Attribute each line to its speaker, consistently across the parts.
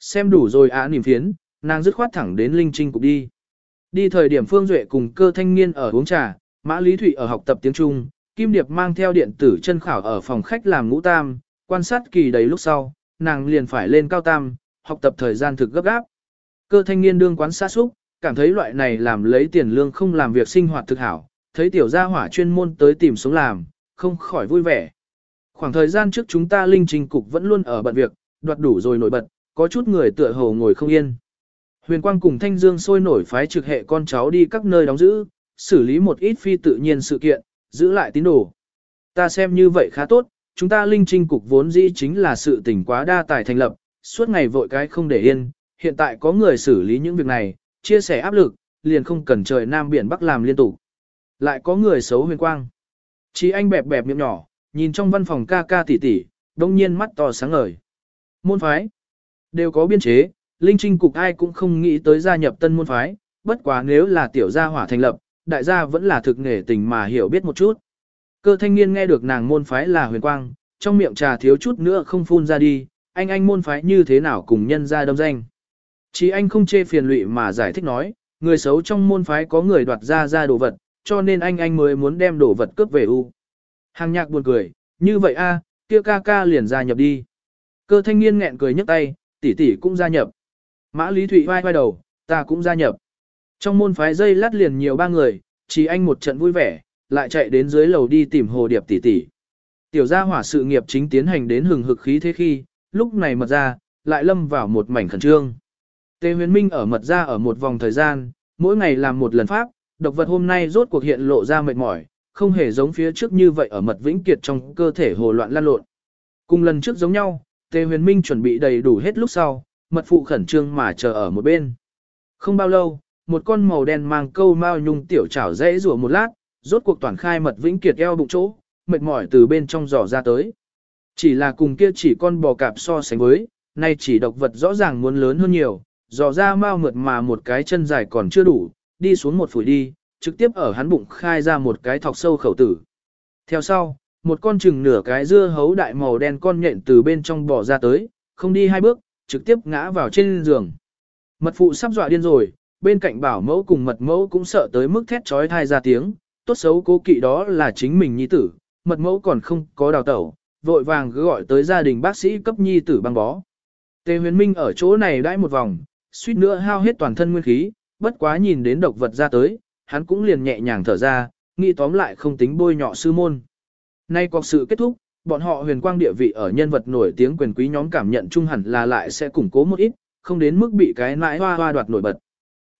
Speaker 1: Xem đủ rồi á niềm phiến, nàng dứt khoát thẳng đến linh trinh cục đi. Đi thời điểm Phương Duệ cùng cơ thanh niên ở uống trà, Mã Lý Thụy ở học tập tiếng Trung, Kim Điệp mang theo điện tử chân khảo ở phòng khách làm ngũ tam, quan sát kỳ đầy lúc sau, nàng liền phải lên cao tam, học tập thời gian thực gấp gáp. Cơ thanh niên đương quán xa xúc, cảm thấy loại này làm lấy tiền lương không làm việc sinh hoạt thực hảo, thấy tiểu gia hỏa chuyên môn tới tìm sống làm, không khỏi vui vẻ. Khoảng thời gian trước chúng ta linh trình cục vẫn luôn ở bận việc, đoạt đủ rồi nổi bật, có chút người tựa hồ ngồi không yên. Huyền Quang cùng Thanh Dương sôi nổi phái trực hệ con cháu đi các nơi đóng giữ, xử lý một ít phi tự nhiên sự kiện, giữ lại tín đồ. Ta xem như vậy khá tốt, chúng ta linh trinh cục vốn dĩ chính là sự tỉnh quá đa tài thành lập, suốt ngày vội cái không để yên, hiện tại có người xử lý những việc này, chia sẻ áp lực, liền không cần trời Nam Biển Bắc làm liên tục. Lại có người xấu huyền quang. Chí anh bẹp bẹp miệng nhỏ, nhìn trong văn phòng ca ca tỉ tỉ, đông nhiên mắt to sáng ngời. Môn phái, đều có biên chế, linh trinh cục ai cũng không nghĩ tới gia nhập tân môn phái, bất quá nếu là tiểu gia hỏa thành lập, đại gia vẫn là thực nghề tình mà hiểu biết một chút. Cơ thanh niên nghe được nàng môn phái là huyền quang, trong miệng trà thiếu chút nữa không phun ra đi, anh anh môn phái như thế nào cùng nhân ra đâm danh. Chỉ anh không chê phiền lụy mà giải thích nói, người xấu trong môn phái có người đoạt ra ra đồ vật, cho nên anh anh mới muốn đem đồ vật cướp về u. Hàng nhạc buồn cười, như vậy a, kia ca ca liền gia nhập đi. Cơ thanh niên nghẹn cười nhấc tay, tỷ tỷ cũng gia nhập. Mã Lý Thụy vai vai đầu, ta cũng gia nhập. Trong môn phái dây lát liền nhiều ba người, chỉ anh một trận vui vẻ, lại chạy đến dưới lầu đi tìm hồ điệp tỷ tỷ. Tiểu gia hỏa sự nghiệp chính tiến hành đến hừng hực khí thế khi, lúc này mật ra, lại lâm vào một mảnh khẩn trương. Tề huyền minh ở mật ra ở một vòng thời gian, mỗi ngày làm một lần pháp, độc vật hôm nay rốt cuộc hiện lộ ra mệt mỏi, không hề giống phía trước như vậy ở mật vĩnh kiệt trong cơ thể hồ loạn lan lộn. Cùng lần trước giống nhau, Tề huyền minh chuẩn bị đầy đủ hết lúc sau, mật phụ khẩn trương mà chờ ở một bên. Không bao lâu, một con màu đen mang câu mao nhung tiểu chảo dễ rủa một lát, rốt cuộc toàn khai mật vĩnh kiệt eo bụng chỗ, mệt mỏi từ bên trong giỏ ra tới. Chỉ là cùng kia chỉ con bò cạp so sánh với, nay chỉ độc vật rõ ràng muốn lớn hơn nhiều, dò ra mau mượt mà một cái chân dài còn chưa đủ, đi xuống một phủi đi, trực tiếp ở hắn bụng khai ra một cái thọc sâu khẩu tử. Theo sau, một con chừng nửa cái dưa hấu đại màu đen con nhện từ bên trong bò ra tới, không đi hai bước, trực tiếp ngã vào trên giường. Mật phụ sắp dọa điên rồi, bên cạnh bảo mẫu cùng mật mẫu cũng sợ tới mức thét trói thai ra tiếng, tốt xấu cố kỵ đó là chính mình nhi tử, mật mẫu còn không có đào tẩu, vội vàng cứ gọi tới gia đình bác sĩ cấp nhi tử băng bó. Tề huyền minh ở chỗ này đãi một vòng, suýt nữa hao hết toàn thân nguyên khí, bất quá nhìn đến độc vật ra tới, hắn cũng liền nhẹ nhàng thở ra, nghĩ tóm lại không tính bôi nhọ sư môn. Nay cuộc sự kết thúc, bọn họ huyền quang địa vị ở nhân vật nổi tiếng quyền quý nhóm cảm nhận chung hẳn là lại sẽ củng cố một ít, không đến mức bị cái nãi hoa hoa đoạt nổi bật.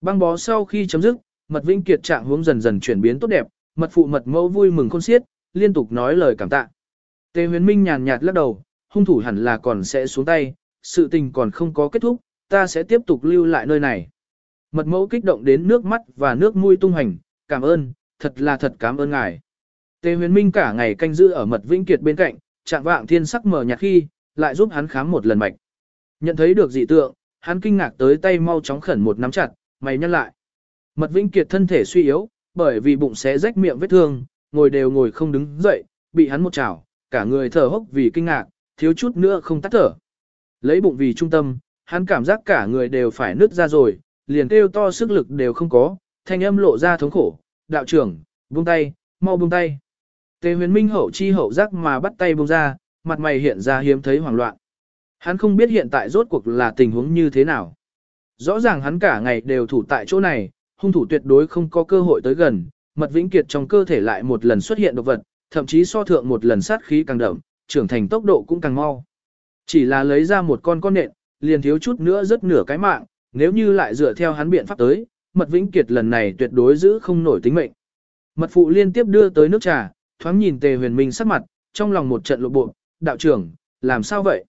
Speaker 1: Băng bó sau khi chấm dứt, mật vinh kiệt trạng hướng dần dần chuyển biến tốt đẹp, mật phụ mật mẫu vui mừng khôn xiết, liên tục nói lời cảm tạ. Tề huyền minh nhàn nhạt lắc đầu, hung thủ hẳn là còn sẽ xuống tay, sự tình còn không có kết thúc, ta sẽ tiếp tục lưu lại nơi này. Mật mẫu kích động đến nước mắt và nước mũi tung hành, cảm ơn, thật là thật cảm ơn ngài. Tề huyền minh cả ngày canh giữ ở mật vĩnh kiệt bên cạnh, trạng vạng thiên sắc mở nhạt khi, lại giúp hắn khám một lần mạch. Nhận thấy được dị tượng, hắn kinh ngạc tới tay mau chóng khẩn một nắm chặt, mày nhăn lại. Mật vĩnh kiệt thân thể suy yếu, bởi vì bụng xé rách miệng vết thương, ngồi đều ngồi không đứng dậy, bị hắn một chảo, cả người thở hốc vì kinh ngạc, thiếu chút nữa không tắt thở. Lấy bụng vì trung tâm, hắn cảm giác cả người đều phải nứt ra rồi, liền kêu to sức lực đều không có, thanh âm lộ ra thống khổ, đạo trưởng, buông tay, mau buông tay. Tề huyền minh hậu chi hậu giác mà bắt tay bông ra, mặt mày hiện ra hiếm thấy hoảng loạn. Hắn không biết hiện tại rốt cuộc là tình huống như thế nào. Rõ ràng hắn cả ngày đều thủ tại chỗ này, hung thủ tuyệt đối không có cơ hội tới gần, mật vĩnh kiệt trong cơ thể lại một lần xuất hiện độc vật, thậm chí so thượng một lần sát khí càng đậm, trưởng thành tốc độ cũng càng mau. Chỉ là lấy ra một con con nện, liền thiếu chút nữa rất nửa cái mạng, nếu như lại dựa theo hắn biện pháp tới, mật vĩnh kiệt lần này tuyệt đối giữ không nổi tính mệnh. Mật phụ liên tiếp đưa tới nước trà, thoáng nhìn tề huyền minh sắc mặt, trong lòng một trận lộ bộ, đạo trưởng, làm sao vậy?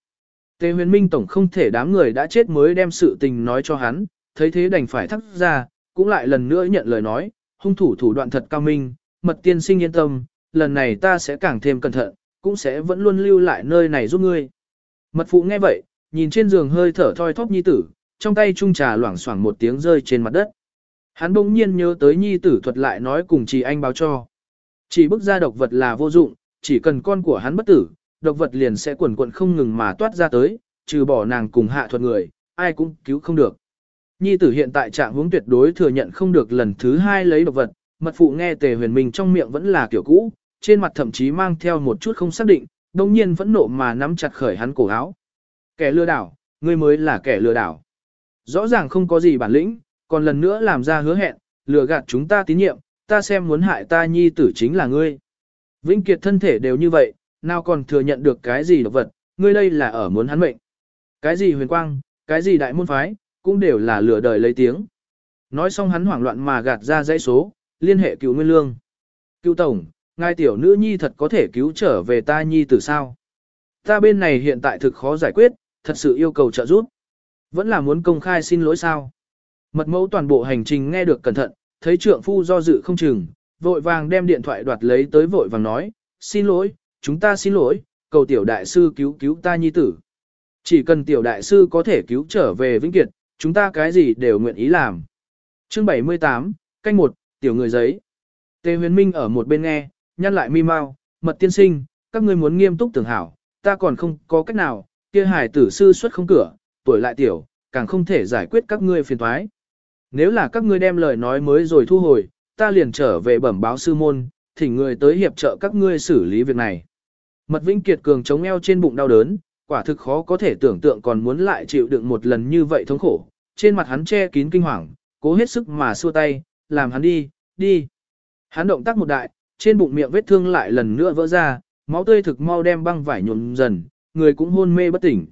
Speaker 1: Tề huyền minh tổng không thể đám người đã chết mới đem sự tình nói cho hắn, thấy thế đành phải thắc ra, cũng lại lần nữa nhận lời nói, hung thủ thủ đoạn thật cao minh, mật tiên sinh yên tâm, lần này ta sẽ càng thêm cẩn thận, cũng sẽ vẫn luôn lưu lại nơi này giúp ngươi. Mật phụ nghe vậy, nhìn trên giường hơi thở thoi thóp nhi tử, trong tay trung trà loảng xoảng một tiếng rơi trên mặt đất. Hắn bỗng nhiên nhớ tới nhi tử thuật lại nói cùng chị anh báo cho. Chỉ bức ra độc vật là vô dụng, chỉ cần con của hắn bất tử, độc vật liền sẽ quần quần không ngừng mà toát ra tới, trừ bỏ nàng cùng hạ thuật người, ai cũng cứu không được. Nhi tử hiện tại trạng huống tuyệt đối thừa nhận không được lần thứ hai lấy độc vật, mật phụ nghe tề huyền minh trong miệng vẫn là kiểu cũ, trên mặt thậm chí mang theo một chút không xác định, đồng nhiên vẫn nộ mà nắm chặt khởi hắn cổ áo. Kẻ lừa đảo, ngươi mới là kẻ lừa đảo. Rõ ràng không có gì bản lĩnh, còn lần nữa làm ra hứa hẹn, lừa gạt chúng ta tín nhiệm, ta xem muốn hại ta nhi tử chính là ngươi. Vĩnh Kiệt thân thể đều như vậy, nào còn thừa nhận được cái gì độc vật, ngươi đây là ở muốn hắn mệnh. Cái gì huyền quang, cái gì đại môn phái, cũng đều là lừa đời lấy tiếng. Nói xong hắn hoảng loạn mà gạt ra dãy số, liên hệ cứu nguyên lương. Cứu tổng, ngài tiểu nữ nhi thật có thể cứu trở về ta nhi tử sao? Ta bên này hiện tại thực khó giải quyết, thật sự yêu cầu trợ giúp. Vẫn là muốn công khai xin lỗi sao? Mật mẫu toàn bộ hành trình nghe được cẩn thận, thấy trượng phu do dự không chừng, vội vàng đem điện thoại đoạt lấy tới vội vàng nói, xin lỗi, chúng ta xin lỗi, cầu tiểu đại sư cứu cứu ta nhi tử. Chỉ cần tiểu đại sư có thể cứu trở về Vĩnh Kiệt, chúng ta cái gì đều nguyện ý làm. Chương 78, canh một, tiểu người giấy. Tề huyền minh ở một bên nghe, nhăn lại mi mau, mật tiên sinh, các ngươi muốn nghiêm túc tưởng hảo, ta còn không có cách nào, kia hải tử sư xuất không cửa, tuổi lại tiểu, càng không thể giải quyết các ngươi phiền thoái. Nếu là các ngươi đem lời nói mới rồi thu hồi, ta liền trở về bẩm báo sư môn, thỉnh người tới hiệp trợ các ngươi xử lý việc này. Mật Vĩnh Kiệt cường chống eo trên bụng đau đớn, quả thực khó có thể tưởng tượng còn muốn lại chịu đựng một lần như vậy thống khổ. Trên mặt hắn che kín kinh hoàng, cố hết sức mà xua tay, làm hắn đi, đi. Hắn động tác một đại, trên bụng miệng vết thương lại lần nữa vỡ ra, máu tươi thực mau đem băng vải nhuộm dần, người cũng hôn mê bất tỉnh.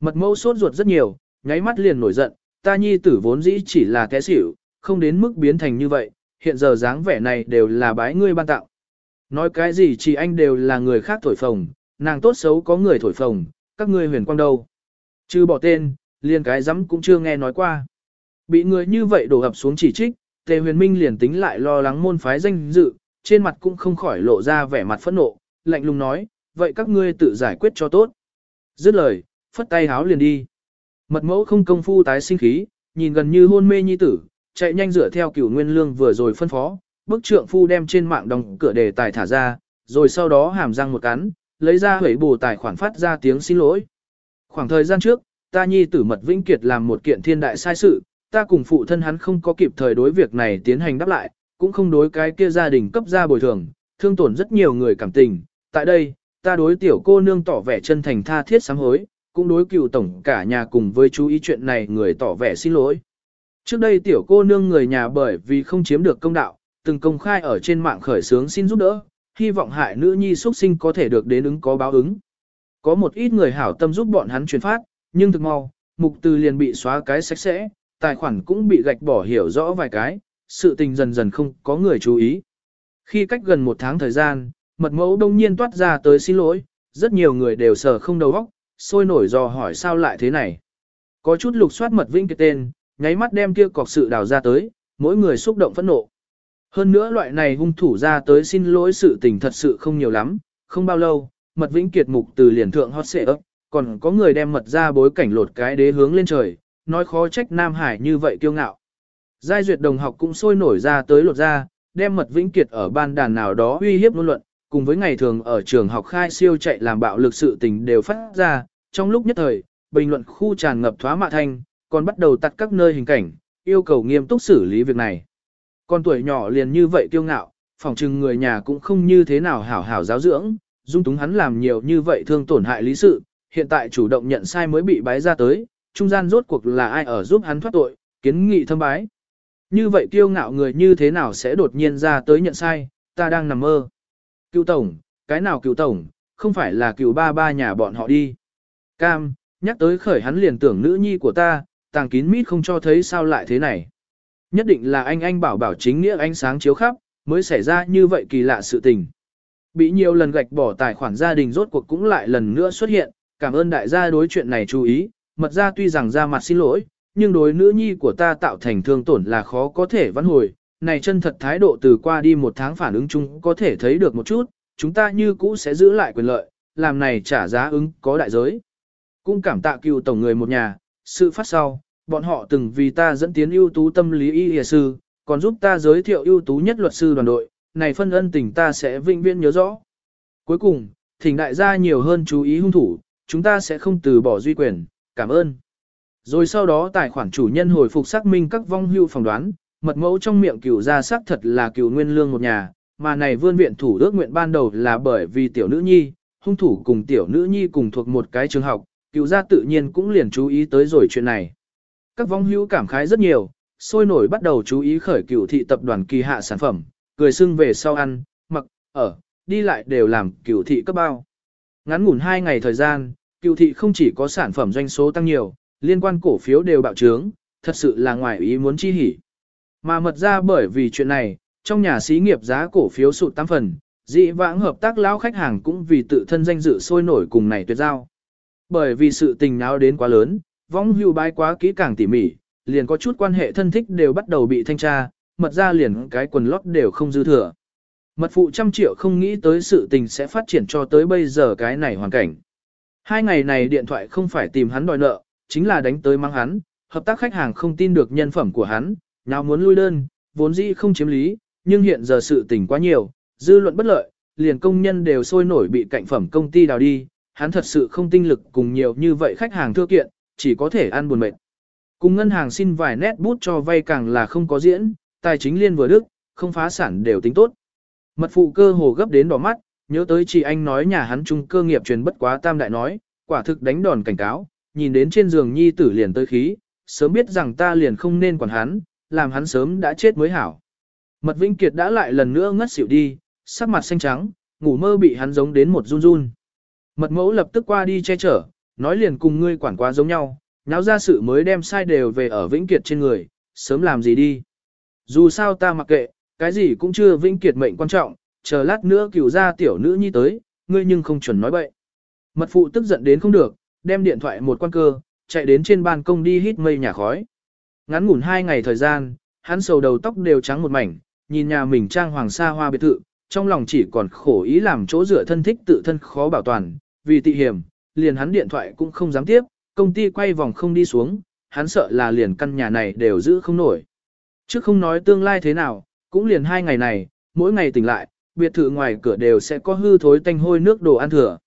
Speaker 1: Mật mâu sốt ruột rất nhiều, nháy mắt liền nổi giận, ta nhi tử vốn dĩ chỉ là kẻ xỉu, không đến mức biến thành như vậy, hiện giờ dáng vẻ này đều là bái ngươi ban tạo. Nói cái gì chỉ anh đều là người khác thổi phồng, nàng tốt xấu có người thổi phồng, các ngươi huyền quang đâu. Chứ bỏ tên, liền cái dám cũng chưa nghe nói qua. Bị người như vậy đổ ập xuống chỉ trích, Tề huyền minh liền tính lại lo lắng môn phái danh dự, trên mặt cũng không khỏi lộ ra vẻ mặt phẫn nộ, lạnh lùng nói, vậy các ngươi tự giải quyết cho tốt. Dứt lời, phất tay háo liền đi. Mật mẫu không công phu tái sinh khí, nhìn gần như hôn mê nhi tử, chạy nhanh dựa theo cửu nguyên lương vừa rồi phân phó, bức trượng phu đem trên mạng đóng cửa đề tài thả ra, rồi sau đó hàm răng một cắn, lấy ra hủy bù tài khoản phát ra tiếng xin lỗi. Khoảng thời gian trước, ta nhi tử mật vĩnh kiệt làm một kiện thiên đại sai sự, ta cùng phụ thân hắn không có kịp thời đối việc này tiến hành đáp lại, cũng không đối cái kia gia đình cấp ra bồi thường, thương tổn rất nhiều người cảm tình. Tại đây, ta đối tiểu cô nương tỏ vẻ chân thành tha thiết sám hối, cũng đối cựu tổng cả nhà cùng với chú ý chuyện này người tỏ vẻ xin lỗi. Trước đây tiểu cô nương người nhà bởi vì không chiếm được công đạo, từng công khai ở trên mạng khởi sướng xin giúp đỡ, hy vọng hại nữ nhi xuất sinh có thể được đến ứng có báo ứng. Có một ít người hảo tâm giúp bọn hắn truyền phát, nhưng thực mau, mục từ liền bị xóa cái sạch sẽ, tài khoản cũng bị gạch bỏ hiểu rõ vài cái, sự tình dần dần không có người chú ý. Khi cách gần một tháng thời gian, mật mẫu đông nhiên toát ra tới xin lỗi, rất nhiều người đều sờ không đầu óc, sôi nổi dò hỏi sao lại thế này. Có chút lục soát mật vĩnh cái tên, nháy mắt đem kia cọc sự đào ra tới, mỗi người xúc động phẫn nộ. Hơn nữa loại này hung thủ ra tới xin lỗi sự tình thật sự không nhiều lắm, không bao lâu, mật vĩnh kiệt mục từ liền thượng hot xệ ấp, còn có người đem mật ra bối cảnh lột cái đế hướng lên trời, nói khó trách Nam Hải như vậy kiêu ngạo. Giai duyệt đồng học cũng sôi nổi ra tới lột ra, đem mật vĩnh kiệt ở ban đàn nào đó uy hiếp luôn luận, cùng với ngày thường ở trường học khai siêu chạy làm bạo lực sự tình đều phát ra, trong lúc nhất thời, bình luận khu tràn ngập thoá mạ thanh, còn bắt đầu tắt các nơi hình cảnh, yêu cầu nghiêm túc xử lý việc này. Con tuổi nhỏ liền như vậy kiêu ngạo, phòng trừng người nhà cũng không như thế nào hảo hảo giáo dưỡng, dung túng hắn làm nhiều như vậy thương tổn hại lý sự, hiện tại chủ động nhận sai mới bị bái ra tới, trung gian rốt cuộc là ai ở giúp hắn thoát tội, kiến nghị thâm bái. Như vậy kiêu ngạo người như thế nào sẽ đột nhiên ra tới nhận sai, ta đang nằm mơ. Cựu tổng, cái nào cựu tổng, không phải là cựu ba ba nhà bọn họ đi. Cam, nhắc tới khởi hắn liền tưởng nữ nhi của ta, tàng kín mít không cho thấy sao lại thế này. Nhất định là anh anh bảo bảo chính nghĩa ánh sáng chiếu khắp, mới xảy ra như vậy kỳ lạ sự tình. Bị nhiều lần gạch bỏ tài khoản gia đình rốt cuộc cũng lại lần nữa xuất hiện, cảm ơn đại gia đối chuyện này chú ý, mật ra tuy rằng ra mặt xin lỗi, nhưng đối nữ nhi của ta tạo thành thương tổn là khó có thể vãn hồi, này chân thật thái độ từ qua đi một tháng phản ứng chung có thể thấy được một chút, chúng ta như cũ sẽ giữ lại quyền lợi, làm này trả giá ứng có đại giới. Cũng cảm tạ cựu tổng người một nhà, sự phát sau, bọn họ từng vì ta dẫn tiến ưu tú tâm lý y hìa sư, còn giúp ta giới thiệu ưu tú nhất luật sư đoàn đội, này phân ân tình ta sẽ vinh viễn nhớ rõ. Cuối cùng, thỉnh đại gia nhiều hơn chú ý hung thủ, chúng ta sẽ không từ bỏ duy quyền, cảm ơn. Rồi sau đó tài khoản chủ nhân hồi phục xác minh các vong hưu phỏng đoán, mật mẫu trong miệng cửu ra xác thật là cửu nguyên lương một nhà, mà này vươn viện thủ ước nguyện ban đầu là bởi vì tiểu nữ nhi, hung thủ cùng tiểu nữ nhi cùng thuộc một cái trường học, cửu gia tự nhiên cũng liền chú ý tới rồi chuyện này. Các vong hữu cảm khái rất nhiều, sôi nổi bắt đầu chú ý khởi cửu thị tập đoàn kỳ hạ sản phẩm, cười xưng về sau ăn, mặc, ở, đi lại đều làm cửu thị cấp bao. Ngắn ngủn hai ngày thời gian, cửu thị không chỉ có sản phẩm doanh số tăng nhiều, liên quan cổ phiếu đều bạo trướng, thật sự là ngoài ý muốn chi hỉ. Mà mật ra bởi vì chuyện này, trong nhà xí nghiệp giá cổ phiếu sụt tăng phần, dị vãng hợp tác lão khách hàng cũng vì tự thân danh dự sôi nổi cùng này tuyệt giao. Bởi vì sự tình náo đến quá lớn, vong hưu bái quá kỹ càng tỉ mỉ, liền có chút quan hệ thân thích đều bắt đầu bị thanh tra, mật ra liền cái quần lót đều không dư thừa. Mật phụ trăm triệu không nghĩ tới sự tình sẽ phát triển cho tới bây giờ cái này hoàn cảnh. Hai ngày này điện thoại không phải tìm hắn đòi nợ, chính là đánh tới mang hắn, hợp tác khách hàng không tin được nhân phẩm của hắn, nào muốn lui đơn, vốn dĩ không chiếm lý, nhưng hiện giờ sự tình quá nhiều, dư luận bất lợi, liền công nhân đều sôi nổi bị cạnh phẩm công ty đào đi, hắn thật sự không tinh lực cùng nhiều như vậy khách hàng thưa kiện, chỉ có thể ăn buồn mệt. Cùng ngân hàng xin vài nét bút cho vay càng là không có diễn, tài chính liên vừa đức, không phá sản đều tính tốt. Mật phụ cơ hồ gấp đến đỏ mắt, nhớ tới chị anh nói nhà hắn trung cơ nghiệp truyền bất quá tam đại nói, quả thực đánh đòn cảnh cáo, nhìn đến trên giường nhi tử liền tới khí, sớm biết rằng ta liền không nên quản hắn, làm hắn sớm đã chết mới hảo. Mật Vĩnh Kiệt đã lại lần nữa ngất xỉu đi, sắc mặt xanh trắng, ngủ mơ bị hắn giống đến một run run. Mật mẫu lập tức qua đi che chở, nói liền cùng ngươi quản quá giống nhau, náo ra sự mới đem sai đều về ở Vĩnh Kiệt trên người, sớm làm gì đi. Dù sao ta mặc kệ, cái gì cũng chưa Vĩnh Kiệt mệnh quan trọng, chờ lát nữa cửu ra tiểu nữ nhi tới, ngươi nhưng không chuẩn nói bậy. Mật phụ tức giận đến không được, đem điện thoại một quan cơ, chạy đến trên ban công đi hít mây nhà khói. Ngắn ngủn hai ngày thời gian, hắn sầu đầu tóc đều trắng một mảnh, nhìn nhà mình trang hoàng sa hoa biệt thự, trong lòng chỉ còn khổ ý làm chỗ dựa thân thích tự thân khó bảo toàn, vì tị hiểm, liền hắn điện thoại cũng không dám tiếp, công ty quay vòng không đi xuống, hắn sợ là liền căn nhà này đều giữ không nổi. Chứ không nói tương lai thế nào, cũng liền hai ngày này, mỗi ngày tỉnh lại, biệt thự ngoài cửa đều sẽ có hư thối tanh hôi nước đồ ăn thừa.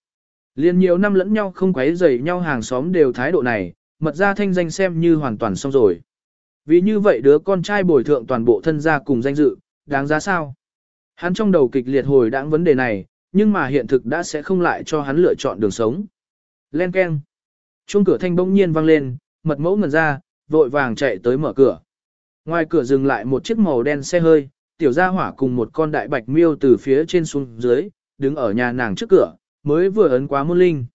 Speaker 1: Liền nhiều năm lẫn nhau không quấy rầy nhau hàng xóm đều thái độ này, mật ra thanh danh xem như hoàn toàn xong rồi. Vì như vậy đứa con trai bồi thượng toàn bộ thân gia cùng danh dự, đáng giá sao? Hắn trong đầu kịch liệt hồi đãng vấn đề này, nhưng mà hiện thực đã sẽ không lại cho hắn lựa chọn đường sống. Len keng. Chuông cửa thanh bỗng nhiên vang lên, mật mẫu ngần ra, vội vàng chạy tới mở cửa. Ngoài cửa dừng lại một chiếc màu đen xe hơi, tiểu gia hỏa cùng một con đại bạch miêu từ phía trên xuống dưới, đứng ở nhà nàng trước cửa, mới vừa ấn quá môn linh.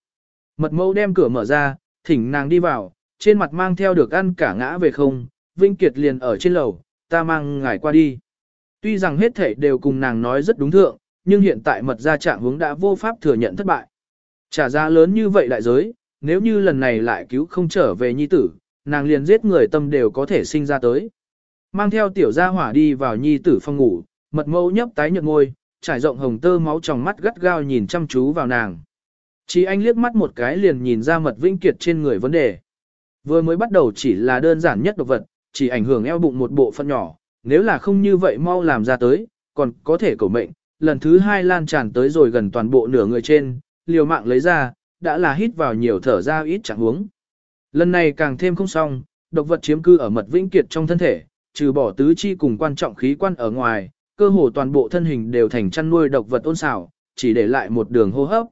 Speaker 1: Mật mẫu đem cửa mở ra, thỉnh nàng đi vào, trên mặt mang theo được ăn cả ngã về không, Vinh Kiệt liền ở trên lầu, ta mang ngài qua đi. Tuy rằng hết thảy đều cùng nàng nói rất đúng thượng, nhưng hiện tại mật ra trạng hướng đã vô pháp thừa nhận thất bại. Trả giá lớn như vậy đại giới, nếu như lần này lại cứu không trở về nhi tử, nàng liền giết người tâm đều có thể sinh ra tới. Mang theo tiểu gia hỏa đi vào nhi tử phòng ngủ, mật mẫu nhấp tái nhợt môi, trải rộng hồng tơ máu trong mắt gắt gao nhìn chăm chú vào nàng. Chỉ anh liếc mắt một cái liền nhìn ra mật vĩnh kiệt trên người vấn đề. Vừa mới bắt đầu chỉ là đơn giản nhất độc vật, chỉ ảnh hưởng eo bụng một bộ phận nhỏ, nếu là không như vậy mau làm ra tới, còn có thể cầu mệnh, lần thứ hai lan tràn tới rồi gần toàn bộ nửa người trên, liều mạng lấy ra, đã là hít vào nhiều thở ra ít chẳng huống. Lần này càng thêm không xong, độc vật chiếm cư ở mật vĩnh kiệt trong thân thể, trừ bỏ tứ chi cùng quan trọng khí quan ở ngoài, cơ hồ toàn bộ thân hình đều thành chăn nuôi độc vật ôn xảo, chỉ để lại một đường hô hấp.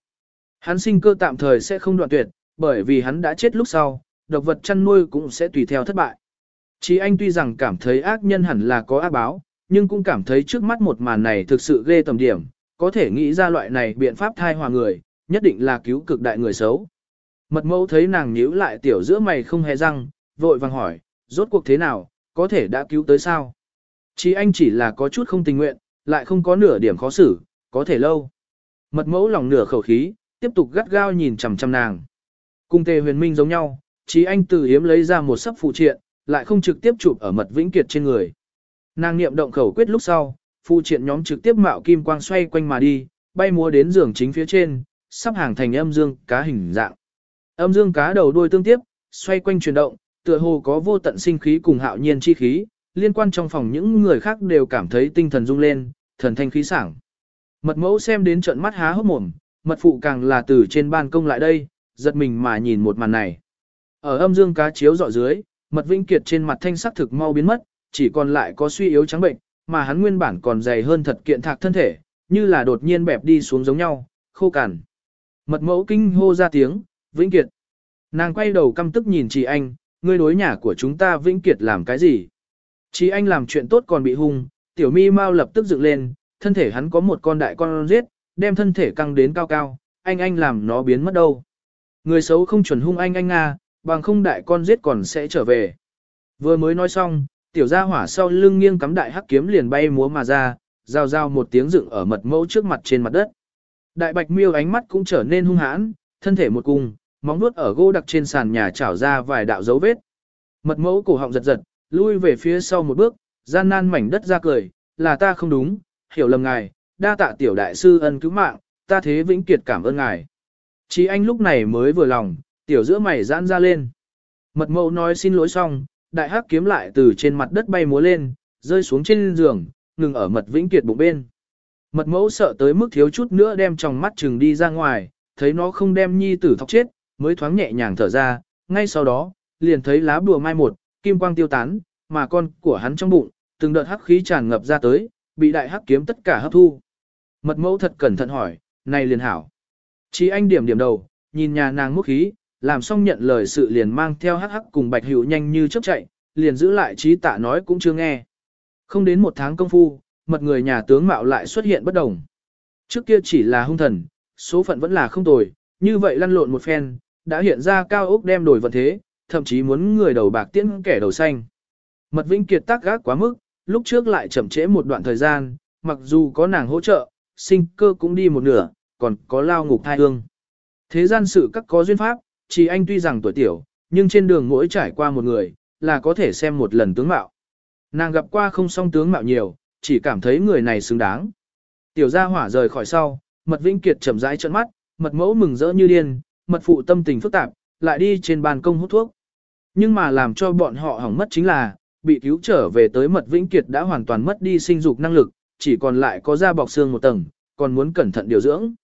Speaker 1: Hắn sinh cơ tạm thời sẽ không đoạn tuyệt, bởi vì hắn đã chết lúc sau, độc vật chăn nuôi cũng sẽ tùy theo thất bại. Chí anh tuy rằng cảm thấy ác nhân hẳn là có ác báo, nhưng cũng cảm thấy trước mắt một màn này thực sự ghê tầm điểm, có thể nghĩ ra loại này biện pháp thai hòa người, nhất định là cứu cực đại người xấu. Mật mẫu thấy nàng nhíu lại tiểu giữa mày không hề răng, vội vàng hỏi, rốt cuộc thế nào, có thể đã cứu tới sao? Chí anh chỉ là có chút không tình nguyện, lại không có nửa điểm khó xử, có thể lâu. Mật mẫu lòng nửa khẩu khí, tiếp tục gắt gao nhìn chằm chằm nàng. Cung tề huyền minh giống nhau, chí anh từ hiếm lấy ra một sấp phụ triện, lại không trực tiếp chụp ở mật vĩnh kiệt trên người. Nàng niệm động khẩu quyết lúc sau, phụ triện nhóm trực tiếp mạo kim quang xoay quanh mà đi, bay múa đến giường chính phía trên, sắp hàng thành âm dương cá hình dạng. Âm dương cá đầu đuôi tương tiếp, xoay quanh chuyển động, tựa hồ có vô tận sinh khí cùng hạo nhiên chi khí, liên quan trong phòng những người khác đều cảm thấy tinh thần rung lên, thần thanh khí sảng. Mật mẫu xem đến trận mắt há hốc mồm, mật phụ càng là từ trên ban công lại đây, giật mình mà nhìn một màn này. Ở âm dương cá chiếu dọ dưới, mật vĩnh kiệt trên mặt thanh sắc thực mau biến mất, chỉ còn lại có suy yếu trắng bệnh, mà hắn nguyên bản còn dày hơn thật kiện thạc thân thể, như là đột nhiên bẹp đi xuống giống nhau, khô cằn. Mật mẫu kinh hô ra tiếng, vĩnh kiệt. Nàng quay đầu căm tức nhìn chị anh, ngươi đối nhà của chúng ta vĩnh kiệt làm cái gì? Chị anh làm chuyện tốt còn bị hung, tiểu mi mau lập tức dựng lên, thân thể hắn có một con đại con giết, đem thân thể căng đến cao cao, anh anh làm nó biến mất đâu. Người xấu không chuẩn hung anh anh nga, bằng không đại con giết còn sẽ trở về. Vừa mới nói xong, tiểu gia hỏa sau lưng nghiêng cắm đại hắc kiếm liền bay múa mà ra, giao giao một tiếng dựng ở mật mẫu trước mặt trên mặt đất. Đại bạch miêu ánh mắt cũng trở nên hung hãn, thân thể một cung, móng vuốt ở gỗ đặc trên sàn nhà chảo ra vài đạo dấu vết. Mật mẫu cổ họng giật giật, lui về phía sau một bước, gian nan mảnh đất ra cười, là ta không đúng, hiểu lầm ngài, đa tạ tiểu đại sư ân cứu mạng, ta thế vĩnh kiệt cảm ơn ngài. Chí anh lúc này mới vừa lòng, tiểu giữa mày giãn ra lên. Mật mẫu nói xin lỗi xong, đại hắc kiếm lại từ trên mặt đất bay múa lên, rơi xuống trên giường, ngừng ở mật vĩnh kiệt bụng bên. Mật mẫu sợ tới mức thiếu chút nữa đem trong mắt trừng đi ra ngoài, thấy nó không đem nhi tử thọc chết, mới thoáng nhẹ nhàng thở ra, ngay sau đó, liền thấy lá bùa mai một, kim quang tiêu tán, mà con của hắn trong bụng, từng đợt hắc khí tràn ngập ra tới, bị đại hắc kiếm tất cả hấp thu. Mật mẫu thật cẩn thận hỏi, này liền hảo. Chỉ anh điểm điểm đầu, nhìn nhà nàng múc khí, làm xong nhận lời sự liền mang theo hắc hắc cùng bạch hữu nhanh như chớp chạy, liền giữ lại trí tạ nói cũng chưa nghe. Không đến một tháng công phu, mật người nhà tướng mạo lại xuất hiện bất đồng. Trước kia chỉ là hung thần, số phận vẫn là không tồi, như vậy lăn lộn một phen, đã hiện ra cao ốc đem đổi vận thế, thậm chí muốn người đầu bạc tiễn kẻ đầu xanh. Mật Vĩnh Kiệt tác gác quá mức, lúc trước lại chậm trễ một đoạn thời gian, mặc dù có nàng hỗ trợ, sinh cơ cũng đi một nửa, còn có lao ngục thai hương. Thế gian sự các có duyên pháp, chỉ anh tuy rằng tuổi tiểu, nhưng trên đường mỗi trải qua một người, là có thể xem một lần tướng mạo. Nàng gặp qua không song tướng mạo nhiều, chỉ cảm thấy người này xứng đáng. Tiểu gia hỏa rời khỏi sau, mật vĩnh kiệt chậm rãi trợn mắt, mật mẫu mừng rỡ như điên, mật phụ tâm tình phức tạp, lại đi trên ban công hút thuốc. Nhưng mà làm cho bọn họ hỏng mất chính là, bị cứu trở về tới mật vĩnh kiệt đã hoàn toàn mất đi sinh dục năng lực, chỉ còn lại có da bọc xương một tầng, còn muốn cẩn thận điều dưỡng.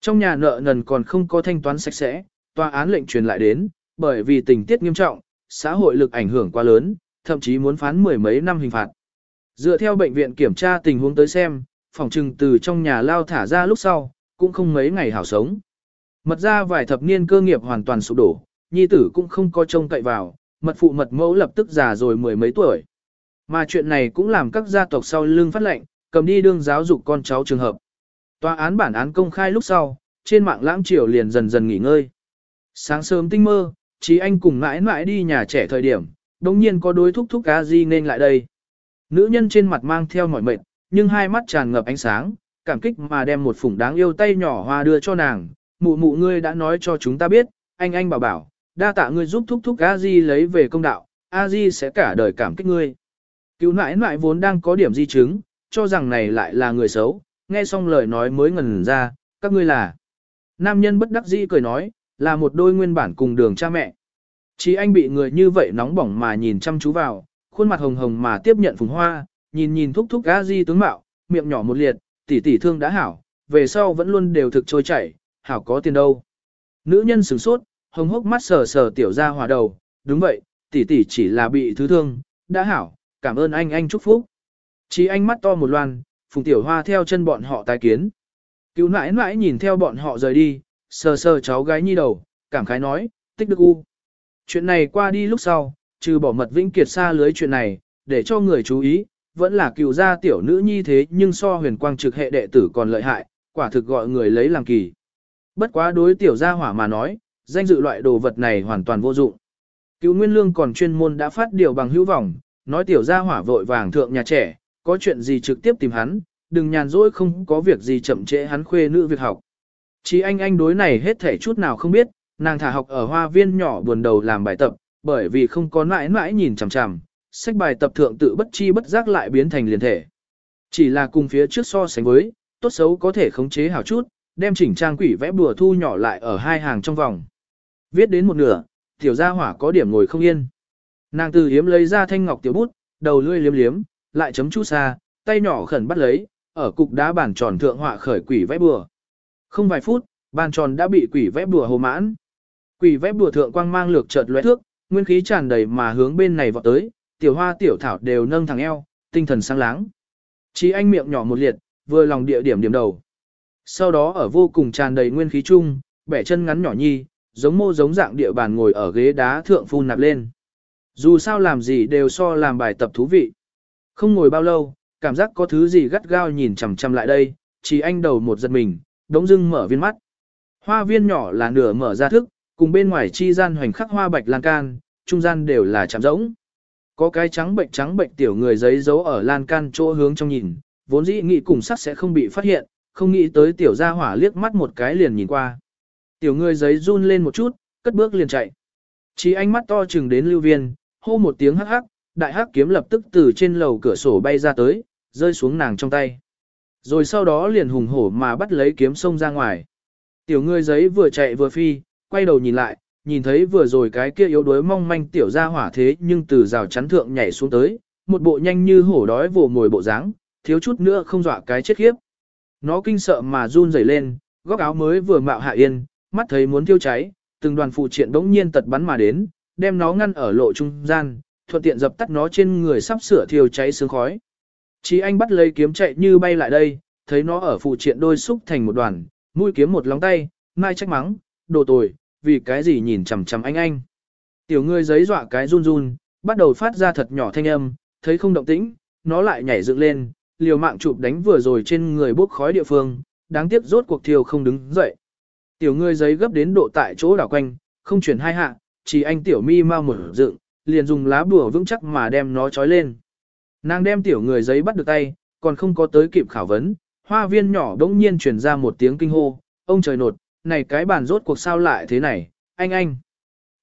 Speaker 1: Trong nhà nợ nần còn không có thanh toán sạch sẽ, tòa án lệnh truyền lại đến, bởi vì tình tiết nghiêm trọng, xã hội lực ảnh hưởng quá lớn, thậm chí muốn phán mười mấy năm hình phạt. Dựa theo bệnh viện kiểm tra tình huống tới xem, phòng trừng từ trong nhà lao thả ra lúc sau, cũng không mấy ngày hảo sống. Mật ra vài thập niên cơ nghiệp hoàn toàn sụp đổ, nhi tử cũng không có trông cậy vào, mật phụ mật mẫu lập tức già rồi mười mấy tuổi. Mà chuyện này cũng làm các gia tộc sau lưng phát lệnh, cầm đi đương giáo dục con cháu trường hợp. Tòa án bản án công khai lúc sau, trên mạng lãng triều liền dần dần nghỉ ngơi. Sáng sớm tinh mơ, chí anh cùng mãi mãi đi nhà trẻ thời điểm, đồng nhiên có đối thúc thúc cá di nên lại đây. Nữ nhân trên mặt mang theo mỏi mệt, nhưng hai mắt tràn ngập ánh sáng, cảm kích mà đem một phủng đáng yêu tay nhỏ hoa đưa cho nàng. Mụ mụ ngươi đã nói cho chúng ta biết, anh anh bảo bảo, đa tạ ngươi giúp thúc thúc a di lấy về công đạo, a di sẽ cả đời cảm kích ngươi. Cứu nãi nãi vốn đang có điểm di chứng, cho rằng này lại là người xấu, nghe xong lời nói mới ngần ra, các ngươi là. Nam nhân bất đắc dĩ cười nói, là một đôi nguyên bản cùng đường cha mẹ. Chí anh bị người như vậy nóng bỏng mà nhìn chăm chú vào, khuôn mặt hồng hồng mà tiếp nhận phùng hoa, nhìn nhìn thúc thúc gã di tướng mạo, miệng nhỏ một liệt, tỷ tỷ thương đã hảo, về sau vẫn luôn đều thực trôi chảy, hảo có tiền đâu. Nữ nhân sửng sốt, hồng hốc mắt sờ sờ tiểu ra hòa đầu, đúng vậy, tỷ tỷ chỉ là bị thứ thương, đã hảo, cảm ơn anh anh chúc phúc. Chí anh mắt to một loan, phùng tiểu hoa theo chân bọn họ tái kiến. Cứu nãi nãi nhìn theo bọn họ rời đi, sờ sờ cháu gái nhi đầu, cảm khái nói, tích đức u. Chuyện này qua đi lúc sau, trừ bỏ mật vĩnh kiệt xa lưới chuyện này, để cho người chú ý, vẫn là cựu gia tiểu nữ nhi thế nhưng so huyền quang trực hệ đệ tử còn lợi hại, quả thực gọi người lấy làm kỳ. Bất quá đối tiểu gia hỏa mà nói, danh dự loại đồ vật này hoàn toàn vô dụng. Cựu Nguyên Lương còn chuyên môn đã phát điều bằng hữu vọng, nói tiểu gia hỏa vội vàng thượng nhà trẻ, có chuyện gì trực tiếp tìm hắn, đừng nhàn rỗi không có việc gì chậm trễ hắn khuê nữ việc học. Chỉ anh anh đối này hết thể chút nào không biết, nàng thả học ở hoa viên nhỏ buồn đầu làm bài tập, bởi vì không có mãi mãi nhìn chằm chằm, sách bài tập thượng tự bất chi bất giác lại biến thành liền thể. Chỉ là cùng phía trước so sánh với, tốt xấu có thể khống chế hảo chút, đem chỉnh trang quỷ vẽ bùa thu nhỏ lại ở hai hàng trong vòng. Viết đến một nửa, tiểu gia hỏa có điểm ngồi không yên. Nàng từ hiếm lấy ra thanh ngọc tiểu bút, đầu lươi liếm liếm, lại chấm chút xa, tay nhỏ khẩn bắt lấy, ở cục đá bàn tròn thượng họa khởi quỷ vẽ bùa. Không vài phút, bàn tròn đã bị quỷ vẽ bùa hồ mãn. Quỷ vẽ bùa thượng quang mang lược chợt lóe thước, nguyên khí tràn đầy mà hướng bên này vọt tới, tiểu hoa tiểu thảo đều nâng thẳng eo, tinh thần sáng láng. Chí anh miệng nhỏ một liệt, vừa lòng địa điểm điểm đầu. Sau đó ở vô cùng tràn đầy nguyên khí chung, bẻ chân ngắn nhỏ nhi, giống mô giống dạng địa bàn ngồi ở ghế đá thượng phun nạp lên. Dù sao làm gì đều so làm bài tập thú vị. Không ngồi bao lâu, cảm giác có thứ gì gắt gao nhìn chằm chằm lại đây, chỉ anh đầu một giật mình, đống dưng mở viên mắt. Hoa viên nhỏ là nửa mở ra thức, cùng bên ngoài chi gian hoành khắc hoa bạch lan can, trung gian đều là chạm rỗng. Có cái trắng bệnh trắng bệnh tiểu người giấy giấu ở lan can chỗ hướng trong nhìn, vốn dĩ nghĩ cùng sắc sẽ không bị phát hiện, không nghĩ tới tiểu gia hỏa liếc mắt một cái liền nhìn qua. Tiểu người giấy run lên một chút, cất bước liền chạy. Chỉ ánh mắt to chừng đến lưu viên, hô một tiếng hắc hắc, đại hắc kiếm lập tức từ trên lầu cửa sổ bay ra tới, rơi xuống nàng trong tay. Rồi sau đó liền hùng hổ mà bắt lấy kiếm sông ra ngoài. Tiểu ngươi giấy vừa chạy vừa phi, quay đầu nhìn lại, nhìn thấy vừa rồi cái kia yếu đuối mong manh tiểu ra hỏa thế nhưng từ rào chắn thượng nhảy xuống tới, một bộ nhanh như hổ đói vồ ngồi bộ dáng, thiếu chút nữa không dọa cái chết khiếp. Nó kinh sợ mà run rẩy lên, góc áo mới vừa mạo hạ yên, mắt thấy muốn thiêu cháy, từng đoàn phụ triện đống nhiên tật bắn mà đến, đem nó ngăn ở lộ trung gian, thuận tiện dập tắt nó trên người sắp sửa thiêu cháy sương khói. Chí anh bắt lấy kiếm chạy như bay lại đây, thấy nó ở phụ triện đôi xúc thành một đoàn, mũi kiếm một lóng tay, mai trách mắng, đồ tồi, vì cái gì nhìn chằm chằm anh anh. Tiểu ngươi giấy dọa cái run run, bắt đầu phát ra thật nhỏ thanh âm, thấy không động tĩnh, nó lại nhảy dựng lên, liều mạng chụp đánh vừa rồi trên người bốc khói địa phương, đáng tiếc rốt cuộc thiêu không đứng dậy. Tiểu ngươi giấy gấp đến độ tại chỗ đảo quanh, không chuyển hai hạ, chỉ anh tiểu mi mau mở dựng, liền dùng lá bùa vững chắc mà đem nó trói lên. Nàng đem tiểu người giấy bắt được tay, còn không có tới kịp khảo vấn, hoa viên nhỏ đống nhiên truyền ra một tiếng kinh hô, ông trời nột, này cái bàn rốt cuộc sao lại thế này, anh anh.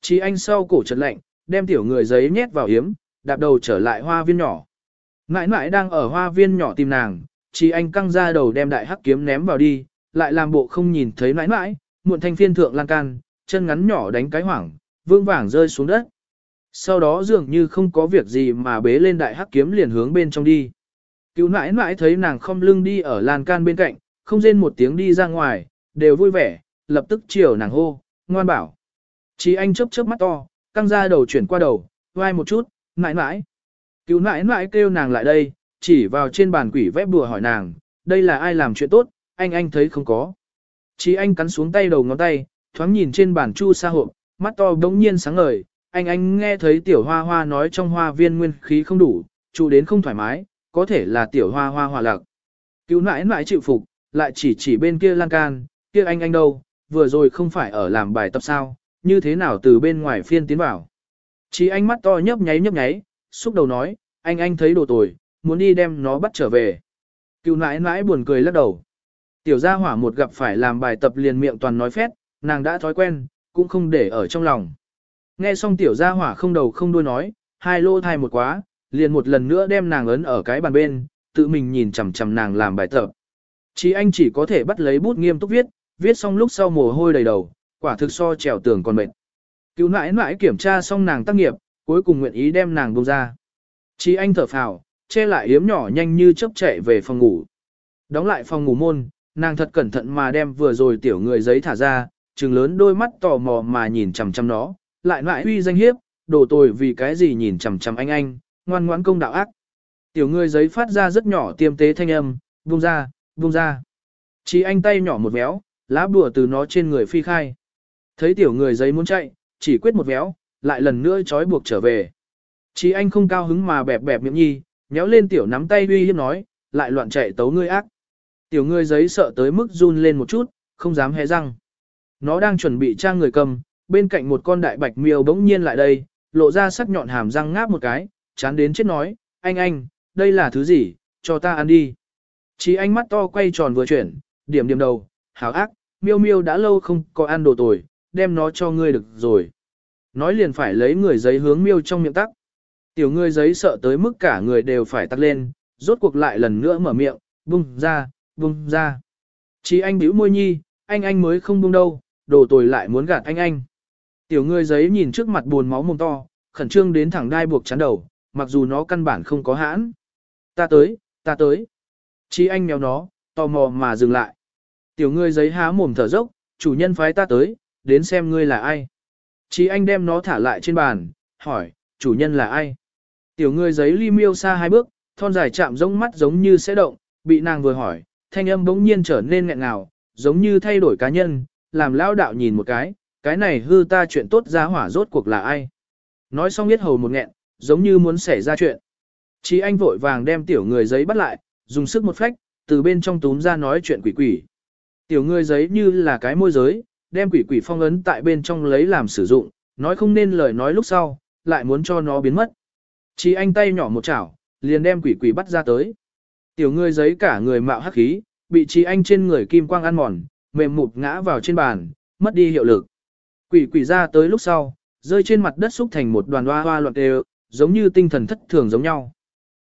Speaker 1: Chỉ anh sau cổ chật lạnh, đem tiểu người giấy nhét vào hiếm, đạp đầu trở lại hoa viên nhỏ. Ngãi ngãi đang ở hoa viên nhỏ tìm nàng, chỉ anh căng ra đầu đem đại hắc kiếm ném vào đi, lại làm bộ không nhìn thấy ngãi ngãi. muộn thanh phiên thượng lan can, chân ngắn nhỏ đánh cái hoảng, vương vàng rơi xuống đất. Sau đó dường như không có việc gì mà bế lên đại hắc kiếm liền hướng bên trong đi. Cứu nãi nãi thấy nàng không lưng đi ở lan can bên cạnh, không rên một tiếng đi ra ngoài, đều vui vẻ, lập tức chiều nàng hô, ngoan bảo. Chí anh chớp chớp mắt to, căng ra đầu chuyển qua đầu, vai một chút, nãi nãi. Cứu nãi nãi kêu nàng lại đây, chỉ vào trên bàn quỷ vẽ bùa hỏi nàng, đây là ai làm chuyện tốt, anh anh thấy không có. Chí anh cắn xuống tay đầu ngón tay, thoáng nhìn trên bàn chu sa hộp, mắt to đống nhiên sáng ngời, anh anh nghe thấy tiểu hoa hoa nói trong hoa viên nguyên khí không đủ, trụ đến không thoải mái, có thể là tiểu hoa hoa hòa lạc. Cứu nãi nãi chịu phục, lại chỉ chỉ bên kia lan can, kia anh anh đâu, vừa rồi không phải ở làm bài tập sao, như thế nào từ bên ngoài phiên tiến vào. Chỉ anh mắt to nhấp nháy nhấp nháy, xúc đầu nói, anh anh thấy đồ tồi, muốn đi đem nó bắt trở về. Cứu nãi nãi buồn cười lắc đầu. Tiểu gia hỏa một gặp phải làm bài tập liền miệng toàn nói phét, nàng đã thói quen, cũng không để ở trong lòng. Nghe xong tiểu gia hỏa không đầu không đuôi nói, hai lô thai một quá, liền một lần nữa đem nàng ấn ở cái bàn bên, tự mình nhìn chằm chằm nàng làm bài tập. Chỉ anh chỉ có thể bắt lấy bút nghiêm túc viết, viết xong lúc sau mồ hôi đầy đầu, quả thực so trèo tường còn mệt. Cứu nãi nãi kiểm tra xong nàng tác nghiệp, cuối cùng nguyện ý đem nàng buông ra. Chỉ anh thở phào, che lại yếm nhỏ nhanh như chớp chạy về phòng ngủ. Đóng lại phòng ngủ môn, nàng thật cẩn thận mà đem vừa rồi tiểu người giấy thả ra, trừng lớn đôi mắt tò mò mà nhìn chằm chằm nó, lại lại uy danh hiếp, đổ tồi vì cái gì nhìn chằm chằm anh anh, ngoan ngoãn công đạo ác. Tiểu người giấy phát ra rất nhỏ tiêm tế thanh âm, buông ra, buông ra. Chỉ anh tay nhỏ một véo, lá bùa từ nó trên người phi khai. Thấy tiểu người giấy muốn chạy, chỉ quyết một véo, lại lần nữa trói buộc trở về. Chỉ anh không cao hứng mà bẹp bẹp miệng nhi, nhéo lên tiểu nắm tay uy hiếp nói, lại loạn chạy tấu ngươi ác. Tiểu người giấy sợ tới mức run lên một chút, không dám hé răng. Nó đang chuẩn bị trang người cầm, bên cạnh một con đại bạch miêu bỗng nhiên lại đây, lộ ra sắc nhọn hàm răng ngáp một cái, chán đến chết nói, anh anh, đây là thứ gì, cho ta ăn đi. Chỉ anh mắt to quay tròn vừa chuyển, điểm điểm đầu, hảo ác, miêu miêu đã lâu không có ăn đồ tồi, đem nó cho ngươi được rồi. Nói liền phải lấy người giấy hướng miêu trong miệng tắc. Tiểu người giấy sợ tới mức cả người đều phải tắc lên, rốt cuộc lại lần nữa mở miệng, bung ra, bung ra. Chỉ anh bĩu môi nhi, anh anh mới không bung đâu, đồ tồi lại muốn gạt anh anh. Tiểu người giấy nhìn trước mặt buồn máu mồm to, khẩn trương đến thẳng đai buộc chắn đầu, mặc dù nó căn bản không có hãn. Ta tới, ta tới. Chí anh mèo nó, tò mò mà dừng lại. Tiểu ngươi giấy há mồm thở dốc, chủ nhân phái ta tới, đến xem ngươi là ai. Chí anh đem nó thả lại trên bàn, hỏi, chủ nhân là ai? Tiểu ngươi giấy li miêu xa hai bước, thon dài chạm giống mắt giống như sẽ động, bị nàng vừa hỏi, thanh âm bỗng nhiên trở nên nghẹn ngào, giống như thay đổi cá nhân, làm lão đạo nhìn một cái, cái này hư ta chuyện tốt ra hỏa rốt cuộc là ai? Nói xong biết hầu một nghẹn, giống như muốn xảy ra chuyện. Chí anh vội vàng đem tiểu người giấy bắt lại, dùng sức một phách, từ bên trong túm ra nói chuyện quỷ quỷ. Tiểu người giấy như là cái môi giới, đem quỷ quỷ phong ấn tại bên trong lấy làm sử dụng, nói không nên lời nói lúc sau, lại muốn cho nó biến mất. Chí anh tay nhỏ một chảo, liền đem quỷ quỷ bắt ra tới. Tiểu người giấy cả người mạo hắc khí, bị chí anh trên người kim quang ăn mòn, mềm mụt ngã vào trên bàn, mất đi hiệu lực. Quỷ quỷ ra tới lúc sau, rơi trên mặt đất xúc thành một đoàn hoa hoa loạn đều, giống như tinh thần thất thường giống nhau.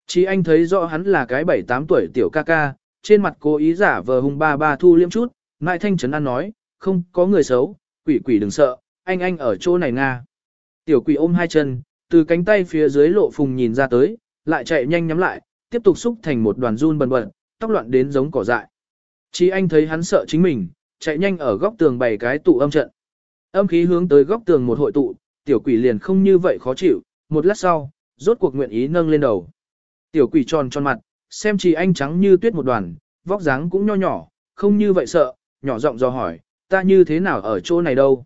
Speaker 1: Chỉ anh thấy rõ hắn là cái 7-8 tuổi tiểu ca ca, trên mặt cố ý giả vờ hung ba ba thu liêm chút, ngại thanh trấn an nói, không có người xấu, quỷ quỷ đừng sợ, anh anh ở chỗ này nga. Tiểu quỷ ôm hai chân, từ cánh tay phía dưới lộ phùng nhìn ra tới, lại chạy nhanh nhắm lại, tiếp tục xúc thành một đoàn run bần bẩn, tóc loạn đến giống cỏ dại. Chỉ anh thấy hắn sợ chính mình, chạy nhanh ở góc tường bày cái tụ âm trận. Âm khí hướng tới góc tường một hội tụ, tiểu quỷ liền không như vậy khó chịu, một lát sau, rốt cuộc nguyện ý nâng lên đầu. Tiểu quỷ tròn tròn mặt, xem chỉ anh trắng như tuyết một đoàn, vóc dáng cũng nho nhỏ, không như vậy sợ, nhỏ giọng do hỏi, ta như thế nào ở chỗ này đâu.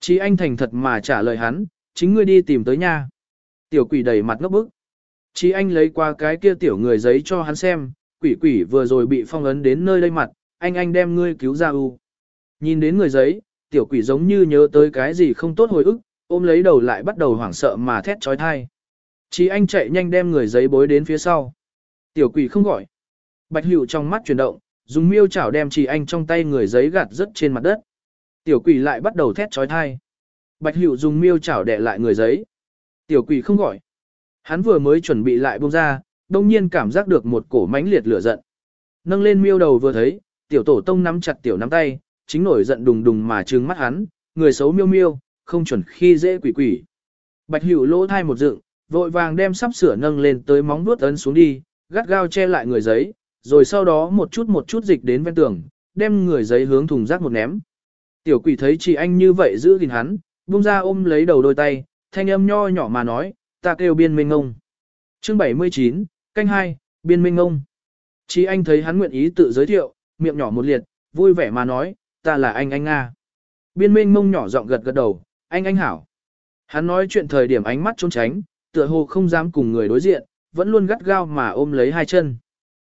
Speaker 1: Chỉ anh thành thật mà trả lời hắn, chính ngươi đi tìm tới nha. Tiểu quỷ đầy mặt ngốc bức. Chỉ anh lấy qua cái kia tiểu người giấy cho hắn xem, quỷ quỷ vừa rồi bị phong ấn đến nơi đây mặt, anh anh đem ngươi cứu ra u. Nhìn đến người giấy, tiểu quỷ giống như nhớ tới cái gì không tốt hồi ức, ôm lấy đầu lại bắt đầu hoảng sợ mà thét trói thai. Chí anh chạy nhanh đem người giấy bối đến phía sau. Tiểu quỷ không gọi. Bạch hữu trong mắt chuyển động, dùng miêu chảo đem chỉ anh trong tay người giấy gạt rất trên mặt đất. Tiểu quỷ lại bắt đầu thét trói thai. Bạch hữu dùng miêu chảo đè lại người giấy. Tiểu quỷ không gọi. Hắn vừa mới chuẩn bị lại buông ra, đông nhiên cảm giác được một cổ mãnh liệt lửa giận. Nâng lên miêu đầu vừa thấy, tiểu tổ tông nắm chặt tiểu nắm tay, chính nổi giận đùng đùng mà trừng mắt hắn, người xấu miêu miêu, không chuẩn khi dễ quỷ quỷ. Bạch hữu lỗ thai một dựng, vội vàng đem sắp sửa nâng lên tới móng vuốt ấn xuống đi, gắt gao che lại người giấy, rồi sau đó một chút một chút dịch đến ven tường, đem người giấy hướng thùng rác một ném. Tiểu quỷ thấy chị anh như vậy giữ gìn hắn, buông ra ôm lấy đầu đôi tay, thanh âm nho nhỏ mà nói, ta kêu biên minh ngông. Chương 79, canh 2, biên minh ngông. Chị anh thấy hắn nguyện ý tự giới thiệu, miệng nhỏ một liệt, vui vẻ mà nói, ta là anh anh Nga. Biên minh mông nhỏ giọng gật gật đầu, anh anh hảo. Hắn nói chuyện thời điểm ánh mắt trốn tránh, tựa hồ không dám cùng người đối diện, vẫn luôn gắt gao mà ôm lấy hai chân.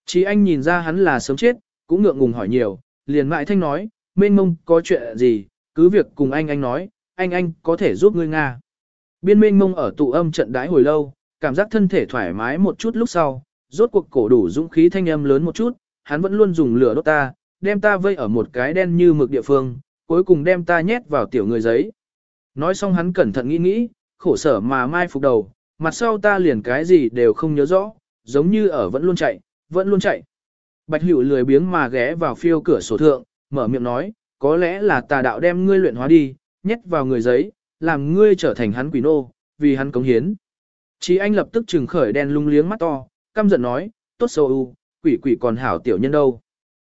Speaker 1: Chí anh nhìn ra hắn là sớm chết, cũng ngượng ngùng hỏi nhiều, liền mại thanh nói, mênh mông có chuyện gì, cứ việc cùng anh anh nói, anh anh có thể giúp ngươi Nga. Biên mênh mông ở tụ âm trận đái hồi lâu, cảm giác thân thể thoải mái một chút lúc sau, rốt cuộc cổ đủ dũng khí thanh âm lớn một chút, hắn vẫn luôn dùng lửa đốt ta, đem ta vây ở một cái đen như mực địa phương, cuối cùng đem ta nhét vào tiểu người giấy. Nói xong hắn cẩn thận nghĩ nghĩ, khổ sở mà mai phục đầu, mặt sau ta liền cái gì đều không nhớ rõ, giống như ở vẫn luôn chạy, vẫn luôn chạy. Bạch hữu lười biếng mà ghé vào phiêu cửa sổ thượng, mở miệng nói, có lẽ là tà đạo đem ngươi luyện hóa đi, nhét vào người giấy, làm ngươi trở thành hắn quỷ nô, vì hắn cống hiến. Chí anh lập tức trừng khởi đen lung liếng mắt to, căm giận nói, tốt sâu u, quỷ quỷ còn hảo tiểu nhân đâu.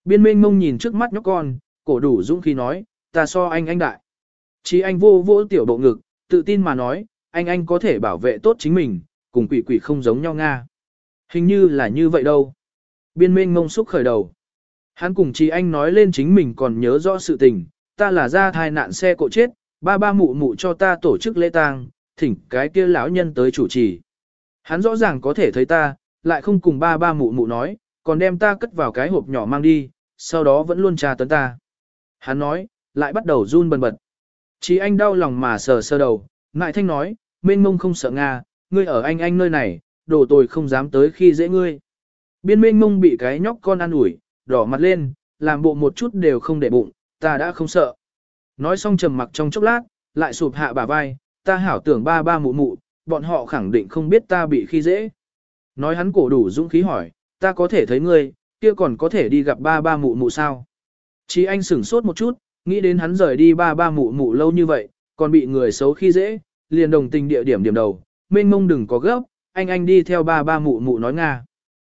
Speaker 1: Biên minh mông nhìn trước mắt nhóc con, cổ đủ dũng khí nói, ta so anh anh đại. Chí anh vô vô tiểu bộ ngực, tự tin mà nói, anh anh có thể bảo vệ tốt chính mình, cùng quỷ quỷ không giống nhau Nga. Hình như là như vậy đâu. Biên minh mông xúc khởi đầu. Hắn cùng chỉ anh nói lên chính mình còn nhớ rõ sự tình, ta là ra thai nạn xe cộ chết, ba ba mụ mụ cho ta tổ chức lễ tang, thỉnh cái kia lão nhân tới chủ trì. Hắn rõ ràng có thể thấy ta, lại không cùng ba ba mụ mụ nói, còn đem ta cất vào cái hộp nhỏ mang đi, sau đó vẫn luôn tra tấn ta. Hắn nói, lại bắt đầu run bần bật. chí anh đau lòng mà sờ sờ đầu, ngại thanh nói, mênh mông không sợ Nga, ngươi ở anh anh nơi này, đồ tồi không dám tới khi dễ ngươi. Biên mênh mông bị cái nhóc con ăn ủi, đỏ mặt lên, làm bộ một chút đều không để bụng, ta đã không sợ. Nói xong trầm mặc trong chốc lát, lại sụp hạ bả vai, ta hảo tưởng ba ba mụ mụ, bọn họ khẳng định không biết ta bị khi dễ. Nói hắn cổ đủ dũng khí hỏi, ta có thể thấy ngươi, kia còn có thể đi gặp ba ba mụ mụ sao? Chí anh sửng sốt một chút, nghĩ đến hắn rời đi ba ba mụ mụ lâu như vậy, còn bị người xấu khi dễ, liền đồng tình địa điểm điểm đầu, mênh mông đừng có gấp, anh anh đi theo ba ba mụ mụ nói Nga.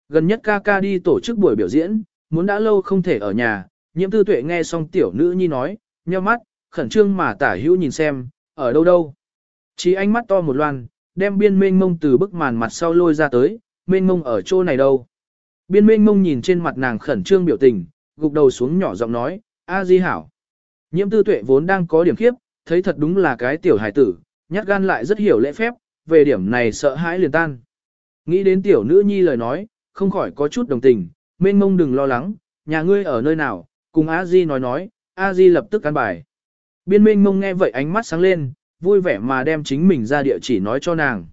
Speaker 1: Gần nhất ca ca đi tổ chức buổi biểu diễn, muốn đã lâu không thể ở nhà, nhiễm tư tuệ nghe xong tiểu nữ nhi nói, nheo mắt, khẩn trương mà tả hữu nhìn xem, ở đâu đâu. Chí anh mắt to một loan, đem biên mênh mông từ bức màn mặt sau lôi ra tới, mênh mông ở chỗ này đâu. Biên mênh mông nhìn trên mặt nàng khẩn trương biểu tình, gục đầu xuống nhỏ giọng nói, a di hảo. Nhiễm tư tuệ vốn đang có điểm khiếp, thấy thật đúng là cái tiểu hài tử, nhát gan lại rất hiểu lễ phép, về điểm này sợ hãi liền tan. Nghĩ đến tiểu nữ nhi lời nói, không khỏi có chút đồng tình, mênh mông đừng lo lắng, nhà ngươi ở nơi nào, cùng a di nói nói, a di lập tức căn bài. Biên mênh mông nghe vậy ánh mắt sáng lên, vui vẻ mà đem chính mình ra địa chỉ nói cho nàng.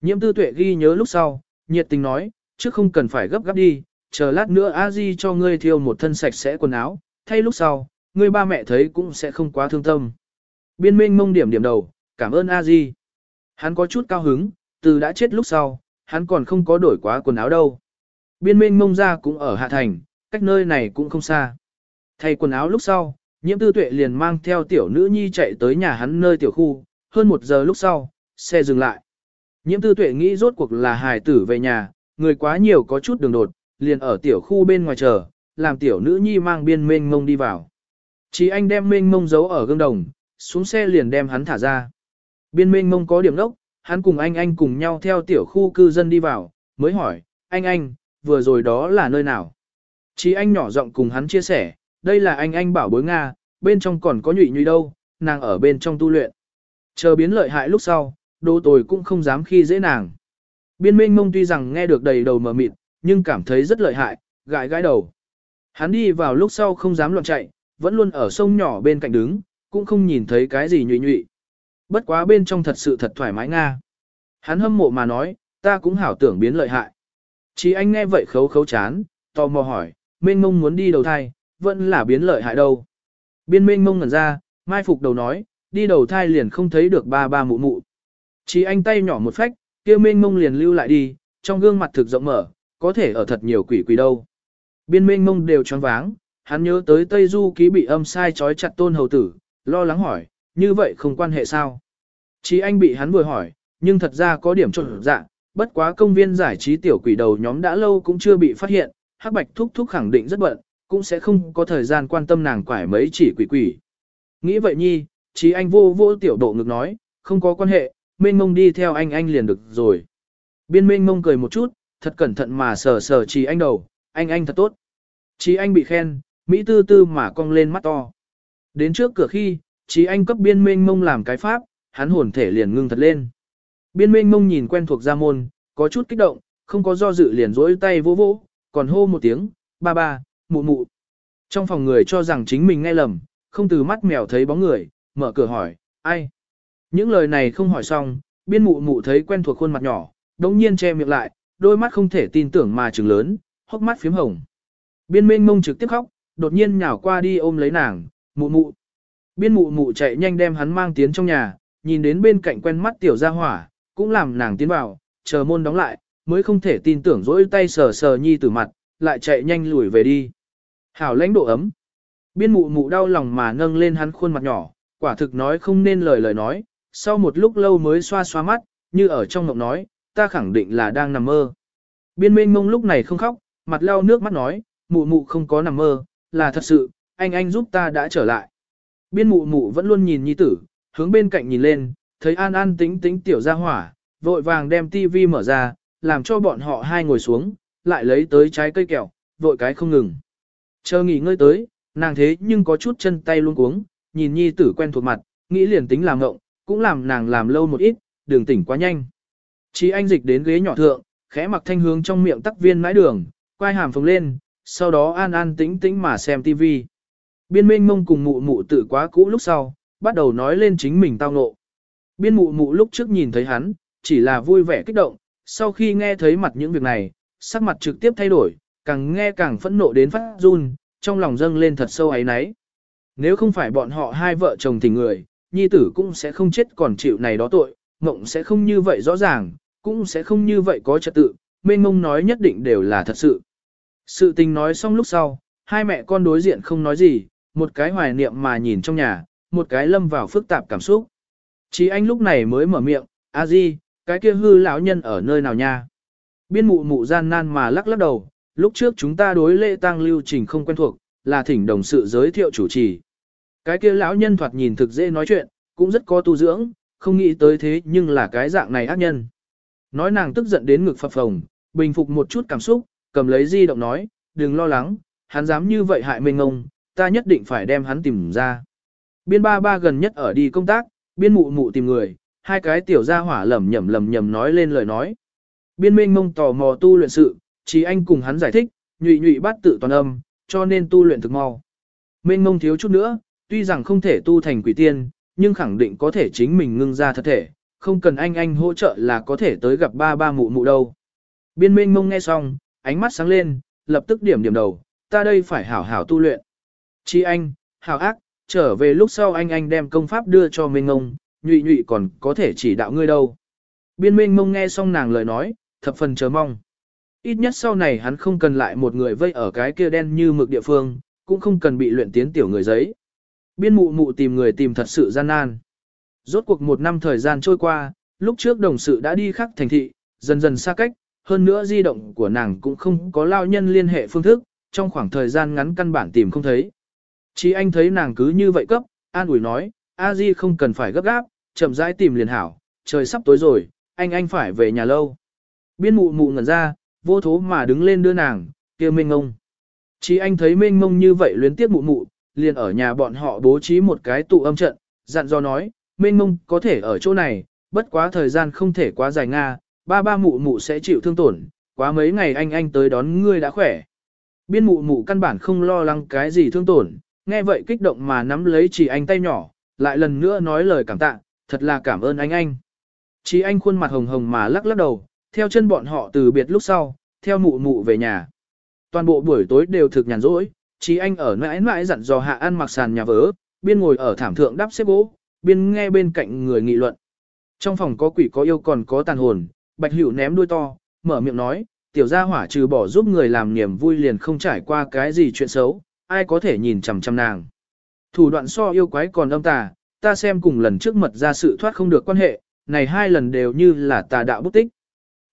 Speaker 1: Nhiễm tư tuệ ghi nhớ lúc sau, nhiệt tình nói, chứ không cần phải gấp gáp đi, chờ lát nữa a di cho ngươi thiêu một thân sạch sẽ quần áo, thay lúc sau, ngươi ba mẹ thấy cũng sẽ không quá thương tâm. Biên minh mông điểm điểm đầu, cảm ơn a di. Hắn có chút cao hứng, từ đã chết lúc sau, hắn còn không có đổi quá quần áo đâu. Biên minh mông ra cũng ở Hạ Thành, cách nơi này cũng không xa. Thay quần áo lúc sau, nhiễm tư tuệ liền mang theo tiểu nữ nhi chạy tới nhà hắn nơi tiểu khu, hơn một giờ lúc sau, xe dừng lại. Nhiễm tư tuệ nghĩ rốt cuộc là hài tử về nhà, người quá nhiều có chút đường đột, liền ở tiểu khu bên ngoài chờ, làm tiểu nữ nhi mang biên mênh mông đi vào. Chỉ anh đem mênh mông giấu ở gương đồng, xuống xe liền đem hắn thả ra. Biên mênh mông có điểm đốc, hắn cùng anh anh cùng nhau theo tiểu khu cư dân đi vào, mới hỏi, anh anh, vừa rồi đó là nơi nào? Chỉ anh nhỏ giọng cùng hắn chia sẻ, đây là anh anh bảo bối Nga, bên trong còn có nhụy nhụy đâu, nàng ở bên trong tu luyện. Chờ biến lợi hại lúc sau, đô tồi cũng không dám khi dễ nàng. Biên minh mông tuy rằng nghe được đầy đầu mờ mịt, nhưng cảm thấy rất lợi hại, gãi gãi đầu. Hắn đi vào lúc sau không dám loạn chạy, vẫn luôn ở sông nhỏ bên cạnh đứng, cũng không nhìn thấy cái gì nhụy nhụy. Bất quá bên trong thật sự thật thoải mái nga. Hắn hâm mộ mà nói, ta cũng hảo tưởng biến lợi hại. Chỉ anh nghe vậy khấu khấu chán, tò mò hỏi, mênh mông muốn đi đầu thai, vẫn là biến lợi hại đâu. Biên mênh mông ngẩn ra, mai phục đầu nói, đi đầu thai liền không thấy được ba ba mụ mụ. Chỉ anh tay nhỏ một phách, kia mênh mông liền lưu lại đi, trong gương mặt thực rộng mở, có thể ở thật nhiều quỷ quỷ đâu. Biên mênh mông đều choáng váng, hắn nhớ tới Tây Du ký bị âm sai trói chặt tôn hầu tử, lo lắng hỏi, như vậy không quan hệ sao? Chí anh bị hắn vừa hỏi, nhưng thật ra có điểm trộn dạ, bất quá công viên giải trí tiểu quỷ đầu nhóm đã lâu cũng chưa bị phát hiện, hắc bạch thúc thúc khẳng định rất bận, cũng sẽ không có thời gian quan tâm nàng quải mấy chỉ quỷ quỷ. Nghĩ vậy nhi, Chí anh vô vô tiểu độ ngực nói, không có quan hệ, mênh mông đi theo anh anh liền được rồi. Biên mênh mông cười một chút, thật cẩn thận mà sờ sờ chỉ anh đầu, anh anh thật tốt. Chỉ anh bị khen, Mỹ tư tư mà cong lên mắt to. Đến trước cửa khi, chỉ anh cấp biên mênh mông làm cái pháp, hắn hồn thể liền ngưng thật lên. Biên mênh mông nhìn quen thuộc gia môn, có chút kích động, không có do dự liền rỗi tay vỗ vỗ, còn hô một tiếng, ba ba, mụ mụ. Trong phòng người cho rằng chính mình nghe lầm, không từ mắt mèo thấy bóng người, mở cửa hỏi, ai? Những lời này không hỏi xong, biên mụ mụ thấy quen thuộc khuôn mặt nhỏ, đống nhiên che miệng lại, đôi mắt không thể tin tưởng mà trừng lớn, hốc mắt phím hồng. Biên mênh mông trực tiếp khóc, đột nhiên nhào qua đi ôm lấy nàng, mụ mụ. Biên mụ mụ chạy nhanh đem hắn mang tiến trong nhà, nhìn đến bên cạnh quen mắt tiểu gia hỏa, cũng làm nàng tiến vào, chờ môn đóng lại, mới không thể tin tưởng dỗi tay sờ sờ nhi tử mặt, lại chạy nhanh lùi về đi. Hảo lãnh độ ấm. Biên mụ mụ đau lòng mà nâng lên hắn khuôn mặt nhỏ, quả thực nói không nên lời lời nói, sau một lúc lâu mới xoa xoa mắt, như ở trong mộng nói, ta khẳng định là đang nằm mơ. Biên mênh mông lúc này không khóc, mặt lau nước mắt nói, mụ mụ không có nằm mơ, là thật sự, anh anh giúp ta đã trở lại. Biên mụ mụ vẫn luôn nhìn nhi tử, hướng bên cạnh nhìn lên, thấy an an tính tính tiểu ra hỏa, vội vàng đem tivi mở ra, làm cho bọn họ hai ngồi xuống, lại lấy tới trái cây kẹo, vội cái không ngừng. Chờ nghỉ ngơi tới, nàng thế nhưng có chút chân tay luôn cuống, nhìn nhi tử quen thuộc mặt, nghĩ liền tính làm ngộng, cũng làm nàng làm lâu một ít, đường tỉnh quá nhanh. Chí anh dịch đến ghế nhỏ thượng, khẽ mặc thanh hướng trong miệng tắc viên mãi đường, quay hàm phồng lên, sau đó an an tĩnh tĩnh mà xem tivi Biên minh mông cùng mụ mụ tự quá cũ lúc sau, bắt đầu nói lên chính mình tao ngộ. Biên mụ mụ lúc trước nhìn thấy hắn, chỉ là vui vẻ kích động, sau khi nghe thấy mặt những việc này, sắc mặt trực tiếp thay đổi, càng nghe càng phẫn nộ đến phát run, trong lòng dâng lên thật sâu ấy náy. Nếu không phải bọn họ hai vợ chồng tình người, nhi tử cũng sẽ không chết còn chịu này đó tội, mộng sẽ không như vậy rõ ràng, cũng sẽ không như vậy có trật tự, mênh mông nói nhất định đều là thật sự. Sự tình nói xong lúc sau, hai mẹ con đối diện không nói gì, một cái hoài niệm mà nhìn trong nhà, một cái lâm vào phức tạp cảm xúc. Chí anh lúc này mới mở miệng, a di, cái kia hư lão nhân ở nơi nào nha? Biên mụ mụ gian nan mà lắc lắc đầu, lúc trước chúng ta đối lễ tang lưu trình không quen thuộc, là thỉnh đồng sự giới thiệu chủ trì. Cái kia lão nhân thoạt nhìn thực dễ nói chuyện, cũng rất có tu dưỡng, không nghĩ tới thế nhưng là cái dạng này ác nhân. Nói nàng tức giận đến ngực phập phồng, bình phục một chút cảm xúc, cầm lấy di động nói, đừng lo lắng, hắn dám như vậy hại mình ngông, ta nhất định phải đem hắn tìm ra. Biên ba ba gần nhất ở đi công tác, biên mụ mụ tìm người, hai cái tiểu gia hỏa lẩm nhẩm lẩm nhẩm nói lên lời nói. Biên minh mông tò mò tu luyện sự, chỉ anh cùng hắn giải thích, nhụy nhụy bắt tự toàn âm, cho nên tu luyện thực mau. Minh mông thiếu chút nữa, tuy rằng không thể tu thành quỷ tiên, nhưng khẳng định có thể chính mình ngưng ra thật thể, không cần anh anh hỗ trợ là có thể tới gặp ba ba mụ mụ đâu. Biên minh mông nghe xong, ánh mắt sáng lên, lập tức điểm điểm đầu, ta đây phải hảo hảo tu luyện. Chi anh, hảo ác, trở về lúc sau anh anh đem công pháp đưa cho minh mông, nhụy nhụy còn có thể chỉ đạo ngươi đâu. Biên minh mông nghe xong nàng lời nói, thập phần chờ mong. Ít nhất sau này hắn không cần lại một người vây ở cái kia đen như mực địa phương, cũng không cần bị luyện tiến tiểu người giấy. Biên mụ mụ tìm người tìm thật sự gian nan. Rốt cuộc một năm thời gian trôi qua, lúc trước đồng sự đã đi khắc thành thị, dần dần xa cách, hơn nữa di động của nàng cũng không có lao nhân liên hệ phương thức, trong khoảng thời gian ngắn căn bản tìm không thấy. Chỉ anh thấy nàng cứ như vậy cấp, an ủi nói, a di không cần phải gấp gáp, chậm rãi tìm liền hảo, trời sắp tối rồi, anh anh phải về nhà lâu. Biên mụ mụ ngẩn ra, vô thố mà đứng lên đưa nàng, kia mênh ngông. Chỉ anh thấy mênh ngông như vậy luyến tiếp mụ mụ, liền ở nhà bọn họ bố trí một cái tụ âm trận, dặn do nói, mênh mông có thể ở chỗ này, bất quá thời gian không thể quá dài nga, ba ba mụ mụ sẽ chịu thương tổn, quá mấy ngày anh anh tới đón ngươi đã khỏe. Biên mụ mụ căn bản không lo lắng cái gì thương tổn, nghe vậy kích động mà nắm lấy chỉ anh tay nhỏ, lại lần nữa nói lời cảm tạ, thật là cảm ơn anh anh. Chỉ anh khuôn mặt hồng hồng mà lắc lắc đầu, theo chân bọn họ từ biệt lúc sau, theo mụ mụ về nhà. Toàn bộ buổi tối đều thực nhàn rỗi, Chí anh ở mãi mãi dặn dò hạ ăn mặc sàn nhà vỡ, biên ngồi ở thảm thượng đắp xếp gỗ, biên nghe bên cạnh người nghị luận. Trong phòng có quỷ có yêu còn có tàn hồn, bạch hữu ném đuôi to, mở miệng nói, tiểu gia hỏa trừ bỏ giúp người làm niềm vui liền không trải qua cái gì chuyện xấu, ai có thể nhìn chằm chằm nàng. Thủ đoạn so yêu quái còn âm tà, ta xem cùng lần trước mật ra sự thoát không được quan hệ, này hai lần đều như là tà đạo bút tích.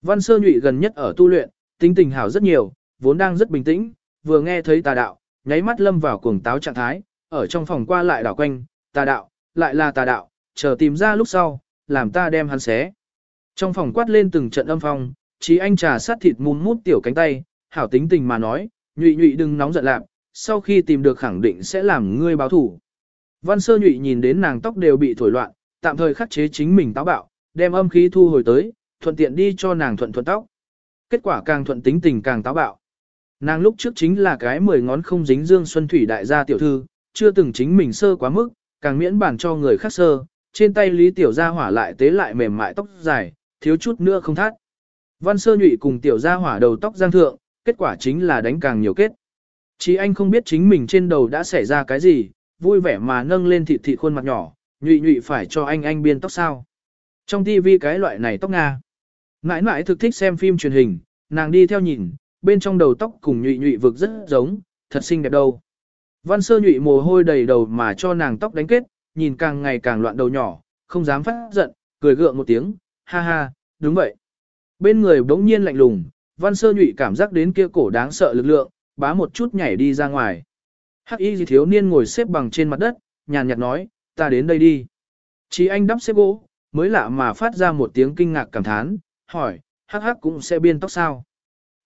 Speaker 1: Văn sơ nhụy gần nhất ở tu luyện, tinh tình hảo rất nhiều, vốn đang rất bình tĩnh, vừa nghe thấy tà đạo, nháy mắt lâm vào cuồng táo trạng thái, ở trong phòng qua lại đảo quanh, tà đạo, lại là tà đạo, chờ tìm ra lúc sau, làm ta đem hắn xé. Trong phòng quát lên từng trận âm phong, chí anh trà sát thịt mum mút tiểu cánh tay, hảo tính tình mà nói, nhụy nhụy đừng nóng giận lạc, sau khi tìm được khẳng định sẽ làm ngươi báo thủ. Văn sơ nhụy nhìn đến nàng tóc đều bị thổi loạn, tạm thời khắc chế chính mình táo bạo, đem âm khí thu hồi tới, thuận tiện đi cho nàng thuận thuận tóc. Kết quả càng thuận tính tình càng táo bạo. Nàng lúc trước chính là cái mười ngón không dính dương xuân thủy đại gia tiểu thư, chưa từng chính mình sơ quá mức, càng miễn bản cho người khác sơ, trên tay lý tiểu gia hỏa lại tế lại mềm mại tóc dài, thiếu chút nữa không thắt. Văn sơ nhụy cùng tiểu gia hỏa đầu tóc giang thượng, kết quả chính là đánh càng nhiều kết. Chỉ anh không biết chính mình trên đầu đã xảy ra cái gì, vui vẻ mà nâng lên thịt thịt khuôn mặt nhỏ, nhụy nhụy phải cho anh anh biên tóc sao. Trong tivi cái loại này tóc Nga. Mãi mãi thực thích xem phim truyền hình, nàng đi theo nhìn, bên trong đầu tóc cùng nhụy nhụy vực rất giống, thật xinh đẹp đâu. Văn sơ nhụy mồ hôi đầy đầu mà cho nàng tóc đánh kết, nhìn càng ngày càng loạn đầu nhỏ, không dám phát giận, cười gượng một tiếng, ha ha, đúng vậy. Bên người bỗng nhiên lạnh lùng, văn sơ nhụy cảm giác đến kia cổ đáng sợ lực lượng, bá một chút nhảy đi ra ngoài. Hắc y thiếu niên ngồi xếp bằng trên mặt đất, nhàn nhạt nói, ta đến đây đi. Chỉ anh đắp xếp gỗ, mới lạ mà phát ra một tiếng kinh ngạc cảm thán, hỏi, hắc hắc cũng sẽ biên tóc sao.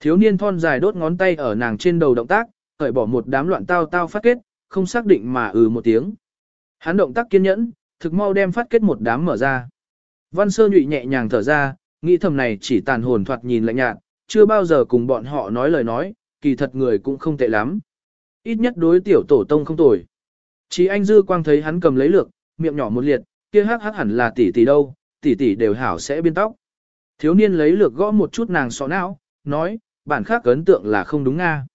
Speaker 1: Thiếu niên thon dài đốt ngón tay ở nàng trên đầu động tác, cởi bỏ một đám loạn tao tao phát kết, không xác định mà ừ một tiếng. Hắn động tác kiên nhẫn, thực mau đem phát kết một đám mở ra. Văn sơ nhụy nhẹ nhàng thở ra, nghĩ thầm này chỉ tàn hồn thoạt nhìn lạnh nhạt, chưa bao giờ cùng bọn họ nói lời nói, kỳ thật người cũng không tệ lắm. Ít nhất đối tiểu tổ tông không tồi. Chỉ anh dư quang thấy hắn cầm lấy lược, miệng nhỏ một liệt, kia hắc hắc hẳn là tỷ tỷ đâu, tỷ tỷ đều hảo sẽ biên tóc. Thiếu niên lấy lược gõ một chút nàng sọ não, nói, bản khác ấn tượng là không đúng nga.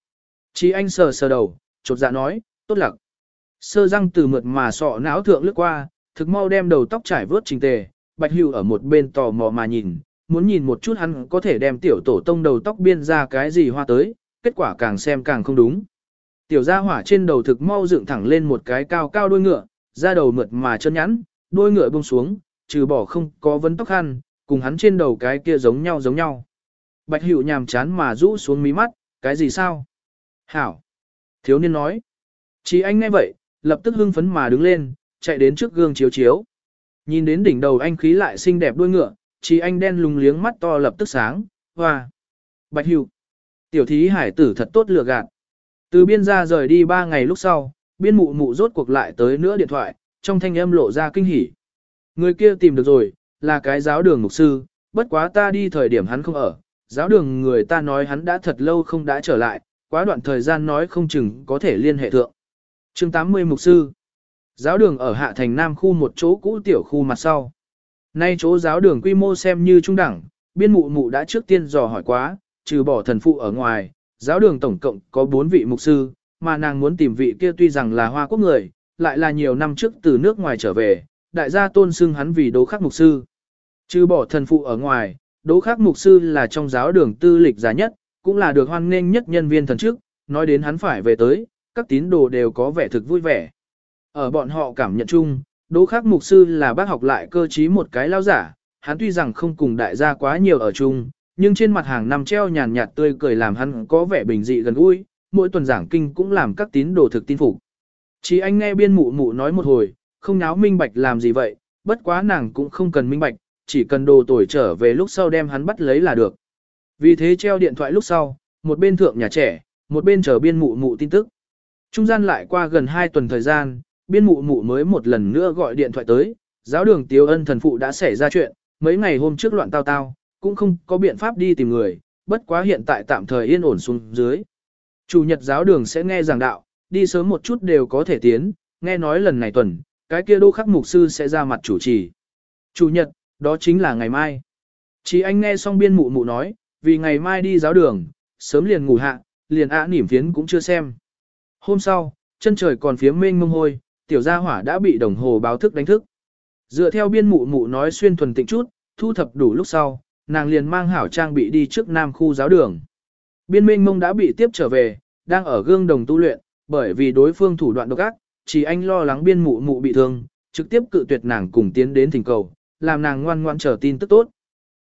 Speaker 1: chí anh sờ sờ đầu, chột dạ nói, tốt lặc. Sơ răng từ mượt mà sọ não thượng lướt qua, thực mau đem đầu tóc trải vớt trình tề, bạch hưu ở một bên tò mò mà nhìn, muốn nhìn một chút hắn có thể đem tiểu tổ tông đầu tóc biên ra cái gì hoa tới, kết quả càng xem càng không đúng. Tiểu gia hỏa trên đầu thực mau dựng thẳng lên một cái cao cao đuôi ngựa, da đầu mượt mà chân nhẵn, đuôi ngựa buông xuống, trừ bỏ không có vấn tóc khăn, cùng hắn trên đầu cái kia giống nhau giống nhau. Bạch Hữu nhàm chán mà rũ xuống mí mắt, cái gì sao? Hảo. Thiếu niên nói. Chỉ anh nghe vậy, lập tức hưng phấn mà đứng lên, chạy đến trước gương chiếu chiếu. Nhìn đến đỉnh đầu anh khí lại xinh đẹp đuôi ngựa, chỉ anh đen lùng liếng mắt to lập tức sáng, hoa. Bạch hữu! Tiểu thí hải tử thật tốt lừa gạt. Từ biên ra rời đi ba ngày lúc sau, biên mụ mụ rốt cuộc lại tới nữa điện thoại, trong thanh âm lộ ra kinh hỉ. Người kia tìm được rồi, là cái giáo đường mục sư, bất quá ta đi thời điểm hắn không ở. Giáo đường người ta nói hắn đã thật lâu không đã trở lại, quá đoạn thời gian nói không chừng có thể liên hệ thượng. chương 80 mục sư. Giáo đường ở hạ thành nam khu một chỗ cũ tiểu khu mặt sau. Nay chỗ giáo đường quy mô xem như trung đẳng, biên mụ mụ đã trước tiên dò hỏi quá, trừ bỏ thần phụ ở ngoài, giáo đường tổng cộng có 4 vị mục sư, mà nàng muốn tìm vị kia tuy rằng là hoa quốc người, lại là nhiều năm trước từ nước ngoài trở về, đại gia tôn xưng hắn vì đố khắc mục sư. Trừ bỏ thần phụ ở ngoài, Đỗ khắc mục sư là trong giáo đường tư lịch giá nhất, cũng là được hoan nghênh nhất nhân viên thần trước, nói đến hắn phải về tới, các tín đồ đều có vẻ thực vui vẻ. Ở bọn họ cảm nhận chung, Đỗ khắc mục sư là bác học lại cơ trí một cái lao giả, hắn tuy rằng không cùng đại gia quá nhiều ở chung, nhưng trên mặt hàng năm treo nhàn nhạt tươi cười làm hắn có vẻ bình dị gần gũi, mỗi tuần giảng kinh cũng làm các tín đồ thực tin phục. Chỉ anh nghe biên mụ mụ nói một hồi, không náo minh bạch làm gì vậy, bất quá nàng cũng không cần minh bạch, chỉ cần đồ tuổi trở về lúc sau đem hắn bắt lấy là được. Vì thế treo điện thoại lúc sau, một bên thượng nhà trẻ, một bên chờ biên mụ mụ tin tức. Trung gian lại qua gần 2 tuần thời gian, biên mụ mụ mới một lần nữa gọi điện thoại tới, giáo đường Tiếu Ân thần phụ đã xảy ra chuyện, mấy ngày hôm trước loạn tao tao, cũng không có biện pháp đi tìm người, bất quá hiện tại tạm thời yên ổn xuống dưới. Chủ nhật giáo đường sẽ nghe giảng đạo, đi sớm một chút đều có thể tiến, nghe nói lần này tuần, cái kia đô khắc mục sư sẽ ra mặt chủ trì. Chủ nhật, đó chính là ngày mai. Chỉ anh nghe xong biên mụ mụ nói, vì ngày mai đi giáo đường, sớm liền ngủ hạ, liền ạ nỉm phiến cũng chưa xem. Hôm sau, chân trời còn phía mênh mông hôi, tiểu gia hỏa đã bị đồng hồ báo thức đánh thức. Dựa theo biên mụ mụ nói xuyên thuần tịnh chút, thu thập đủ lúc sau, nàng liền mang hảo trang bị đi trước nam khu giáo đường. Biên mênh mông đã bị tiếp trở về, đang ở gương đồng tu luyện, bởi vì đối phương thủ đoạn độc ác, chỉ anh lo lắng biên mụ mụ bị thương, trực tiếp cự tuyệt nàng cùng tiến đến thỉnh cầu, làm nàng ngoan ngoan chờ tin tức tốt.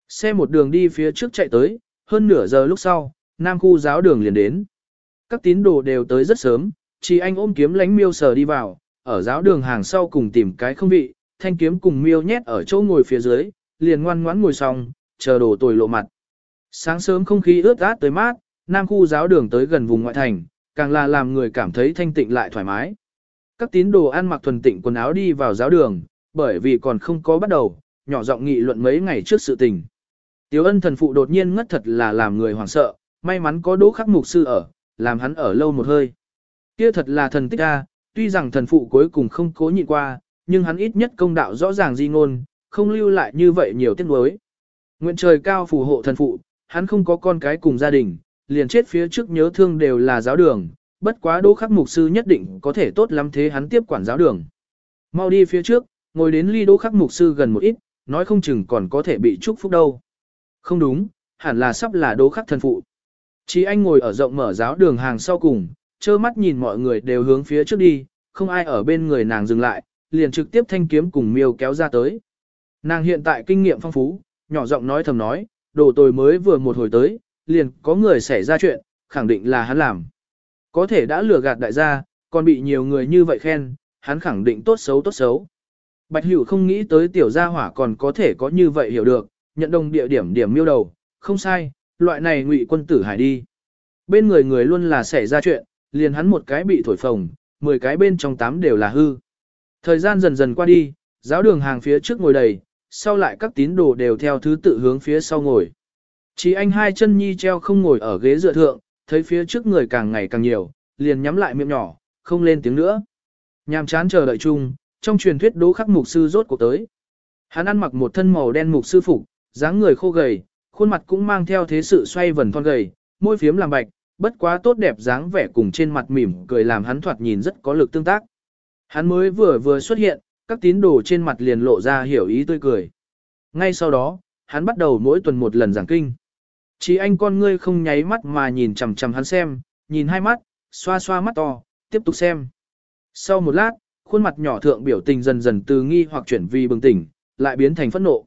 Speaker 1: Xe một đường đi phía trước chạy tới, hơn nửa giờ lúc sau, nam khu giáo đường liền đến. Các tín đồ đều tới rất sớm, chỉ anh ôm kiếm lánh miêu sờ đi vào, ở giáo đường hàng sau cùng tìm cái không vị, thanh kiếm cùng miêu nhét ở chỗ ngồi phía dưới, liền ngoan ngoãn ngồi xong, chờ đồ tồi lộ mặt. Sáng sớm không khí ướt át tới mát, nam khu giáo đường tới gần vùng ngoại thành, càng là làm người cảm thấy thanh tịnh lại thoải mái. Các tín đồ ăn mặc thuần tịnh quần áo đi vào giáo đường, bởi vì còn không có bắt đầu, nhỏ giọng nghị luận mấy ngày trước sự tình. Tiếu ân thần phụ đột nhiên ngất thật là làm người hoảng sợ, may mắn có đỗ khắc mục sư ở, làm hắn ở lâu một hơi. Kia thật là thần tích a, tuy rằng thần phụ cuối cùng không cố nhịn qua, nhưng hắn ít nhất công đạo rõ ràng di ngôn, không lưu lại như vậy nhiều tiếc nuối. Nguyện trời cao phù hộ thần phụ, hắn không có con cái cùng gia đình, liền chết phía trước nhớ thương đều là giáo đường, bất quá đỗ khắc mục sư nhất định có thể tốt lắm thế hắn tiếp quản giáo đường. Mau đi phía trước, ngồi đến ly đỗ khắc mục sư gần một ít, nói không chừng còn có thể bị chúc phúc đâu. Không đúng, hẳn là sắp là đỗ khắc thần phụ. Chỉ anh ngồi ở rộng mở giáo đường hàng sau cùng, trơ mắt nhìn mọi người đều hướng phía trước đi, không ai ở bên người nàng dừng lại, liền trực tiếp thanh kiếm cùng miêu kéo ra tới. Nàng hiện tại kinh nghiệm phong phú, nhỏ giọng nói thầm nói, đồ tồi mới vừa một hồi tới, liền có người xảy ra chuyện, khẳng định là hắn làm. Có thể đã lừa gạt đại gia, còn bị nhiều người như vậy khen, hắn khẳng định tốt xấu tốt xấu. Bạch Hữu không nghĩ tới tiểu gia hỏa còn có thể có như vậy hiểu được, nhận đồng địa điểm điểm miêu đầu, không sai, loại này ngụy quân tử hải đi. Bên người người luôn là xảy ra chuyện, liền hắn một cái bị thổi phồng, 10 cái bên trong 8 đều là hư. Thời gian dần dần qua đi, giáo đường hàng phía trước ngồi đầy, sau lại các tín đồ đều theo thứ tự hướng phía sau ngồi. Chỉ anh hai chân nhi treo không ngồi ở ghế dựa thượng, thấy phía trước người càng ngày càng nhiều, liền nhắm lại miệng nhỏ, không lên tiếng nữa. Nhàm chán chờ đợi chung, trong truyền thuyết đố khắc mục sư rốt cuộc tới. Hắn ăn mặc một thân màu đen mục sư phục, dáng người khô gầy, khuôn mặt cũng mang theo thế sự xoay vần thon gầy, môi phiếm làm bạch, bất quá tốt đẹp dáng vẻ cùng trên mặt mỉm cười làm hắn thoạt nhìn rất có lực tương tác. Hắn mới vừa vừa xuất hiện, các tín đồ trên mặt liền lộ ra hiểu ý tươi cười. Ngay sau đó, hắn bắt đầu mỗi tuần một lần giảng kinh. Chỉ anh con ngươi không nháy mắt mà nhìn chằm chằm hắn xem, nhìn hai mắt, xoa xoa mắt to, tiếp tục xem. Sau một lát, khuôn mặt nhỏ thượng biểu tình dần dần từ nghi hoặc chuyển vì bừng tỉnh, lại biến thành phẫn nộ.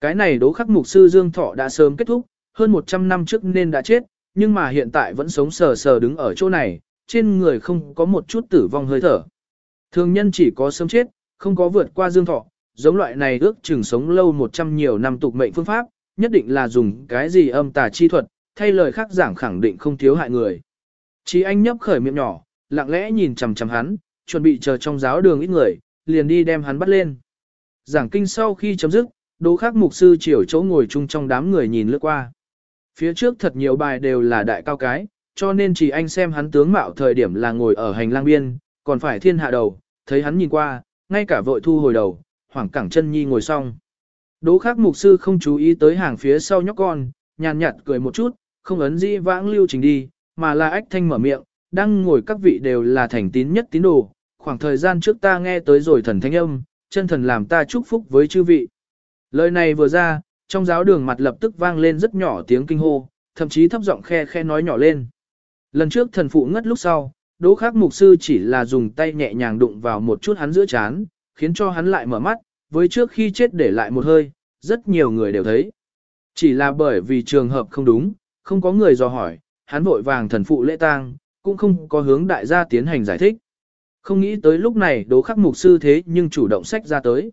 Speaker 1: Cái này đố khắc mục sư Dương Thọ đã sớm kết thúc, hơn 100 năm trước nên đã chết, nhưng mà hiện tại vẫn sống sờ sờ đứng ở chỗ này, trên người không có một chút tử vong hơi thở. Thường nhân chỉ có sớm chết, không có vượt qua Dương Thọ, giống loại này ước chừng sống lâu 100 nhiều năm tục mệnh phương pháp, nhất định là dùng cái gì âm tà chi thuật, thay lời khác giảng khẳng định không thiếu hại người. Chí anh nhấp khởi miệng nhỏ, lặng lẽ nhìn chằm chằm hắn, chuẩn bị chờ trong giáo đường ít người, liền đi đem hắn bắt lên. Giảng kinh sau khi chấm dứt, đỗ khác mục sư chiều chỗ ngồi chung trong đám người nhìn lướt qua. Phía trước thật nhiều bài đều là đại cao cái, cho nên chỉ anh xem hắn tướng mạo thời điểm là ngồi ở hành lang biên, còn phải thiên hạ đầu, thấy hắn nhìn qua, ngay cả vội thu hồi đầu, hoảng cẳng chân nhi ngồi xong. Đỗ khác mục sư không chú ý tới hàng phía sau nhóc con, nhàn nhạt cười một chút, không ấn dĩ vãng lưu trình đi, mà là ách thanh mở miệng, đang ngồi các vị đều là thành tín nhất tín đồ, khoảng thời gian trước ta nghe tới rồi thần thánh âm, chân thần làm ta chúc phúc với chư vị. Lời này vừa ra, trong giáo đường mặt lập tức vang lên rất nhỏ tiếng kinh hô, thậm chí thấp giọng khe khe nói nhỏ lên. Lần trước thần phụ ngất lúc sau, đỗ khắc mục sư chỉ là dùng tay nhẹ nhàng đụng vào một chút hắn giữa chán, khiến cho hắn lại mở mắt, với trước khi chết để lại một hơi, rất nhiều người đều thấy. Chỉ là bởi vì trường hợp không đúng, không có người dò hỏi, hắn vội vàng thần phụ lễ tang, cũng không có hướng đại gia tiến hành giải thích. Không nghĩ tới lúc này đố khắc mục sư thế nhưng chủ động sách ra tới.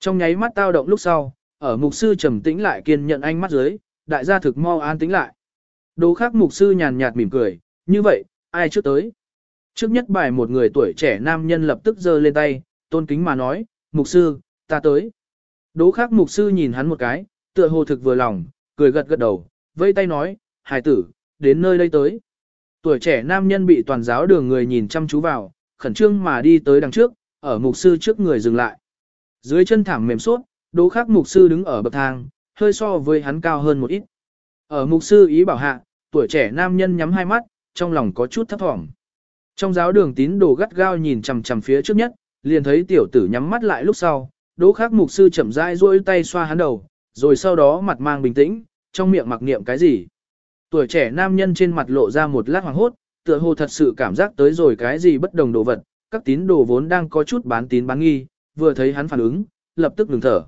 Speaker 1: Trong nháy mắt tao động lúc sau, ở mục sư trầm tĩnh lại kiên nhận ánh mắt dưới, đại gia thực mau an tĩnh lại. Đố khắc mục sư nhàn nhạt mỉm cười, như vậy, ai trước tới? Trước nhất bài một người tuổi trẻ nam nhân lập tức giơ lên tay, tôn kính mà nói, mục sư, ta tới. Đố khắc mục sư nhìn hắn một cái, tựa hồ thực vừa lòng, cười gật gật đầu, vây tay nói, hài tử, đến nơi đây tới. Tuổi trẻ nam nhân bị toàn giáo đường người nhìn chăm chú vào, khẩn trương mà đi tới đằng trước, ở mục sư trước người dừng lại. Dưới chân thảm mềm suốt, đố khắc mục sư đứng ở bậc thang, hơi so với hắn cao hơn một ít. Ở mục sư ý bảo hạ, tuổi trẻ nam nhân nhắm hai mắt, trong lòng có chút thấp thỏm. Trong giáo đường tín đồ gắt gao nhìn chằm chằm phía trước nhất, liền thấy tiểu tử nhắm mắt lại lúc sau, đỗ khắc mục sư chậm rãi duỗi tay xoa hắn đầu, rồi sau đó mặt mang bình tĩnh, trong miệng mặc niệm cái gì. Tuổi trẻ nam nhân trên mặt lộ ra một lát hoàng hốt, tựa hồ thật sự cảm giác tới rồi cái gì bất đồng đồ vật, các tín đồ vốn đang có chút bán tín bán nghi, vừa thấy hắn phản ứng, lập tức ngừng thở.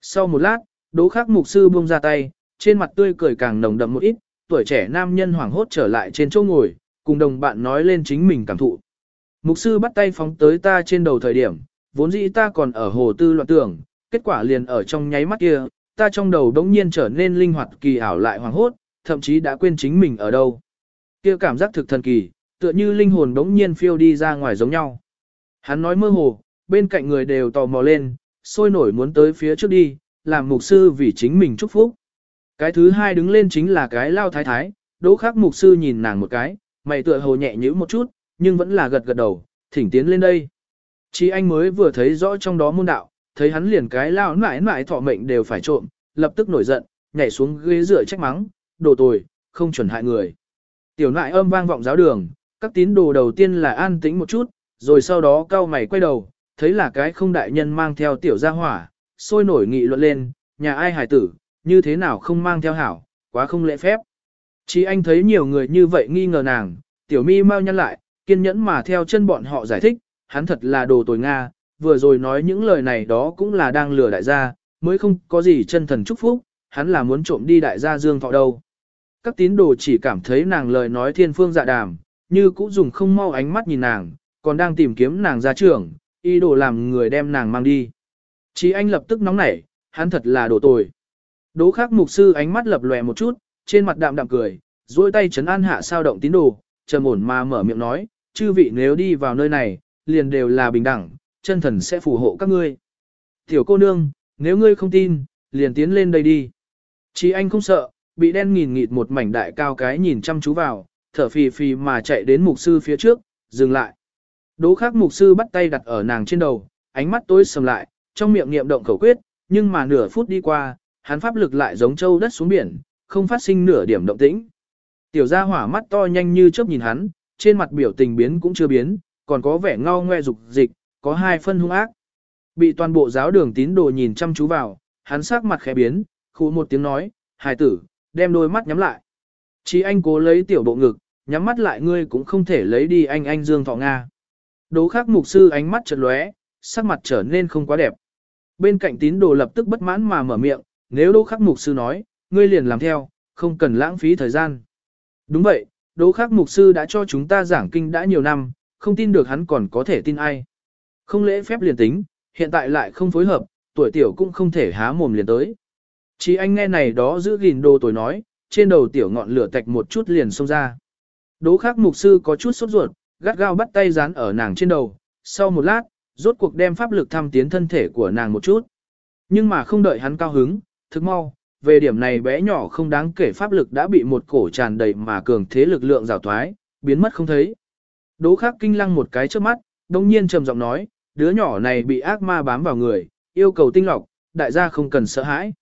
Speaker 1: Sau một lát, đố khắc mục sư buông ra tay, trên mặt tươi cười càng nồng đậm một ít, tuổi trẻ nam nhân hoảng hốt trở lại trên chỗ ngồi, cùng đồng bạn nói lên chính mình cảm thụ. Mục sư bắt tay phóng tới ta trên đầu thời điểm, vốn dĩ ta còn ở hồ tư loạn tưởng, kết quả liền ở trong nháy mắt kia, ta trong đầu đống nhiên trở nên linh hoạt kỳ ảo lại hoảng hốt, thậm chí đã quên chính mình ở đâu. Kia cảm giác thực thần kỳ, tựa như linh hồn đống nhiên phiêu đi ra ngoài giống nhau. Hắn nói mơ hồ, bên cạnh người đều tò mò lên, sôi nổi muốn tới phía trước đi, làm mục sư vì chính mình chúc phúc. Cái thứ hai đứng lên chính là cái lao thái thái, đỗ khắc mục sư nhìn nàng một cái, mày tựa hồ nhẹ nhữ một chút, nhưng vẫn là gật gật đầu, thỉnh tiến lên đây. Chỉ anh mới vừa thấy rõ trong đó môn đạo, thấy hắn liền cái lao nãi nãi thọ mệnh đều phải trộm, lập tức nổi giận, nhảy xuống ghế rửa trách mắng, đồ tồi, không chuẩn hại người. Tiểu nại âm vang vọng giáo đường, các tín đồ đầu tiên là an tĩnh một chút, rồi sau đó cao mày quay đầu, thấy là cái không đại nhân mang theo tiểu gia hỏa, sôi nổi nghị luận lên, nhà ai hài tử, như thế nào không mang theo hảo, quá không lễ phép. Chỉ anh thấy nhiều người như vậy nghi ngờ nàng, tiểu mi mau nhăn lại, kiên nhẫn mà theo chân bọn họ giải thích, hắn thật là đồ tồi Nga, vừa rồi nói những lời này đó cũng là đang lừa đại gia, mới không có gì chân thần chúc phúc, hắn là muốn trộm đi đại gia dương thọ đâu. Các tín đồ chỉ cảm thấy nàng lời nói thiên phương dạ đàm, như cũng dùng không mau ánh mắt nhìn nàng, còn đang tìm kiếm nàng ra trưởng, ý đồ làm người đem nàng mang đi. Chí anh lập tức nóng nảy, hắn thật là đồ tồi. Đỗ khắc mục sư ánh mắt lập lòe một chút, trên mặt đạm đạm cười, duỗi tay chấn an hạ sao động tín đồ, trầm ổn mà mở miệng nói, chư vị nếu đi vào nơi này, liền đều là bình đẳng, chân thần sẽ phù hộ các ngươi. Tiểu cô nương, nếu ngươi không tin, liền tiến lên đây đi. Chí anh không sợ, bị đen nghìn nghịt một mảnh đại cao cái nhìn chăm chú vào, thở phì phì mà chạy đến mục sư phía trước, dừng lại. đố khác mục sư bắt tay đặt ở nàng trên đầu, ánh mắt tối sầm lại, trong miệng niệm động khẩu quyết, nhưng mà nửa phút đi qua, hắn pháp lực lại giống châu đất xuống biển, không phát sinh nửa điểm động tĩnh. Tiểu gia hỏa mắt to nhanh như chớp nhìn hắn, trên mặt biểu tình biến cũng chưa biến, còn có vẻ ngao ngoe dục dịch, có hai phân hung ác. Bị toàn bộ giáo đường tín đồ nhìn chăm chú vào, hắn sắc mặt khẽ biến, khu một tiếng nói, hài tử, đem đôi mắt nhắm lại. Chỉ anh cố lấy tiểu bộ ngực, nhắm mắt lại ngươi cũng không thể lấy đi anh anh Dương Thọ Nga. Đố khác mục sư ánh mắt chợt lóe, sắc mặt trở nên không quá đẹp. Bên cạnh tín đồ lập tức bất mãn mà mở miệng, nếu đố khắc mục sư nói, ngươi liền làm theo, không cần lãng phí thời gian. Đúng vậy, đố khắc mục sư đã cho chúng ta giảng kinh đã nhiều năm, không tin được hắn còn có thể tin ai. Không lễ phép liền tính, hiện tại lại không phối hợp, tuổi tiểu cũng không thể há mồm liền tới. Chỉ anh nghe này đó giữ gìn đồ tuổi nói, trên đầu tiểu ngọn lửa tạch một chút liền xông ra. đố khác mục sư có chút sốt ruột, gắt gao bắt tay dán ở nàng trên đầu, sau một lát, rốt cuộc đem pháp lực thăm tiến thân thể của nàng một chút. Nhưng mà không đợi hắn cao hứng, thức mau, về điểm này bé nhỏ không đáng kể pháp lực đã bị một cổ tràn đầy mà cường thế lực lượng rào thoái, biến mất không thấy. đố khắc kinh lăng một cái trước mắt, đồng nhiên trầm giọng nói, đứa nhỏ này bị ác ma bám vào người, yêu cầu tinh lọc, đại gia không cần sợ hãi.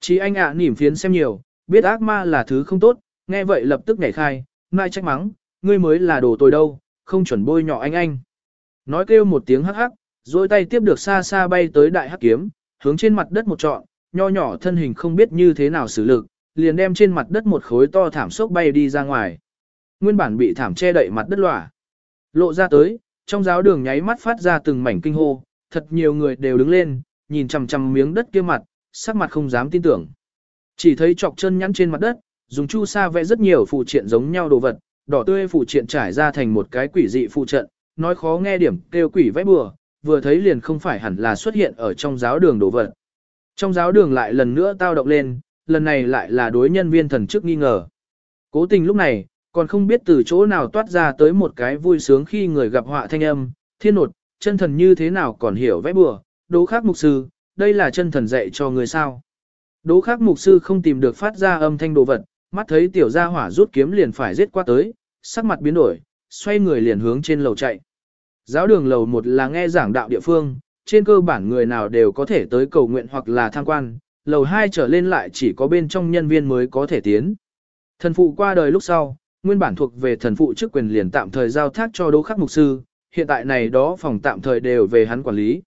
Speaker 1: Chỉ anh ạ à, nỉm phiến xem nhiều, biết ác ma là thứ không tốt, nghe vậy lập tức nhảy khai, mai trách mắng, ngươi mới là đồ tồi đâu, không chuẩn bôi nhỏ anh anh. Nói kêu một tiếng hắc hắc, rồi tay tiếp được xa xa bay tới đại hắc kiếm, hướng trên mặt đất một trọn, nho nhỏ thân hình không biết như thế nào xử lực, liền đem trên mặt đất một khối to thảm sốc bay đi ra ngoài. Nguyên bản bị thảm che đậy mặt đất lỏa. Lộ ra tới, trong giáo đường nháy mắt phát ra từng mảnh kinh hô, thật nhiều người đều đứng lên, nhìn chằm chằm miếng đất kia mặt, sắc mặt không dám tin tưởng. Chỉ thấy chọc chân nhắn trên mặt đất, dùng chu sa vẽ rất nhiều phụ triện giống nhau đồ vật, đỏ tươi phụ triện trải ra thành một cái quỷ dị phụ trận, nói khó nghe điểm kêu quỷ vẽ bừa, vừa thấy liền không phải hẳn là xuất hiện ở trong giáo đường đồ vật. Trong giáo đường lại lần nữa tao động lên, lần này lại là đối nhân viên thần chức nghi ngờ. Cố tình lúc này, còn không biết từ chỗ nào toát ra tới một cái vui sướng khi người gặp họa thanh âm, thiên nột, chân thần như thế nào còn hiểu vẽ bừa, đố khác mục sư, đây là chân thần dạy cho người sao. Đố khác mục sư không tìm được phát ra âm thanh đồ vật, mắt thấy tiểu gia hỏa rút kiếm liền phải giết qua tới, sắc mặt biến đổi, xoay người liền hướng trên lầu chạy. Giáo đường lầu một là nghe giảng đạo địa phương, trên cơ bản người nào đều có thể tới cầu nguyện hoặc là tham quan, lầu 2 trở lên lại chỉ có bên trong nhân viên mới có thể tiến. Thần phụ qua đời lúc sau, nguyên bản thuộc về thần phụ chức quyền liền tạm thời giao thác cho đỗ khắc mục sư, hiện tại này đó phòng tạm thời đều về hắn quản lý.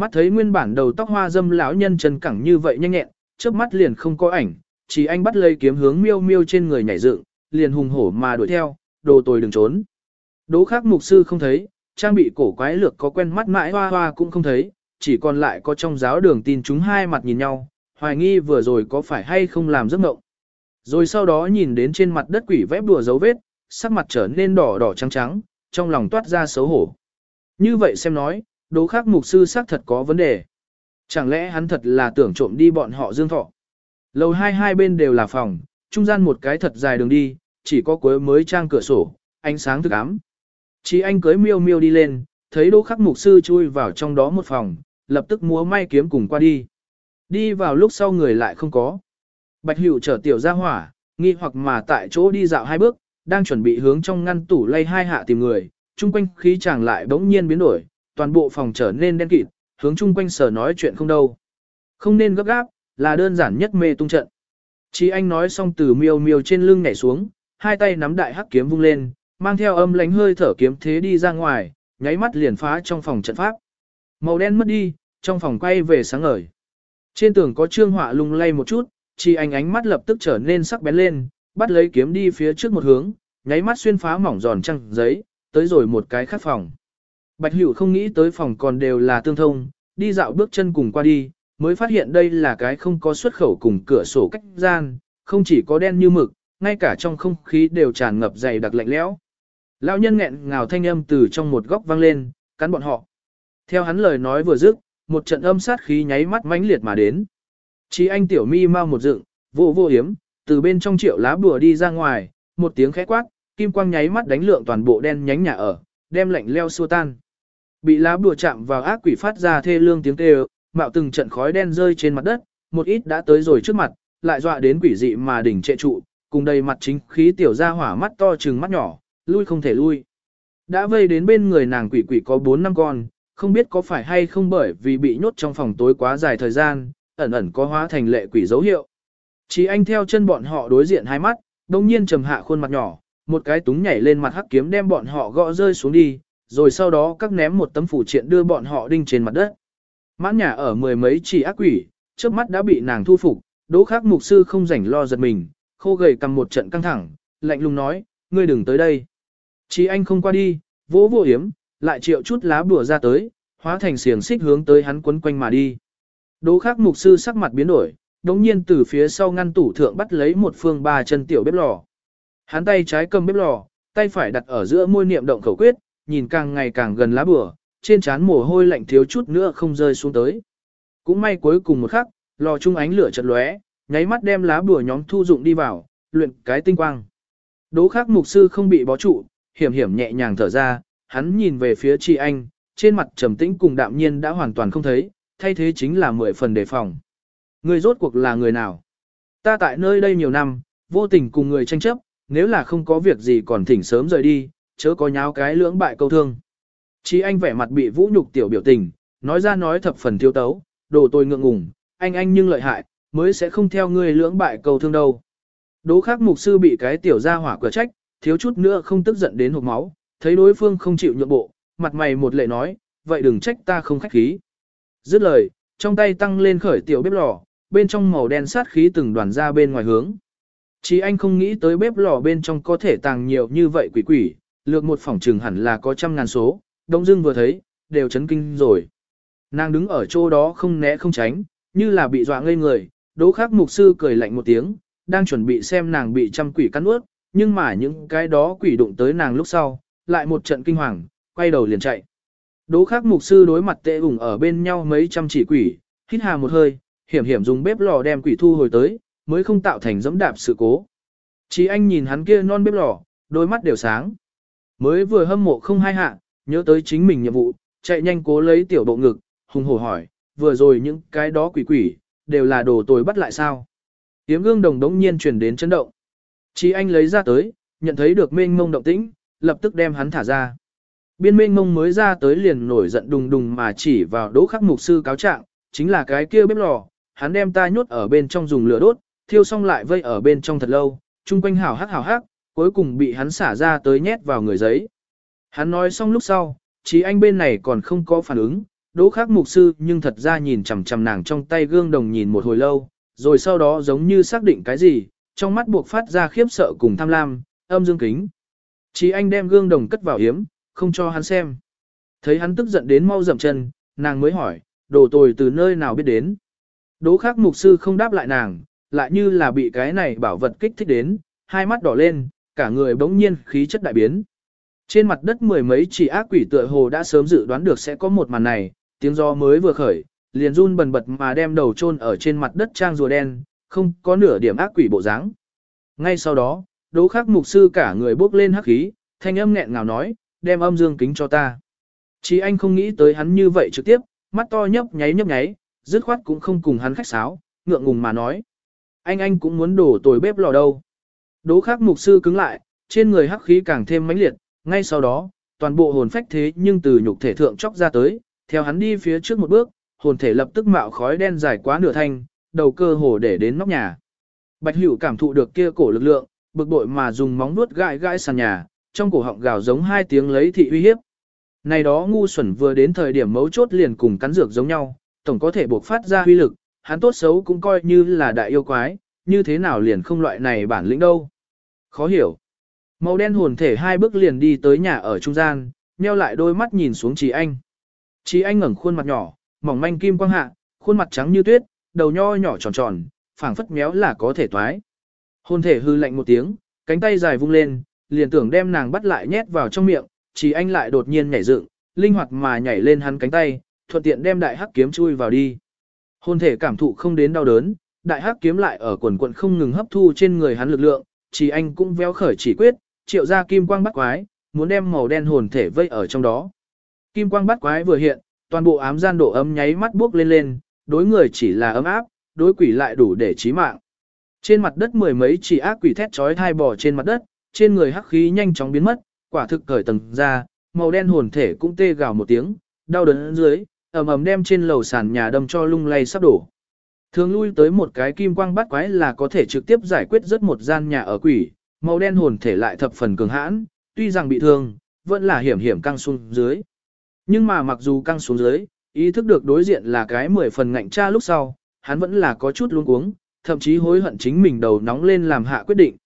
Speaker 1: Mắt thấy nguyên bản đầu tóc hoa dâm lão nhân chân cẳng như vậy nhanh nhẹn, trước mắt liền không có ảnh, chỉ anh bắt lấy kiếm hướng miêu miêu trên người nhảy dựng, liền hùng hổ mà đuổi theo, đồ tồi đừng trốn. Đỗ khắc mục sư không thấy, trang bị cổ quái lược có quen mắt mãi hoa hoa cũng không thấy, chỉ còn lại có trong giáo đường tin chúng hai mặt nhìn nhau, hoài nghi vừa rồi có phải hay không làm giấc mộng. Rồi sau đó nhìn đến trên mặt đất quỷ vẽ đùa dấu vết, sắc mặt trở nên đỏ đỏ trắng trắng, trong lòng toát ra xấu hổ. Như vậy xem nói, đố khác mục sư xác thật có vấn đề. Chẳng lẽ hắn thật là tưởng trộm đi bọn họ dương thọ. Lầu hai hai bên đều là phòng, trung gian một cái thật dài đường đi, chỉ có cuối mới trang cửa sổ, ánh sáng thực ám. Chỉ anh cưới miêu miêu đi lên, thấy đỗ khắc mục sư chui vào trong đó một phòng, lập tức múa may kiếm cùng qua đi. Đi vào lúc sau người lại không có. Bạch Hữu trở tiểu ra hỏa, nghi hoặc mà tại chỗ đi dạo hai bước, đang chuẩn bị hướng trong ngăn tủ lay hai hạ tìm người, chung quanh khí chàng lại bỗng nhiên biến đổi, toàn bộ phòng trở nên đen kịt, hướng chung quanh sở nói chuyện không đâu. Không nên gấp gáp, là đơn giản nhất mê tung trận. Chí anh nói xong từ miêu miêu trên lưng nhảy xuống, hai tay nắm đại hắc kiếm vung lên, mang theo âm lánh hơi thở kiếm thế đi ra ngoài, nháy mắt liền phá trong phòng trận pháp. Màu đen mất đi, trong phòng quay về sáng ngời. Trên tường có trương họa lung lay một chút, chỉ anh ánh mắt lập tức trở nên sắc bén lên, bắt lấy kiếm đi phía trước một hướng, nháy mắt xuyên phá mỏng giòn trăng giấy, tới rồi một cái khác phòng. Bạch Hữu không nghĩ tới phòng còn đều là tương thông, đi dạo bước chân cùng qua đi, mới phát hiện đây là cái không có xuất khẩu cùng cửa sổ cách gian, không chỉ có đen như mực, ngay cả trong không khí đều tràn ngập dày đặc lạnh lẽo. Lão nhân nghẹn ngào thanh âm từ trong một góc vang lên, cắn bọn họ. Theo hắn lời nói vừa dứt, một trận âm sát khí nháy mắt mãnh liệt mà đến. Chí anh tiểu mi mau một dựng, vô vô hiếm, từ bên trong triệu lá bùa đi ra ngoài, một tiếng khẽ quát, kim quang nháy mắt đánh lượng toàn bộ đen nhánh nhà ở, đem lạnh leo xua tan. Bị lá bùa chạm vào ác quỷ phát ra thê lương tiếng kêu, mạo từng trận khói đen rơi trên mặt đất, một ít đã tới rồi trước mặt, lại dọa đến quỷ dị mà đỉnh trệ trụ, cùng đầy mặt chính khí tiểu ra hỏa mắt to trừng mắt nhỏ, lui không thể lui. Đã vây đến bên người nàng quỷ quỷ có 4 năm con, không biết có phải hay không bởi vì bị nhốt trong phòng tối quá dài thời gian, ẩn ẩn có hóa thành lệ quỷ dấu hiệu. Chỉ anh theo chân bọn họ đối diện hai mắt, đồng nhiên trầm hạ khuôn mặt nhỏ, một cái túng nhảy lên mặt hắc kiếm đem bọn họ gõ rơi xuống đi, rồi sau đó các ném một tấm phủ triện đưa bọn họ đinh trên mặt đất. Mãn nhà ở mười mấy chỉ ác quỷ, trước mắt đã bị nàng thu phục, đỗ khác mục sư không rảnh lo giật mình, khô gầy cầm một trận căng thẳng, lạnh lùng nói, ngươi đừng tới đây. Chỉ anh không qua đi, vỗ vô hiếm, lại triệu chút lá bùa ra tới, hóa thành xiềng xích hướng tới hắn quấn quanh mà đi. Đỗ khác mục sư sắc mặt biến đổi, đống nhiên từ phía sau ngăn tủ thượng bắt lấy một phương ba chân tiểu bếp lò. Hắn tay trái cầm bếp lò, tay phải đặt ở giữa môi niệm động khẩu quyết, nhìn càng ngày càng gần lá bửa, trên trán mồ hôi lạnh thiếu chút nữa không rơi xuống tới. Cũng may cuối cùng một khắc, lò chung ánh lửa chợt lóe, nháy mắt đem lá bùa nhóm thu dụng đi vào, luyện cái tinh quang. đố khắc mục sư không bị bó trụ, hiểm hiểm nhẹ nhàng thở ra, hắn nhìn về phía chị anh, trên mặt trầm tĩnh cùng đạm nhiên đã hoàn toàn không thấy, thay thế chính là mười phần đề phòng. Người rốt cuộc là người nào? Ta tại nơi đây nhiều năm, vô tình cùng người tranh chấp, nếu là không có việc gì còn thỉnh sớm rời đi, chớ có nháo cái lưỡng bại câu thương. Chí anh vẻ mặt bị vũ nhục tiểu biểu tình, nói ra nói thập phần thiếu tấu, đồ tôi ngượng ngùng, anh anh nhưng lợi hại, mới sẽ không theo ngươi lưỡng bại câu thương đâu. Đố khác mục sư bị cái tiểu gia hỏa cửa trách, thiếu chút nữa không tức giận đến hộc máu, thấy đối phương không chịu nhượng bộ, mặt mày một lệ nói, vậy đừng trách ta không khách khí. Dứt lời, trong tay tăng lên khởi tiểu bếp lò, bên trong màu đen sát khí từng đoàn ra bên ngoài hướng. Chỉ anh không nghĩ tới bếp lò bên trong có thể tàng nhiều như vậy quỷ quỷ, lược một phòng trừng hẳn là có trăm ngàn số, đông Dương vừa thấy, đều chấn kinh rồi. Nàng đứng ở chỗ đó không né không tránh, như là bị dọa ngây người, đỗ Khắc mục sư cười lạnh một tiếng, đang chuẩn bị xem nàng bị trăm quỷ cắn ướt, nhưng mà những cái đó quỷ đụng tới nàng lúc sau, lại một trận kinh hoàng, quay đầu liền chạy. Đỗ Khắc mục sư đối mặt tệ ủng ở bên nhau mấy trăm chỉ quỷ, hít hà một hơi, hiểm hiểm dùng bếp lò đem quỷ thu hồi tới, mới không tạo thành dẫm đạp sự cố. Chỉ anh nhìn hắn kia non bếp lò, đôi mắt đều sáng. Mới vừa hâm mộ không hai hạ, nhớ tới chính mình nhiệm vụ, chạy nhanh cố lấy tiểu bộ ngực, hùng hổ hỏi, vừa rồi những cái đó quỷ quỷ, đều là đồ tồi bắt lại sao. Tiếm gương đồng đống nhiên truyền đến chấn động. chí anh lấy ra tới, nhận thấy được mênh mông động tĩnh, lập tức đem hắn thả ra. Biên mênh mông mới ra tới liền nổi giận đùng đùng mà chỉ vào đỗ khắc mục sư cáo trạng, chính là cái kia bếp lò, hắn đem ta nhốt ở bên trong dùng lửa đốt, thiêu xong lại vây ở bên trong thật lâu, chung quanh hào hắc hào hắc, cuối cùng bị hắn xả ra tới nhét vào người giấy. Hắn nói xong lúc sau, chí anh bên này còn không có phản ứng, đỗ khắc mục sư nhưng thật ra nhìn chằm chằm nàng trong tay gương đồng nhìn một hồi lâu, rồi sau đó giống như xác định cái gì, trong mắt buộc phát ra khiếp sợ cùng tham lam, âm dương kính. Chí anh đem gương đồng cất vào hiếm, không cho hắn xem. Thấy hắn tức giận đến mau dậm chân, nàng mới hỏi, đồ tồi từ nơi nào biết đến. Đỗ khắc mục sư không đáp lại nàng, lại như là bị cái này bảo vật kích thích đến, hai mắt đỏ lên, cả người bỗng nhiên khí chất đại biến. Trên mặt đất mười mấy chỉ ác quỷ tựa hồ đã sớm dự đoán được sẽ có một màn này, tiếng gió mới vừa khởi, liền run bần bật mà đem đầu chôn ở trên mặt đất trang rùa đen, không có nửa điểm ác quỷ bộ dáng. Ngay sau đó, đố khắc mục sư cả người bốc lên hắc khí, thanh âm nghẹn ngào nói, đem âm dương kính cho ta. Chỉ anh không nghĩ tới hắn như vậy trực tiếp, mắt to nhấp nháy nhấp nháy, dứt khoát cũng không cùng hắn khách sáo, ngượng ngùng mà nói. Anh anh cũng muốn đổ tồi bếp lò đâu đố khắc mục sư cứng lại, trên người hắc khí càng thêm mãnh liệt, ngay sau đó, toàn bộ hồn phách thế nhưng từ nhục thể thượng chóc ra tới, theo hắn đi phía trước một bước, hồn thể lập tức mạo khói đen dài quá nửa thanh, đầu cơ hồ để đến nóc nhà. Bạch Hữu cảm thụ được kia cổ lực lượng, bực bội mà dùng móng nuốt gãi gãi sàn nhà, trong cổ họng gào giống hai tiếng lấy thị uy hiếp. Này đó ngu xuẩn vừa đến thời điểm mấu chốt liền cùng cắn dược giống nhau, tổng có thể buộc phát ra huy lực, hắn tốt xấu cũng coi như là đại yêu quái, như thế nào liền không loại này bản lĩnh đâu. Khó hiểu. Màu đen hồn thể hai bước liền đi tới nhà ở trung gian, nheo lại đôi mắt nhìn xuống Trí Anh. Trí Anh ngẩng khuôn mặt nhỏ, mỏng manh kim quang hạ, khuôn mặt trắng như tuyết, đầu nho nhỏ tròn tròn, phảng phất méo là có thể toái. Hồn thể hư lạnh một tiếng, cánh tay dài vung lên, liền tưởng đem nàng bắt lại nhét vào trong miệng, Trí Anh lại đột nhiên nhảy dựng, linh hoạt mà nhảy lên hắn cánh tay, thuận tiện đem đại hắc kiếm chui vào đi. Hồn thể cảm thụ không đến đau đớn, đại hắc kiếm lại ở quần quận không ngừng hấp thu trên người hắn lực lượng, chỉ anh cũng véo khởi chỉ quyết, triệu ra kim quang bắt quái, muốn đem màu đen hồn thể vây ở trong đó. Kim quang bắt quái vừa hiện, toàn bộ ám gian độ ấm nháy mắt bước lên lên, đối người chỉ là ấm áp, đối quỷ lại đủ để chí mạng. Trên mặt đất mười mấy chỉ ác quỷ thét chói thai bò trên mặt đất, trên người hắc khí nhanh chóng biến mất, quả thực cởi tầng ra, màu đen hồn thể cũng tê gào một tiếng, đau đớn dưới, ầm ầm đem trên lầu sàn nhà đâm cho lung lay sắp đổ. Thường lui tới một cái kim quang bắt quái là có thể trực tiếp giải quyết rất một gian nhà ở quỷ, màu đen hồn thể lại thập phần cường hãn, tuy rằng bị thương, vẫn là hiểm hiểm căng xuống dưới. Nhưng mà mặc dù căng xuống dưới, ý thức được đối diện là cái mười phần ngạnh cha lúc sau, hắn vẫn là có chút luống cuống, thậm chí hối hận chính mình đầu nóng lên làm hạ quyết định.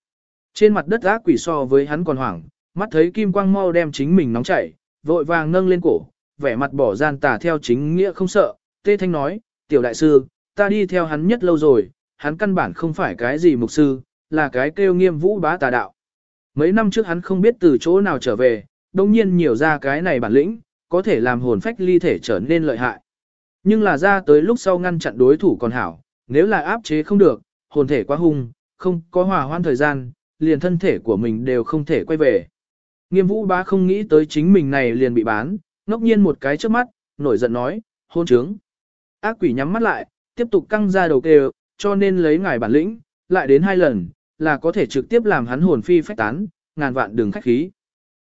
Speaker 1: Trên mặt đất ác quỷ so với hắn còn hoảng, mắt thấy kim quang mau đem chính mình nóng chảy, vội vàng nâng lên cổ, vẻ mặt bỏ gian tà theo chính nghĩa không sợ, tê thanh nói, tiểu đại sư, ta đi theo hắn nhất lâu rồi, hắn căn bản không phải cái gì mục sư, là cái kêu nghiêm vũ bá tà đạo. Mấy năm trước hắn không biết từ chỗ nào trở về, đồng nhiên nhiều ra cái này bản lĩnh, có thể làm hồn phách ly thể trở nên lợi hại. Nhưng là ra tới lúc sau ngăn chặn đối thủ còn hảo, nếu là áp chế không được, hồn thể quá hung, không có hòa hoan thời gian, liền thân thể của mình đều không thể quay về. Nghiêm vũ bá không nghĩ tới chính mình này liền bị bán, ngốc nhiên một cái trước mắt, nổi giận nói, hôn trướng. Ác quỷ nhắm mắt lại, tiếp tục căng ra đầu kêu, cho nên lấy ngài bản lĩnh, lại đến hai lần, là có thể trực tiếp làm hắn hồn phi phách tán, ngàn vạn đường khách khí.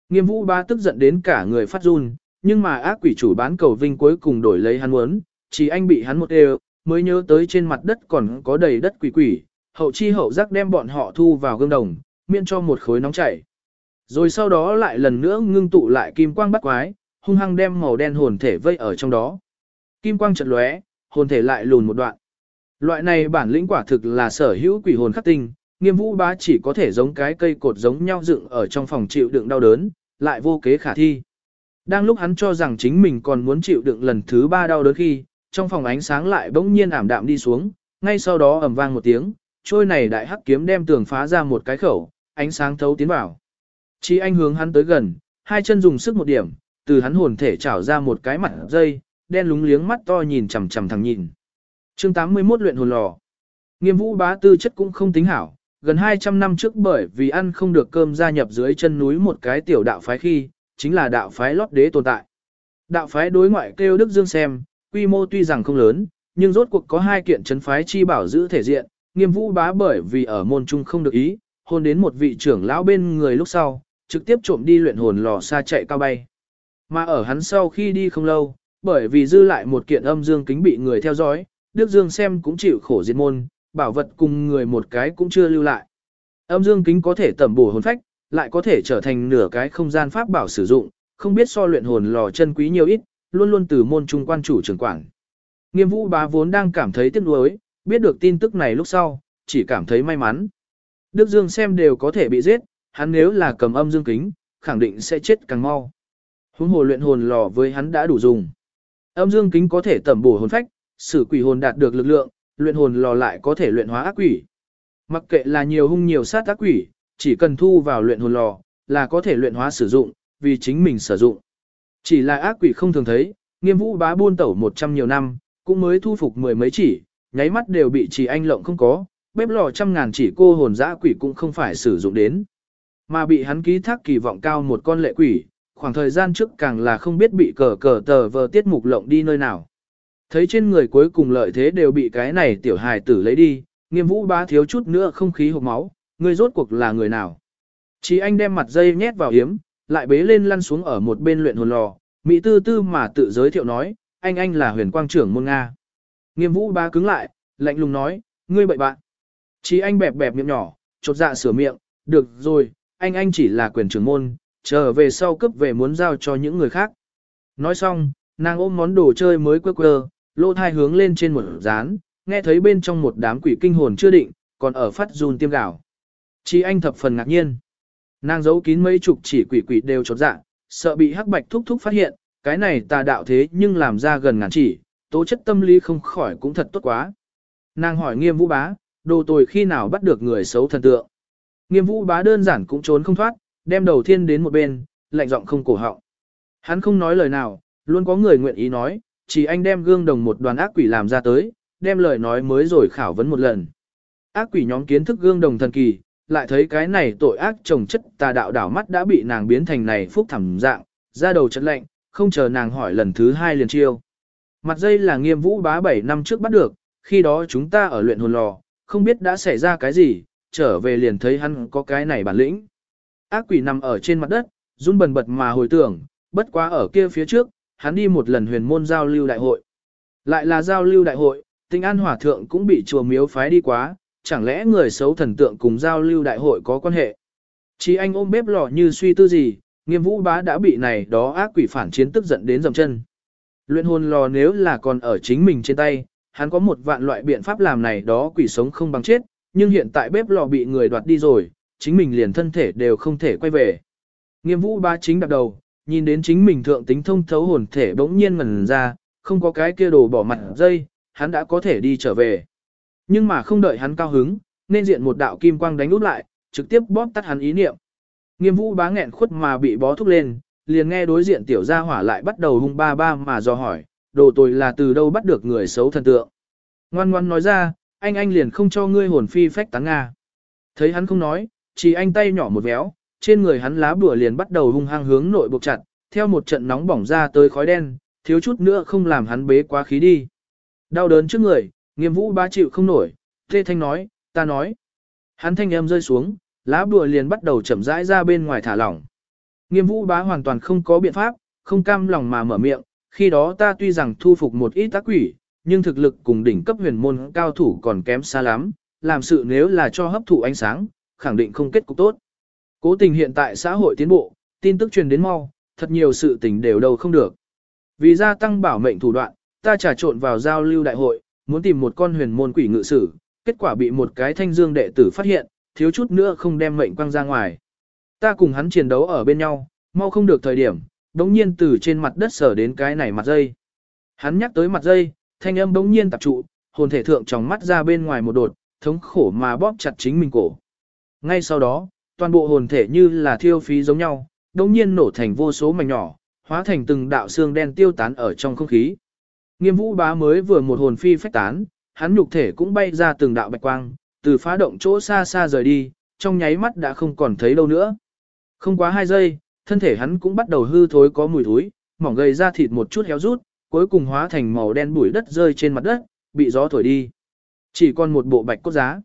Speaker 1: Nghiêm vũ ba tức giận đến cả người phát run, nhưng mà ác quỷ chủ bán cầu vinh cuối cùng đổi lấy hắn muốn, chỉ anh bị hắn một đều, mới nhớ tới trên mặt đất còn có đầy đất quỷ quỷ, hậu chi hậu giác đem bọn họ thu vào gương đồng, miễn cho một khối nóng chảy. Rồi sau đó lại lần nữa ngưng tụ lại kim quang bắt quái, hung hăng đem màu đen hồn thể vây ở trong đó. Kim quang chợt lóe, hồn thể lại lùn một đoạn. Loại này bản lĩnh quả thực là sở hữu quỷ hồn khắc tinh, nghiêm vũ bá chỉ có thể giống cái cây cột giống nhau dựng ở trong phòng chịu đựng đau đớn, lại vô kế khả thi. Đang lúc hắn cho rằng chính mình còn muốn chịu đựng lần thứ ba đau đớn khi, trong phòng ánh sáng lại bỗng nhiên ảm đạm đi xuống, ngay sau đó ầm vang một tiếng, trôi này đại hắc kiếm đem tường phá ra một cái khẩu, ánh sáng thấu tiến vào. Chỉ anh hướng hắn tới gần, hai chân dùng sức một điểm, từ hắn hồn thể trảo ra một cái mặt dây, đen lúng liếng mắt to nhìn chằm chằm thằng nhìn. Chương 81 luyện hồn lò. Nghiêm vũ bá tư chất cũng không tính hảo, gần 200 năm trước bởi vì ăn không được cơm gia nhập dưới chân núi một cái tiểu đạo phái khi, chính là đạo phái lót đế tồn tại. Đạo phái đối ngoại kêu Đức Dương xem, quy mô tuy rằng không lớn, nhưng rốt cuộc có hai kiện chấn phái chi bảo giữ thể diện, nghiêm vũ bá bởi vì ở môn trung không được ý, hôn đến một vị trưởng lão bên người lúc sau, trực tiếp trộm đi luyện hồn lò xa chạy cao bay. Mà ở hắn sau khi đi không lâu, bởi vì dư lại một kiện âm dương kính bị người theo dõi, Đức Dương xem cũng chịu khổ diệt môn, bảo vật cùng người một cái cũng chưa lưu lại. Âm dương kính có thể tẩm bổ hồn phách, lại có thể trở thành nửa cái không gian pháp bảo sử dụng, không biết so luyện hồn lò chân quý nhiều ít, luôn luôn từ môn trung quan chủ trưởng quản. Nghiêm vũ bá vốn đang cảm thấy tiếc nuối, biết được tin tức này lúc sau, chỉ cảm thấy may mắn. Đức Dương xem đều có thể bị giết, hắn nếu là cầm âm dương kính, khẳng định sẽ chết càng mau. Huống hồ luyện hồn lò với hắn đã đủ dùng. Âm dương kính có thể tẩm bổ hồn phách, sử quỷ hồn đạt được lực lượng, luyện hồn lò lại có thể luyện hóa ác quỷ. Mặc kệ là nhiều hung nhiều sát ác quỷ, chỉ cần thu vào luyện hồn lò, là có thể luyện hóa sử dụng, vì chính mình sử dụng. Chỉ là ác quỷ không thường thấy, nghiêm vũ bá buôn tẩu một trăm nhiều năm, cũng mới thu phục mười mấy chỉ, nháy mắt đều bị chỉ anh lộng không có, bếp lò trăm ngàn chỉ cô hồn dã quỷ cũng không phải sử dụng đến. Mà bị hắn ký thác kỳ vọng cao một con lệ quỷ, khoảng thời gian trước càng là không biết bị cờ cờ tờ vờ tiết mục lộng đi nơi nào. Thấy trên người cuối cùng lợi thế đều bị cái này tiểu hài tử lấy đi, nghiêm vũ bá thiếu chút nữa không khí hộp máu, người rốt cuộc là người nào. Chỉ anh đem mặt dây nhét vào hiếm, lại bế lên lăn xuống ở một bên luyện hồn lò, Mỹ tư tư mà tự giới thiệu nói, anh anh là huyền quang trưởng môn Nga. Nghiêm vũ bá cứng lại, lạnh lùng nói, ngươi bậy bạn. Chỉ anh bẹp bẹp miệng nhỏ, chột dạ sửa miệng, được rồi, anh anh chỉ là quyền trưởng môn, trở về sau cấp về muốn giao cho những người khác. Nói xong, nàng ôm món đồ chơi mới quơ quơ, lô thai hướng lên trên một dán, nghe thấy bên trong một đám quỷ kinh hồn chưa định, còn ở phát run tiêm gạo. Chỉ anh thập phần ngạc nhiên. Nàng giấu kín mấy chục chỉ quỷ quỷ đều chột dạ, sợ bị hắc bạch thúc thúc phát hiện, cái này tà đạo thế nhưng làm ra gần ngàn chỉ, tố chất tâm lý không khỏi cũng thật tốt quá. Nàng hỏi nghiêm vũ bá, đồ tồi khi nào bắt được người xấu thần tượng. Nghiêm vũ bá đơn giản cũng trốn không thoát, đem đầu thiên đến một bên, lạnh giọng không cổ họng. Hắn không nói lời nào, luôn có người nguyện ý nói, chỉ anh đem gương đồng một đoàn ác quỷ làm ra tới, đem lời nói mới rồi khảo vấn một lần. Ác quỷ nhóm kiến thức gương đồng thần kỳ, lại thấy cái này tội ác trồng chất tà đạo đảo mắt đã bị nàng biến thành này phúc thẳm dạng, ra đầu chất lạnh, không chờ nàng hỏi lần thứ hai liền chiêu. Mặt dây là nghiêm vũ bá 7 năm trước bắt được, khi đó chúng ta ở luyện hồn lò, không biết đã xảy ra cái gì, trở về liền thấy hắn có cái này bản lĩnh. Ác quỷ nằm ở trên mặt đất, run bần bật mà hồi tưởng, bất quá ở kia phía trước, hắn đi một lần huyền môn giao lưu đại hội. Lại là giao lưu đại hội, tinh an hòa thượng cũng bị chùa miếu phái đi quá, chẳng lẽ người xấu thần tượng cùng giao lưu đại hội có quan hệ. Chỉ anh ôm bếp lò như suy tư gì, nghiêm vũ bá đã bị này đó ác quỷ phản chiến tức giận đến dầm chân. Luyện hồn lò nếu là còn ở chính mình trên tay, hắn có một vạn loại biện pháp làm này đó quỷ sống không bằng chết, nhưng hiện tại bếp lò bị người đoạt đi rồi, chính mình liền thân thể đều không thể quay về. Nghiêm vũ ba chính đặt đầu, nhìn đến chính mình thượng tính thông thấu hồn thể bỗng nhiên ngẩn ra, không có cái kia đồ bỏ mặt dây, hắn đã có thể đi trở về. Nhưng mà không đợi hắn cao hứng, nên diện một đạo kim quang đánh út lại, trực tiếp bóp tắt hắn ý niệm. Nghiêm vũ bá nghẹn khuất mà bị bó thúc lên, liền nghe đối diện tiểu gia hỏa lại bắt đầu hung ba ba mà do hỏi, đồ tồi là từ đâu bắt được người xấu thần tượng. Ngoan ngoan nói ra, anh anh liền không cho ngươi hồn phi phách tán Nga. Thấy hắn không nói, chỉ anh tay nhỏ một véo, trên người hắn lá bùa liền bắt đầu hung hăng hướng nội buộc chặt, theo một trận nóng bỏng ra tới khói đen, thiếu chút nữa không làm hắn bế quá khí đi. Đau đớn trước người, nghiêm vũ ba chịu không nổi, tê thanh nói, ta nói. Hắn thanh em rơi xuống, lá bùa liền bắt đầu chậm rãi ra bên ngoài thả lỏng. Nghiêm vũ bá hoàn toàn không có biện pháp, không cam lòng mà mở miệng, khi đó ta tuy rằng thu phục một ít tác quỷ, nhưng thực lực cùng đỉnh cấp huyền môn cao thủ còn kém xa lắm, làm sự nếu là cho hấp thụ ánh sáng, khẳng định không kết cục tốt. Cố tình hiện tại xã hội tiến bộ, tin tức truyền đến mau, thật nhiều sự tình đều đầu không được. Vì gia tăng bảo mệnh thủ đoạn, ta trà trộn vào giao lưu đại hội, muốn tìm một con huyền môn quỷ ngự sử, kết quả bị một cái thanh dương đệ tử phát hiện, thiếu chút nữa không đem mệnh quăng ra ngoài. Ta cùng hắn chiến đấu ở bên nhau, mau không được thời điểm, đống nhiên từ trên mặt đất sở đến cái này mặt dây. Hắn nhắc tới mặt dây, thanh âm đống nhiên tập trụ, hồn thể thượng tròng mắt ra bên ngoài một đột, thống khổ mà bóp chặt chính mình cổ. Ngay sau đó, toàn bộ hồn thể như là thiêu phí giống nhau, đống nhiên nổ thành vô số mảnh nhỏ, hóa thành từng đạo xương đen tiêu tán ở trong không khí. Nghiêm vũ bá mới vừa một hồn phi phách tán, hắn nhục thể cũng bay ra từng đạo bạch quang, từ phá động chỗ xa xa rời đi, trong nháy mắt đã không còn thấy đâu nữa. Không quá hai giây, thân thể hắn cũng bắt đầu hư thối có mùi thối, mỏng gầy ra thịt một chút héo rút, cuối cùng hóa thành màu đen bụi đất rơi trên mặt đất, bị gió thổi đi. Chỉ còn một bộ bạch cốt giá.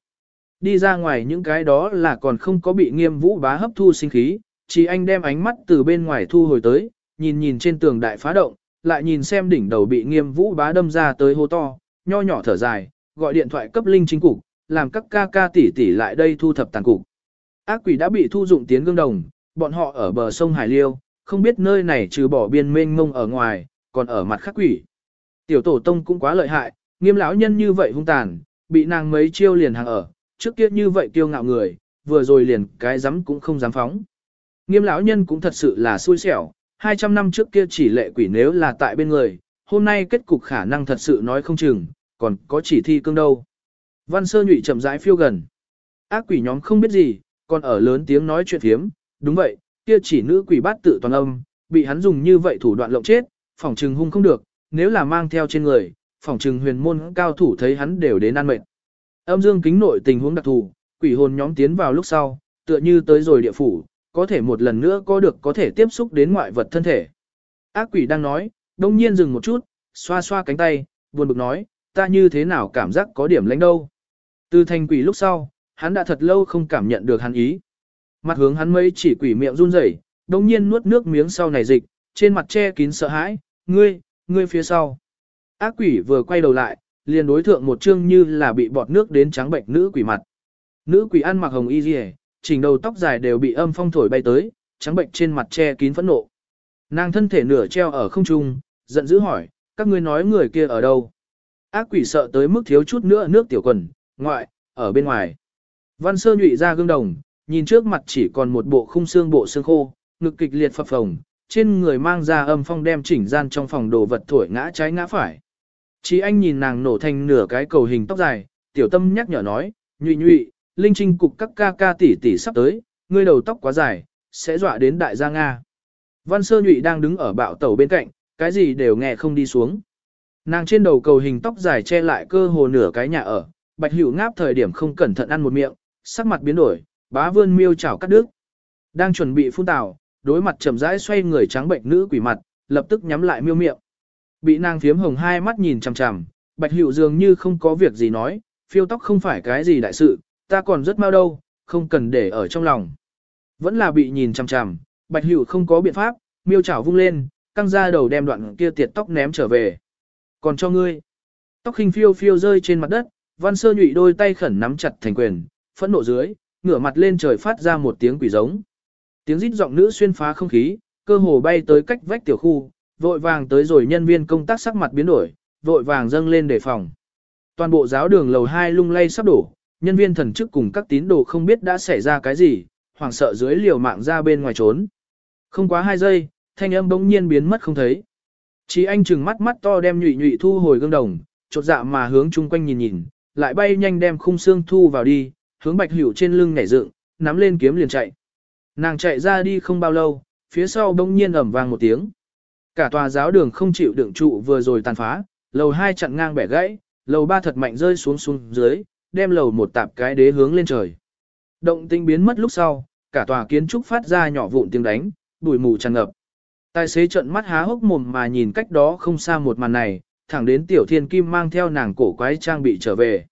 Speaker 1: Đi ra ngoài những cái đó là còn không có bị nghiêm vũ bá hấp thu sinh khí, chỉ anh đem ánh mắt từ bên ngoài thu hồi tới, nhìn nhìn trên tường đại phá động, lại nhìn xem đỉnh đầu bị nghiêm vũ bá đâm ra tới hô to, nho nhỏ thở dài, gọi điện thoại cấp linh chính cục, làm các ca ca tỷ tỷ lại đây thu thập tàn cục. Ác quỷ đã bị thu dụng tiến gương đồng, bọn họ ở bờ sông Hải Liêu, không biết nơi này trừ bỏ biên mênh mông ở ngoài, còn ở mặt khắc quỷ. Tiểu tổ tông cũng quá lợi hại, nghiêm lão nhân như vậy hung tàn, bị nàng mấy chiêu liền hàng ở, trước kia như vậy kiêu ngạo người, vừa rồi liền cái dám cũng không dám phóng. Nghiêm lão nhân cũng thật sự là xui xẻo, 200 năm trước kia chỉ lệ quỷ nếu là tại bên người, hôm nay kết cục khả năng thật sự nói không chừng, còn có chỉ thi cương đâu. Văn sơ nhụy chậm rãi phiêu gần. Ác quỷ nhóm không biết gì, còn ở lớn tiếng nói chuyện thiếm, đúng vậy, kia chỉ nữ quỷ bát tự toàn âm, bị hắn dùng như vậy thủ đoạn lộng chết, phỏng trừng hung không được, nếu là mang theo trên người, phỏng trừng huyền môn cao thủ thấy hắn đều đến ăn mệt. Âm dương kính nội tình huống đặc thù, quỷ hồn nhóm tiến vào lúc sau, tựa như tới rồi địa phủ, có thể một lần nữa có được có thể tiếp xúc đến ngoại vật thân thể. Ác quỷ đang nói, đông nhiên dừng một chút, xoa xoa cánh tay, buồn bực nói, ta như thế nào cảm giác có điểm lãnh đâu. Từ thành quỷ lúc sau, hắn đã thật lâu không cảm nhận được hắn ý. Mặt hướng hắn mấy chỉ quỷ miệng run rẩy, đông nhiên nuốt nước miếng sau này dịch, trên mặt che kín sợ hãi, ngươi, ngươi phía sau. Ác quỷ vừa quay đầu lại, liền đối thượng một chương như là bị bọt nước đến trắng bệnh nữ quỷ mặt. Nữ quỷ ăn mặc hồng y rìa, chỉnh đầu tóc dài đều bị âm phong thổi bay tới, trắng bệnh trên mặt che kín phẫn nộ. Nàng thân thể nửa treo ở không trung, giận dữ hỏi, các ngươi nói người kia ở đâu? Ác quỷ sợ tới mức thiếu chút nữa nước tiểu quần, ngoại, ở bên ngoài. Văn sơ nhụy ra gương đồng, nhìn trước mặt chỉ còn một bộ khung xương bộ xương khô, ngực kịch liệt phập phồng, trên người mang ra âm phong đem chỉnh gian trong phòng đồ vật thổi ngã trái ngã phải. Chỉ anh nhìn nàng nổ thành nửa cái cầu hình tóc dài, tiểu tâm nhắc nhở nói, nhụy nhụy, linh trinh cục các ca ca tỷ tỷ sắp tới, ngươi đầu tóc quá dài, sẽ dọa đến đại gia Nga. Văn sơ nhụy đang đứng ở bạo tàu bên cạnh, cái gì đều nghe không đi xuống. Nàng trên đầu cầu hình tóc dài che lại cơ hồ nửa cái nhà ở, bạch hữu ngáp thời điểm không cẩn thận ăn một miệng, sắc mặt biến đổi, bá vươn miêu chảo cắt đứt. Đang chuẩn bị phun tảo, đối mặt chậm rãi xoay người trắng bệnh nữ quỷ mặt, lập tức nhắm lại miêu miệng. Bị nàng phiếm hồng hai mắt nhìn chằm chằm, bạch hữu dường như không có việc gì nói, phiêu tóc không phải cái gì đại sự, ta còn rất mau đâu, không cần để ở trong lòng. Vẫn là bị nhìn chằm chằm, bạch hữu không có biện pháp, miêu chảo vung lên, căng ra đầu đem đoạn kia tiệt tóc ném trở về. Còn cho ngươi, tóc khinh phiêu phiêu rơi trên mặt đất, văn sơ nhụy đôi tay khẩn nắm chặt thành quyền, phẫn nộ dưới, ngửa mặt lên trời phát ra một tiếng quỷ giống. Tiếng rít giọng nữ xuyên phá không khí, cơ hồ bay tới cách vách tiểu khu, vội vàng tới rồi nhân viên công tác sắc mặt biến đổi, vội vàng dâng lên đề phòng. Toàn bộ giáo đường lầu 2 lung lay sắp đổ, nhân viên thần chức cùng các tín đồ không biết đã xảy ra cái gì, hoảng sợ dưới liều mạng ra bên ngoài trốn. Không quá 2 giây, thanh âm bỗng nhiên biến mất không thấy. Chí anh chừng mắt mắt to đem nhụy nhụy thu hồi gương đồng, chột dạ mà hướng chung quanh nhìn nhìn, lại bay nhanh đem khung xương thu vào đi, hướng bạch hữu trên lưng nhảy dựng, nắm lên kiếm liền chạy. Nàng chạy ra đi không bao lâu, phía sau bỗng nhiên ầm vang một tiếng. Cả tòa giáo đường không chịu đựng trụ vừa rồi tàn phá, lầu 2 chặn ngang bẻ gãy, lầu 3 thật mạnh rơi xuống xuống dưới, đem lầu một tạp cái đế hướng lên trời. Động tinh biến mất lúc sau, cả tòa kiến trúc phát ra nhỏ vụn tiếng đánh, bụi mù tràn ngập. Tài xế trợn mắt há hốc mồm mà nhìn cách đó không xa một màn này, thẳng đến tiểu thiên kim mang theo nàng cổ quái trang bị trở về.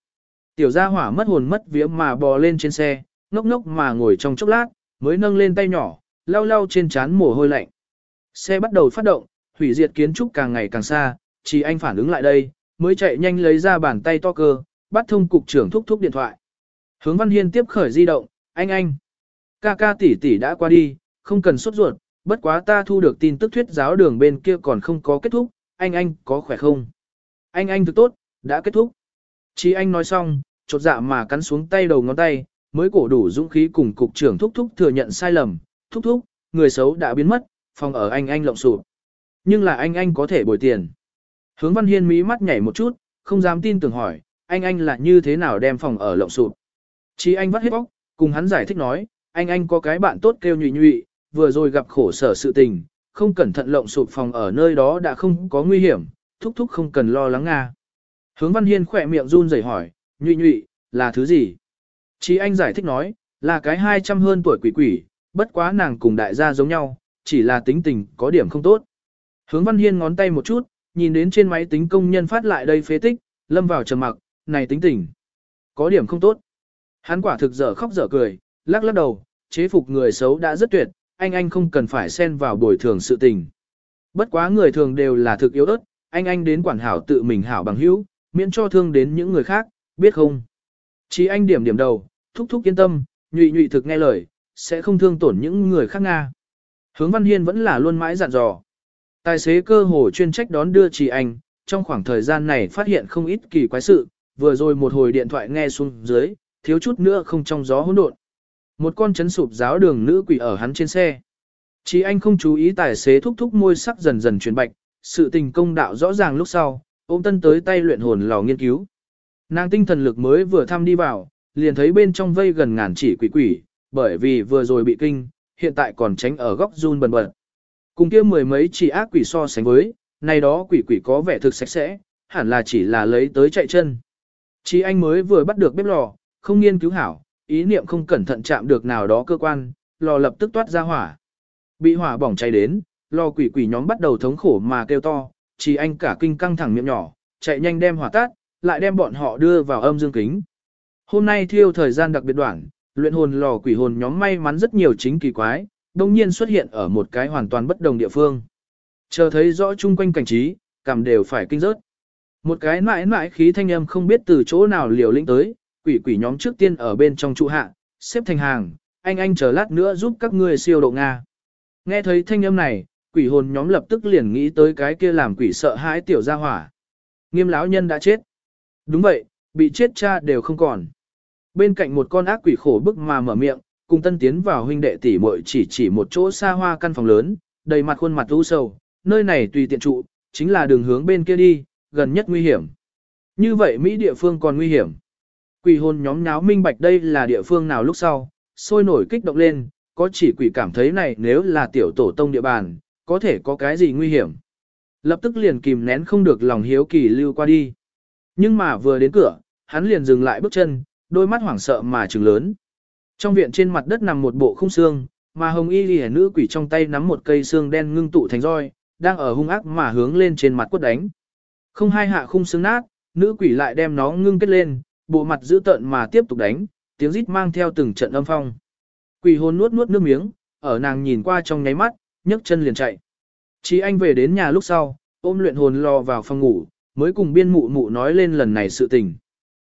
Speaker 1: Tiểu gia hỏa mất hồn mất vía mà bò lên trên xe, ngốc ngốc mà ngồi trong chốc lát, mới nâng lên tay nhỏ, lau lau trên trán mồ hôi lạnh. Xe bắt đầu phát động, hủy diệt kiến trúc càng ngày càng xa, chỉ anh phản ứng lại đây, mới chạy nhanh lấy ra bàn tay to cơ, bắt thông cục trưởng thúc thúc điện thoại. Hướng Văn Hiên tiếp khởi di động, anh anh. Ca ca tỷ tỷ đã qua đi, không cần sốt ruột, bất quá ta thu được tin tức thuyết giáo đường bên kia còn không có kết thúc, anh anh có khỏe không? Anh anh thực tốt, đã kết thúc. Chỉ anh nói xong, chột dạ mà cắn xuống tay đầu ngón tay, mới cổ đủ dũng khí cùng cục trưởng thúc thúc thừa nhận sai lầm, thúc thúc, người xấu đã biến mất, phòng ở anh anh lộng sụp. Nhưng là anh anh có thể bồi tiền. Hướng Văn Hiên mí mắt nhảy một chút, không dám tin tưởng hỏi, anh anh là như thế nào đem phòng ở lộng sụp. Chí anh vắt hết bóc, cùng hắn giải thích nói, anh anh có cái bạn tốt kêu nhụy nhụy, vừa rồi gặp khổ sở sự tình, không cẩn thận lộng sụp phòng ở nơi đó đã không có nguy hiểm, thúc thúc không cần lo lắng nga. Hướng Văn Hiên khỏe miệng run rẩy hỏi, nhụy nhụy, là thứ gì? Chí anh giải thích nói, là cái 200 hơn tuổi quỷ quỷ, bất quá nàng cùng đại gia giống nhau, chỉ là tính tình có điểm không tốt. Hướng Văn Hiên ngón tay một chút, nhìn đến trên máy tính công nhân phát lại đây phế tích, lâm vào trầm mặc, này tính tình. Có điểm không tốt. Hắn quả thực dở khóc dở cười, lắc lắc đầu, chế phục người xấu đã rất tuyệt, anh anh không cần phải xen vào bồi thường sự tình. Bất quá người thường đều là thực yếu ớt, anh anh đến quản hảo tự mình hảo bằng hữu, miễn cho thương đến những người khác, biết không? Chỉ anh điểm điểm đầu, thúc thúc yên tâm, nhụy nhụy thực nghe lời, sẽ không thương tổn những người khác Nga. Hướng Văn Hiên vẫn là luôn mãi dặn dò. Tài xế cơ hồ chuyên trách đón đưa chị anh, trong khoảng thời gian này phát hiện không ít kỳ quái sự, vừa rồi một hồi điện thoại nghe xuống dưới, thiếu chút nữa không trong gió hỗn độn. Một con chấn sụp giáo đường nữ quỷ ở hắn trên xe. Chị anh không chú ý tài xế thúc thúc môi sắc dần dần chuyển bạch, sự tình công đạo rõ ràng lúc sau, ôm tân tới tay luyện hồn lò nghiên cứu. Nàng tinh thần lực mới vừa thăm đi vào, liền thấy bên trong vây gần ngàn chỉ quỷ quỷ, bởi vì vừa rồi bị kinh, hiện tại còn tránh ở góc run bần bật. Cùng kia mười mấy chỉ ác quỷ so sánh với, này đó quỷ quỷ có vẻ thực sạch sẽ, hẳn là chỉ là lấy tới chạy chân. Chỉ anh mới vừa bắt được bếp lò, không nghiên cứu hảo, ý niệm không cẩn thận chạm được nào đó cơ quan, lò lập tức toát ra hỏa. Bị hỏa bỏng cháy đến, lò quỷ quỷ nhóm bắt đầu thống khổ mà kêu to, chỉ anh cả kinh căng thẳng miệng nhỏ, chạy nhanh đem hỏa tát, lại đem bọn họ đưa vào âm dương kính. Hôm nay thiêu thời gian đặc biệt đoạn, luyện hồn lò quỷ hồn nhóm may mắn rất nhiều chính kỳ quái, đông nhiên xuất hiện ở một cái hoàn toàn bất đồng địa phương. Chờ thấy rõ chung quanh cảnh trí, cảm đều phải kinh rớt. Một cái mãi mãi khí thanh âm không biết từ chỗ nào liều lĩnh tới, quỷ quỷ nhóm trước tiên ở bên trong trụ hạ, xếp thành hàng, anh anh chờ lát nữa giúp các ngươi siêu độ Nga. Nghe thấy thanh âm này, quỷ hồn nhóm lập tức liền nghĩ tới cái kia làm quỷ sợ hãi tiểu gia hỏa. Nghiêm lão nhân đã chết. Đúng vậy, bị chết cha đều không còn. Bên cạnh một con ác quỷ khổ bức mà mở miệng, cùng tân tiến vào huynh đệ tỷ muội chỉ chỉ một chỗ xa hoa căn phòng lớn, đầy mặt khuôn mặt u sầu, nơi này tùy tiện trụ, chính là đường hướng bên kia đi, gần nhất nguy hiểm. Như vậy Mỹ địa phương còn nguy hiểm. Quỷ hồn nhóm nháo minh bạch đây là địa phương nào lúc sau, sôi nổi kích động lên, có chỉ quỷ cảm thấy này nếu là tiểu tổ tông địa bàn, có thể có cái gì nguy hiểm. Lập tức liền kìm nén không được lòng hiếu kỳ lưu qua đi. Nhưng mà vừa đến cửa, hắn liền dừng lại bước chân, đôi mắt hoảng sợ mà trừng lớn. Trong viện trên mặt đất nằm một bộ khung xương, mà hồng y lìa nữ quỷ trong tay nắm một cây xương đen ngưng tụ thành roi, đang ở hung ác mà hướng lên trên mặt quất đánh. Không hai hạ khung xương nát, nữ quỷ lại đem nó ngưng kết lên, bộ mặt giữ tợn mà tiếp tục đánh, tiếng rít mang theo từng trận âm phong. Quỷ hồn nuốt nuốt nước miếng, ở nàng nhìn qua trong nháy mắt, nhấc chân liền chạy. Chí anh về đến nhà lúc sau, ôm luyện hồn lò vào phòng ngủ, mới cùng biên mụ mụ nói lên lần này sự tình.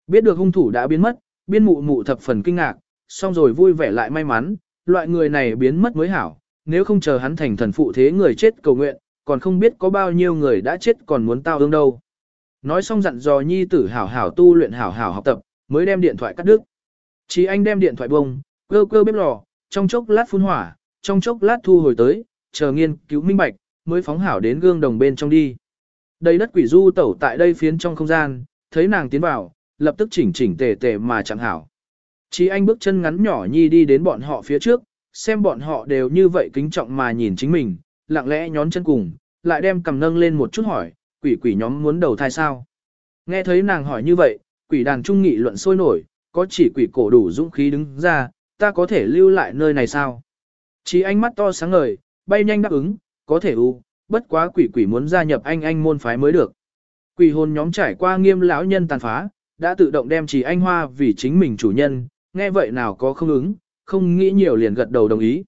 Speaker 1: Biết được hung thủ đã biến mất, biên mụ mụ thập phần kinh ngạc, xong rồi vui vẻ lại may mắn, loại người này biến mất mới hảo, nếu không chờ hắn thành thần phụ thế người chết cầu nguyện, còn không biết có bao nhiêu người đã chết còn muốn tao ương đâu. Nói xong dặn dò nhi tử hảo hảo tu luyện hảo hảo học tập, mới đem điện thoại cắt đứt. Chỉ anh đem điện thoại bông, cơ cơ bếp lò, trong chốc lát phun hỏa, trong chốc lát thu hồi tới, chờ nghiên cứu minh bạch, mới phóng hảo đến gương đồng bên trong đi. Đây đất quỷ du tẩu tại đây phiến trong không gian, thấy nàng tiến vào, lập tức chỉnh chỉnh tề tề mà chẳng hảo. Chỉ anh bước chân ngắn nhỏ nhi đi đến bọn họ phía trước, xem bọn họ đều như vậy kính trọng mà nhìn chính mình, lặng lẽ nhón chân cùng, lại đem cầm nâng lên một chút hỏi, quỷ quỷ nhóm muốn đầu thai sao? Nghe thấy nàng hỏi như vậy, quỷ đàn trung nghị luận sôi nổi, có chỉ quỷ cổ đủ dũng khí đứng ra, ta có thể lưu lại nơi này sao? Chỉ anh mắt to sáng ngời, bay nhanh đáp ứng, có thể u, bất quá quỷ quỷ muốn gia nhập anh anh môn phái mới được. Quỷ hồn nhóm trải qua nghiêm lão nhân tàn phá, đã tự động đem chỉ anh hoa vì chính mình chủ nhân, nghe vậy nào có không ứng, không nghĩ nhiều liền gật đầu đồng ý.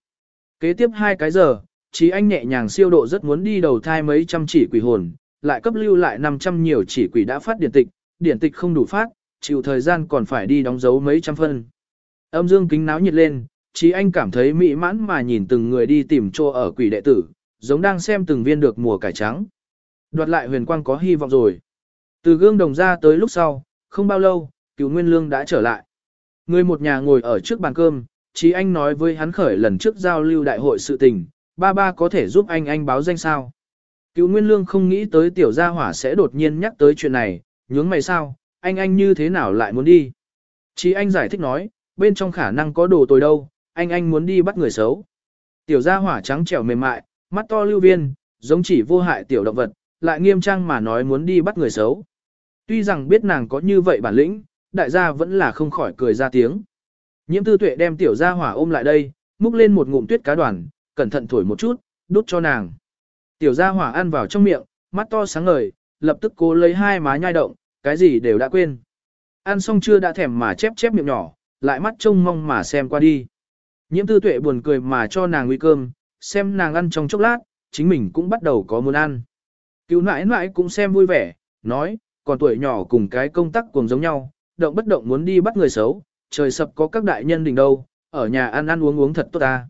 Speaker 1: Kế tiếp hai cái giờ, chí anh nhẹ nhàng siêu độ rất muốn đi đầu thai mấy trăm chỉ quỷ hồn, lại cấp lưu lại 500 nhiều chỉ quỷ đã phát điển tịch, điển tịch không đủ phát, chịu thời gian còn phải đi đóng dấu mấy trăm phân. Âm dương kính náo nhiệt lên, chí anh cảm thấy mỹ mãn mà nhìn từng người đi tìm chỗ ở quỷ đệ tử, giống đang xem từng viên được mùa cải trắng. Đoạt lại huyền quang có hy vọng rồi. Từ gương đồng ra tới lúc sau, không bao lâu, cứu nguyên lương đã trở lại. Người một nhà ngồi ở trước bàn cơm, Chí Anh nói với hắn khởi lần trước giao lưu đại hội sự tình, ba ba có thể giúp anh anh báo danh sao. Cứu Nguyên Lương không nghĩ tới tiểu gia hỏa sẽ đột nhiên nhắc tới chuyện này, nhướng mày sao, anh anh như thế nào lại muốn đi. Chí Anh giải thích nói, bên trong khả năng có đồ tồi đâu, anh anh muốn đi bắt người xấu. Tiểu gia hỏa trắng trẻo mềm mại, mắt to lưu viên, giống chỉ vô hại tiểu động vật, lại nghiêm trang mà nói muốn đi bắt người xấu. Tuy rằng biết nàng có như vậy bản lĩnh, đại gia vẫn là không khỏi cười ra tiếng. Nhiễm tư tuệ đem tiểu gia hỏa ôm lại đây, múc lên một ngụm tuyết cá đoàn, cẩn thận thổi một chút, đút cho nàng. Tiểu gia hỏa ăn vào trong miệng, mắt to sáng ngời, lập tức cố lấy hai má nhai động, cái gì đều đã quên. Ăn xong chưa đã thèm mà chép chép miệng nhỏ, lại mắt trông mong mà xem qua đi. Nhiễm tư tuệ buồn cười mà cho nàng nguy cơm, xem nàng ăn trong chốc lát, chính mình cũng bắt đầu có muốn ăn. Cứu nãi nãi cũng xem vui vẻ, nói, còn tuổi nhỏ cùng cái công tác cùng giống nhau, động bất động muốn đi bắt người xấu, trời sập có các đại nhân đỉnh đâu, ở nhà ăn ăn uống uống thật tốt ta.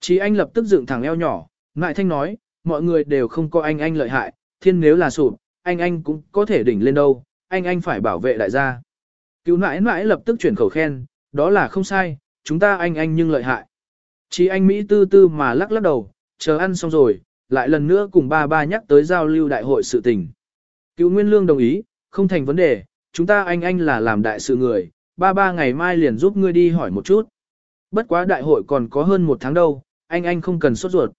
Speaker 1: Chí anh lập tức dựng thẳng eo nhỏ, ngại thanh nói, mọi người đều không có anh anh lợi hại, thiên nếu là sụp, anh anh cũng có thể đỉnh lên đâu, anh anh phải bảo vệ đại gia. Cứu nãi nãi lập tức chuyển khẩu khen, đó là không sai, chúng ta anh anh nhưng lợi hại. Chí anh Mỹ tư tư mà lắc lắc đầu, chờ ăn xong rồi, lại lần nữa cùng ba ba nhắc tới giao lưu đại hội sự tình. Cứu Nguyên Lương đồng ý, không thành vấn đề, chúng ta anh anh là làm đại sự người, ba ba ngày mai liền giúp ngươi đi hỏi một chút. Bất quá đại hội còn có hơn một tháng đâu, anh anh không cần sốt ruột.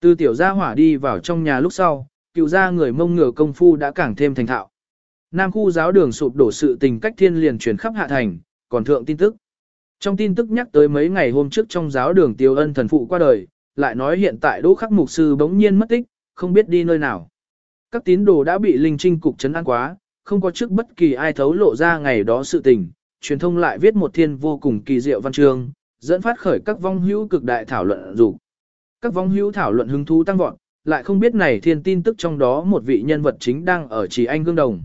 Speaker 1: Từ tiểu gia hỏa đi vào trong nhà lúc sau, cựu gia người mông ngựa công phu đã càng thêm thành thạo. Nam khu giáo đường sụp đổ sự tình cách thiên liền truyền khắp hạ thành, còn thượng tin tức. Trong tin tức nhắc tới mấy ngày hôm trước trong giáo đường tiêu ân thần phụ qua đời, lại nói hiện tại đỗ khắc mục sư bỗng nhiên mất tích, không biết đi nơi nào. Các tín đồ đã bị linh trinh cục chấn an quá, không có trước bất kỳ ai thấu lộ ra ngày đó sự tình, truyền thông lại viết một thiên vô cùng kỳ diệu văn chương, dẫn phát khởi các vong hữu cực đại thảo luận dục. Các vong hữu thảo luận hứng thú tăng vọt, lại không biết này thiên tin tức trong đó một vị nhân vật chính đang ở trì anh gương đồng.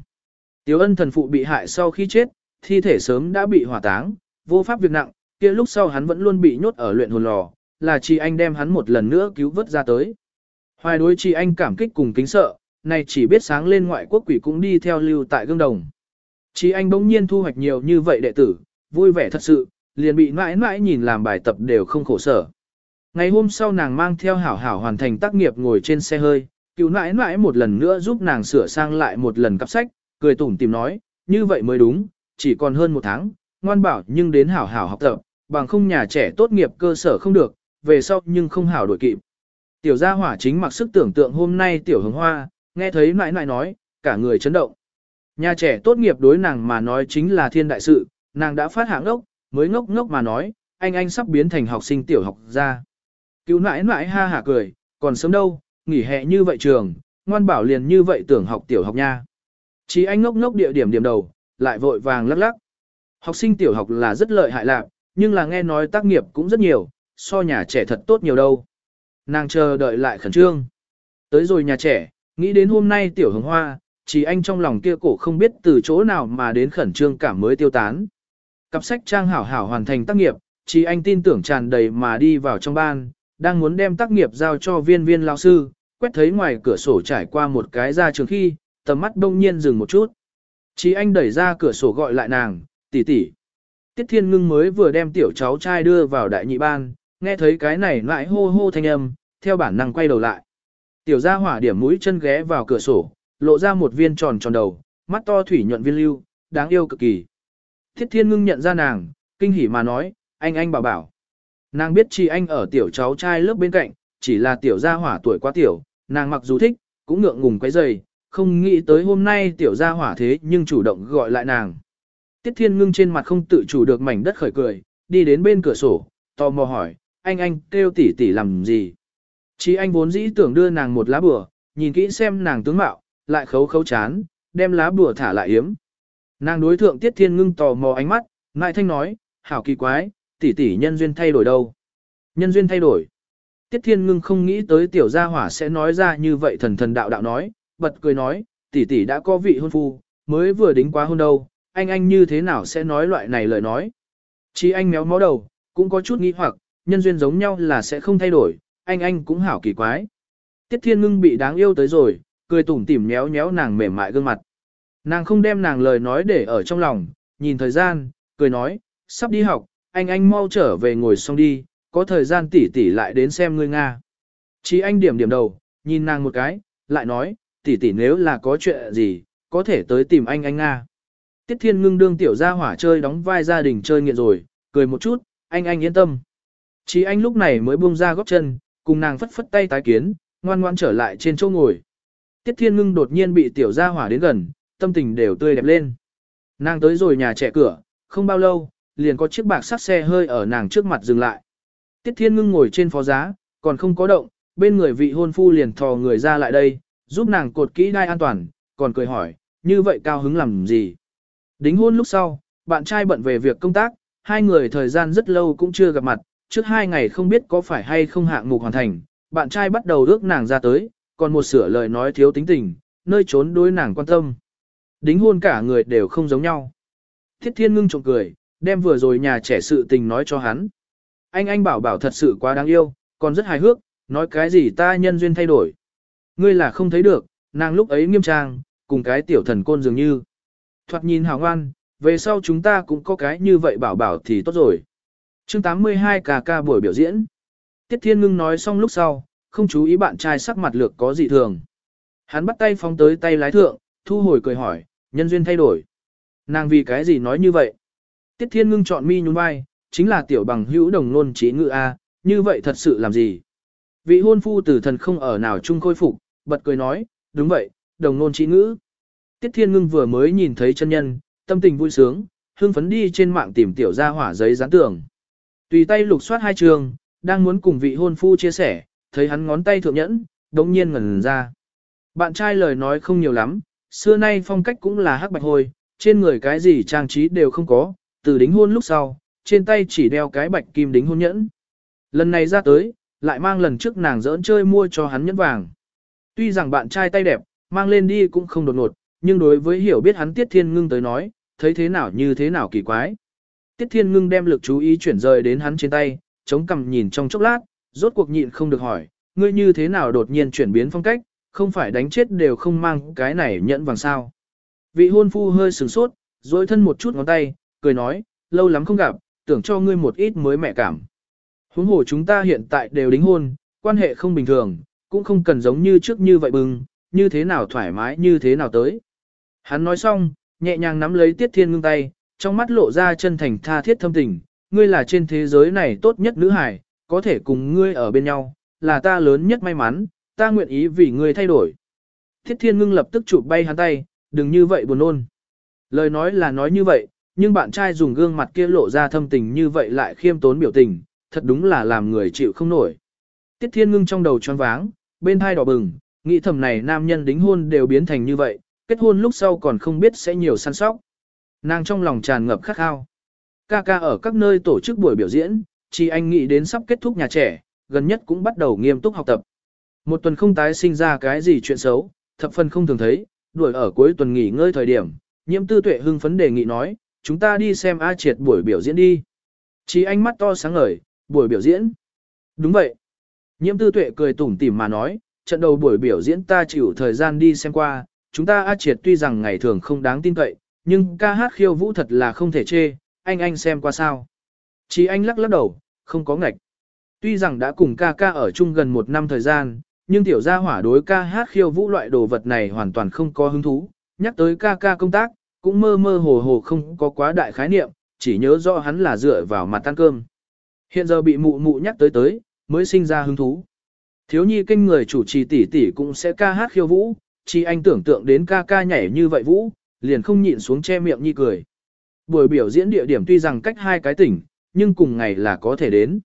Speaker 1: Tiếu ân thần phụ bị hại sau khi chết, thi thể sớm đã bị hỏa táng, vô pháp việc nặng, kia lúc sau hắn vẫn luôn bị nhốt ở luyện hồn lò, là trì anh đem hắn một lần nữa cứu vớt ra tới. Hoài đối trì anh cảm kích cùng kính sợ, này chỉ biết sáng lên ngoại quốc quỷ cũng đi theo lưu tại gương đồng. Chỉ anh bỗng nhiên thu hoạch nhiều như vậy đệ tử, vui vẻ thật sự, liền bị mãi mãi nhìn làm bài tập đều không khổ sở. Ngày hôm sau nàng mang theo hảo hảo hoàn thành tác nghiệp ngồi trên xe hơi, cứu mãi mãi một lần nữa giúp nàng sửa sang lại một lần cặp sách, cười tủm tìm nói, như vậy mới đúng, chỉ còn hơn một tháng, ngoan bảo nhưng đến hảo hảo học tập, bằng không nhà trẻ tốt nghiệp cơ sở không được, về sau nhưng không hảo đổi kịp. Tiểu gia hỏa chính mặc sức tưởng tượng hôm nay tiểu hướng hoa, nghe thấy mãi mãi nói, cả người chấn động. Nhà trẻ tốt nghiệp đối nàng mà nói chính là thiên đại sự, nàng đã phát hạng ốc, mới ngốc ngốc mà nói, anh anh sắp biến thành học sinh tiểu học ra. Cứu nãi nãi ha hả cười, còn sớm đâu, nghỉ hè như vậy trường, ngoan bảo liền như vậy tưởng học tiểu học nha. Chỉ anh ngốc ngốc địa điểm điểm đầu, lại vội vàng lắc lắc. Học sinh tiểu học là rất lợi hại lạc, nhưng là nghe nói tác nghiệp cũng rất nhiều, so nhà trẻ thật tốt nhiều đâu. Nàng chờ đợi lại khẩn trương. Tới rồi nhà trẻ, nghĩ đến hôm nay tiểu hồng hoa, chỉ anh trong lòng kia cổ không biết từ chỗ nào mà đến khẩn trương cảm mới tiêu tán. Cặp sách trang hảo hảo hoàn thành tác nghiệp, chỉ anh tin tưởng tràn đầy mà đi vào trong ban, đang muốn đem tác nghiệp giao cho viên viên lao sư, quét thấy ngoài cửa sổ trải qua một cái ra trường khi, tầm mắt đông nhiên dừng một chút. Chỉ anh đẩy ra cửa sổ gọi lại nàng, tỷ tỷ. Tiết Thiên Ngưng mới vừa đem tiểu cháu trai đưa vào đại nhị ban, nghe thấy cái này lại hô hô thanh âm, theo bản năng quay đầu lại. Tiểu gia hỏa điểm mũi chân ghé vào cửa sổ, lộ ra một viên tròn tròn đầu, mắt to thủy nhuận viên lưu, đáng yêu cực kỳ. Thiết thiên ngưng nhận ra nàng, kinh hỉ mà nói, anh anh bảo bảo. Nàng biết chi anh ở tiểu cháu trai lớp bên cạnh, chỉ là tiểu gia hỏa tuổi quá tiểu, nàng mặc dù thích, cũng ngượng ngùng quấy dày, không nghĩ tới hôm nay tiểu gia hỏa thế nhưng chủ động gọi lại nàng. Tiết Thiên Ngưng trên mặt không tự chủ được mảnh đất khởi cười, đi đến bên cửa sổ, tò mò hỏi, anh anh kêu tỷ tỷ làm gì? Chí anh vốn dĩ tưởng đưa nàng một lá bùa, nhìn kỹ xem nàng tướng mạo, lại khấu khấu chán, đem lá bùa thả lại yếm. Nàng đối thượng Tiết Thiên Ngưng tò mò ánh mắt, ngại thanh nói, hảo kỳ quái, tỷ tỷ nhân duyên thay đổi đâu? Nhân duyên thay đổi. Tiết Thiên Ngưng không nghĩ tới tiểu gia hỏa sẽ nói ra như vậy thần thần đạo đạo nói, bật cười nói, tỷ tỷ đã có vị hôn phu, mới vừa đính quá hôn đâu, anh anh như thế nào sẽ nói loại này lời nói. Chí anh méo mó đầu, cũng có chút nghi hoặc, nhân duyên giống nhau là sẽ không thay đổi, anh anh cũng hảo kỳ quái. Tiết Thiên Ngưng bị đáng yêu tới rồi, cười tủm tỉm nhéo nhéo nàng mềm mại gương mặt. Nàng không đem nàng lời nói để ở trong lòng, nhìn thời gian, cười nói, sắp đi học, anh anh mau trở về ngồi xong đi, có thời gian tỉ tỉ lại đến xem ngươi Nga. Chí anh điểm điểm đầu, nhìn nàng một cái, lại nói, tỉ tỉ nếu là có chuyện gì, có thể tới tìm anh anh Nga. Tiết Thiên Ngưng đương tiểu gia hỏa chơi đóng vai gia đình chơi nghiện rồi, cười một chút, anh anh yên tâm. Chí anh lúc này mới buông ra góp chân, cùng nàng phất phất tay tái kiến, ngoan ngoan trở lại trên chỗ ngồi. Tiết Thiên Ngưng đột nhiên bị tiểu gia hỏa đến gần, tâm tình đều tươi đẹp lên. Nàng tới rồi nhà trẻ cửa, không bao lâu, liền có chiếc bạc sắt xe hơi ở nàng trước mặt dừng lại. Tiết Thiên Ngưng ngồi trên phó giá, còn không có động, bên người vị hôn phu liền thò người ra lại đây, giúp nàng cột kỹ đai an toàn, còn cười hỏi, như vậy cao hứng làm gì? Đính hôn lúc sau, bạn trai bận về việc công tác, hai người thời gian rất lâu cũng chưa gặp mặt, trước hai ngày không biết có phải hay không hạng mục hoàn thành, bạn trai bắt đầu ước nàng ra tới, còn một sửa lời nói thiếu tính tình, nơi trốn đối nàng quan tâm. Đính hôn cả người đều không giống nhau. Thiết thiên ngưng trộm cười, đem vừa rồi nhà trẻ sự tình nói cho hắn. Anh anh bảo bảo thật sự quá đáng yêu, còn rất hài hước, nói cái gì ta nhân duyên thay đổi. Ngươi là không thấy được, nàng lúc ấy nghiêm trang, cùng cái tiểu thần côn dường như. Thoạt nhìn hào ngoan, về sau chúng ta cũng có cái như vậy bảo bảo thì tốt rồi chương 82 ca ca buổi biểu diễn. Tiết Thiên Ngưng nói xong lúc sau, không chú ý bạn trai sắc mặt lược có gì thường. Hắn bắt tay phóng tới tay lái thượng, thu hồi cười hỏi, nhân duyên thay đổi. Nàng vì cái gì nói như vậy? Tiết Thiên Ngưng chọn mi nhún vai, chính là tiểu bằng hữu đồng nôn trí ngữ A, như vậy thật sự làm gì? Vị hôn phu tử thần không ở nào chung khôi phục, bật cười nói, đúng vậy, đồng nôn trí ngữ. Tiết Thiên Ngưng vừa mới nhìn thấy chân nhân, tâm tình vui sướng, hương phấn đi trên mạng tìm tiểu gia hỏa giấy dán tường. Tùy tay lục soát hai trường, đang muốn cùng vị hôn phu chia sẻ, thấy hắn ngón tay thượng nhẫn, đống nhiên ngẩn ra. Bạn trai lời nói không nhiều lắm, xưa nay phong cách cũng là hắc bạch hồi, trên người cái gì trang trí đều không có, từ đính hôn lúc sau, trên tay chỉ đeo cái bạch kim đính hôn nhẫn. Lần này ra tới, lại mang lần trước nàng dỡn chơi mua cho hắn nhẫn vàng. Tuy rằng bạn trai tay đẹp, mang lên đi cũng không đột ngột, nhưng đối với hiểu biết hắn Tiết Thiên Ngưng tới nói, thấy thế nào như thế nào kỳ quái. Tiết Thiên Ngưng đem lực chú ý chuyển rời đến hắn trên tay, chống cằm nhìn trong chốc lát, rốt cuộc nhịn không được hỏi, ngươi như thế nào đột nhiên chuyển biến phong cách, không phải đánh chết đều không mang cái này nhẫn vàng sao. Vị hôn phu hơi sửng sốt, dối thân một chút ngón tay, cười nói, lâu lắm không gặp, tưởng cho ngươi một ít mới mẹ cảm. Huống hồ chúng ta hiện tại đều đính hôn, quan hệ không bình thường, cũng không cần giống như trước như vậy bừng, như thế nào thoải mái như thế nào tới. Hắn nói xong, nhẹ nhàng nắm lấy Tiết Thiên Ngưng tay, trong mắt lộ ra chân thành tha thiết thâm tình, ngươi là trên thế giới này tốt nhất nữ hải, có thể cùng ngươi ở bên nhau, là ta lớn nhất may mắn, ta nguyện ý vì ngươi thay đổi. Tiết Thiên Ngưng lập tức chụp bay hắn tay, đừng như vậy buồn ôn. Lời nói là nói như vậy, nhưng bạn trai dùng gương mặt kia lộ ra thâm tình như vậy lại khiêm tốn biểu tình, thật đúng là làm người chịu không nổi. Tiết Thiên Ngưng trong đầu choáng váng, bên thai đỏ bừng, nghĩ thầm này nam nhân đính hôn đều biến thành như vậy, kết hôn lúc sau còn không biết sẽ nhiều săn sóc. Nàng trong lòng tràn ngập khắc khao. Ca ca ở các nơi tổ chức buổi biểu diễn, chỉ anh nghĩ đến sắp kết thúc nhà trẻ, gần nhất cũng bắt đầu nghiêm túc học tập. Một tuần không tái sinh ra cái gì chuyện xấu, thập phần không thường thấy, đuổi ở cuối tuần nghỉ ngơi thời điểm, nhiễm tư tuệ hưng phấn đề nghị nói, chúng ta đi xem A triệt buổi biểu diễn đi. Chỉ anh mắt to sáng ngời, buổi biểu diễn. Đúng vậy. Nhiễm tư tuệ cười tủm tỉm mà nói, trận đầu buổi biểu diễn ta chịu thời gian đi xem qua, chúng ta A triệt tuy rằng ngày thường không đáng tin cậy, nhưng ca hát khiêu vũ thật là không thể chê, anh anh xem qua sao. Chỉ anh lắc lắc đầu, không có ngạch. Tuy rằng đã cùng ca ca ở chung gần một năm thời gian, nhưng tiểu gia hỏa đối ca hát khiêu vũ loại đồ vật này hoàn toàn không có hứng thú, nhắc tới ca ca công tác, cũng mơ mơ hồ hồ không có quá đại khái niệm, chỉ nhớ rõ hắn là dựa vào mặt ăn cơm. Hiện giờ bị mụ mụ nhắc tới tới, mới sinh ra hứng thú. Thiếu nhi kinh người chủ trì tỷ tỷ cũng sẽ ca hát khiêu vũ, chỉ anh tưởng tượng đến ca ca nhảy như vậy vũ, liền không nhịn xuống che miệng nhi cười. Buổi biểu diễn địa điểm tuy rằng cách hai cái tỉnh, nhưng cùng ngày là có thể đến.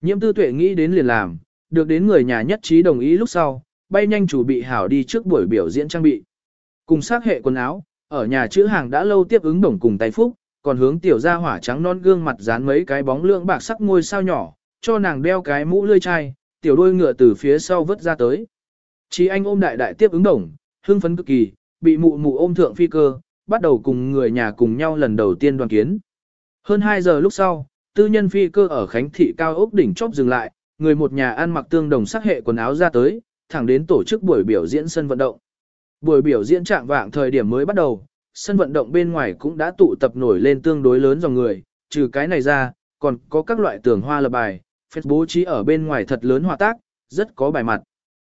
Speaker 1: Nhiễm tư tuệ nghĩ đến liền làm, được đến người nhà nhất trí đồng ý lúc sau, bay nhanh chủ bị hảo đi trước buổi biểu diễn trang bị. Cùng sát hệ quần áo, ở nhà chữ hàng đã lâu tiếp ứng đồng cùng tay phúc, còn hướng tiểu ra hỏa trắng non gương mặt dán mấy cái bóng lượng bạc sắc ngôi sao nhỏ, cho nàng đeo cái mũ lươi chai, tiểu đôi ngựa từ phía sau vứt ra tới. Chí anh ôm đại đại tiếp ứng đồng, hưng phấn cực kỳ, bị mụ mụ ôm thượng phi cơ, bắt đầu cùng người nhà cùng nhau lần đầu tiên đoàn kiến. Hơn 2 giờ lúc sau, tư nhân phi cơ ở Khánh Thị cao ốc đỉnh chóp dừng lại, người một nhà ăn mặc tương đồng sắc hệ quần áo ra tới, thẳng đến tổ chức buổi biểu diễn sân vận động. Buổi biểu diễn trạng vạng thời điểm mới bắt đầu, sân vận động bên ngoài cũng đã tụ tập nổi lên tương đối lớn dòng người, trừ cái này ra, còn có các loại tường hoa lập bài, phép bố trí ở bên ngoài thật lớn hòa tác, rất có bài mặt.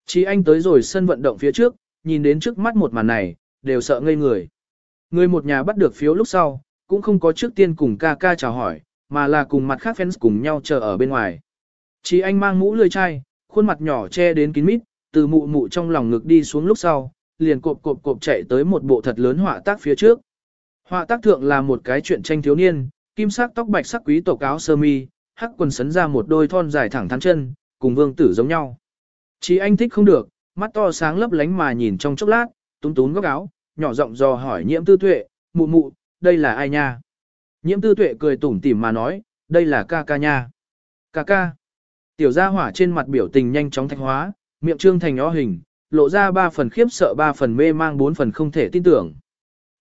Speaker 1: Chí anh tới rồi sân vận động phía trước, nhìn đến trước mắt một màn này, đều sợ ngây người. Người một nhà bắt được phiếu lúc sau, cũng không có trước tiên cùng ca ca chào hỏi, mà là cùng mặt khác fans cùng nhau chờ ở bên ngoài. Chỉ anh mang mũ lười chai, khuôn mặt nhỏ che đến kín mít, từ mụ mụ trong lòng ngực đi xuống lúc sau, liền cộp cộp cộp chạy tới một bộ thật lớn họa tác phía trước. Họa tác thượng là một cái chuyện tranh thiếu niên, kim sắc tóc bạch sắc quý tộc áo sơ mi, hắc quần sấn ra một đôi thon dài thẳng thắn chân, cùng vương tử giống nhau. Chỉ anh thích không được, mắt to sáng lấp lánh mà nhìn trong chốc lát, túm túm góc áo, nhỏ giọng dò hỏi nhiễm tư tuệ, mụ mụ, đây là ai nha? Nhiễm tư tuệ cười tủm tỉm mà nói, đây là ca ca nha. Ca ca. Tiểu gia hỏa trên mặt biểu tình nhanh chóng thanh hóa, miệng trương thành nhỏ hình, lộ ra ba phần khiếp sợ ba phần mê mang bốn phần không thể tin tưởng.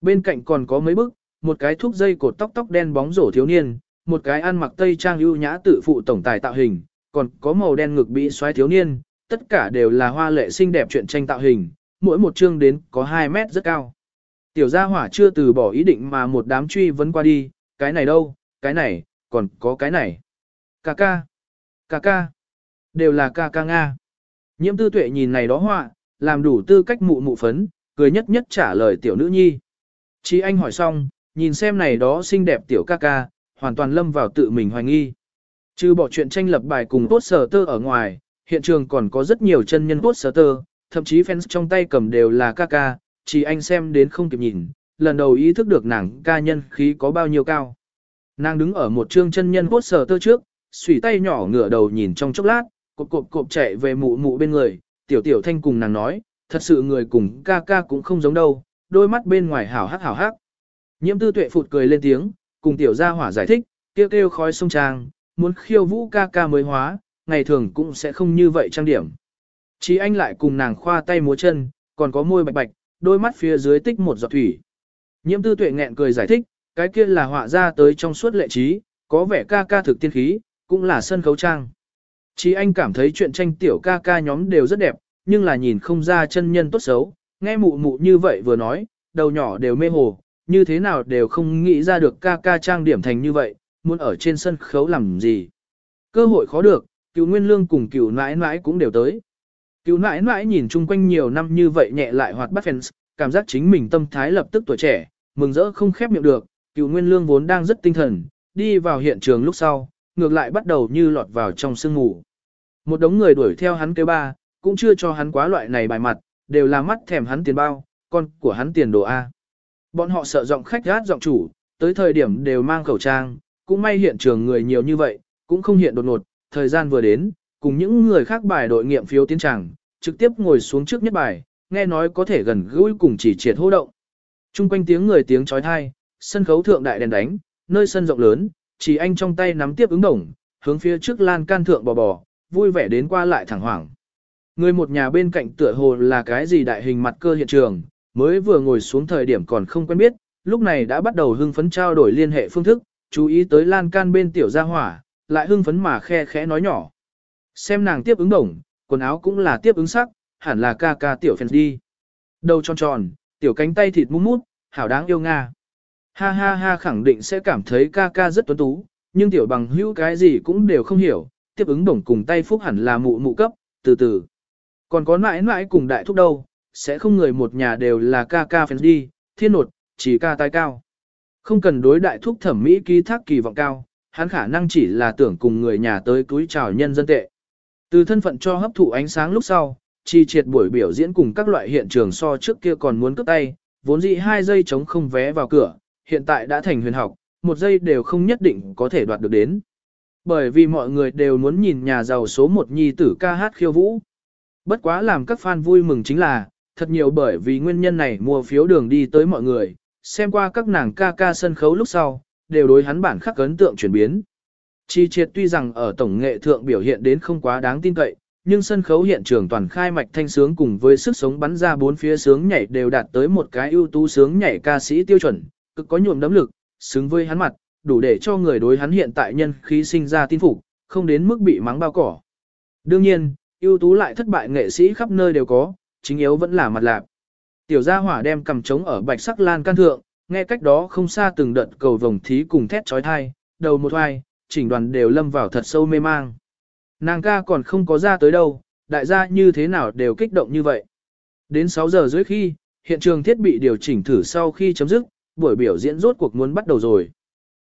Speaker 1: Bên cạnh còn có mấy bức, một cái thúc dây cột tóc tóc đen bóng rổ thiếu niên, một cái ăn mặc tây trang ưu nhã tự phụ tổng tài tạo hình, còn có màu đen ngực bị xoáy thiếu niên, tất cả đều là hoa lệ xinh đẹp chuyện tranh tạo hình, mỗi một chương đến có 2 mét rất cao. Tiểu gia hỏa chưa từ bỏ ý định mà một đám truy vấn qua đi, cái này đâu, cái này, còn có cái này. Cà ca, cà ca, đều là ca ca Nga. Nhiễm tư tuệ nhìn này đó họa, làm đủ tư cách mụ mụ phấn, cười nhất nhất trả lời tiểu nữ nhi. Chí anh hỏi xong, nhìn xem này đó xinh đẹp tiểu ca ca, hoàn toàn lâm vào tự mình hoài nghi. Trừ bỏ chuyện tranh lập bài cùng tốt sở tơ ở ngoài, hiện trường còn có rất nhiều chân nhân tốt sở tơ, thậm chí fans trong tay cầm đều là ca ca, chỉ anh xem đến không kịp nhìn, lần đầu ý thức được nàng ca nhân khí có bao nhiêu cao. Nàng đứng ở một trương chân nhân cốt sờ tơ trước, xủy tay nhỏ ngửa đầu nhìn trong chốc lát, cộp cộp cộp chạy về mụ mụ bên người, tiểu tiểu thanh cùng nàng nói, thật sự người cùng ca ca cũng không giống đâu, đôi mắt bên ngoài hảo hắc hảo hắc. Nhiễm tư tuệ phụt cười lên tiếng, cùng tiểu gia hỏa giải thích, kêu kêu khói sông trang, muốn khiêu vũ ca ca mới hóa, ngày thường cũng sẽ không như vậy trang điểm. Chí anh lại cùng nàng khoa tay múa chân, còn có môi bạch bạch, đôi mắt phía dưới tích một giọt thủy. Nhiễm tư tuệ nghẹn cười giải thích, cái kia là họa ra tới trong suốt lệ trí, có vẻ ca ca thực tiên khí, cũng là sân khấu trang. Chí anh cảm thấy chuyện tranh tiểu ca ca nhóm đều rất đẹp, nhưng là nhìn không ra chân nhân tốt xấu, nghe mụ mụ như vậy vừa nói, đầu nhỏ đều mê hồ, như thế nào đều không nghĩ ra được ca ca trang điểm thành như vậy, muốn ở trên sân khấu làm gì. Cơ hội khó được, cựu nguyên lương cùng cựu nãi nãi cũng đều tới. Cựu nãi nãi nhìn chung quanh nhiều năm như vậy nhẹ lại hoạt bát fans, cảm giác chính mình tâm thái lập tức tuổi trẻ, mừng rỡ không khép miệng được, cựu nguyên lương vốn đang rất tinh thần, đi vào hiện trường lúc sau, ngược lại bắt đầu như lọt vào trong sương ngủ. Một đống người đuổi theo hắn kêu ba, cũng chưa cho hắn quá loại này bài mặt, đều là mắt thèm hắn tiền bao, con của hắn tiền đồ A. Bọn họ sợ giọng khách gát giọng chủ, tới thời điểm đều mang khẩu trang, cũng may hiện trường người nhiều như vậy, cũng không hiện đột ngột, thời gian vừa đến, cùng những người khác bài đội nghiệm phiếu tiến tràng, trực tiếp ngồi xuống trước nhất bài, nghe nói có thể gần gũi cùng chỉ triệt hô động. Trung quanh tiếng người tiếng chói tai, sân khấu thượng đại đèn đánh, nơi sân rộng lớn, chỉ anh trong tay nắm tiếp ứng đồng, hướng phía trước lan can thượng bò bò, vui vẻ đến qua lại thẳng hoảng. Người một nhà bên cạnh tựa hồ là cái gì đại hình mặt cơ hiện trường, mới vừa ngồi xuống thời điểm còn không quen biết, lúc này đã bắt đầu hưng phấn trao đổi liên hệ phương thức, chú ý tới lan can bên tiểu gia hỏa, lại hưng phấn mà khe khẽ nói nhỏ. Xem nàng tiếp ứng đồng, quần áo cũng là tiếp ứng sắc, hẳn là ca ca tiểu phèn đi. Đầu tròn tròn, tiểu cánh tay thịt mút mút, hảo đáng yêu Nga. Ha ha ha khẳng định sẽ cảm thấy ca ca rất tuấn tú, nhưng tiểu bằng hữu cái gì cũng đều không hiểu, tiếp ứng đồng cùng tay phúc hẳn là mụ mụ cấp, từ từ. Còn có mãi mãi cùng đại thúc đâu, sẽ không người một nhà đều là ca ca phèn đi, thiên nột, chỉ ca tai cao. Không cần đối đại thúc thẩm mỹ ký thác kỳ vọng cao, hắn khả năng chỉ là tưởng cùng người nhà tới túi chào nhân dân tệ. Từ thân phận cho hấp thụ ánh sáng lúc sau, chi triệt buổi biểu diễn cùng các loại hiện trường so trước kia còn muốn cướp tay, vốn dĩ hai giây chống không vé vào cửa, hiện tại đã thành huyền học, một giây đều không nhất định có thể đoạt được đến. Bởi vì mọi người đều muốn nhìn nhà giàu số một nhi tử ca hát khiêu vũ. Bất quá làm các fan vui mừng chính là, thật nhiều bởi vì nguyên nhân này mua phiếu đường đi tới mọi người, xem qua các nàng ca ca sân khấu lúc sau, đều đối hắn bản khắc ấn tượng chuyển biến. Chi triệt tuy rằng ở tổng nghệ thượng biểu hiện đến không quá đáng tin cậy, nhưng sân khấu hiện trường toàn khai mạch thanh sướng cùng với sức sống bắn ra bốn phía sướng nhảy đều đạt tới một cái ưu tú sướng nhảy ca sĩ tiêu chuẩn, cực có nhuộm đấm lực, xứng với hắn mặt, đủ để cho người đối hắn hiện tại nhân khí sinh ra tin phục, không đến mức bị mắng bao cỏ. Đương nhiên, ưu tú lại thất bại nghệ sĩ khắp nơi đều có, chính yếu vẫn là mặt lạc. Tiểu gia hỏa đem cầm trống ở bạch sắc lan can thượng, nghe cách đó không xa từng đợt cầu vồng thí cùng thét trói thai, đầu một hoài, chỉnh đoàn đều lâm vào thật sâu mê mang. Nàng ca còn không có ra tới đâu, đại gia như thế nào đều kích động như vậy. Đến 6 giờ dưới khi, hiện trường thiết bị điều chỉnh thử sau khi chấm dứt, buổi biểu diễn rốt cuộc muốn bắt đầu rồi.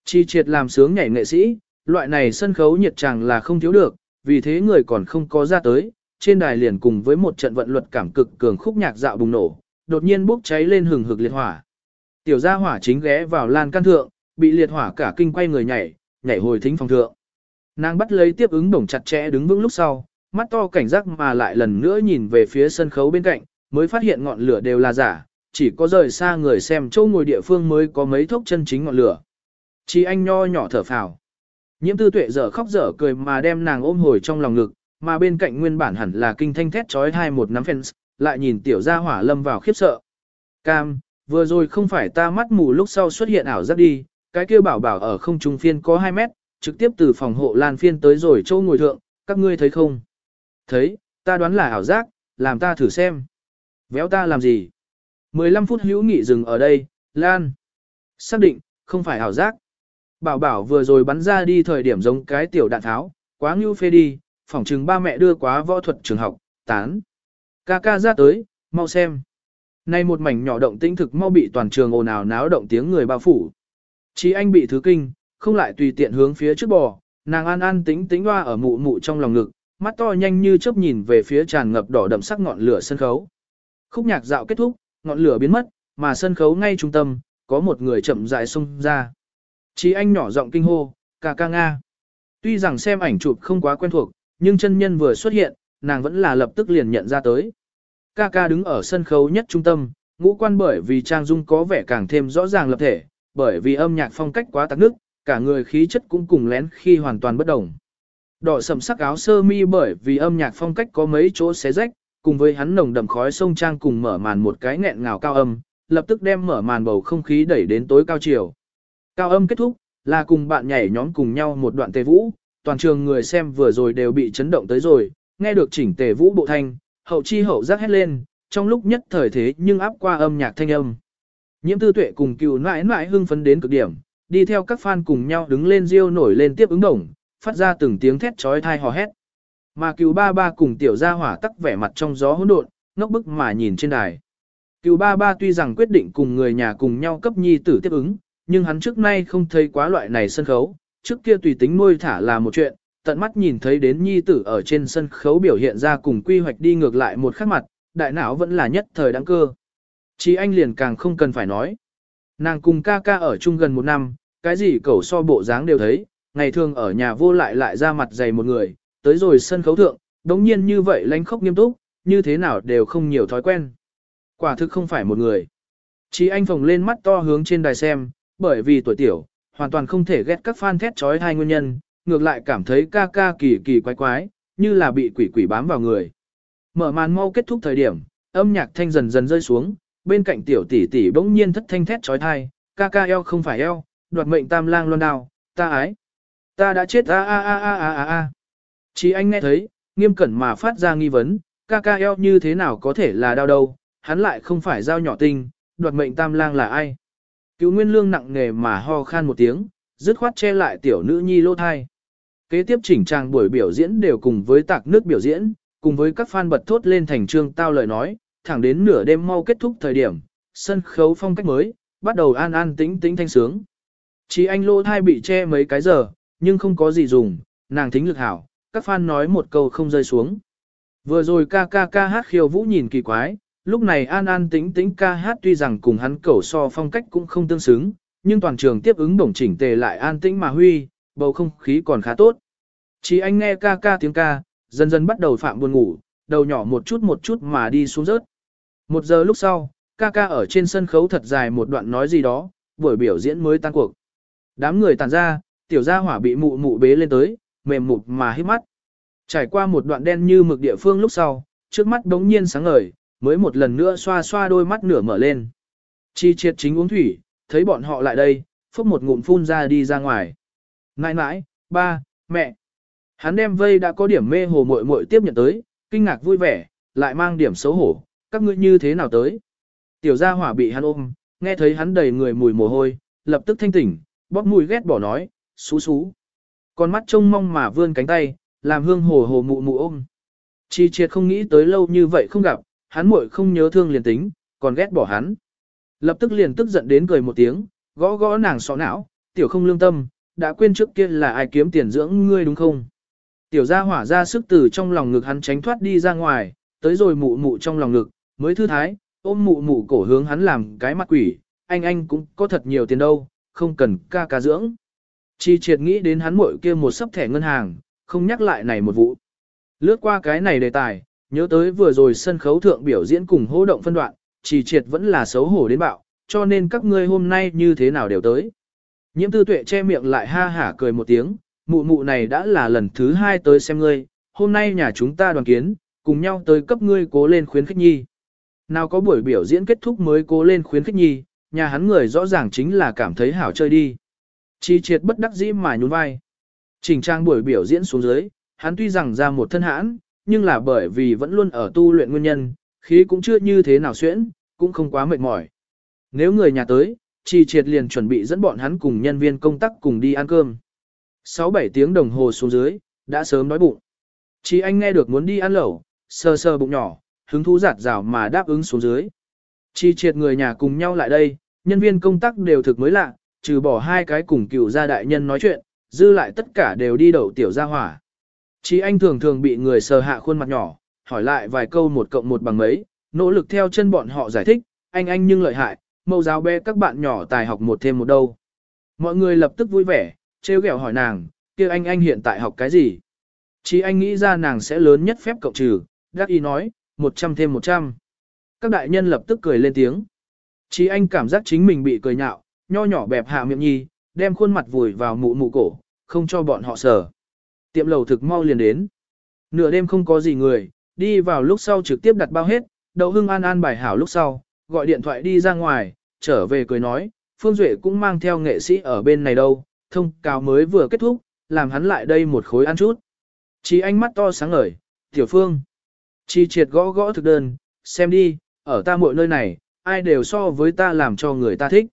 Speaker 1: Chi triệt làm sướng nhảy nghệ sĩ, loại này sân khấu nhiệt tràng là không thiếu được, vì thế người còn không có ra tới, trên đài liền cùng với một trận vận luật cảm cực cường khúc nhạc dạo bùng nổ, đột nhiên bốc cháy lên hừng hực liệt hỏa. Tiểu gia hỏa chính ghé vào lan can thượng, bị liệt hỏa cả kinh quay người nhảy, nhảy hồi thính phòng thượng. Nàng bắt lấy tiếp ứng đồng chặt chẽ đứng vững lúc sau, mắt to cảnh giác mà lại lần nữa nhìn về phía sân khấu bên cạnh, mới phát hiện ngọn lửa đều là giả, chỉ có rời xa người xem châu ngồi địa phương mới có mấy thốc chân chính ngọn lửa. Chỉ anh nho nhỏ thở phào. Nhiễm tư tuệ dở khóc dở cười mà đem nàng ôm hồi trong lòng ngực, mà bên cạnh nguyên bản hẳn là kinh thanh thét trói hai một nắm fans, lại nhìn tiểu gia hỏa lâm vào khiếp sợ. Cam, vừa rồi không phải ta mắt mù lúc sau xuất hiện ảo giác đi, cái kia bảo bảo ở không trung phiên có 2 mét, trực tiếp từ phòng hộ lan phiên tới rồi châu ngồi thượng, các ngươi thấy không? Thấy, ta đoán là ảo giác, làm ta thử xem. Véo ta làm gì? 15 phút hữu nghị dừng ở đây, Lan. Xác định, không phải ảo giác. Bảo bảo vừa rồi bắn ra đi thời điểm giống cái tiểu đạn tháo, quá ngưu phê đi, phỏng chừng ba mẹ đưa quá võ thuật trường học, tán. Ca ca ra tới, mau xem. Nay một mảnh nhỏ động tĩnh thực mau bị toàn trường ồn ào náo động tiếng người bao phủ. Chí anh bị thứ kinh, không lại tùy tiện hướng phía trước bò, nàng an an tính tính hoa ở mụ mụ trong lòng ngực, mắt to nhanh như chớp nhìn về phía tràn ngập đỏ đậm sắc ngọn lửa sân khấu. Khúc nhạc dạo kết thúc, ngọn lửa biến mất, mà sân khấu ngay trung tâm, có một người chậm rãi xông ra. Chí anh nhỏ giọng kinh hô, ca ca nga. Tuy rằng xem ảnh chụp không quá quen thuộc, nhưng chân nhân vừa xuất hiện, nàng vẫn là lập tức liền nhận ra tới. Ca ca đứng ở sân khấu nhất trung tâm, ngũ quan bởi vì trang dung có vẻ càng thêm rõ ràng lập thể, bởi vì âm nhạc phong cách quá tạc nước, cả người khí chất cũng cùng lén khi hoàn toàn bất đồng. Đỏ sầm sắc áo sơ mi bởi vì âm nhạc phong cách có mấy chỗ xé rách, cùng với hắn nồng đậm khói sông trang cùng mở màn một cái nghẹn ngào cao âm, lập tức đem mở màn bầu không khí đẩy đến tối cao chiều. Cao âm kết thúc, là cùng bạn nhảy nhóm cùng nhau một đoạn tề vũ, toàn trường người xem vừa rồi đều bị chấn động tới rồi, nghe được chỉnh tề vũ bộ thanh, hậu chi hậu giác hét lên, trong lúc nhất thời thế nhưng áp qua âm nhạc thanh âm. Nhiễm tư tuệ cùng cựu nãi nãi hưng phấn đến cực điểm, đi theo các fan cùng nhau đứng lên riêu nổi lên tiếp ứng đồng, phát ra từng tiếng thét trói thai hò hét. Mà cựu ba ba cùng tiểu gia hỏa tắc vẻ mặt trong gió hỗn độn, ngốc bức mà nhìn trên đài. Cựu ba ba tuy rằng quyết định cùng người nhà cùng nhau cấp nhi tử tiếp ứng, nhưng hắn trước nay không thấy quá loại này sân khấu, trước kia tùy tính nuôi thả là một chuyện, tận mắt nhìn thấy đến nhi tử ở trên sân khấu biểu hiện ra cùng quy hoạch đi ngược lại một khắc mặt, đại não vẫn là nhất thời đáng cơ. Chí anh liền càng không cần phải nói. Nàng cùng ca ca ở chung gần một năm, cái gì cẩu so bộ dáng đều thấy, ngày thường ở nhà vô lại lại ra mặt dày một người, tới rồi sân khấu thượng, đống nhiên như vậy lánh khóc nghiêm túc, như thế nào đều không nhiều thói quen. Quả thực không phải một người. Chí anh phồng lên mắt to hướng trên đài xem, bởi vì tuổi tiểu, hoàn toàn không thể ghét các fan thét trói hai nguyên nhân, ngược lại cảm thấy ca ca kỳ kỳ quái quái, như là bị quỷ quỷ bám vào người. Mở màn mau kết thúc thời điểm, âm nhạc thanh dần dần rơi xuống, bên cạnh tiểu tỷ tỷ bỗng nhiên thất thanh thét trói thai, ca ca eo không phải eo, đoạt mệnh tam lang loan đào, ta ái. Ta đã chết a a a a a a a. Chỉ anh nghe thấy, nghiêm cẩn mà phát ra nghi vấn, ca ca eo như thế nào có thể là đau đâu, hắn lại không phải dao nhỏ tinh, đoạt mệnh tam lang là ai. Cứu nguyên lương nặng nề mà ho khan một tiếng, dứt khoát che lại tiểu nữ nhi lô thai. Kế tiếp chỉnh trang buổi biểu diễn đều cùng với tạc nước biểu diễn, cùng với các fan bật thốt lên thành trương tao lời nói, thẳng đến nửa đêm mau kết thúc thời điểm, sân khấu phong cách mới, bắt đầu an an tĩnh tĩnh thanh sướng. Chỉ anh lô thai bị che mấy cái giờ, nhưng không có gì dùng, nàng thính lực hảo, các fan nói một câu không rơi xuống. Vừa rồi ca ca ca hát khiêu vũ nhìn kỳ quái, lúc này an an tĩnh tĩnh ca hát tuy rằng cùng hắn cẩu so phong cách cũng không tương xứng, nhưng toàn trường tiếp ứng đồng chỉnh tề lại an tĩnh mà huy, bầu không khí còn khá tốt. Chỉ anh nghe ca ca tiếng ca, dần dần bắt đầu phạm buồn ngủ, đầu nhỏ một chút một chút mà đi xuống rớt. Một giờ lúc sau, ca ca ở trên sân khấu thật dài một đoạn nói gì đó, buổi biểu diễn mới tan cuộc. Đám người tàn ra, tiểu gia hỏa bị mụ mụ bế lên tới, mềm mụt mà hít mắt. Trải qua một đoạn đen như mực địa phương lúc sau, trước mắt đống nhiên sáng ngời, mới một lần nữa xoa xoa đôi mắt nửa mở lên. Chi triệt chính uống thủy, thấy bọn họ lại đây, phúc một ngụm phun ra đi ra ngoài. Nãi nãi, ba, mẹ. Hắn đem vây đã có điểm mê hồ muội muội tiếp nhận tới, kinh ngạc vui vẻ, lại mang điểm xấu hổ, các ngươi như thế nào tới. Tiểu gia hỏa bị hắn ôm, nghe thấy hắn đầy người mùi mồ hôi, lập tức thanh tỉnh, bóp mùi ghét bỏ nói, xú xú. Con mắt trông mong mà vươn cánh tay, làm hương hồ hồ mụ mụ ôm. Chi triệt không nghĩ tới lâu như vậy không gặp, hắn muội không nhớ thương liền tính, còn ghét bỏ hắn. Lập tức liền tức giận đến cười một tiếng, gõ gõ nàng sọ não, tiểu không lương tâm, đã quên trước kia là ai kiếm tiền dưỡng ngươi đúng không? Tiểu gia hỏa ra sức từ trong lòng ngực hắn tránh thoát đi ra ngoài, tới rồi mụ mụ trong lòng ngực, mới thư thái, ôm mụ mụ cổ hướng hắn làm cái mặt quỷ, anh anh cũng có thật nhiều tiền đâu, không cần ca ca dưỡng. Chi triệt nghĩ đến hắn muội kia một sấp thẻ ngân hàng, không nhắc lại này một vụ. Lướt qua cái này đề tài, nhớ tới vừa rồi sân khấu thượng biểu diễn cùng hô động phân đoạn, chỉ triệt vẫn là xấu hổ đến bạo, cho nên các ngươi hôm nay như thế nào đều tới. Nhiễm tư tuệ che miệng lại ha hả cười một tiếng, mụ mụ này đã là lần thứ hai tới xem ngươi, hôm nay nhà chúng ta đoàn kiến, cùng nhau tới cấp ngươi cố lên khuyến khích nhi. Nào có buổi biểu diễn kết thúc mới cố lên khuyến khích nhi, nhà hắn người rõ ràng chính là cảm thấy hảo chơi đi. Chi triệt bất đắc dĩ mà nhún vai. Trình trang buổi biểu diễn xuống dưới, hắn tuy rằng ra một thân hãn, nhưng là bởi vì vẫn luôn ở tu luyện nguyên nhân, khí cũng chưa như thế nào xuyễn, cũng không quá mệt mỏi. Nếu người nhà tới, Chi triệt liền chuẩn bị dẫn bọn hắn cùng nhân viên công tác cùng đi ăn cơm. 6-7 tiếng đồng hồ xuống dưới, đã sớm đói bụng. Chi anh nghe được muốn đi ăn lẩu, sờ sờ bụng nhỏ, hứng thú giạt rào mà đáp ứng xuống dưới. Chi triệt người nhà cùng nhau lại đây, nhân viên công tác đều thực mới lạ, trừ bỏ hai cái cùng cựu gia đại nhân nói chuyện, dư lại tất cả đều đi đậu tiểu gia hỏa. Chi anh thường thường bị người sờ hạ khuôn mặt nhỏ, hỏi lại vài câu một cộng một bằng mấy, nỗ lực theo chân bọn họ giải thích, anh anh nhưng lợi hại, mẫu giáo bé các bạn nhỏ tài học một thêm một đâu. Mọi người lập tức vui vẻ, trêu ghẹo hỏi nàng, kia anh anh hiện tại học cái gì? Chi anh nghĩ ra nàng sẽ lớn nhất phép cộng trừ, đắc ý nói, 100 thêm 100. Các đại nhân lập tức cười lên tiếng. Chi anh cảm giác chính mình bị cười nhạo, nho nhỏ bẹp hạ miệng nhi, đem khuôn mặt vùi vào mụ mụ cổ, không cho bọn họ sờ. Tiệm lầu thực mau liền đến. Nửa đêm không có gì người, đi vào lúc sau trực tiếp đặt bao hết, đậu hưng an an bài hảo lúc sau, gọi điện thoại đi ra ngoài, trở về cười nói, Phương Duệ cũng mang theo nghệ sĩ ở bên này đâu, thông cáo mới vừa kết thúc, làm hắn lại đây một khối ăn chút. Chí ánh mắt to sáng ngời, tiểu phương. Chi triệt gõ gõ thực đơn, xem đi, ở ta mọi nơi này, ai đều so với ta làm cho người ta thích.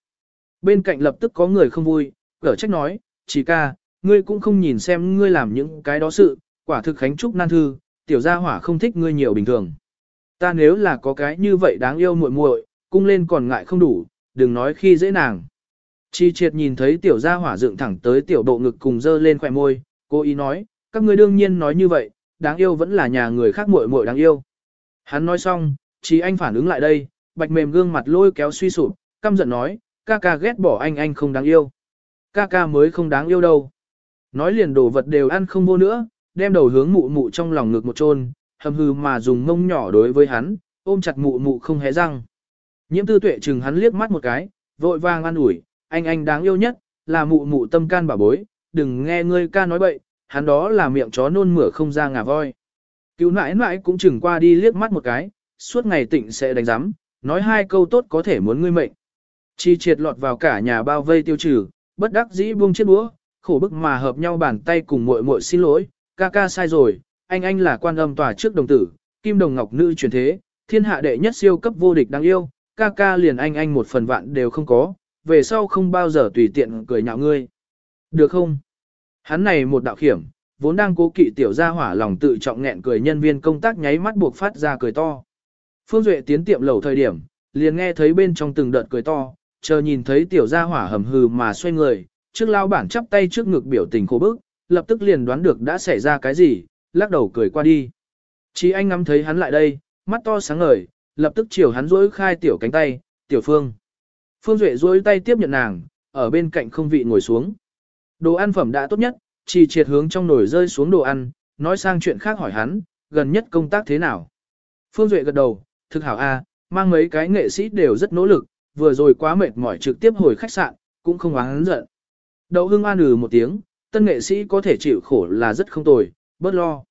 Speaker 1: Bên cạnh lập tức có người không vui, cở trách nói, chỉ ca, ngươi cũng không nhìn xem ngươi làm những cái đó sự, quả thực khánh trúc nan thư, tiểu gia hỏa không thích ngươi nhiều bình thường. Ta nếu là có cái như vậy đáng yêu muội muội, cung lên còn ngại không đủ, đừng nói khi dễ nàng. Chi triệt nhìn thấy tiểu gia hỏa dựng thẳng tới tiểu bộ ngực cùng dơ lên khỏe môi, cô ý nói, các ngươi đương nhiên nói như vậy, đáng yêu vẫn là nhà người khác muội muội đáng yêu. Hắn nói xong, chi anh phản ứng lại đây, bạch mềm gương mặt lôi kéo suy sụp, căm giận nói, ca ca ghét bỏ anh anh không đáng yêu. Ca ca mới không đáng yêu đâu. Nói liền đồ vật đều ăn không vô nữa, đem đầu hướng mụ mụ trong lòng ngực một chôn, hầm hư mà dùng mông nhỏ đối với hắn, ôm chặt mụ mụ không hé răng. Nhiễm tư tuệ chừng hắn liếc mắt một cái, vội vàng an ủi, anh anh đáng yêu nhất, là mụ mụ tâm can bà bối, đừng nghe ngươi ca nói bậy, hắn đó là miệng chó nôn mửa không ra ngà voi. Cứu nãi nãi cũng chừng qua đi liếc mắt một cái, suốt ngày tịnh sẽ đánh giám, nói hai câu tốt có thể muốn ngươi mệnh. Chi triệt lọt vào cả nhà bao vây tiêu trừ, bất đắc dĩ buông chiếc búa, khổ bức mà hợp nhau bàn tay cùng muội muội xin lỗi, ca ca sai rồi, anh anh là quan âm tòa trước đồng tử, kim đồng ngọc nữ truyền thế, thiên hạ đệ nhất siêu cấp vô địch đáng yêu, ca ca liền anh anh một phần vạn đều không có, về sau không bao giờ tùy tiện cười nhạo ngươi. Được không? Hắn này một đạo khiểm, vốn đang cố kỵ tiểu gia hỏa lòng tự trọng nghẹn cười nhân viên công tác nháy mắt buộc phát ra cười to. Phương Duệ tiến tiệm lầu thời điểm, liền nghe thấy bên trong từng đợt cười to, chờ nhìn thấy tiểu gia hỏa hầm hừ mà xoay người, trước lao bản chắp tay trước ngực biểu tình khổ bức, lập tức liền đoán được đã xảy ra cái gì, lắc đầu cười qua đi. Chí anh ngắm thấy hắn lại đây, mắt to sáng ngời, lập tức chiều hắn rỗi khai tiểu cánh tay, tiểu phương. Phương Duệ rỗi tay tiếp nhận nàng, ở bên cạnh không vị ngồi xuống. Đồ ăn phẩm đã tốt nhất, chỉ triệt hướng trong nồi rơi xuống đồ ăn, nói sang chuyện khác hỏi hắn, gần nhất công tác thế nào. Phương Duệ gật đầu, thực hảo a, mang mấy cái nghệ sĩ đều rất nỗ lực, vừa rồi quá mệt mỏi trực tiếp hồi khách sạn, cũng không oán giận. Đậu hưng an ừ một tiếng, tân nghệ sĩ có thể chịu khổ là rất không tồi, bớt lo.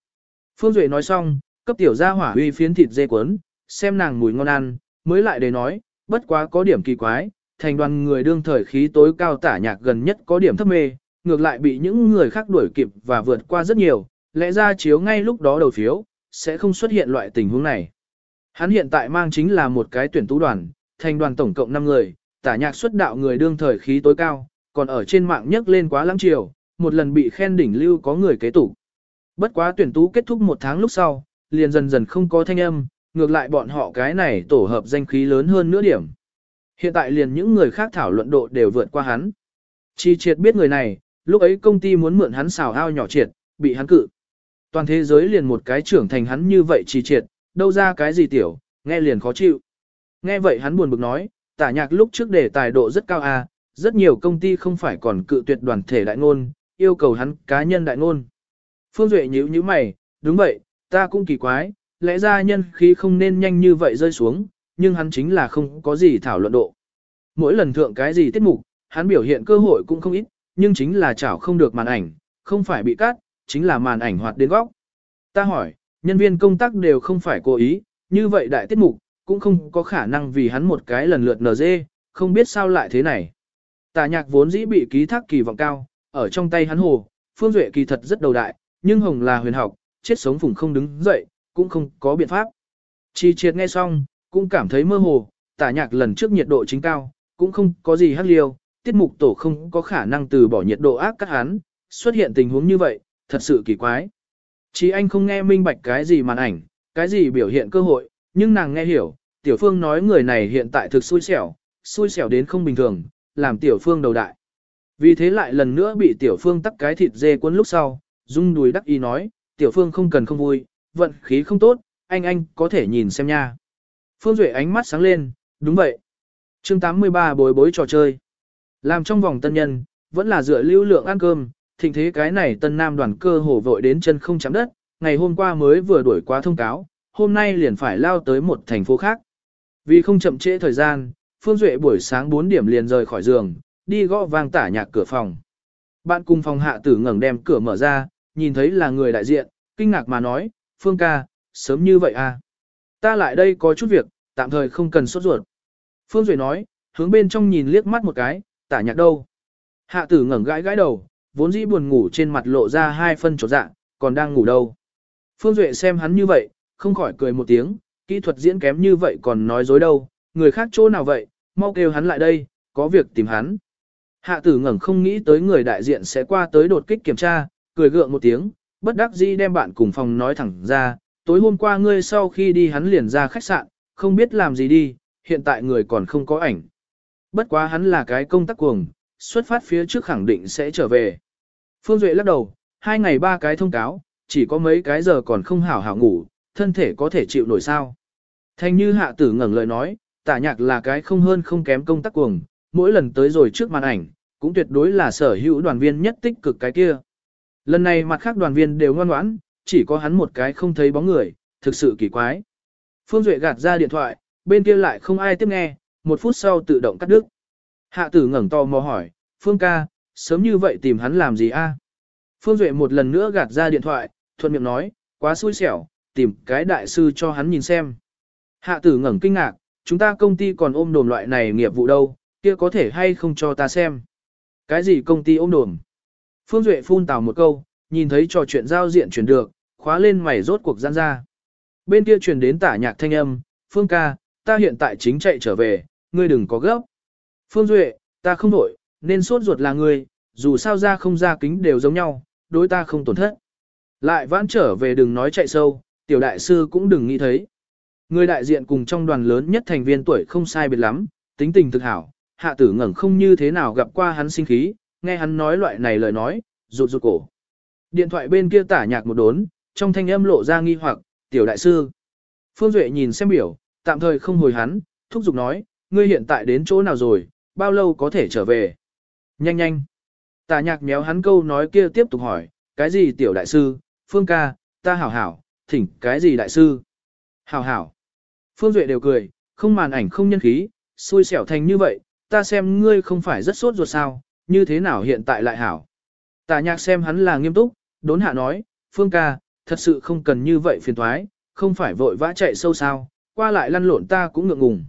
Speaker 1: Phương Duệ nói xong, cấp tiểu gia hỏa uy phiến thịt dê cuốn, xem nàng mùi ngon ăn, mới lại để nói, bất quá có điểm kỳ quái, thành đoàn người đương thời khí tối cao tả nhạc gần nhất có điểm thấp mê, ngược lại bị những người khác đuổi kịp và vượt qua rất nhiều, lẽ ra chiếu ngay lúc đó đầu phiếu, sẽ không xuất hiện loại tình huống này. Hắn hiện tại mang chính là một cái tuyển tú đoàn, thành đoàn tổng cộng 5 người, tả nhạc xuất đạo người đương thời khí tối cao, còn ở trên mạng nhấc lên quá lãng chiều, một lần bị khen đỉnh lưu có người kế tục. Bất quá tuyển tú kết thúc một tháng lúc sau, liền dần dần không có thanh âm, ngược lại bọn họ cái này tổ hợp danh khí lớn hơn nửa điểm. Hiện tại liền những người khác thảo luận độ đều vượt qua hắn. Chi triệt biết người này, lúc ấy công ty muốn mượn hắn xào ao nhỏ triệt, bị hắn cự. Toàn thế giới liền một cái trưởng thành hắn như vậy chi triệt, đâu ra cái gì tiểu, nghe liền khó chịu. Nghe vậy hắn buồn bực nói, tả nhạc lúc trước để tài độ rất cao à, rất nhiều công ty không phải còn cự tuyệt đoàn thể đại ngôn, yêu cầu hắn cá nhân đại ngôn. Phương Duệ nhíu nhíu mày, đúng vậy, ta cũng kỳ quái, lẽ ra nhân khí không nên nhanh như vậy rơi xuống, nhưng hắn chính là không có gì thảo luận độ. Mỗi lần thượng cái gì tiết mục, hắn biểu hiện cơ hội cũng không ít, nhưng chính là chảo không được màn ảnh, không phải bị cắt, chính là màn ảnh hoạt đến góc. Ta hỏi, nhân viên công tác đều không phải cố ý, như vậy đại tiết mục, cũng không có khả năng vì hắn một cái lần lượt NG, không biết sao lại thế này. Tà nhạc vốn dĩ bị ký thác kỳ vọng cao, ở trong tay hắn hồ, Phương Duệ kỳ thật rất đầu đại, nhưng Hồng là huyền học, chết sống phùng không đứng dậy, cũng không có biện pháp. Chi triệt nghe xong, cũng cảm thấy mơ hồ, tả nhạc lần trước nhiệt độ chính cao, cũng không có gì hắc liêu, tiết mục tổ không có khả năng từ bỏ nhiệt độ ác cắt hắn, xuất hiện tình huống như vậy, thật sự kỳ quái. Chỉ anh không nghe minh bạch cái gì màn ảnh, cái gì biểu hiện cơ hội, nhưng nàng nghe hiểu, tiểu phương nói người này hiện tại thực xui xẻo, xui xẻo đến không bình thường, làm tiểu phương đầu đại. Vì thế lại lần nữa bị tiểu phương tắc cái thịt dê cuốn lúc sau, rung đùi đắc ý nói, tiểu phương không cần không vui, vận khí không tốt, anh anh có thể nhìn xem nha. Phương Duệ ánh mắt sáng lên, đúng vậy. chương 83 bối bối trò chơi. Làm trong vòng tân nhân, vẫn là dựa lưu lượng ăn cơm, thịnh thế cái này tân nam đoàn cơ hổ vội đến chân không chạm đất, ngày hôm qua mới vừa đuổi qua thông cáo, hôm nay liền phải lao tới một thành phố khác. Vì không chậm trễ thời gian, Phương Duệ buổi sáng 4 điểm liền rời khỏi giường, đi gõ vang tả nhạc cửa phòng. Bạn cùng phòng hạ tử ngẩng đem cửa mở ra, nhìn thấy là người đại diện, kinh ngạc mà nói, Phương ca, sớm như vậy à? Ta lại đây có chút việc, tạm thời không cần sốt ruột. Phương Duệ nói, hướng bên trong nhìn liếc mắt một cái, tả nhạc đâu? Hạ tử ngẩng gãi gãi đầu, vốn dĩ buồn ngủ trên mặt lộ ra hai phân trột dạ, còn đang ngủ đâu. Phương Duệ xem hắn như vậy, không khỏi cười một tiếng, kỹ thuật diễn kém như vậy còn nói dối đâu, người khác chỗ nào vậy, mau kêu hắn lại đây, có việc tìm hắn. Hạ tử ngẩng không nghĩ tới người đại diện sẽ qua tới đột kích kiểm tra, cười gượng một tiếng, bất đắc dĩ đem bạn cùng phòng nói thẳng ra, tối hôm qua ngươi sau khi đi hắn liền ra khách sạn, không biết làm gì đi, hiện tại người còn không có ảnh. Bất quá hắn là cái công tác cuồng, xuất phát phía trước khẳng định sẽ trở về. Phương Duệ lắc đầu, hai ngày ba cái thông cáo, chỉ có mấy cái giờ còn không hảo hảo ngủ, thân thể có thể chịu nổi sao. Thanh như hạ tử ngẩng lời nói, tả nhạc là cái không hơn không kém công tác cuồng, mỗi lần tới rồi trước màn ảnh, cũng tuyệt đối là sở hữu đoàn viên nhất tích cực cái kia. Lần này mặt khác đoàn viên đều ngoan ngoãn, chỉ có hắn một cái không thấy bóng người, thực sự kỳ quái. Phương Duệ gạt ra điện thoại, bên kia lại không ai tiếp nghe, một phút sau tự động cắt đứt. Hạ tử ngẩng to mò hỏi, Phương ca, sớm như vậy tìm hắn làm gì a? Phương Duệ một lần nữa gạt ra điện thoại, thuận miệng nói, quá xui xẻo, tìm cái đại sư cho hắn nhìn xem. Hạ tử ngẩng kinh ngạc, chúng ta công ty còn ôm đồm loại này nghiệp vụ đâu, kia có thể hay không cho ta xem. Cái gì công ty ôm đồm? Phương Duệ phun tào một câu, nhìn thấy trò chuyện giao diện chuyển được, khóa lên mày rốt cuộc gian ra. Bên kia truyền đến tả nhạc thanh âm, Phương ca, ta hiện tại chính chạy trở về, ngươi đừng có gấp. Phương Duệ, ta không nổi, nên sốt ruột là ngươi, dù sao ra không ra kính đều giống nhau, đối ta không tổn thất. Lại vãn trở về đừng nói chạy sâu, tiểu đại sư cũng đừng nghĩ thấy. Người đại diện cùng trong đoàn lớn nhất thành viên tuổi không sai biệt lắm, tính tình thực hảo, hạ tử ngẩng không như thế nào gặp qua hắn sinh khí, nghe hắn nói loại này lời nói, rụt rụt cổ. Điện thoại bên kia tả nhạc một đốn, trong thanh âm lộ ra nghi hoặc, tiểu đại sư. Phương Duệ nhìn xem biểu, tạm thời không hồi hắn, thúc giục nói, ngươi hiện tại đến chỗ nào rồi, bao lâu có thể trở về. Nhanh nhanh. tả nhạc méo hắn câu nói kia tiếp tục hỏi, cái gì tiểu đại sư, Phương ca, ta hảo hảo, thỉnh cái gì đại sư. Hảo hảo. Phương Duệ đều cười, không màn ảnh không nhân khí, xui xẻo thành như vậy, ta xem ngươi không phải rất sốt ruột sao, như thế nào hiện tại lại hảo. Tạ nhạc xem hắn là nghiêm túc, đốn hạ nói, Phương ca, thật sự không cần như vậy phiền thoái, không phải vội vã chạy sâu sao, qua lại lăn lộn ta cũng ngượng ngùng.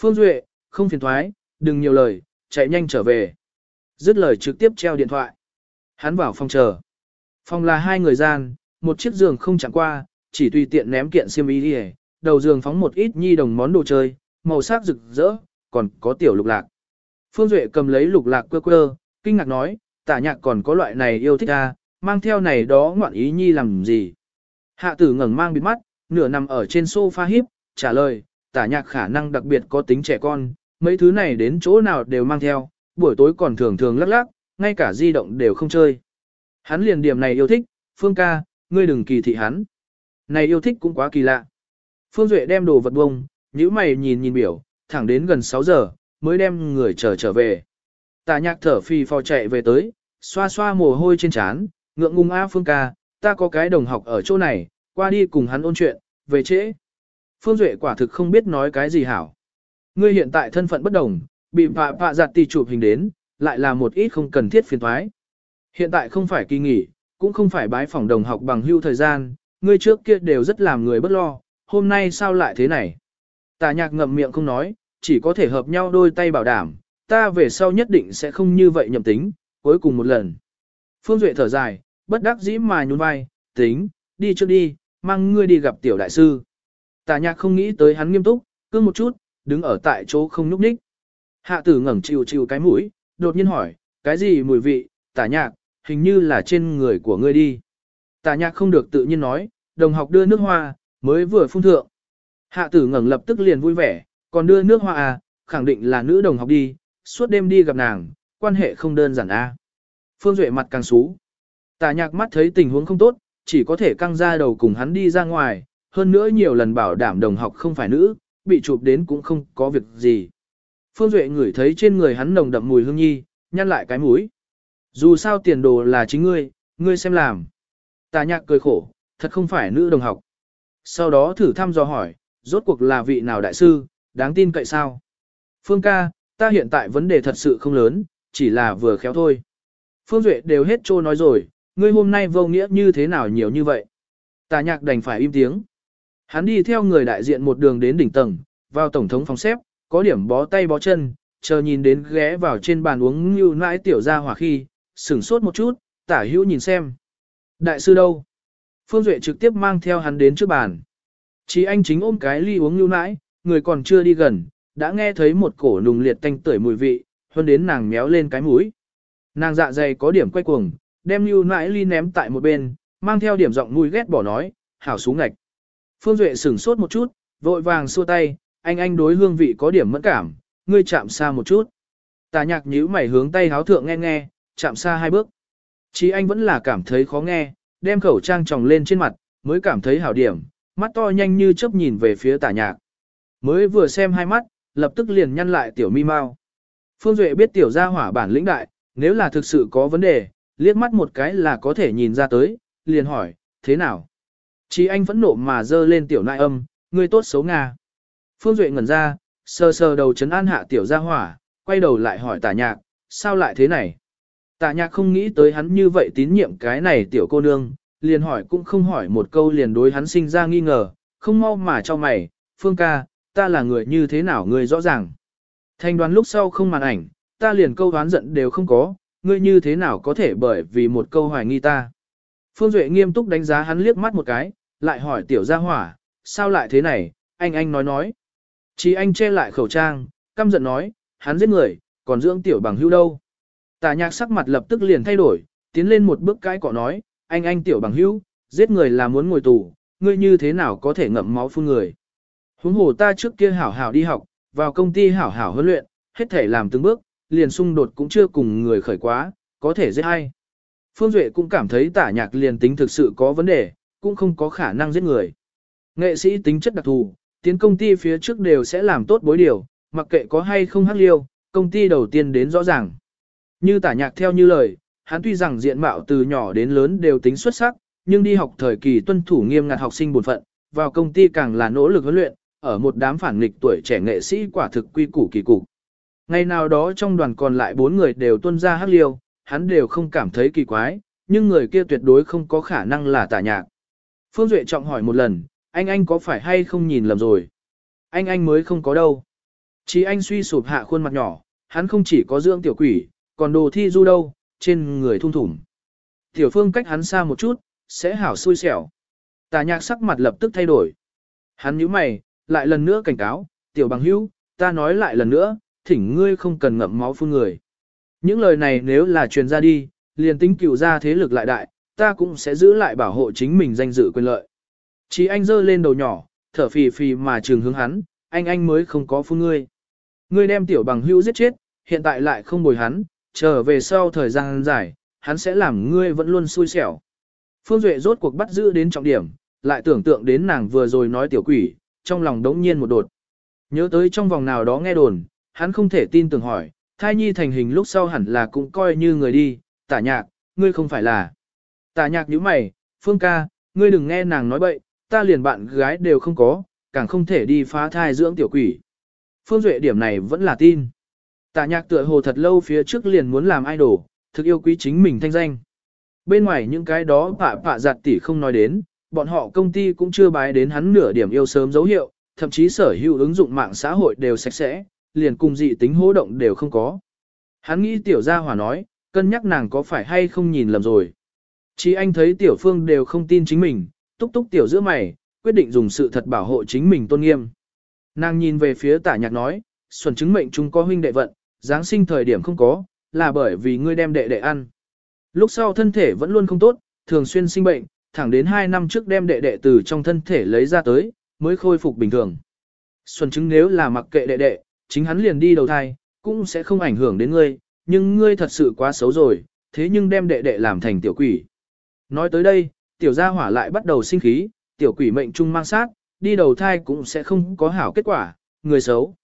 Speaker 1: Phương Duệ, không phiền thoái, đừng nhiều lời, chạy nhanh trở về. Dứt lời trực tiếp treo điện thoại. Hắn vào phòng chờ. Phòng là hai người gian, một chiếc giường không chẳng qua, chỉ tùy tiện ném kiện xiêm y đi đầu giường phóng một ít nhi đồng món đồ chơi, màu sắc rực rỡ, còn có tiểu lục lạc. Phương Duệ cầm lấy lục lạc quơ quơ, kinh ngạc nói, tả nhạc còn có loại này yêu thích à, mang theo này đó ngoạn ý nhi làm gì. Hạ tử ngẩng mang bịt mắt, nửa nằm ở trên sofa híp, trả lời, tả nhạc khả năng đặc biệt có tính trẻ con, mấy thứ này đến chỗ nào đều mang theo, buổi tối còn thường thường lắc lắc, ngay cả di động đều không chơi. Hắn liền điểm này yêu thích, Phương ca, ngươi đừng kỳ thị hắn. Này yêu thích cũng quá kỳ lạ. Phương Duệ đem đồ vật bông, nhíu mày nhìn nhìn biểu, thẳng đến gần 6 giờ, mới đem người chờ trở, trở về. Tà nhạc thở phì phò chạy về tới, xoa xoa mồ hôi trên trán, ngượng ngùng A Phương ca, ta có cái đồng học ở chỗ này, qua đi cùng hắn ôn chuyện, về trễ. Phương Duệ quả thực không biết nói cái gì hảo. Ngươi hiện tại thân phận bất đồng, bị vạ vạ giặt tì chụp hình đến, lại là một ít không cần thiết phiền thoái. Hiện tại không phải kỳ nghỉ, cũng không phải bái phỏng đồng học bằng hưu thời gian, ngươi trước kia đều rất làm người bất lo, hôm nay sao lại thế này? Tà nhạc ngậm miệng không nói, chỉ có thể hợp nhau đôi tay bảo đảm, ta về sau nhất định sẽ không như vậy nhậm tính, cuối cùng một lần. Phương Duệ thở dài, bất đắc dĩ mà nhún vai, tính, đi trước đi, mang ngươi đi gặp tiểu đại sư. Tà nhạc không nghĩ tới hắn nghiêm túc, cương một chút, đứng ở tại chỗ không nhúc nhích. Hạ tử ngẩng chịu chịu cái mũi, đột nhiên hỏi, cái gì mùi vị, tà nhạc, hình như là trên người của ngươi đi. Tà nhạc không được tự nhiên nói, đồng học đưa nước hoa, mới vừa phun thượng. Hạ tử ngẩng lập tức liền vui vẻ, còn đưa nước hoa à, khẳng định là nữ đồng học đi, suốt đêm đi gặp nàng, quan hệ không đơn giản a. À. Phương Duệ mặt càng xú. Tà nhạc mắt thấy tình huống không tốt, chỉ có thể căng ra đầu cùng hắn đi ra ngoài, hơn nữa nhiều lần bảo đảm đồng học không phải nữ, bị chụp đến cũng không có việc gì. Phương Duệ ngửi thấy trên người hắn nồng đậm mùi hương nhi, nhăn lại cái mũi. Dù sao tiền đồ là chính ngươi, ngươi xem làm. Tà nhạc cười khổ, thật không phải nữ đồng học. Sau đó thử thăm dò hỏi, rốt cuộc là vị nào đại sư, đáng tin cậy sao? Phương ca, ta hiện tại vấn đề thật sự không lớn, chỉ là vừa khéo thôi. Phương Duệ đều hết trô nói rồi, ngươi hôm nay vô nghĩa như thế nào nhiều như vậy? Tà nhạc đành phải im tiếng. Hắn đi theo người đại diện một đường đến đỉnh tầng, vào tổng thống phòng xếp, có điểm bó tay bó chân, chờ nhìn đến ghé vào trên bàn uống như nãi tiểu ra hỏa khi, sửng sốt một chút, tả hữu nhìn xem. Đại sư đâu? Phương Duệ trực tiếp mang theo hắn đến trước bàn. Chỉ anh chính ôm cái ly uống như nãi, người còn chưa đi gần, đã nghe thấy một cổ nùng liệt tanh tưởi mùi vị, hơn đến nàng méo lên cái mũi. Nàng dạ dày có điểm quay cuồng, đem lưu nãi ly ném tại một bên, mang theo điểm giọng mùi ghét bỏ nói, hảo xuống ngạch. Phương Duệ sửng sốt một chút, vội vàng xua tay, anh anh đối hương vị có điểm mẫn cảm, ngươi chạm xa một chút. Tà nhạc nhíu mày hướng tay háo thượng nghe nghe, chạm xa hai bước. Chí anh vẫn là cảm thấy khó nghe, đem khẩu trang tròng lên trên mặt, mới cảm thấy hảo điểm, mắt to nhanh như chớp nhìn về phía tả nhạc. Mới vừa xem hai mắt, lập tức liền nhăn lại tiểu mi mau. Phương Duệ biết tiểu gia hỏa bản lĩnh đại, nếu là thực sự có vấn đề, liếc mắt một cái là có thể nhìn ra tới, liền hỏi, thế nào? Chí anh phẫn nộ mà dơ lên tiểu nại âm, ngươi tốt xấu Nga. Phương Duệ ngẩn ra, sờ sờ đầu chấn an hạ tiểu gia hỏa, quay đầu lại hỏi tả nhạc, sao lại thế này? Tạ nhạc không nghĩ tới hắn như vậy tín nhiệm cái này tiểu cô nương, liền hỏi cũng không hỏi một câu liền đối hắn sinh ra nghi ngờ, không mau mà cho mày, Phương ca, ta là người như thế nào ngươi rõ ràng. Thành đoàn lúc sau không màn ảnh, ta liền câu đoán giận đều không có, ngươi như thế nào có thể bởi vì một câu hoài nghi ta. Phương Duệ nghiêm túc đánh giá hắn liếc mắt một cái, lại hỏi tiểu gia hỏa, sao lại thế này, anh anh nói nói. Chỉ anh che lại khẩu trang, căm giận nói, hắn giết người, còn dưỡng tiểu bằng hưu đâu. Tà nhạc sắc mặt lập tức liền thay đổi, tiến lên một bước cái cọ nói, anh anh tiểu bằng hưu, giết người là muốn ngồi tù, ngươi như thế nào có thể ngậm máu phun người. Huống hồ ta trước kia hảo hảo đi học, vào công ty hảo hảo huấn luyện, hết thể làm từng bước, liền xung đột cũng chưa cùng người khởi quá, có thể giết hay. Phương Duệ cũng cảm thấy tả nhạc liền tính thực sự có vấn đề, cũng không có khả năng giết người. Nghệ sĩ tính chất đặc thù, tiến công ty phía trước đều sẽ làm tốt bối điều, mặc kệ có hay không hắc liêu, công ty đầu tiên đến rõ ràng. Như tả nhạc theo như lời, hắn tuy rằng diện mạo từ nhỏ đến lớn đều tính xuất sắc, nhưng đi học thời kỳ tuân thủ nghiêm ngặt học sinh bổn phận, vào công ty càng là nỗ lực huấn luyện, ở một đám phản nghịch tuổi trẻ nghệ sĩ quả thực quy củ kỳ cục. Ngày nào đó trong đoàn còn lại bốn người đều tuân ra hắc liêu, hắn đều không cảm thấy kỳ quái, nhưng người kia tuyệt đối không có khả năng là tả nhạc. Phương Duệ trọng hỏi một lần, anh anh có phải hay không nhìn lầm rồi? Anh anh mới không có đâu. Chỉ anh suy sụp hạ khuôn mặt nhỏ, hắn không chỉ có dưỡng tiểu quỷ, còn đồ thi du đâu, trên người thung thủng. Tiểu phương cách hắn xa một chút, sẽ hảo xui xẻo. Tà nhạc sắc mặt lập tức thay đổi. Hắn nhíu mày, lại lần nữa cảnh cáo, tiểu bằng hữu, ta nói lại lần nữa, thỉnh ngươi không cần ngậm máu phun người. Những lời này nếu là truyền ra đi, liền tính cựu ra thế lực lại đại, ta cũng sẽ giữ lại bảo hộ chính mình danh dự quyền lợi. Chỉ anh giơ lên đầu nhỏ, thở phì phì mà trường hướng hắn, anh anh mới không có phun ngươi. Ngươi đem tiểu bằng hữu giết chết, hiện tại lại không bồi hắn, trở về sau thời gian dài, hắn sẽ làm ngươi vẫn luôn xui xẻo. Phương Duệ rốt cuộc bắt giữ đến trọng điểm, lại tưởng tượng đến nàng vừa rồi nói tiểu quỷ, trong lòng đống nhiên một đột. Nhớ tới trong vòng nào đó nghe đồn, hắn không thể tin tưởng hỏi, thai nhi thành hình lúc sau hẳn là cũng coi như người đi, tả nhạc, ngươi không phải là. Tả nhạc nhíu mày, Phương ca, ngươi đừng nghe nàng nói bậy, ta liền bạn gái đều không có, càng không thể đi phá thai dưỡng tiểu quỷ. Phương Duệ điểm này vẫn là tin. Tả nhạc tựa hồ thật lâu phía trước liền muốn làm idol, thực yêu quý chính mình thanh danh. Bên ngoài những cái đó pạ pạ giặt tỉ không nói đến, bọn họ công ty cũng chưa bái đến hắn nửa điểm yêu sớm dấu hiệu, thậm chí sở hữu ứng dụng mạng xã hội đều sạch sẽ, liền cùng dị tính hố động đều không có. Hắn nghĩ tiểu gia hỏa nói, cân nhắc nàng có phải hay không nhìn lầm rồi. Chỉ anh thấy tiểu phương đều không tin chính mình, túc túc tiểu giữa mày, quyết định dùng sự thật bảo hộ chính mình tôn nghiêm. Nàng nhìn về phía tả nhạc nói, xuẩn chứng mệnh chúng có huynh đệ vận, Giáng sinh thời điểm không có, là bởi vì ngươi đem đệ đệ ăn. Lúc sau thân thể vẫn luôn không tốt, thường xuyên sinh bệnh, thẳng đến 2 năm trước đem đệ đệ từ trong thân thể lấy ra tới, mới khôi phục bình thường. Xuân chứng nếu là mặc kệ đệ đệ, chính hắn liền đi đầu thai, cũng sẽ không ảnh hưởng đến ngươi, nhưng ngươi thật sự quá xấu rồi, thế nhưng đem đệ đệ làm thành tiểu quỷ. Nói tới đây, tiểu gia hỏa lại bắt đầu sinh khí, tiểu quỷ mệnh trung mang sát, đi đầu thai cũng sẽ không có hảo kết quả, người xấu.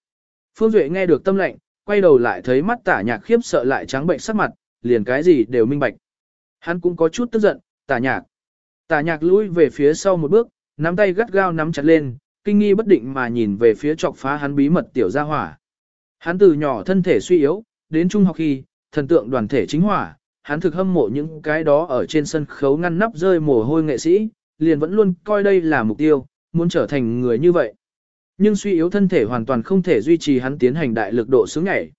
Speaker 1: Phương Duệ nghe được tâm lệnh, quay đầu lại thấy mắt tả nhạc khiếp sợ lại trắng bệnh sắc mặt, liền cái gì đều minh bạch. Hắn cũng có chút tức giận, tả nhạc. Tả nhạc lùi về phía sau một bước, nắm tay gắt gao nắm chặt lên, kinh nghi bất định mà nhìn về phía chọc phá hắn bí mật tiểu gia hỏa. Hắn từ nhỏ thân thể suy yếu, đến trung học khi, thần tượng đoàn thể chính hỏa, hắn thực hâm mộ những cái đó ở trên sân khấu ngăn nắp rơi mồ hôi nghệ sĩ, liền vẫn luôn coi đây là mục tiêu, muốn trở thành người như vậy. Nhưng suy yếu thân thể hoàn toàn không thể duy trì hắn tiến hành đại lực độ sướng nhảy.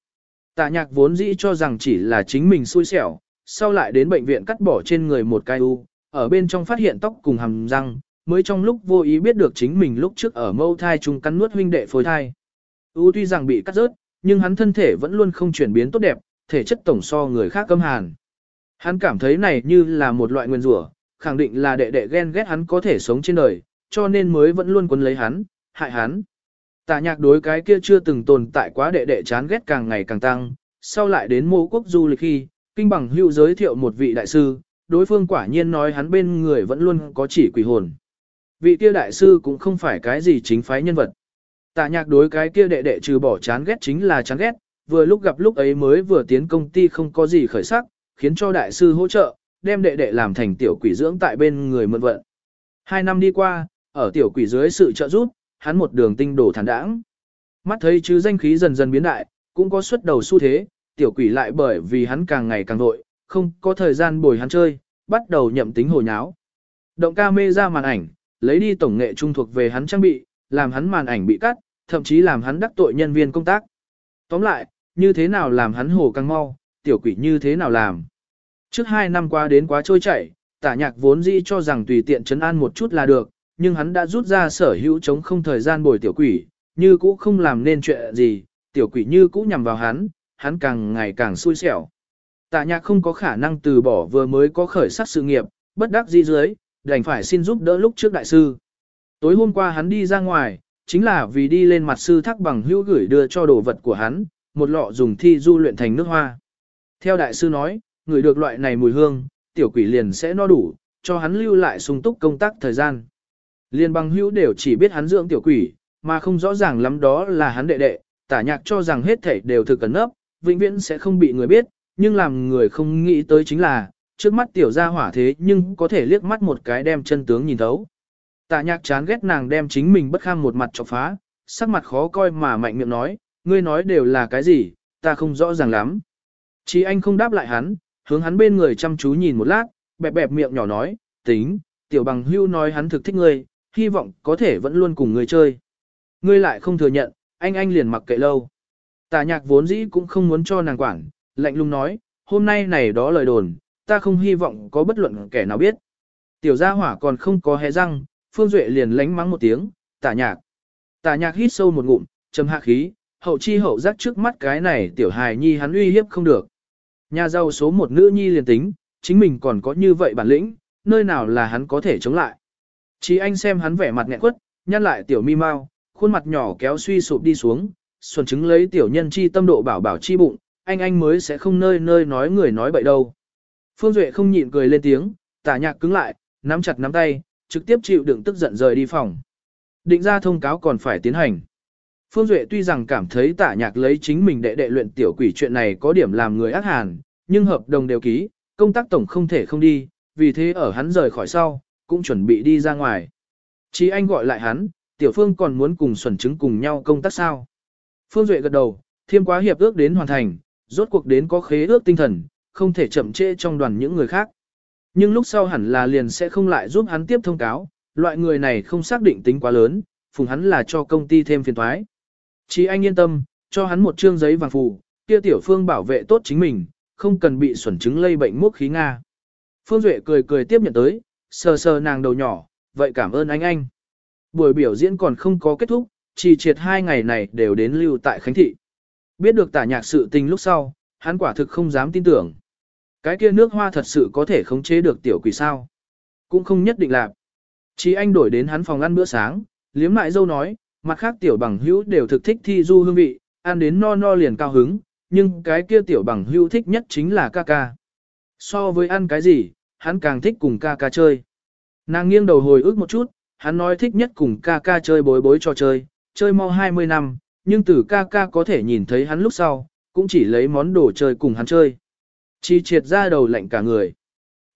Speaker 1: Tạ nhạc vốn dĩ cho rằng chỉ là chính mình xui xẻo, sau lại đến bệnh viện cắt bỏ trên người một cái u, ở bên trong phát hiện tóc cùng hàm răng, mới trong lúc vô ý biết được chính mình lúc trước ở mâu thai chung cắn nuốt huynh đệ phôi thai. U tuy rằng bị cắt rớt, nhưng hắn thân thể vẫn luôn không chuyển biến tốt đẹp, thể chất tổng so người khác câm hàn. Hắn cảm thấy này như là một loại nguyên rủa, khẳng định là đệ đệ ghen ghét hắn có thể sống trên đời, cho nên mới vẫn luôn quấn lấy hắn, hại hắn. Tạ nhạc đối cái kia chưa từng tồn tại quá đệ đệ chán ghét càng ngày càng tăng, sau lại đến mô quốc du lịch khi, kinh bằng hữu giới thiệu một vị đại sư, đối phương quả nhiên nói hắn bên người vẫn luôn có chỉ quỷ hồn. Vị kia đại sư cũng không phải cái gì chính phái nhân vật. Tạ nhạc đối cái kia đệ đệ trừ bỏ chán ghét chính là chán ghét, vừa lúc gặp lúc ấy mới vừa tiến công ty không có gì khởi sắc, khiến cho đại sư hỗ trợ, đem đệ đệ làm thành tiểu quỷ dưỡng tại bên người mượn vận. Hai năm đi qua, ở tiểu quỷ dưới sự trợ giúp, hắn một đường tinh đổ thản đãng. Mắt thấy chứ danh khí dần dần biến đại, cũng có xuất đầu xu thế, tiểu quỷ lại bởi vì hắn càng ngày càng vội, không có thời gian bồi hắn chơi, bắt đầu nhậm tính hồ nháo. Động ca mê ra màn ảnh, lấy đi tổng nghệ trung thuộc về hắn trang bị, làm hắn màn ảnh bị cắt, thậm chí làm hắn đắc tội nhân viên công tác. Tóm lại, như thế nào làm hắn hồ càng mau, tiểu quỷ như thế nào làm. Trước hai năm qua đến quá trôi chảy, tả nhạc vốn dĩ cho rằng tùy tiện chấn an một chút là được, nhưng hắn đã rút ra sở hữu chống không thời gian bồi tiểu quỷ, như cũ không làm nên chuyện gì, tiểu quỷ như cũ nhằm vào hắn, hắn càng ngày càng xui xẻo. Tạ nhạc không có khả năng từ bỏ vừa mới có khởi sắc sự nghiệp, bất đắc dĩ dưới, đành phải xin giúp đỡ lúc trước đại sư. Tối hôm qua hắn đi ra ngoài, chính là vì đi lên mặt sư thác bằng hữu gửi đưa cho đồ vật của hắn, một lọ dùng thi du luyện thành nước hoa. Theo đại sư nói, người được loại này mùi hương, tiểu quỷ liền sẽ no đủ, cho hắn lưu lại sung túc công tác thời gian. Liên bằng hữu đều chỉ biết hắn dưỡng tiểu quỷ, mà không rõ ràng lắm đó là hắn đệ đệ, tả nhạc cho rằng hết thảy đều thực cẩn nấp, vĩnh viễn sẽ không bị người biết, nhưng làm người không nghĩ tới chính là, trước mắt tiểu gia hỏa thế nhưng có thể liếc mắt một cái đem chân tướng nhìn thấu. tạ nhạc chán ghét nàng đem chính mình bất kham một mặt chọc phá, sắc mặt khó coi mà mạnh miệng nói, ngươi nói đều là cái gì, ta không rõ ràng lắm. Chỉ anh không đáp lại hắn, hướng hắn bên người chăm chú nhìn một lát, bẹp bẹp miệng nhỏ nói, tính, tiểu bằng hưu nói hắn thực thích ngươi, hy vọng có thể vẫn luôn cùng ngươi chơi. Ngươi lại không thừa nhận, anh anh liền mặc kệ lâu. tạ nhạc vốn dĩ cũng không muốn cho nàng quản, lạnh lùng nói, hôm nay này đó lời đồn, ta không hy vọng có bất luận kẻ nào biết. Tiểu gia hỏa còn không có hé răng, Phương Duệ liền lánh mắng một tiếng, tả nhạc. Tả nhạc hít sâu một ngụm, trầm hạ khí, hậu chi hậu giác trước mắt cái này tiểu hài nhi hắn uy hiếp không được. Nhà giàu số một nữ nhi liền tính, chính mình còn có như vậy bản lĩnh, nơi nào là hắn có thể chống lại. Chỉ anh xem hắn vẻ mặt nghẹn quất, nhăn lại tiểu mi mau, khuôn mặt nhỏ kéo suy sụp đi xuống, xuân chứng lấy tiểu nhân chi tâm độ bảo bảo chi bụng, anh anh mới sẽ không nơi nơi nói người nói bậy đâu. Phương Duệ không nhịn cười lên tiếng, tả nhạc cứng lại, nắm chặt nắm tay, trực tiếp chịu đựng tức giận rời đi phòng. Định ra thông cáo còn phải tiến hành. Phương Duệ tuy rằng cảm thấy tả nhạc lấy chính mình đệ đệ luyện tiểu quỷ chuyện này có điểm làm người ác hàn, nhưng hợp đồng đều ký, công tác tổng không thể không đi, vì thế ở hắn rời khỏi sau, cũng chuẩn bị đi ra ngoài. Chí anh gọi lại hắn, tiểu phương còn muốn cùng xuẩn chứng cùng nhau công tác sao. Phương Duệ gật đầu, thiêm quá hiệp ước đến hoàn thành, rốt cuộc đến có khế ước tinh thần, không thể chậm trễ trong đoàn những người khác. Nhưng lúc sau hẳn là liền sẽ không lại giúp hắn tiếp thông cáo, loại người này không xác định tính quá lớn, phùng hắn là cho công ty thêm phiền thoái. Chỉ anh yên tâm, cho hắn một trương giấy vàng phù, kia tiểu phương bảo vệ tốt chính mình, không cần bị xuẩn chứng lây bệnh mốc khí Nga. Phương Duệ cười cười tiếp nhận tới, sờ sờ nàng đầu nhỏ, vậy cảm ơn anh anh. Buổi biểu diễn còn không có kết thúc, chỉ triệt hai ngày này đều đến lưu tại Khánh Thị. Biết được tả nhạc sự tình lúc sau, hắn quả thực không dám tin tưởng. Cái kia nước hoa thật sự có thể khống chế được tiểu quỷ sao. Cũng không nhất định là. Chí anh đổi đến hắn phòng ăn bữa sáng, liếm lại dâu nói, mặt khác tiểu bằng hữu đều thực thích thi du hương vị, ăn đến no no liền cao hứng, nhưng cái kia tiểu bằng hữu thích nhất chính là ca ca. So với ăn cái gì, hắn càng thích cùng ca ca chơi. Nàng nghiêng đầu hồi ức một chút, hắn nói thích nhất cùng ca ca chơi bối bối trò chơi, chơi mau 20 năm, nhưng từ ca ca có thể nhìn thấy hắn lúc sau, cũng chỉ lấy món đồ chơi cùng hắn chơi. Chi triệt ra đầu lạnh cả người.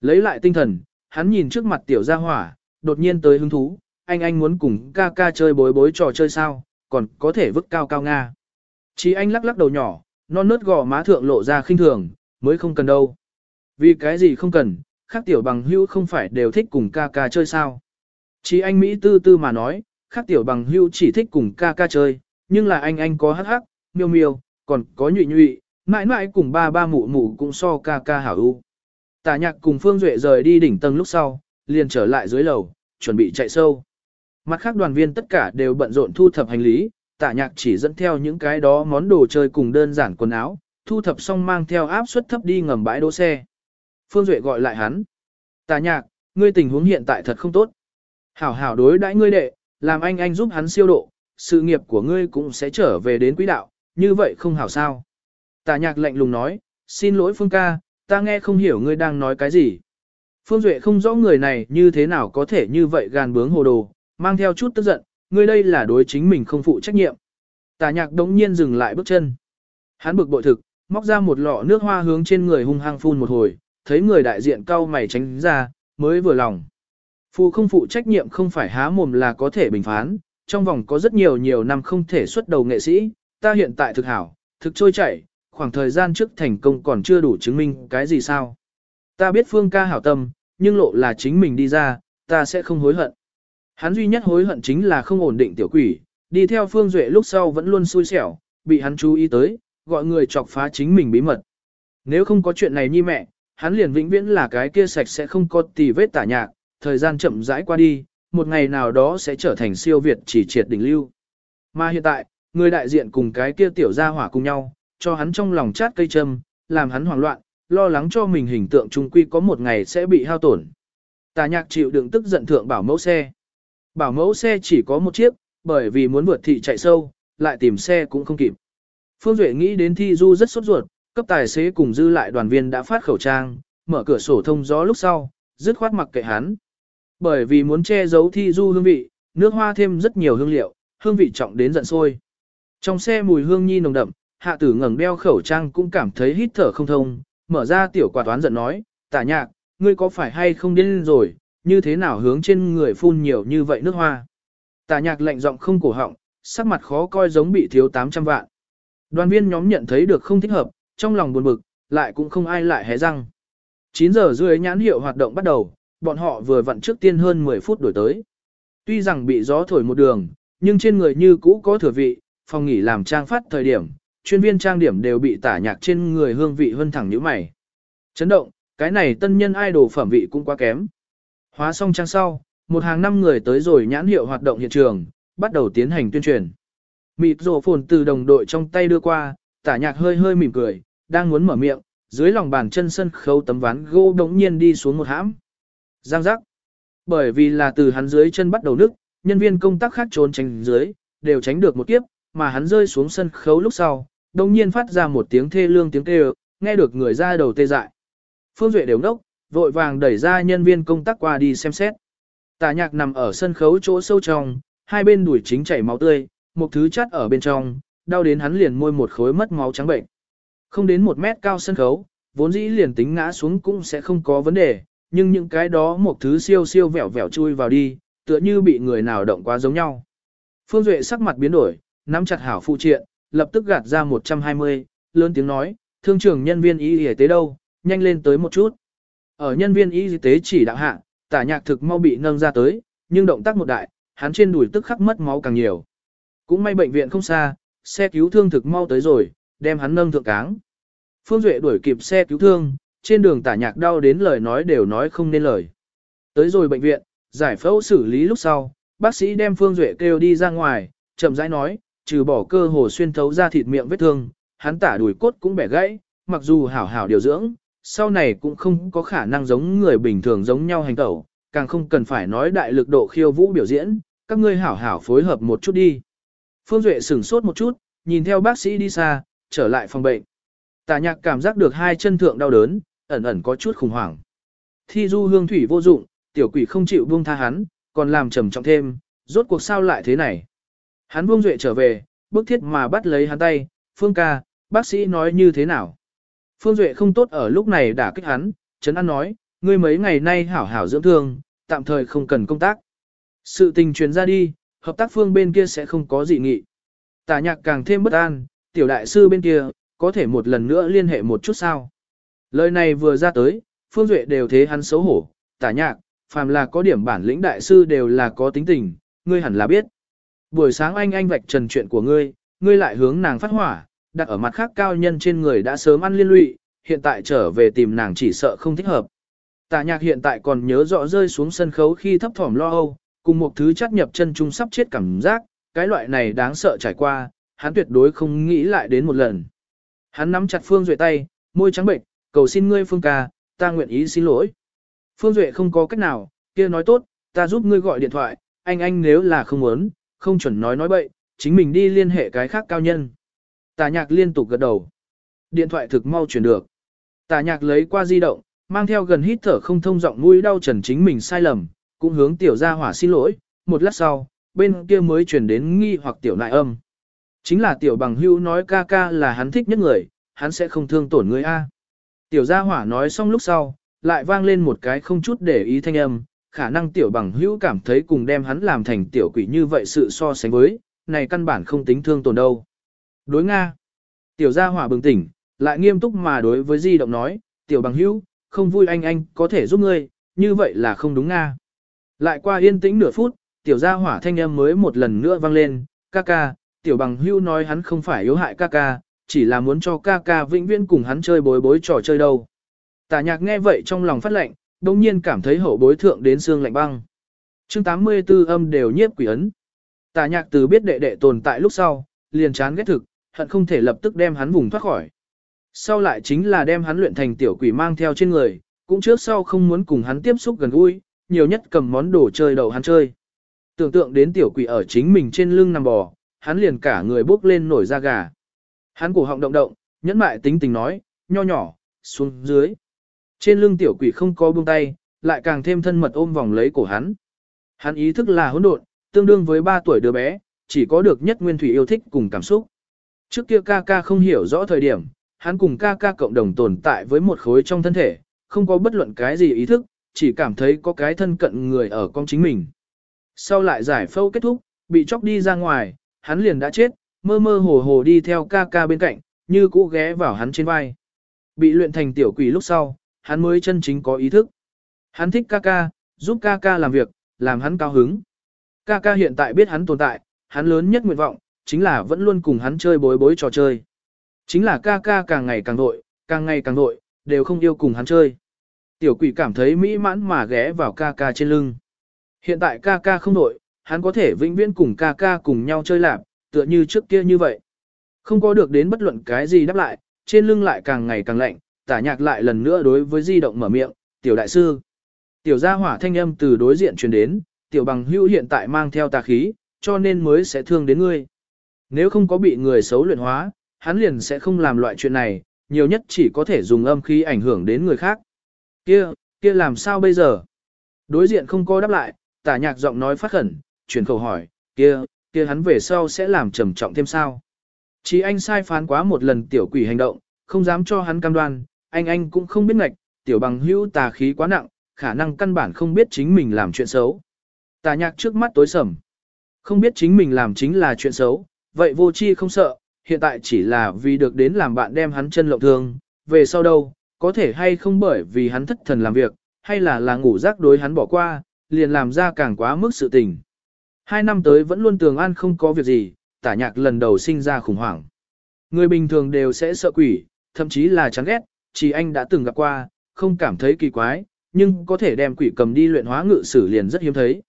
Speaker 1: Lấy lại tinh thần, hắn nhìn trước mặt tiểu gia hỏa, đột nhiên tới hứng thú, anh anh muốn cùng ca ca chơi bối bối trò chơi sao, còn có thể vứt cao cao Nga. Chi anh lắc lắc đầu nhỏ, non nớt gò má thượng lộ ra khinh thường, mới không cần đâu. Vì cái gì không cần, khác tiểu bằng hữu không phải đều thích cùng ca ca chơi sao. Chi anh Mỹ tư tư mà nói, khác tiểu bằng hữu chỉ thích cùng ca ca chơi, nhưng là anh anh có hắc hắc, miêu miêu, còn có nhụy nhụy, mãi mãi cùng ba ba mụ mụ cũng so ca ca hảo ưu. Tả nhạc cùng Phương Duệ rời đi đỉnh tầng lúc sau, liền trở lại dưới lầu, chuẩn bị chạy sâu. Mặt khác đoàn viên tất cả đều bận rộn thu thập hành lý, tả nhạc chỉ dẫn theo những cái đó món đồ chơi cùng đơn giản quần áo, thu thập xong mang theo áp suất thấp đi ngầm bãi đỗ xe. Phương Duệ gọi lại hắn. Tả nhạc, ngươi tình huống hiện tại thật không tốt. Hảo hảo đối đãi ngươi đệ, làm anh anh giúp hắn siêu độ, sự nghiệp của ngươi cũng sẽ trở về đến quỹ đạo, như vậy không hảo sao. Tả nhạc lạnh lùng nói, xin lỗi Phương ca, ta nghe không hiểu ngươi đang nói cái gì. Phương Duệ không rõ người này như thế nào có thể như vậy gàn bướng hồ đồ, mang theo chút tức giận, ngươi đây là đối chính mình không phụ trách nhiệm. Tả nhạc đống nhiên dừng lại bước chân. Hắn bực bội thực, móc ra một lọ nước hoa hướng trên người hung hăng phun một hồi, thấy người đại diện cau mày tránh ra, mới vừa lòng. Phụ không phụ trách nhiệm không phải há mồm là có thể bình phán, trong vòng có rất nhiều nhiều năm không thể xuất đầu nghệ sĩ, ta hiện tại thực hảo, thực trôi chảy, khoảng thời gian trước thành công còn chưa đủ chứng minh cái gì sao. Ta biết phương ca hảo tâm, nhưng lộ là chính mình đi ra, ta sẽ không hối hận. Hắn duy nhất hối hận chính là không ổn định tiểu quỷ, đi theo phương duệ lúc sau vẫn luôn xui xẻo, bị hắn chú ý tới, gọi người chọc phá chính mình bí mật. Nếu không có chuyện này như mẹ, hắn liền vĩnh viễn là cái kia sạch sẽ không có tì vết tả nhạc, thời gian chậm rãi qua đi, một ngày nào đó sẽ trở thành siêu việt chỉ triệt đỉnh lưu. Mà hiện tại, người đại diện cùng cái kia tiểu gia hỏa cùng nhau, cho hắn trong lòng chát cây châm, làm hắn hoảng loạn, lo lắng cho mình hình tượng trung quy có một ngày sẽ bị hao tổn. Tà nhạc chịu đựng tức giận thượng bảo mẫu xe. Bảo mẫu xe chỉ có một chiếc, bởi vì muốn vượt thị chạy sâu, lại tìm xe cũng không kịp. Phương Duệ nghĩ đến thi du rất sốt ruột, cấp tài xế cùng dư lại đoàn viên đã phát khẩu trang, mở cửa sổ thông gió lúc sau, dứt khoát mặc kệ hắn. Bởi vì muốn che giấu thi du hương vị, nước hoa thêm rất nhiều hương liệu, hương vị trọng đến giận sôi. Trong xe mùi hương nhi nồng đậm, hạ tử ngẩng đeo khẩu trang cũng cảm thấy hít thở không thông, mở ra tiểu quả toán giận nói, tả nhạc, ngươi có phải hay không điên rồi, như thế nào hướng trên người phun nhiều như vậy nước hoa. Tả nhạc lạnh giọng không cổ họng, sắc mặt khó coi giống bị thiếu 800 vạn. Đoàn viên nhóm nhận thấy được không thích hợp, trong lòng buồn bực, lại cũng không ai lại hé răng. 9 giờ rưỡi nhãn hiệu hoạt động bắt đầu, bọn họ vừa vặn trước tiên hơn 10 phút đổi tới. Tuy rằng bị gió thổi một đường, nhưng trên người như cũ có thừa vị, phòng nghỉ làm trang phát thời điểm, chuyên viên trang điểm đều bị tả nhạc trên người hương vị hơn thẳng như mày. Chấn động, cái này tân nhân idol phẩm vị cũng quá kém. Hóa xong trang sau, một hàng năm người tới rồi nhãn hiệu hoạt động hiện trường, bắt đầu tiến hành tuyên truyền. Mịt rổ phồn từ đồng đội trong tay đưa qua, tả nhạc hơi hơi mỉm cười, đang muốn mở miệng, dưới lòng bàn chân sân khấu tấm ván gỗ đống nhiên đi xuống một hãm. Giang giác. Bởi vì là từ hắn dưới chân bắt đầu nức, nhân viên công tác khác trốn tránh dưới, đều tránh được một kiếp, mà hắn rơi xuống sân khấu lúc sau, đồng nhiên phát ra một tiếng thê lương tiếng kêu, nghe được người ra đầu tê dại. Phương Duệ đều nốc, vội vàng đẩy ra nhân viên công tác qua đi xem xét. Tả nhạc nằm ở sân khấu chỗ sâu trong, hai bên đuổi chính chảy máu tươi, một thứ chắt ở bên trong, đau đến hắn liền môi một khối mất máu trắng bệnh. Không đến một mét cao sân khấu, vốn dĩ liền tính ngã xuống cũng sẽ không có vấn đề, nhưng những cái đó một thứ siêu siêu vẹo vẹo chui vào đi, tựa như bị người nào động quá giống nhau. Phương Duệ sắc mặt biến đổi, nắm chặt hảo phụ triện, lập tức gạt ra 120, lớn tiếng nói, thương trưởng nhân viên y y tế đâu, nhanh lên tới một chút. Ở nhân viên y tế chỉ đạo hạ, tả nhạc thực mau bị nâng ra tới, nhưng động tác một đại, hắn trên đùi tức khắc mất máu càng nhiều. Cũng may bệnh viện không xa, xe cứu thương thực mau tới rồi, đem hắn nâng thượng cáng. Phương Duệ đuổi kịp xe cứu thương, trên đường tả nhạc đau đến lời nói đều nói không nên lời. Tới rồi bệnh viện, giải phẫu xử lý lúc sau, bác sĩ đem Phương Duệ kêu đi ra ngoài, chậm rãi nói, trừ bỏ cơ hồ xuyên thấu ra thịt miệng vết thương, hắn tả đùi cốt cũng bẻ gãy, mặc dù hảo hảo điều dưỡng, sau này cũng không có khả năng giống người bình thường giống nhau hành tẩu, càng không cần phải nói đại lực độ khiêu vũ biểu diễn, các ngươi hảo hảo phối hợp một chút đi. Phương Duệ sửng sốt một chút, nhìn theo bác sĩ đi xa, trở lại phòng bệnh. Tả nhạc cảm giác được hai chân thượng đau đớn, ẩn ẩn có chút khủng hoảng. Thi du hương thủy vô dụng, tiểu quỷ không chịu buông tha hắn, còn làm trầm trọng thêm, rốt cuộc sao lại thế này. Hắn buông duệ trở về, bức thiết mà bắt lấy hắn tay, Phương ca, bác sĩ nói như thế nào. Phương Duệ không tốt ở lúc này đã kích hắn, Trấn An nói, ngươi mấy ngày nay hảo hảo dưỡng thương, tạm thời không cần công tác. Sự tình truyền ra đi, hợp tác phương bên kia sẽ không có gì nghị. Tả nhạc càng thêm bất an, tiểu đại sư bên kia, có thể một lần nữa liên hệ một chút sao. Lời này vừa ra tới, Phương Duệ đều thế hắn xấu hổ, tả nhạc, phàm là có điểm bản lĩnh đại sư đều là có tính tình, ngươi hẳn là biết. Buổi sáng anh anh vạch trần chuyện của ngươi, ngươi lại hướng nàng phát hỏa, đặt ở mặt khác cao nhân trên người đã sớm ăn liên lụy, hiện tại trở về tìm nàng chỉ sợ không thích hợp. Tả nhạc hiện tại còn nhớ rõ rơi xuống sân khấu khi thấp thỏm lo âu, cùng một thứ chắc nhập chân trung sắp chết cảm giác, cái loại này đáng sợ trải qua, hắn tuyệt đối không nghĩ lại đến một lần. Hắn nắm chặt Phương Duệ tay, môi trắng bệnh, cầu xin ngươi Phương ca, ta nguyện ý xin lỗi. Phương Duệ không có cách nào, kia nói tốt, ta giúp ngươi gọi điện thoại, anh anh nếu là không muốn, không chuẩn nói nói bậy, chính mình đi liên hệ cái khác cao nhân. Tà nhạc liên tục gật đầu. Điện thoại thực mau chuyển được. Tà nhạc lấy qua di động, mang theo gần hít thở không thông giọng mũi đau trần chính mình sai lầm, cũng hướng tiểu gia hỏa xin lỗi, một lát sau, bên kia mới chuyển đến nghi hoặc tiểu nại âm. Chính là tiểu bằng hưu nói ca ca là hắn thích nhất người, hắn sẽ không thương tổn người A. Tiểu gia hỏa nói xong lúc sau, lại vang lên một cái không chút để ý thanh âm, khả năng tiểu bằng hữu cảm thấy cùng đem hắn làm thành tiểu quỷ như vậy sự so sánh với, này căn bản không tính thương tổn đâu. Đối Nga. Tiểu gia hỏa bừng tỉnh, lại nghiêm túc mà đối với di động nói, tiểu bằng hữu, không vui anh anh có thể giúp ngươi, như vậy là không đúng Nga. Lại qua yên tĩnh nửa phút, tiểu gia hỏa thanh âm mới một lần nữa vang lên, ca ca, tiểu bằng hưu nói hắn không phải yếu hại ca ca, chỉ là muốn cho ca ca vĩnh viễn cùng hắn chơi bối bối trò chơi đâu. Tả nhạc nghe vậy trong lòng phát lệnh, đồng nhiên cảm thấy hậu bối thượng đến xương lạnh băng. chương 84 âm đều nhiếp quỷ ấn. Tả nhạc từ biết đệ đệ tồn tại lúc sau, liền chán ghét thực, hận không thể lập tức đem hắn vùng thoát khỏi. Sau lại chính là đem hắn luyện thành tiểu quỷ mang theo trên người, cũng trước sau không muốn cùng hắn tiếp xúc gần gũi, nhiều nhất cầm món đồ chơi đầu hắn chơi. Tưởng tượng đến tiểu quỷ ở chính mình trên lưng nằm bò, hắn liền cả người bốc lên nổi da gà. Hắn cổ họng động động, nhẫn mại tính tình nói, nho nhỏ, xuống dưới. Trên lưng tiểu quỷ không có buông tay, lại càng thêm thân mật ôm vòng lấy cổ hắn. Hắn ý thức là hỗn độn, tương đương với 3 tuổi đứa bé, chỉ có được nhất nguyên thủy yêu thích cùng cảm xúc. Trước kia ca ca không hiểu rõ thời điểm, hắn cùng ca ca cộng đồng tồn tại với một khối trong thân thể, không có bất luận cái gì ý thức, chỉ cảm thấy có cái thân cận người ở con chính mình. Sau lại giải phẫu kết thúc, bị chóc đi ra ngoài, hắn liền đã chết, mơ mơ hồ hồ đi theo ca ca bên cạnh, như cũ ghé vào hắn trên vai. Bị luyện thành tiểu quỷ lúc sau, hắn mới chân chính có ý thức. Hắn thích ca ca, giúp ca ca làm việc, làm hắn cao hứng. Ca ca hiện tại biết hắn tồn tại, hắn lớn nhất nguyện vọng, chính là vẫn luôn cùng hắn chơi bối bối trò chơi. Chính là ca ca càng ngày càng nội, càng ngày càng nội, đều không yêu cùng hắn chơi. Tiểu quỷ cảm thấy mỹ mãn mà ghé vào ca ca trên lưng. Hiện tại ca ca không nội, hắn có thể vĩnh viễn cùng ca ca cùng nhau chơi lạp, tựa như trước kia như vậy. Không có được đến bất luận cái gì đáp lại, trên lưng lại càng ngày càng lạnh, tả nhạc lại lần nữa đối với di động mở miệng, tiểu đại sư. Tiểu gia hỏa thanh âm từ đối diện truyền đến, tiểu bằng hữu hiện tại mang theo tà khí, cho nên mới sẽ thương đến ngươi. Nếu không có bị người xấu luyện hóa, hắn liền sẽ không làm loại chuyện này, nhiều nhất chỉ có thể dùng âm khí ảnh hưởng đến người khác. Kia, kia làm sao bây giờ? Đối diện không có đáp lại, tả nhạc giọng nói phát khẩn, chuyển khẩu hỏi, kia, kia hắn về sau sẽ làm trầm trọng thêm sao? Chỉ anh sai phán quá một lần tiểu quỷ hành động, không dám cho hắn cam đoan, anh anh cũng không biết ngạch, tiểu bằng hữu tà khí quá nặng, khả năng căn bản không biết chính mình làm chuyện xấu. Tà nhạc trước mắt tối sầm. Không biết chính mình làm chính là chuyện xấu, vậy vô chi không sợ, hiện tại chỉ là vì được đến làm bạn đem hắn chân lộng thương, về sau đâu, có thể hay không bởi vì hắn thất thần làm việc, hay là là ngủ rác đối hắn bỏ qua, liền làm ra càng quá mức sự tình. Hai năm tới vẫn luôn tường an không có việc gì, tả nhạc lần đầu sinh ra khủng hoảng. Người bình thường đều sẽ sợ quỷ, thậm chí là chán ghét, chỉ anh đã từng gặp qua, không cảm thấy kỳ quái, nhưng có thể đem quỷ cầm đi luyện hóa ngự sử liền rất hiếm thấy.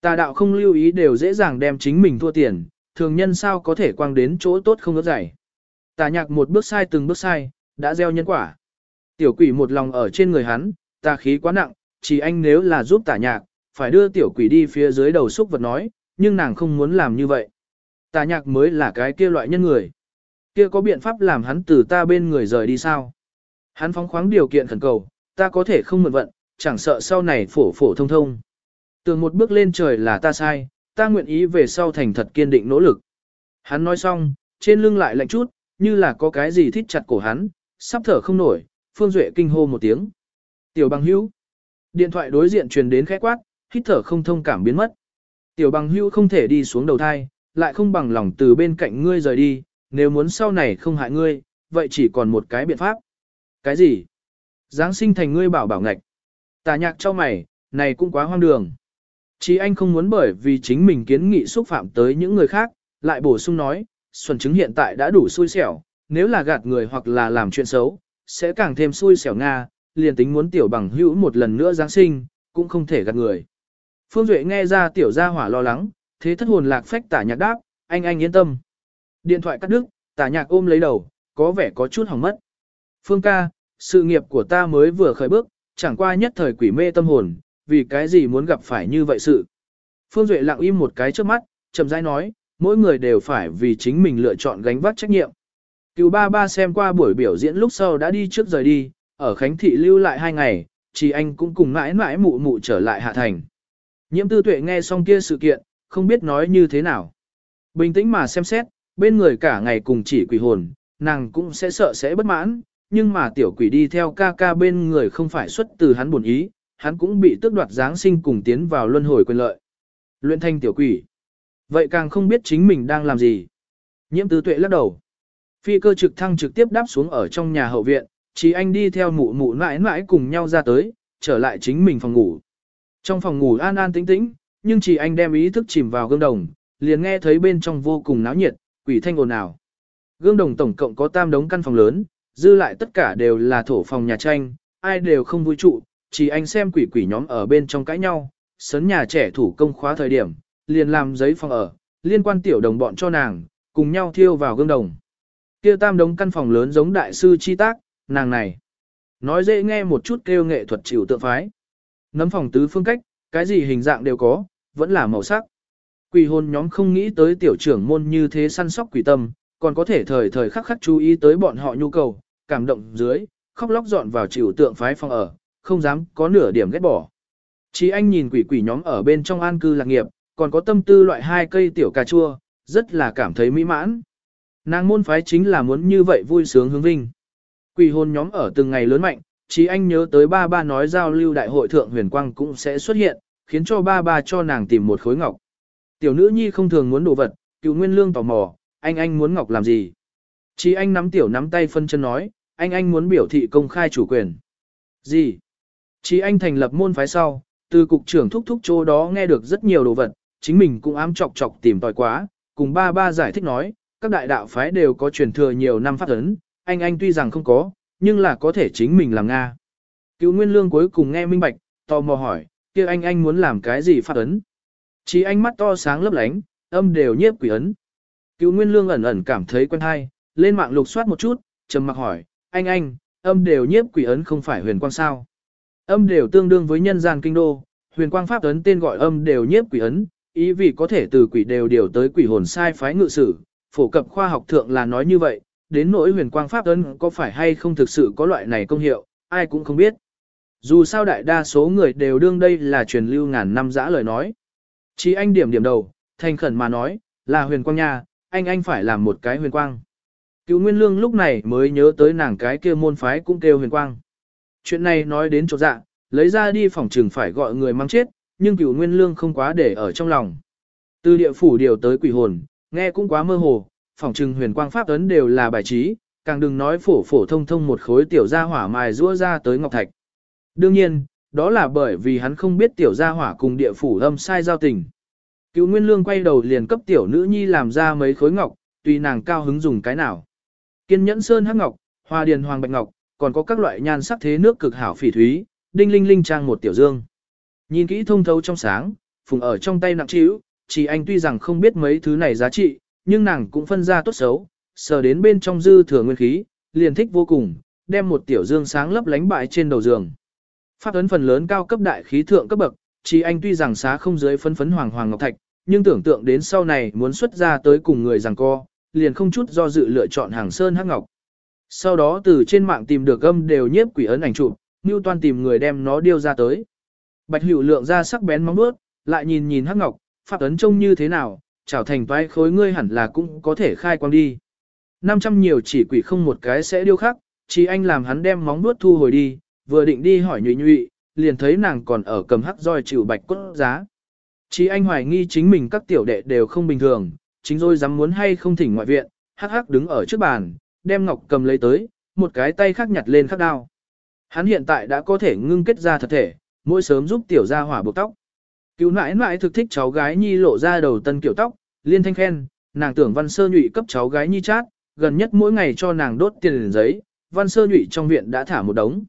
Speaker 1: Tà đạo không lưu ý đều dễ dàng đem chính mình thua tiền, thường nhân sao có thể quang đến chỗ tốt không ớt dày. Tà nhạc một bước sai từng bước sai, đã gieo nhân quả. Tiểu quỷ một lòng ở trên người hắn, tà khí quá nặng, chỉ anh nếu là giúp tà nhạc, phải đưa tiểu quỷ đi phía dưới đầu xúc vật nói, nhưng nàng không muốn làm như vậy. Tà nhạc mới là cái kia loại nhân người. Kia có biện pháp làm hắn từ ta bên người rời đi sao? Hắn phóng khoáng điều kiện khẩn cầu, ta có thể không mượn vận, chẳng sợ sau này phổ phổ thông thông. Tường một bước lên trời là ta sai, ta nguyện ý về sau thành thật kiên định nỗ lực. Hắn nói xong, trên lưng lại lạnh chút, như là có cái gì thít chặt cổ hắn, sắp thở không nổi, Phương Duệ kinh hô một tiếng. Tiểu bằng hữu. Điện thoại đối diện truyền đến khẽ quát, hít thở không thông cảm biến mất. Tiểu bằng hữu không thể đi xuống đầu thai, lại không bằng lòng từ bên cạnh ngươi rời đi, nếu muốn sau này không hại ngươi, vậy chỉ còn một cái biện pháp. Cái gì? Giáng sinh thành ngươi bảo bảo ngạch. Tà nhạc cho mày, này cũng quá hoang đường. Chỉ anh không muốn bởi vì chính mình kiến nghị xúc phạm tới những người khác, lại bổ sung nói, xuân chứng hiện tại đã đủ xui xẻo, nếu là gạt người hoặc là làm chuyện xấu, sẽ càng thêm xui xẻo Nga, liền tính muốn tiểu bằng hữu một lần nữa Giáng sinh, cũng không thể gạt người. Phương Duệ nghe ra tiểu gia hỏa lo lắng, thế thất hồn lạc phách tả nhạc đáp, anh anh yên tâm. Điện thoại cắt đứt, tả nhạc ôm lấy đầu, có vẻ có chút hỏng mất. Phương ca, sự nghiệp của ta mới vừa khởi bước, chẳng qua nhất thời quỷ mê tâm hồn, vì cái gì muốn gặp phải như vậy sự. Phương Duệ lặng im một cái trước mắt, chậm rãi nói, mỗi người đều phải vì chính mình lựa chọn gánh vác trách nhiệm. Cựu ba ba xem qua buổi biểu diễn lúc sau đã đi trước rời đi, ở Khánh Thị lưu lại hai ngày, chỉ anh cũng cùng mãi mãi mụ mụ trở lại Hạ Thành. Nhiễm tư tuệ nghe xong kia sự kiện, không biết nói như thế nào. Bình tĩnh mà xem xét, bên người cả ngày cùng chỉ quỷ hồn, nàng cũng sẽ sợ sẽ bất mãn, nhưng mà tiểu quỷ đi theo ca ca bên người không phải xuất từ hắn buồn ý, hắn cũng bị tước đoạt Giáng sinh cùng tiến vào luân hồi quyền lợi. Luyện thanh tiểu quỷ. Vậy càng không biết chính mình đang làm gì. Nhiễm tứ tuệ lắc đầu. Phi cơ trực thăng trực tiếp đáp xuống ở trong nhà hậu viện, chỉ anh đi theo mụ mụ mãi mãi cùng nhau ra tới, trở lại chính mình phòng ngủ. Trong phòng ngủ an an tĩnh tĩnh, nhưng chỉ anh đem ý thức chìm vào gương đồng, liền nghe thấy bên trong vô cùng náo nhiệt, quỷ thanh ồn ào. Gương đồng tổng cộng có tam đống căn phòng lớn, dư lại tất cả đều là thổ phòng nhà tranh, ai đều không vui trụ, chỉ anh xem quỷ quỷ nhóm ở bên trong cãi nhau, sấn nhà trẻ thủ công khóa thời điểm, liền làm giấy phòng ở, liên quan tiểu đồng bọn cho nàng, cùng nhau thiêu vào gương đồng. Kia tam đống căn phòng lớn giống đại sư chi tác, nàng này. Nói dễ nghe một chút kêu nghệ thuật chịu tượng phái. Nấm phòng tứ phương cách, cái gì hình dạng đều có, vẫn là màu sắc. Quỷ hồn nhóm không nghĩ tới tiểu trưởng môn như thế săn sóc quỷ tâm, còn có thể thời thời khắc khắc chú ý tới bọn họ nhu cầu, cảm động dưới, khóc lóc dọn vào chịu tượng phái phòng ở, không dám có nửa điểm ghét bỏ. Chí anh nhìn quỷ quỷ nhóm ở bên trong an cư lạc nghiệp, còn có tâm tư loại hai cây tiểu cà chua, rất là cảm thấy mỹ mãn. Nàng môn phái chính là muốn như vậy vui sướng hướng vinh. Quỷ hồn nhóm ở từng ngày lớn mạnh, chí anh nhớ tới ba ba nói giao lưu đại hội thượng huyền quang cũng sẽ xuất hiện, khiến cho ba ba cho nàng tìm một khối ngọc. Tiểu nữ nhi không thường muốn đồ vật, cựu nguyên lương tò mò, anh anh muốn ngọc làm gì? Chí anh nắm tiểu nắm tay phân chân nói, anh anh muốn biểu thị công khai chủ quyền. Gì? Chí anh thành lập môn phái sau, từ cục trưởng thúc thúc chỗ đó nghe được rất nhiều đồ vật, chính mình cũng ám chọc chọc tìm tòi quá, cùng ba ba giải thích nói, các đại đạo phái đều có truyền thừa nhiều năm phát ấn, anh anh tuy rằng không có, nhưng là có thể chính mình làm Nga. Cựu Nguyên Lương cuối cùng nghe minh bạch, tò mò hỏi, kia anh anh muốn làm cái gì phát ấn? Chỉ anh mắt to sáng lấp lánh, âm đều nhiếp quỷ ấn. Cựu Nguyên Lương ẩn ẩn cảm thấy quen hay, lên mạng lục soát một chút, trầm mặc hỏi, anh anh, âm đều nhiếp quỷ ấn không phải huyền quang sao? Âm đều tương đương với nhân gian kinh đô, huyền quang pháp ấn tên gọi âm đều nhiếp quỷ ấn, ý vì có thể từ quỷ đều điều tới quỷ hồn sai phái ngự sử, phổ cập khoa học thượng là nói như vậy, đến nỗi huyền quang pháp ấn có phải hay không thực sự có loại này công hiệu, ai cũng không biết. Dù sao đại đa số người đều đương đây là truyền lưu ngàn năm dã lời nói. Chỉ anh điểm điểm đầu, thành khẩn mà nói, là huyền quang nha, anh anh phải làm một cái huyền quang. Cựu Nguyên Lương lúc này mới nhớ tới nàng cái kia môn phái cũng kêu huyền quang. Chuyện này nói đến chỗ dạ, lấy ra đi phòng trừng phải gọi người mang chết, nhưng cựu Nguyên Lương không quá để ở trong lòng. Từ địa phủ điều tới quỷ hồn, nghe cũng quá mơ hồ, phòng trừng huyền quang pháp ấn đều là bài trí, càng đừng nói phổ phổ thông thông một khối tiểu gia hỏa mài rũa ra tới ngọc thạch. Đương nhiên, đó là bởi vì hắn không biết tiểu gia hỏa cùng địa phủ âm sai giao tình. Cựu Nguyên Lương quay đầu liền cấp tiểu nữ nhi làm ra mấy khối ngọc, tùy nàng cao hứng dùng cái nào. Kiên nhẫn sơn hắc ngọc, hoa điền hoàng bạch ngọc, còn có các loại nhan sắc thế nước cực hảo phỉ thúy, đinh linh linh trang một tiểu dương. Nhìn kỹ thông thấu trong sáng, phùng ở trong tay nặng trĩu, chỉ anh tuy rằng không biết mấy thứ này giá trị, nhưng nàng cũng phân ra tốt xấu, sờ đến bên trong dư thừa nguyên khí, liền thích vô cùng, đem một tiểu dương sáng lấp lánh bại trên đầu giường. Pháp ấn phần lớn cao cấp đại khí thượng cấp bậc, chỉ anh tuy rằng xá không dưới phấn phấn hoàng hoàng ngọc thạch, nhưng tưởng tượng đến sau này muốn xuất ra tới cùng người rằng co, liền không chút do dự lựa chọn hàng sơn hắc ngọc. Sau đó từ trên mạng tìm được âm đều nhiếp quỷ ấn ảnh chụp, Newton tìm người đem nó điêu ra tới. Bạch Hữu lượng ra sắc bén móng vuốt, lại nhìn nhìn hắc ngọc, pháp ấn trông như thế nào, chảo thành toái khối ngươi hẳn là cũng có thể khai quang đi. 500 nhiều chỉ quỷ không một cái sẽ điêu khắc, chỉ anh làm hắn đem móng vuốt thu hồi đi, vừa định đi hỏi nhụy nhụy, liền thấy nàng còn ở cầm hắc roi chịu bạch cốt giá. Chỉ anh hoài nghi chính mình các tiểu đệ đều không bình thường, chính rồi dám muốn hay không thỉnh ngoại viện, hắc hắc đứng ở trước bàn, đem ngọc cầm lấy tới, một cái tay khác nhặt lên khắc đao. Hắn hiện tại đã có thể ngưng kết ra thật thể, mỗi sớm giúp tiểu gia hỏa buộc tóc. Cứu nãi nãi thực thích cháu gái nhi lộ ra đầu tân kiểu tóc, liên thanh khen, nàng tưởng văn sơ nhụy cấp cháu gái nhi chát, gần nhất mỗi ngày cho nàng đốt tiền giấy, văn sơ nhụy trong viện đã thả một đống.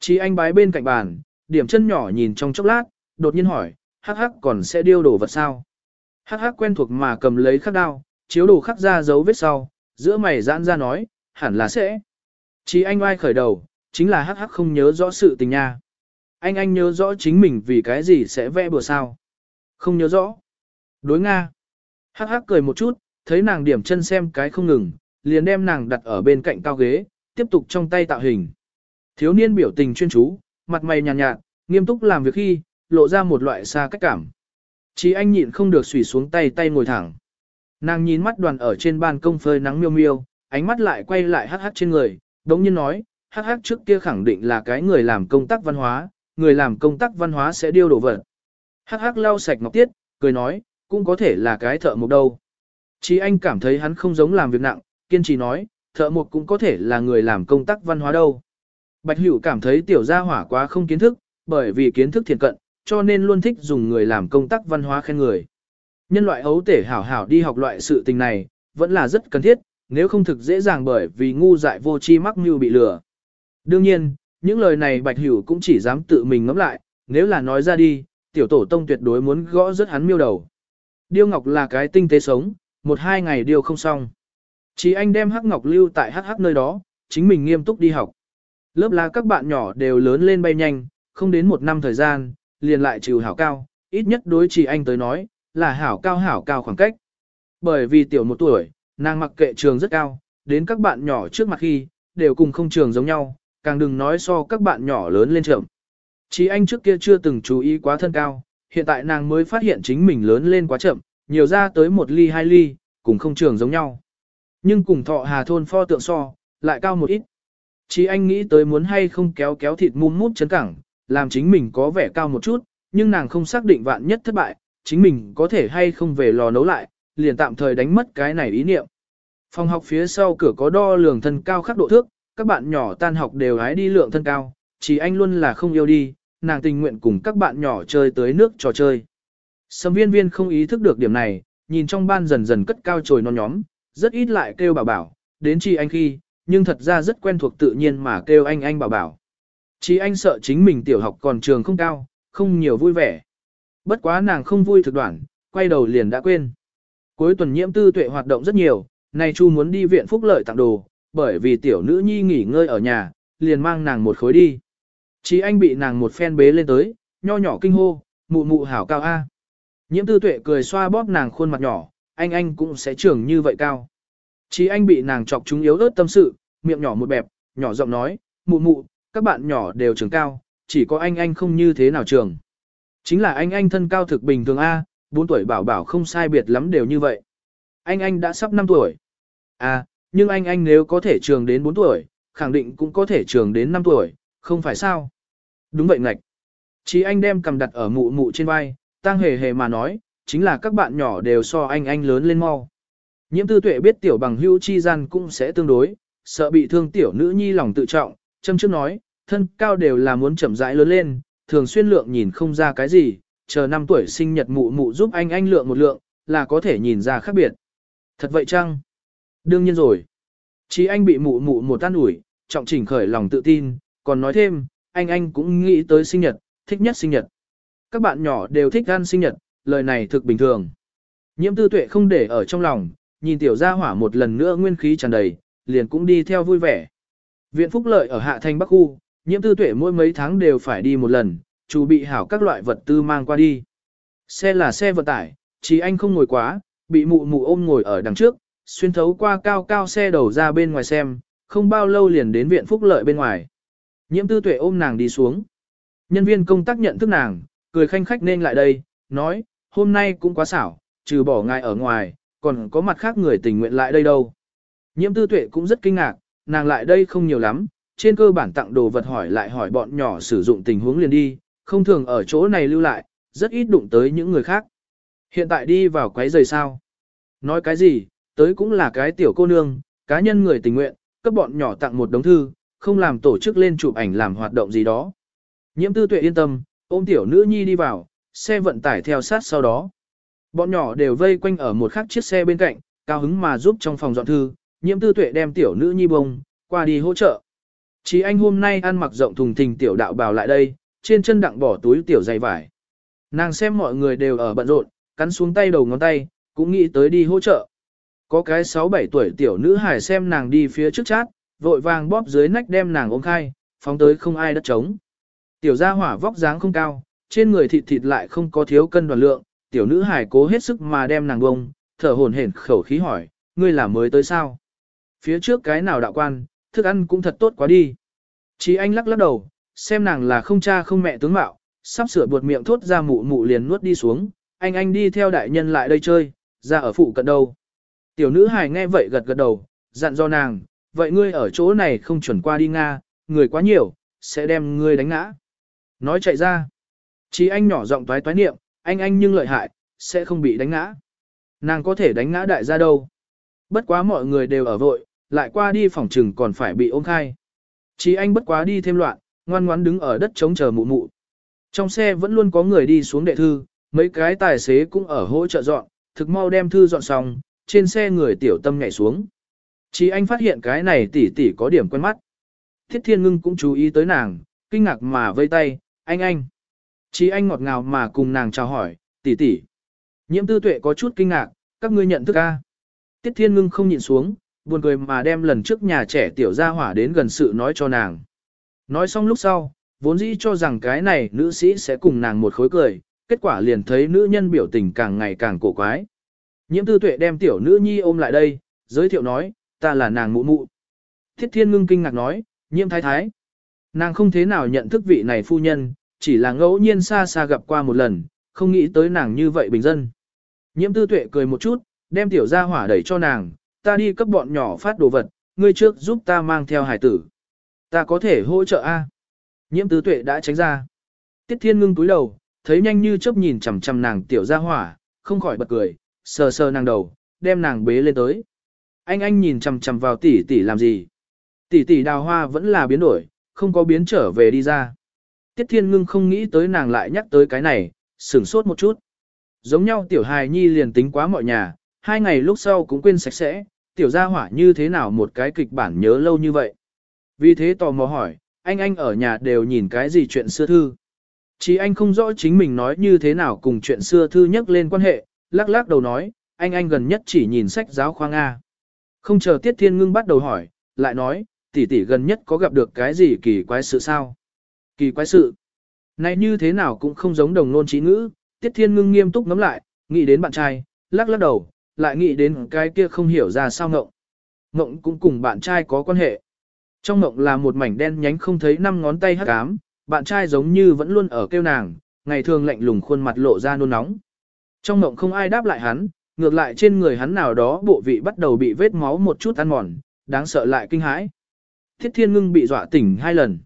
Speaker 1: Chí anh bái bên cạnh bàn, điểm chân nhỏ nhìn trong chốc lát, đột nhiên hỏi, hắc hắc còn sẽ điêu đồ vật sao? Hắc hắc quen thuộc mà cầm lấy khắc đao, chiếu đồ khắc ra dấu vết sau, giữa mày giãn ra nói, hẳn là sẽ. Chí anh oai khởi đầu, chính là hắc hắc không nhớ rõ sự tình nha. Anh anh nhớ rõ chính mình vì cái gì sẽ vẽ bừa sao? Không nhớ rõ. Đối Nga. Hắc hắc cười một chút, thấy nàng điểm chân xem cái không ngừng, liền đem nàng đặt ở bên cạnh cao ghế, tiếp tục trong tay tạo hình. Thiếu niên biểu tình chuyên chú, mặt mày nhàn nhạt, nhạt, nghiêm túc làm việc khi, lộ ra một loại xa cách cảm. Chỉ anh nhịn không được xủy xuống tay tay ngồi thẳng. Nàng nhìn mắt đoàn ở trên ban công phơi nắng miêu miêu, ánh mắt lại quay lại hắc hắc trên người, đống nhiên nói, hắc hắc trước kia khẳng định là cái người làm công tác văn hóa, người làm công tác văn hóa sẽ điêu đồ vật. Hắc hắc lau sạch ngọc tiết, cười nói, cũng có thể là cái thợ mộc đâu. Chí anh cảm thấy hắn không giống làm việc nặng, kiên trì nói, thợ mộc cũng có thể là người làm công tác văn hóa đâu. Bạch Hữu cảm thấy tiểu gia hỏa quá không kiến thức, bởi vì kiến thức thiền cận, cho nên luôn thích dùng người làm công tác văn hóa khen người. Nhân loại ấu tể hảo hảo đi học loại sự tình này, vẫn là rất cần thiết, nếu không thực dễ dàng bởi vì ngu dại vô chi mắc mưu bị lừa. Đương nhiên, những lời này Bạch Hữu cũng chỉ dám tự mình ngẫm lại, nếu là nói ra đi, tiểu tổ tông tuyệt đối muốn gõ rất hắn miêu đầu. Điêu ngọc là cái tinh tế sống, một hai ngày điêu không xong. Chỉ anh đem hắc ngọc lưu tại hắc hắc nơi đó, chính mình nghiêm túc đi học. Lớp lá các bạn nhỏ đều lớn lên bay nhanh, không đến một năm thời gian, liền lại trừ hảo cao, ít nhất đối chỉ anh tới nói, là hảo cao hảo cao khoảng cách. Bởi vì tiểu một tuổi, nàng mặc kệ trường rất cao, đến các bạn nhỏ trước mặt khi, đều cùng không trường giống nhau, càng đừng nói so các bạn nhỏ lớn lên trưởng. Chí anh trước kia chưa từng chú ý quá thân cao, hiện tại nàng mới phát hiện chính mình lớn lên quá chậm, nhiều ra tới một ly hai ly, cùng không trường giống nhau. Nhưng cùng thọ hà thôn pho tượng so, lại cao một ít. Chí anh nghĩ tới muốn hay không kéo kéo thịt mum mút chấn cẳng, làm chính mình có vẻ cao một chút, nhưng nàng không xác định vạn nhất thất bại, chính mình có thể hay không về lò nấu lại, liền tạm thời đánh mất cái này ý niệm. Phòng học phía sau cửa có đo lường thân cao khắc độ thước, các bạn nhỏ tan học đều hái đi lượng thân cao, chỉ anh luôn là không yêu đi, nàng tình nguyện cùng các bạn nhỏ chơi tới nước trò chơi. Sâm viên viên không ý thức được điểm này, nhìn trong ban dần dần cất cao trồi non nhóm, rất ít lại kêu bảo bảo, đến chi anh khi, nhưng thật ra rất quen thuộc tự nhiên mà kêu anh anh bảo bảo. Chỉ anh sợ chính mình tiểu học còn trường không cao, không nhiều vui vẻ. Bất quá nàng không vui thực đoạn, quay đầu liền đã quên. Cuối tuần nhiễm tư tuệ hoạt động rất nhiều, nay Chu muốn đi viện phúc lợi tặng đồ, bởi vì tiểu nữ nhi nghỉ ngơi ở nhà, liền mang nàng một khối đi. Chí anh bị nàng một phen bế lên tới, nho nhỏ kinh hô, mụ mụ hảo cao A. Nhiễm tư tuệ cười xoa bóp nàng khuôn mặt nhỏ, anh anh cũng sẽ trưởng như vậy cao. Chí anh bị nàng chọc chúng yếu ớt tâm sự, miệng nhỏ một bẹp, nhỏ giọng nói, mụ mụ, các bạn nhỏ đều trưởng cao, chỉ có anh anh không như thế nào trưởng. Chính là anh anh thân cao thực bình thường A, 4 tuổi bảo bảo không sai biệt lắm đều như vậy. Anh anh đã sắp 5 tuổi. À, nhưng anh anh nếu có thể trường đến 4 tuổi, khẳng định cũng có thể trường đến 5 tuổi, không phải sao? Đúng vậy ngạch. Chỉ anh đem cầm đặt ở mụ mụ trên vai, tang hề hề mà nói, chính là các bạn nhỏ đều so anh anh lớn lên mau. Nhiễm tư tuệ biết tiểu bằng hữu chi gian cũng sẽ tương đối, sợ bị thương tiểu nữ nhi lòng tự trọng, châm trước nói, thân cao đều là muốn chậm rãi lớn lên, thường xuyên lượng nhìn không ra cái gì, chờ năm tuổi sinh nhật mụ mụ giúp anh anh lượng một lượng, là có thể nhìn ra khác biệt. Thật vậy chăng? Đương nhiên rồi. Chỉ anh bị mụ mụ một tan ủi, trọng chỉnh khởi lòng tự tin, còn nói thêm, anh anh cũng nghĩ tới sinh nhật, thích nhất sinh nhật. Các bạn nhỏ đều thích ăn sinh nhật, lời này thực bình thường. Nhiễm tư tuệ không để ở trong lòng, nhìn tiểu gia hỏa một lần nữa nguyên khí tràn đầy, liền cũng đi theo vui vẻ. Viện Phúc Lợi ở Hạ Thanh Bắc Khu, nhiễm tư tuệ mỗi mấy tháng đều phải đi một lần, chủ bị hảo các loại vật tư mang qua đi. Xe là xe vận tải, chỉ anh không ngồi quá, bị mụ mụ ôm ngồi ở đằng trước, xuyên thấu qua cao cao xe đầu ra bên ngoài xem, không bao lâu liền đến viện phúc lợi bên ngoài. Nhiễm tư tuệ ôm nàng đi xuống. Nhân viên công tác nhận thức nàng, cười khanh khách nên lại đây, nói, hôm nay cũng quá xảo, trừ bỏ ngài ở ngoài, còn có mặt khác người tình nguyện lại đây đâu. Nhiễm tư tuệ cũng rất kinh ngạc, nàng lại đây không nhiều lắm, trên cơ bản tặng đồ vật hỏi lại hỏi bọn nhỏ sử dụng tình huống liền đi, không thường ở chỗ này lưu lại, rất ít đụng tới những người khác. Hiện tại đi vào quấy giày sao? Nói cái gì, tới cũng là cái tiểu cô nương, cá nhân người tình nguyện, cấp bọn nhỏ tặng một đống thư, không làm tổ chức lên chụp ảnh làm hoạt động gì đó. Nhiễm tư tuệ yên tâm, ôm tiểu nữ nhi đi vào, xe vận tải theo sát sau đó. Bọn nhỏ đều vây quanh ở một khắc chiếc xe bên cạnh, cao hứng mà giúp trong phòng dọn thư, nhiễm tư tuệ đem tiểu nữ nhi bông, qua đi hỗ trợ. Chí anh hôm nay ăn mặc rộng thùng thình tiểu đạo bào lại đây, trên chân đặng bỏ túi tiểu dày vải. Nàng xem mọi người đều ở bận rộn, cắn xuống tay đầu ngón tay, cũng nghĩ tới đi hỗ trợ. Có cái 6-7 tuổi tiểu nữ hải xem nàng đi phía trước chát, vội vàng bóp dưới nách đem nàng ôm khai, phóng tới không ai đất trống. Tiểu gia hỏa vóc dáng không cao, trên người thịt thịt lại không có thiếu cân đoàn lượng, tiểu nữ hải cố hết sức mà đem nàng bông, thở hổn hển khẩu khí hỏi, ngươi là mới tới sao? Phía trước cái nào đạo quan, thức ăn cũng thật tốt quá đi. Chí anh lắc lắc đầu, xem nàng là không cha không mẹ tướng mạo, sắp sửa buột miệng thốt ra mụ mụ liền nuốt đi xuống, anh anh đi theo đại nhân lại đây chơi, ra ở phụ cận đâu. Tiểu nữ hài nghe vậy gật gật đầu, dặn do nàng, vậy ngươi ở chỗ này không chuẩn qua đi Nga, người quá nhiều, sẽ đem ngươi đánh ngã. Nói chạy ra. Chí anh nhỏ giọng toái toái niệm, anh anh nhưng lợi hại, sẽ không bị đánh ngã. Nàng có thể đánh ngã đại gia đâu. Bất quá mọi người đều ở vội, lại qua đi phòng trừng còn phải bị ôm khai. Chí anh bất quá đi thêm loạn, ngoan ngoãn đứng ở đất chống chờ mụ mụ. Trong xe vẫn luôn có người đi xuống đệ thư, mấy cái tài xế cũng ở hỗ trợ dọn, thực mau đem thư dọn xong, trên xe người tiểu tâm nhảy xuống. Chỉ anh phát hiện cái này tỷ tỷ có điểm quen mắt. Thiết thiên ngưng cũng chú ý tới nàng, kinh ngạc mà vây tay, anh anh. Chỉ anh ngọt ngào mà cùng nàng chào hỏi, tỷ tỷ. Nhiễm tư tuệ có chút kinh ngạc, các ngươi nhận thức a? Tiết thiên ngưng không nhịn xuống, buồn cười mà đem lần trước nhà trẻ tiểu gia hỏa đến gần sự nói cho nàng. Nói xong lúc sau, vốn dĩ cho rằng cái này nữ sĩ sẽ cùng nàng một khối cười, kết quả liền thấy nữ nhân biểu tình càng ngày càng cổ quái. Nhiễm tư tuệ đem tiểu nữ nhi ôm lại đây, giới thiệu nói, ta là nàng mụ mụ. Thiết thiên ngưng kinh ngạc nói, nhiễm thái thái. Nàng không thế nào nhận thức vị này phu nhân, chỉ là ngẫu nhiên xa xa gặp qua một lần, không nghĩ tới nàng như vậy bình dân. Nhiễm tư tuệ cười một chút, đem tiểu gia hỏa đẩy cho nàng, ta đi cấp bọn nhỏ phát đồ vật, ngươi trước giúp ta mang theo hải tử. Ta có thể hỗ trợ a. Nhiễm tư tuệ đã tránh ra. Tiết thiên ngưng túi đầu, thấy nhanh như chớp nhìn chằm chằm nàng tiểu gia hỏa, không khỏi bật cười, sờ sờ nàng đầu, đem nàng bế lên tới. Anh anh nhìn chằm chằm vào tỷ tỷ làm gì? Tỷ tỷ đào hoa vẫn là biến đổi, không có biến trở về đi ra. Tiết thiên ngưng không nghĩ tới nàng lại nhắc tới cái này, sửng sốt một chút. Giống nhau tiểu hài nhi liền tính quá mọi nhà, hai ngày lúc sau cũng quên sạch sẽ, tiểu gia hỏa như thế nào một cái kịch bản nhớ lâu như vậy. Vì thế tò mò hỏi, anh anh ở nhà đều nhìn cái gì chuyện xưa thư. Chỉ anh không rõ chính mình nói như thế nào cùng chuyện xưa thư nhắc lên quan hệ, lắc lắc đầu nói, anh anh gần nhất chỉ nhìn sách giáo khoa Nga. Không chờ Tiết Thiên Ngưng bắt đầu hỏi, lại nói, tỷ tỷ gần nhất có gặp được cái gì kỳ quái sự sao? Kỳ quái sự? Này như thế nào cũng không giống đồng nôn trí ngữ, Tiết Thiên Ngưng nghiêm túc ngắm lại, nghĩ đến bạn trai, lắc lắc đầu, lại nghĩ đến cái kia không hiểu ra sao ngộng. Ngộng cũng cùng bạn trai có quan hệ. Trong ngộng là một mảnh đen nhánh không thấy năm ngón tay hắc ám, bạn trai giống như vẫn luôn ở kêu nàng, ngày thường lạnh lùng khuôn mặt lộ ra nôn nóng. Trong mộng không ai đáp lại hắn, ngược lại trên người hắn nào đó bộ vị bắt đầu bị vết máu một chút ăn mòn, đáng sợ lại kinh hãi. Thiết thiên ngưng bị dọa tỉnh hai lần.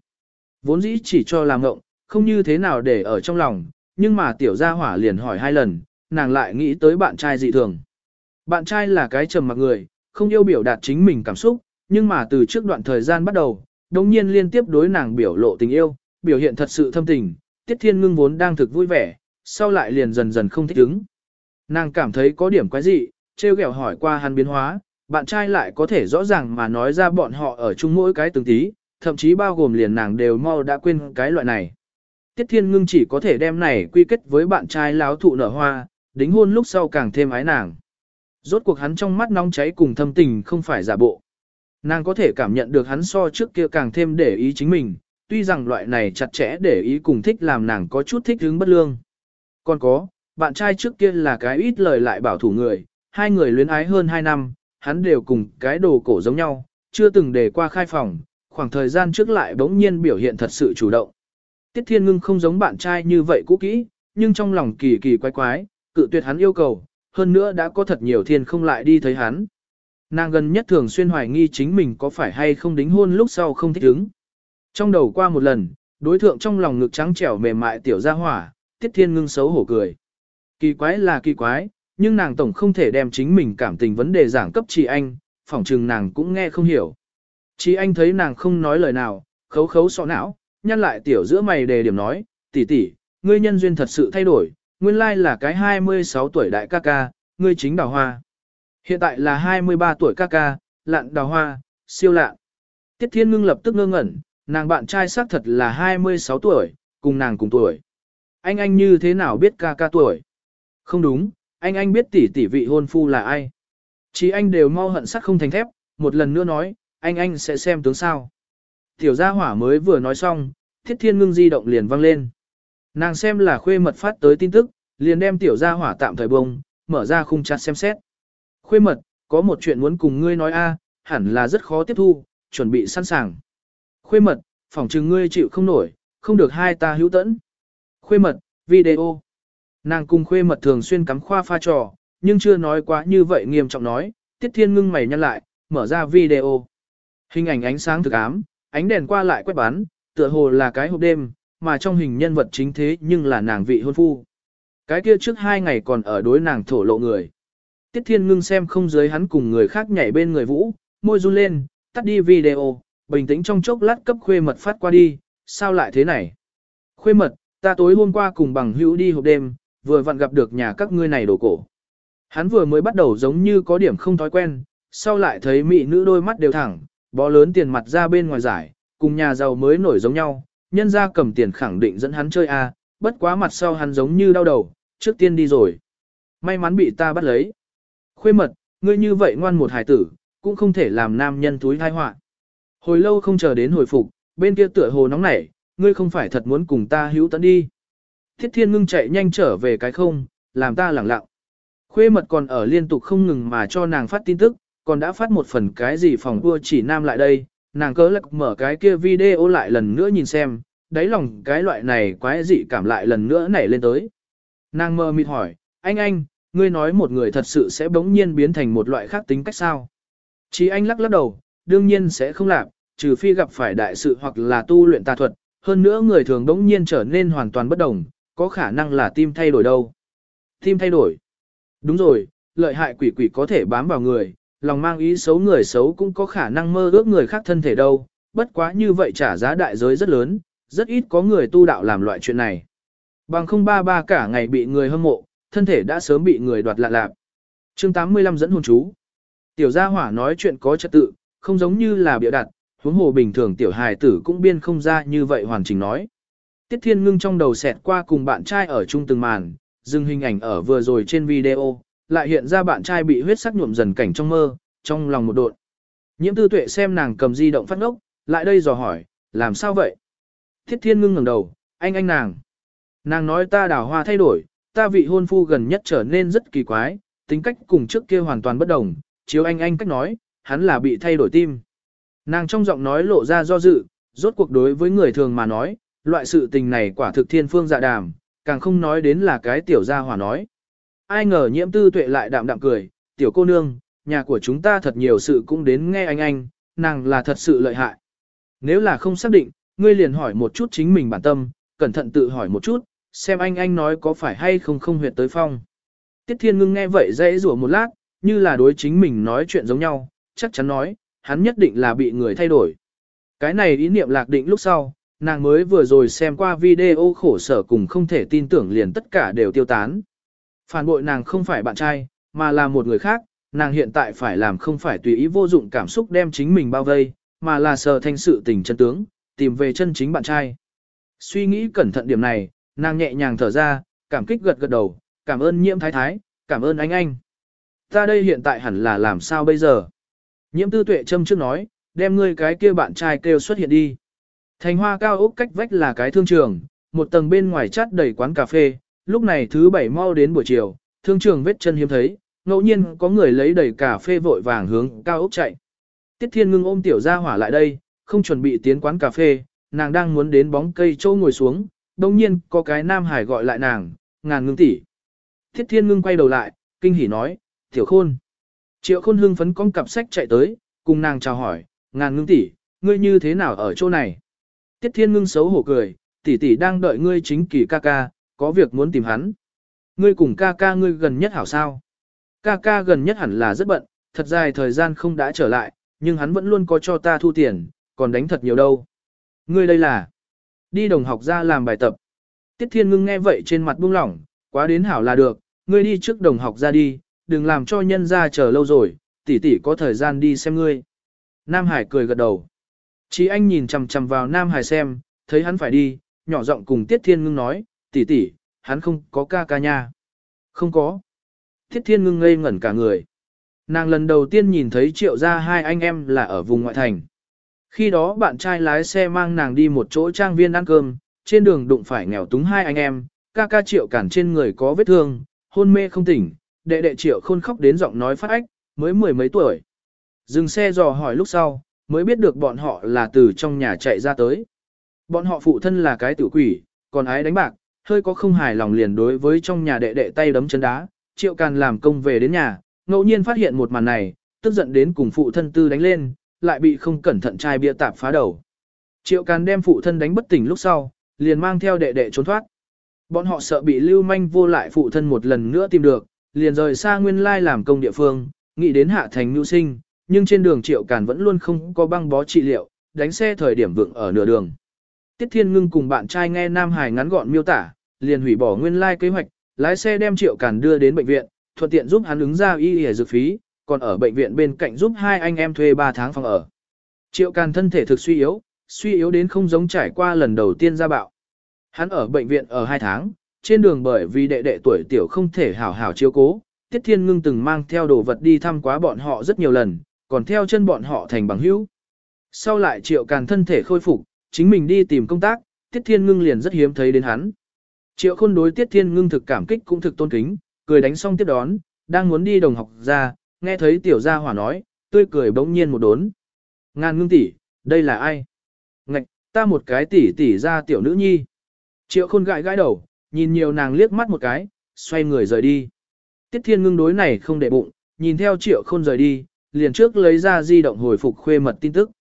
Speaker 1: Vốn dĩ chỉ cho làm ngộng, không như thế nào để ở trong lòng, nhưng mà tiểu gia hỏa liền hỏi hai lần, nàng lại nghĩ tới bạn trai dị thường. Bạn trai là cái trầm mặc người, không yêu biểu đạt chính mình cảm xúc, nhưng mà từ trước đoạn thời gian bắt đầu, đồng nhiên liên tiếp đối nàng biểu lộ tình yêu, biểu hiện thật sự thâm tình, tiết thiên ngưng vốn đang thực vui vẻ, sau lại liền dần dần không thích ứng. Nàng cảm thấy có điểm quái dị, treo ghẹo hỏi qua hắn biến hóa, bạn trai lại có thể rõ ràng mà nói ra bọn họ ở chung mỗi cái từng tí, thậm chí bao gồm liền nàng đều mau đã quên cái loại này. Tiết Thiên Ngưng chỉ có thể đem này quy kết với bạn trai láo thụ nở hoa, đính hôn lúc sau càng thêm ái nàng. Rốt cuộc hắn trong mắt nóng cháy cùng thâm tình không phải giả bộ. Nàng có thể cảm nhận được hắn so trước kia càng thêm để ý chính mình, tuy rằng loại này chặt chẽ để ý cùng thích làm nàng có chút thích hứng bất lương. Còn có, bạn trai trước kia là cái ít lời lại bảo thủ người, hai người luyến ái hơn hai năm, hắn đều cùng cái đồ cổ giống nhau, chưa từng để qua khai phòng, khoảng thời gian trước lại bỗng nhiên biểu hiện thật sự chủ động. Tiết Thiên Ngưng không giống bạn trai như vậy cũ kỹ, nhưng trong lòng kỳ kỳ quái quái, cự tuyệt hắn yêu cầu, hơn nữa đã có thật nhiều thiên không lại đi thấy hắn. Nàng gần nhất thường xuyên hoài nghi chính mình có phải hay không đính hôn lúc sau không thích ứng. Trong đầu qua một lần, đối thượng trong lòng ngực trắng trẻo mềm mại tiểu gia hỏa, Tiết Thiên Ngưng xấu hổ cười. Kỳ quái là kỳ quái, nhưng nàng tổng không thể đem chính mình cảm tình vấn đề giảng cấp chị anh, phỏng chừng nàng cũng nghe không hiểu. Chị anh thấy nàng không nói lời nào, khấu khấu sọ não, nhăn lại tiểu giữa mày đề điểm nói, tỷ tỷ, ngươi nhân duyên thật sự thay đổi, nguyên lai là cái 26 tuổi đại ca ca, ngươi chính đào hoa. Hiện tại là 23 tuổi ca ca, lạn đào hoa, siêu lạn. Tiết Thiên Ngưng lập tức ngơ ngẩn, nàng bạn trai xác thật là 26 tuổi, cùng nàng cùng tuổi. Anh anh như thế nào biết ca ca tuổi? Không đúng, anh anh biết tỷ tỷ vị hôn phu là ai. Chỉ anh đều mau hận sắt không thành thép, một lần nữa nói, anh anh sẽ xem tướng sao. Tiểu gia hỏa mới vừa nói xong, thiết thiên ngưng di động liền vang lên. Nàng xem là khuê mật phát tới tin tức, liền đem tiểu gia hỏa tạm thời bông, mở ra khung chat xem xét. Khuê mật, có một chuyện muốn cùng ngươi nói a, hẳn là rất khó tiếp thu, chuẩn bị sẵn sàng. Khuê mật, phỏng chừng ngươi chịu không nổi, không được hai ta hữu tẫn. Khuê mật, video. Nàng cùng khuê mật thường xuyên cắm khoa pha trò, nhưng chưa nói quá như vậy nghiêm trọng nói, tiết thiên ngưng mày nhăn lại, mở ra video. Hình ảnh ánh sáng thực ám, ánh đèn qua lại quét bán, tựa hồ là cái hộp đêm, mà trong hình nhân vật chính thế nhưng là nàng vị hôn phu. Cái kia trước hai ngày còn ở đối nàng thổ lộ người. Tiết thiên ngưng xem không giới hắn cùng người khác nhảy bên người vũ, môi run lên, tắt đi video, bình tĩnh trong chốc lát cấp khuê mật phát qua đi, sao lại thế này? Khuê mật, ta tối hôm qua cùng bằng hữu đi hộp đêm, vừa vặn gặp được nhà các ngươi này đồ cổ. Hắn vừa mới bắt đầu giống như có điểm không thói quen, sau lại thấy mỹ nữ đôi mắt đều thẳng, bó lớn tiền mặt ra bên ngoài giải, cùng nhà giàu mới nổi giống nhau, nhân ra cầm tiền khẳng định dẫn hắn chơi a, bất quá mặt sau hắn giống như đau đầu, trước tiên đi rồi. May mắn bị ta bắt lấy. Khuê mật, ngươi như vậy ngoan một hài tử, cũng không thể làm nam nhân túi thai họa. Hồi lâu không chờ đến hồi phục, bên kia tựa hồ nóng nảy, ngươi không phải thật muốn cùng ta hữu tận đi. Thiết thiên ngưng chạy nhanh trở về cái không, làm ta lẳng lặng. Khuê mật còn ở liên tục không ngừng mà cho nàng phát tin tức, còn đã phát một phần cái gì phòng vua chỉ nam lại đây, nàng cớ lạc mở cái kia video lại lần nữa nhìn xem, đáy lòng cái loại này quái dị cảm lại lần nữa nảy lên tới. Nàng mơ mịt hỏi, anh anh, ngươi nói một người thật sự sẽ bỗng nhiên biến thành một loại khác tính cách sao? Chỉ anh lắc lắc đầu, đương nhiên sẽ không làm, trừ phi gặp phải đại sự hoặc là tu luyện tà thuật, hơn nữa người thường đống nhiên trở nên hoàn toàn bất đồng, có khả năng là tim thay đổi đâu. Tim thay đổi. Đúng rồi, lợi hại quỷ quỷ có thể bám vào người, lòng mang ý xấu người xấu cũng có khả năng mơ ước người khác thân thể đâu, bất quá như vậy trả giá đại giới rất lớn, rất ít có người tu đạo làm loại chuyện này. Bằng không ba ba cả ngày bị người hâm mộ, thân thể đã sớm bị người đoạt lạ lạp. Chương 85 dẫn hồn chú. Tiểu gia hỏa nói chuyện có trật tự, không giống như là biểu đặt, huống hồ bình thường tiểu hài tử cũng biên không ra như vậy hoàn chỉnh nói. Tiết Thiên Ngưng trong đầu xẹt qua cùng bạn trai ở chung từng màn, dừng hình ảnh ở vừa rồi trên video, lại hiện ra bạn trai bị huyết sắc nhuộm dần cảnh trong mơ, trong lòng một đột Nhiễm tư tuệ xem nàng cầm di động phát ngốc, lại đây dò hỏi, làm sao vậy? Thiết Thiên Ngưng ngẩng đầu, anh anh nàng. Nàng nói ta đào hoa thay đổi, ta vị hôn phu gần nhất trở nên rất kỳ quái, tính cách cùng trước kia hoàn toàn bất đồng, chiếu anh anh cách nói, hắn là bị thay đổi tim. Nàng trong giọng nói lộ ra do dự, rốt cuộc đối với người thường mà nói, loại sự tình này quả thực thiên phương dạ đàm, càng không nói đến là cái tiểu gia hỏa nói. Ai ngờ nhiễm tư tuệ lại đạm đạm cười, tiểu cô nương, nhà của chúng ta thật nhiều sự cũng đến nghe anh anh, nàng là thật sự lợi hại. Nếu là không xác định, ngươi liền hỏi một chút chính mình bản tâm, cẩn thận tự hỏi một chút, xem anh anh nói có phải hay không không huyệt tới phong. Tiết thiên ngưng nghe vậy dễ rủa một lát, như là đối chính mình nói chuyện giống nhau, chắc chắn nói, hắn nhất định là bị người thay đổi. Cái này ý niệm lạc định lúc sau, nàng mới vừa rồi xem qua video khổ sở cùng không thể tin tưởng liền tất cả đều tiêu tán. Phản bội nàng không phải bạn trai, mà là một người khác, nàng hiện tại phải làm không phải tùy ý vô dụng cảm xúc đem chính mình bao vây, mà là sờ thanh sự tình chân tướng, tìm về chân chính bạn trai. Suy nghĩ cẩn thận điểm này, nàng nhẹ nhàng thở ra, cảm kích gật gật đầu, cảm ơn nhiễm thái thái, cảm ơn anh anh. Ta đây hiện tại hẳn là làm sao bây giờ? Nhiễm tư tuệ châm trước nói, đem ngươi cái kia bạn trai kêu xuất hiện đi. Thành hoa cao ốc cách vách là cái thương trường, một tầng bên ngoài chát đầy quán cà phê, lúc này thứ bảy mau đến buổi chiều, thương trường vết chân hiếm thấy, ngẫu nhiên có người lấy đầy cà phê vội vàng hướng cao ốc chạy. Tiết Thiên Ngưng ôm tiểu gia hỏa lại đây, không chuẩn bị tiến quán cà phê, nàng đang muốn đến bóng cây châu ngồi xuống, đồng nhiên có cái nam hải gọi lại nàng, ngàn ngưng tỷ. Tiết Thiên Ngưng quay đầu lại, kinh hỉ nói, tiểu khôn. Triệu khôn hưng phấn con cặp sách chạy tới, cùng nàng chào hỏi, ngàn ngưng tỷ, ngươi như thế nào ở chỗ này? Tiết Thiên Ngưng xấu hổ cười, tỷ tỷ đang đợi ngươi chính kỳ ca ca, có việc muốn tìm hắn. Ngươi cùng ca ca ngươi gần nhất hảo sao? Ca ca gần nhất hẳn là rất bận, thật dài thời gian không đã trở lại, nhưng hắn vẫn luôn có cho ta thu tiền, còn đánh thật nhiều đâu. Ngươi đây là đi đồng học ra làm bài tập. Tiết Thiên Ngưng nghe vậy trên mặt buông lỏng, quá đến hảo là được, ngươi đi trước đồng học ra đi, đừng làm cho nhân ra chờ lâu rồi, tỷ tỷ có thời gian đi xem ngươi. Nam Hải cười gật đầu. Chí anh nhìn chằm chằm vào Nam Hải xem, thấy hắn phải đi, nhỏ giọng cùng Tiết Thiên Ngưng nói, tỷ tỷ, hắn không có ca ca nha. Không có. Tiết Thiên Ngưng ngây ngẩn cả người. Nàng lần đầu tiên nhìn thấy triệu gia hai anh em là ở vùng ngoại thành. Khi đó bạn trai lái xe mang nàng đi một chỗ trang viên ăn cơm, trên đường đụng phải nghèo túng hai anh em, ca ca triệu cản trên người có vết thương, hôn mê không tỉnh, đệ đệ triệu khôn khóc đến giọng nói phát ách, mới mười mấy tuổi. Dừng xe dò hỏi lúc sau, mới biết được bọn họ là từ trong nhà chạy ra tới. Bọn họ phụ thân là cái tử quỷ, còn ái đánh bạc, hơi có không hài lòng liền đối với trong nhà đệ đệ tay đấm chân đá, triệu càn làm công về đến nhà, ngẫu nhiên phát hiện một màn này, tức giận đến cùng phụ thân tư đánh lên, lại bị không cẩn thận chai bia tạp phá đầu. Triệu càn đem phụ thân đánh bất tỉnh lúc sau, liền mang theo đệ đệ trốn thoát. Bọn họ sợ bị lưu manh vô lại phụ thân một lần nữa tìm được, liền rời xa nguyên lai làm công địa phương, nghĩ đến hạ thành nhu sinh, nhưng trên đường triệu càn vẫn luôn không có băng bó trị liệu, đánh xe thời điểm vượng ở nửa đường. Tiết Thiên Ngưng cùng bạn trai nghe Nam Hải ngắn gọn miêu tả, liền hủy bỏ nguyên lai kế hoạch, lái xe đem triệu càn đưa đến bệnh viện, thuận tiện giúp hắn ứng ra y y dược phí, còn ở bệnh viện bên cạnh giúp hai anh em thuê 3 tháng phòng ở. Triệu càn thân thể thực suy yếu, suy yếu đến không giống trải qua lần đầu tiên ra bạo. Hắn ở bệnh viện ở 2 tháng, trên đường bởi vì đệ đệ tuổi tiểu không thể hảo hảo chiếu cố, Tiết Thiên Ngưng từng mang theo đồ vật đi thăm quá bọn họ rất nhiều lần, còn theo chân bọn họ thành bằng hữu. Sau lại Triệu Càn thân thể khôi phục, chính mình đi tìm công tác, Tiết Thiên Ngưng liền rất hiếm thấy đến hắn. Triệu Khôn đối Tiết Thiên Ngưng thực cảm kích cũng thực tôn kính, cười đánh xong tiếp đón, đang muốn đi đồng học ra, nghe thấy tiểu gia hỏa nói, tươi cười bỗng nhiên một đốn. Ngàn ngưng tỷ, đây là ai? Ngạch, Ta một cái tỷ tỷ ra tiểu nữ nhi. Triệu khôn gãi gãi đầu, nhìn nhiều nàng liếc mắt một cái, xoay người rời đi. Tiết thiên ngưng đối này không để bụng, nhìn theo triệu khôn rời đi, liền trước lấy ra di động hồi phục khuê mật tin tức.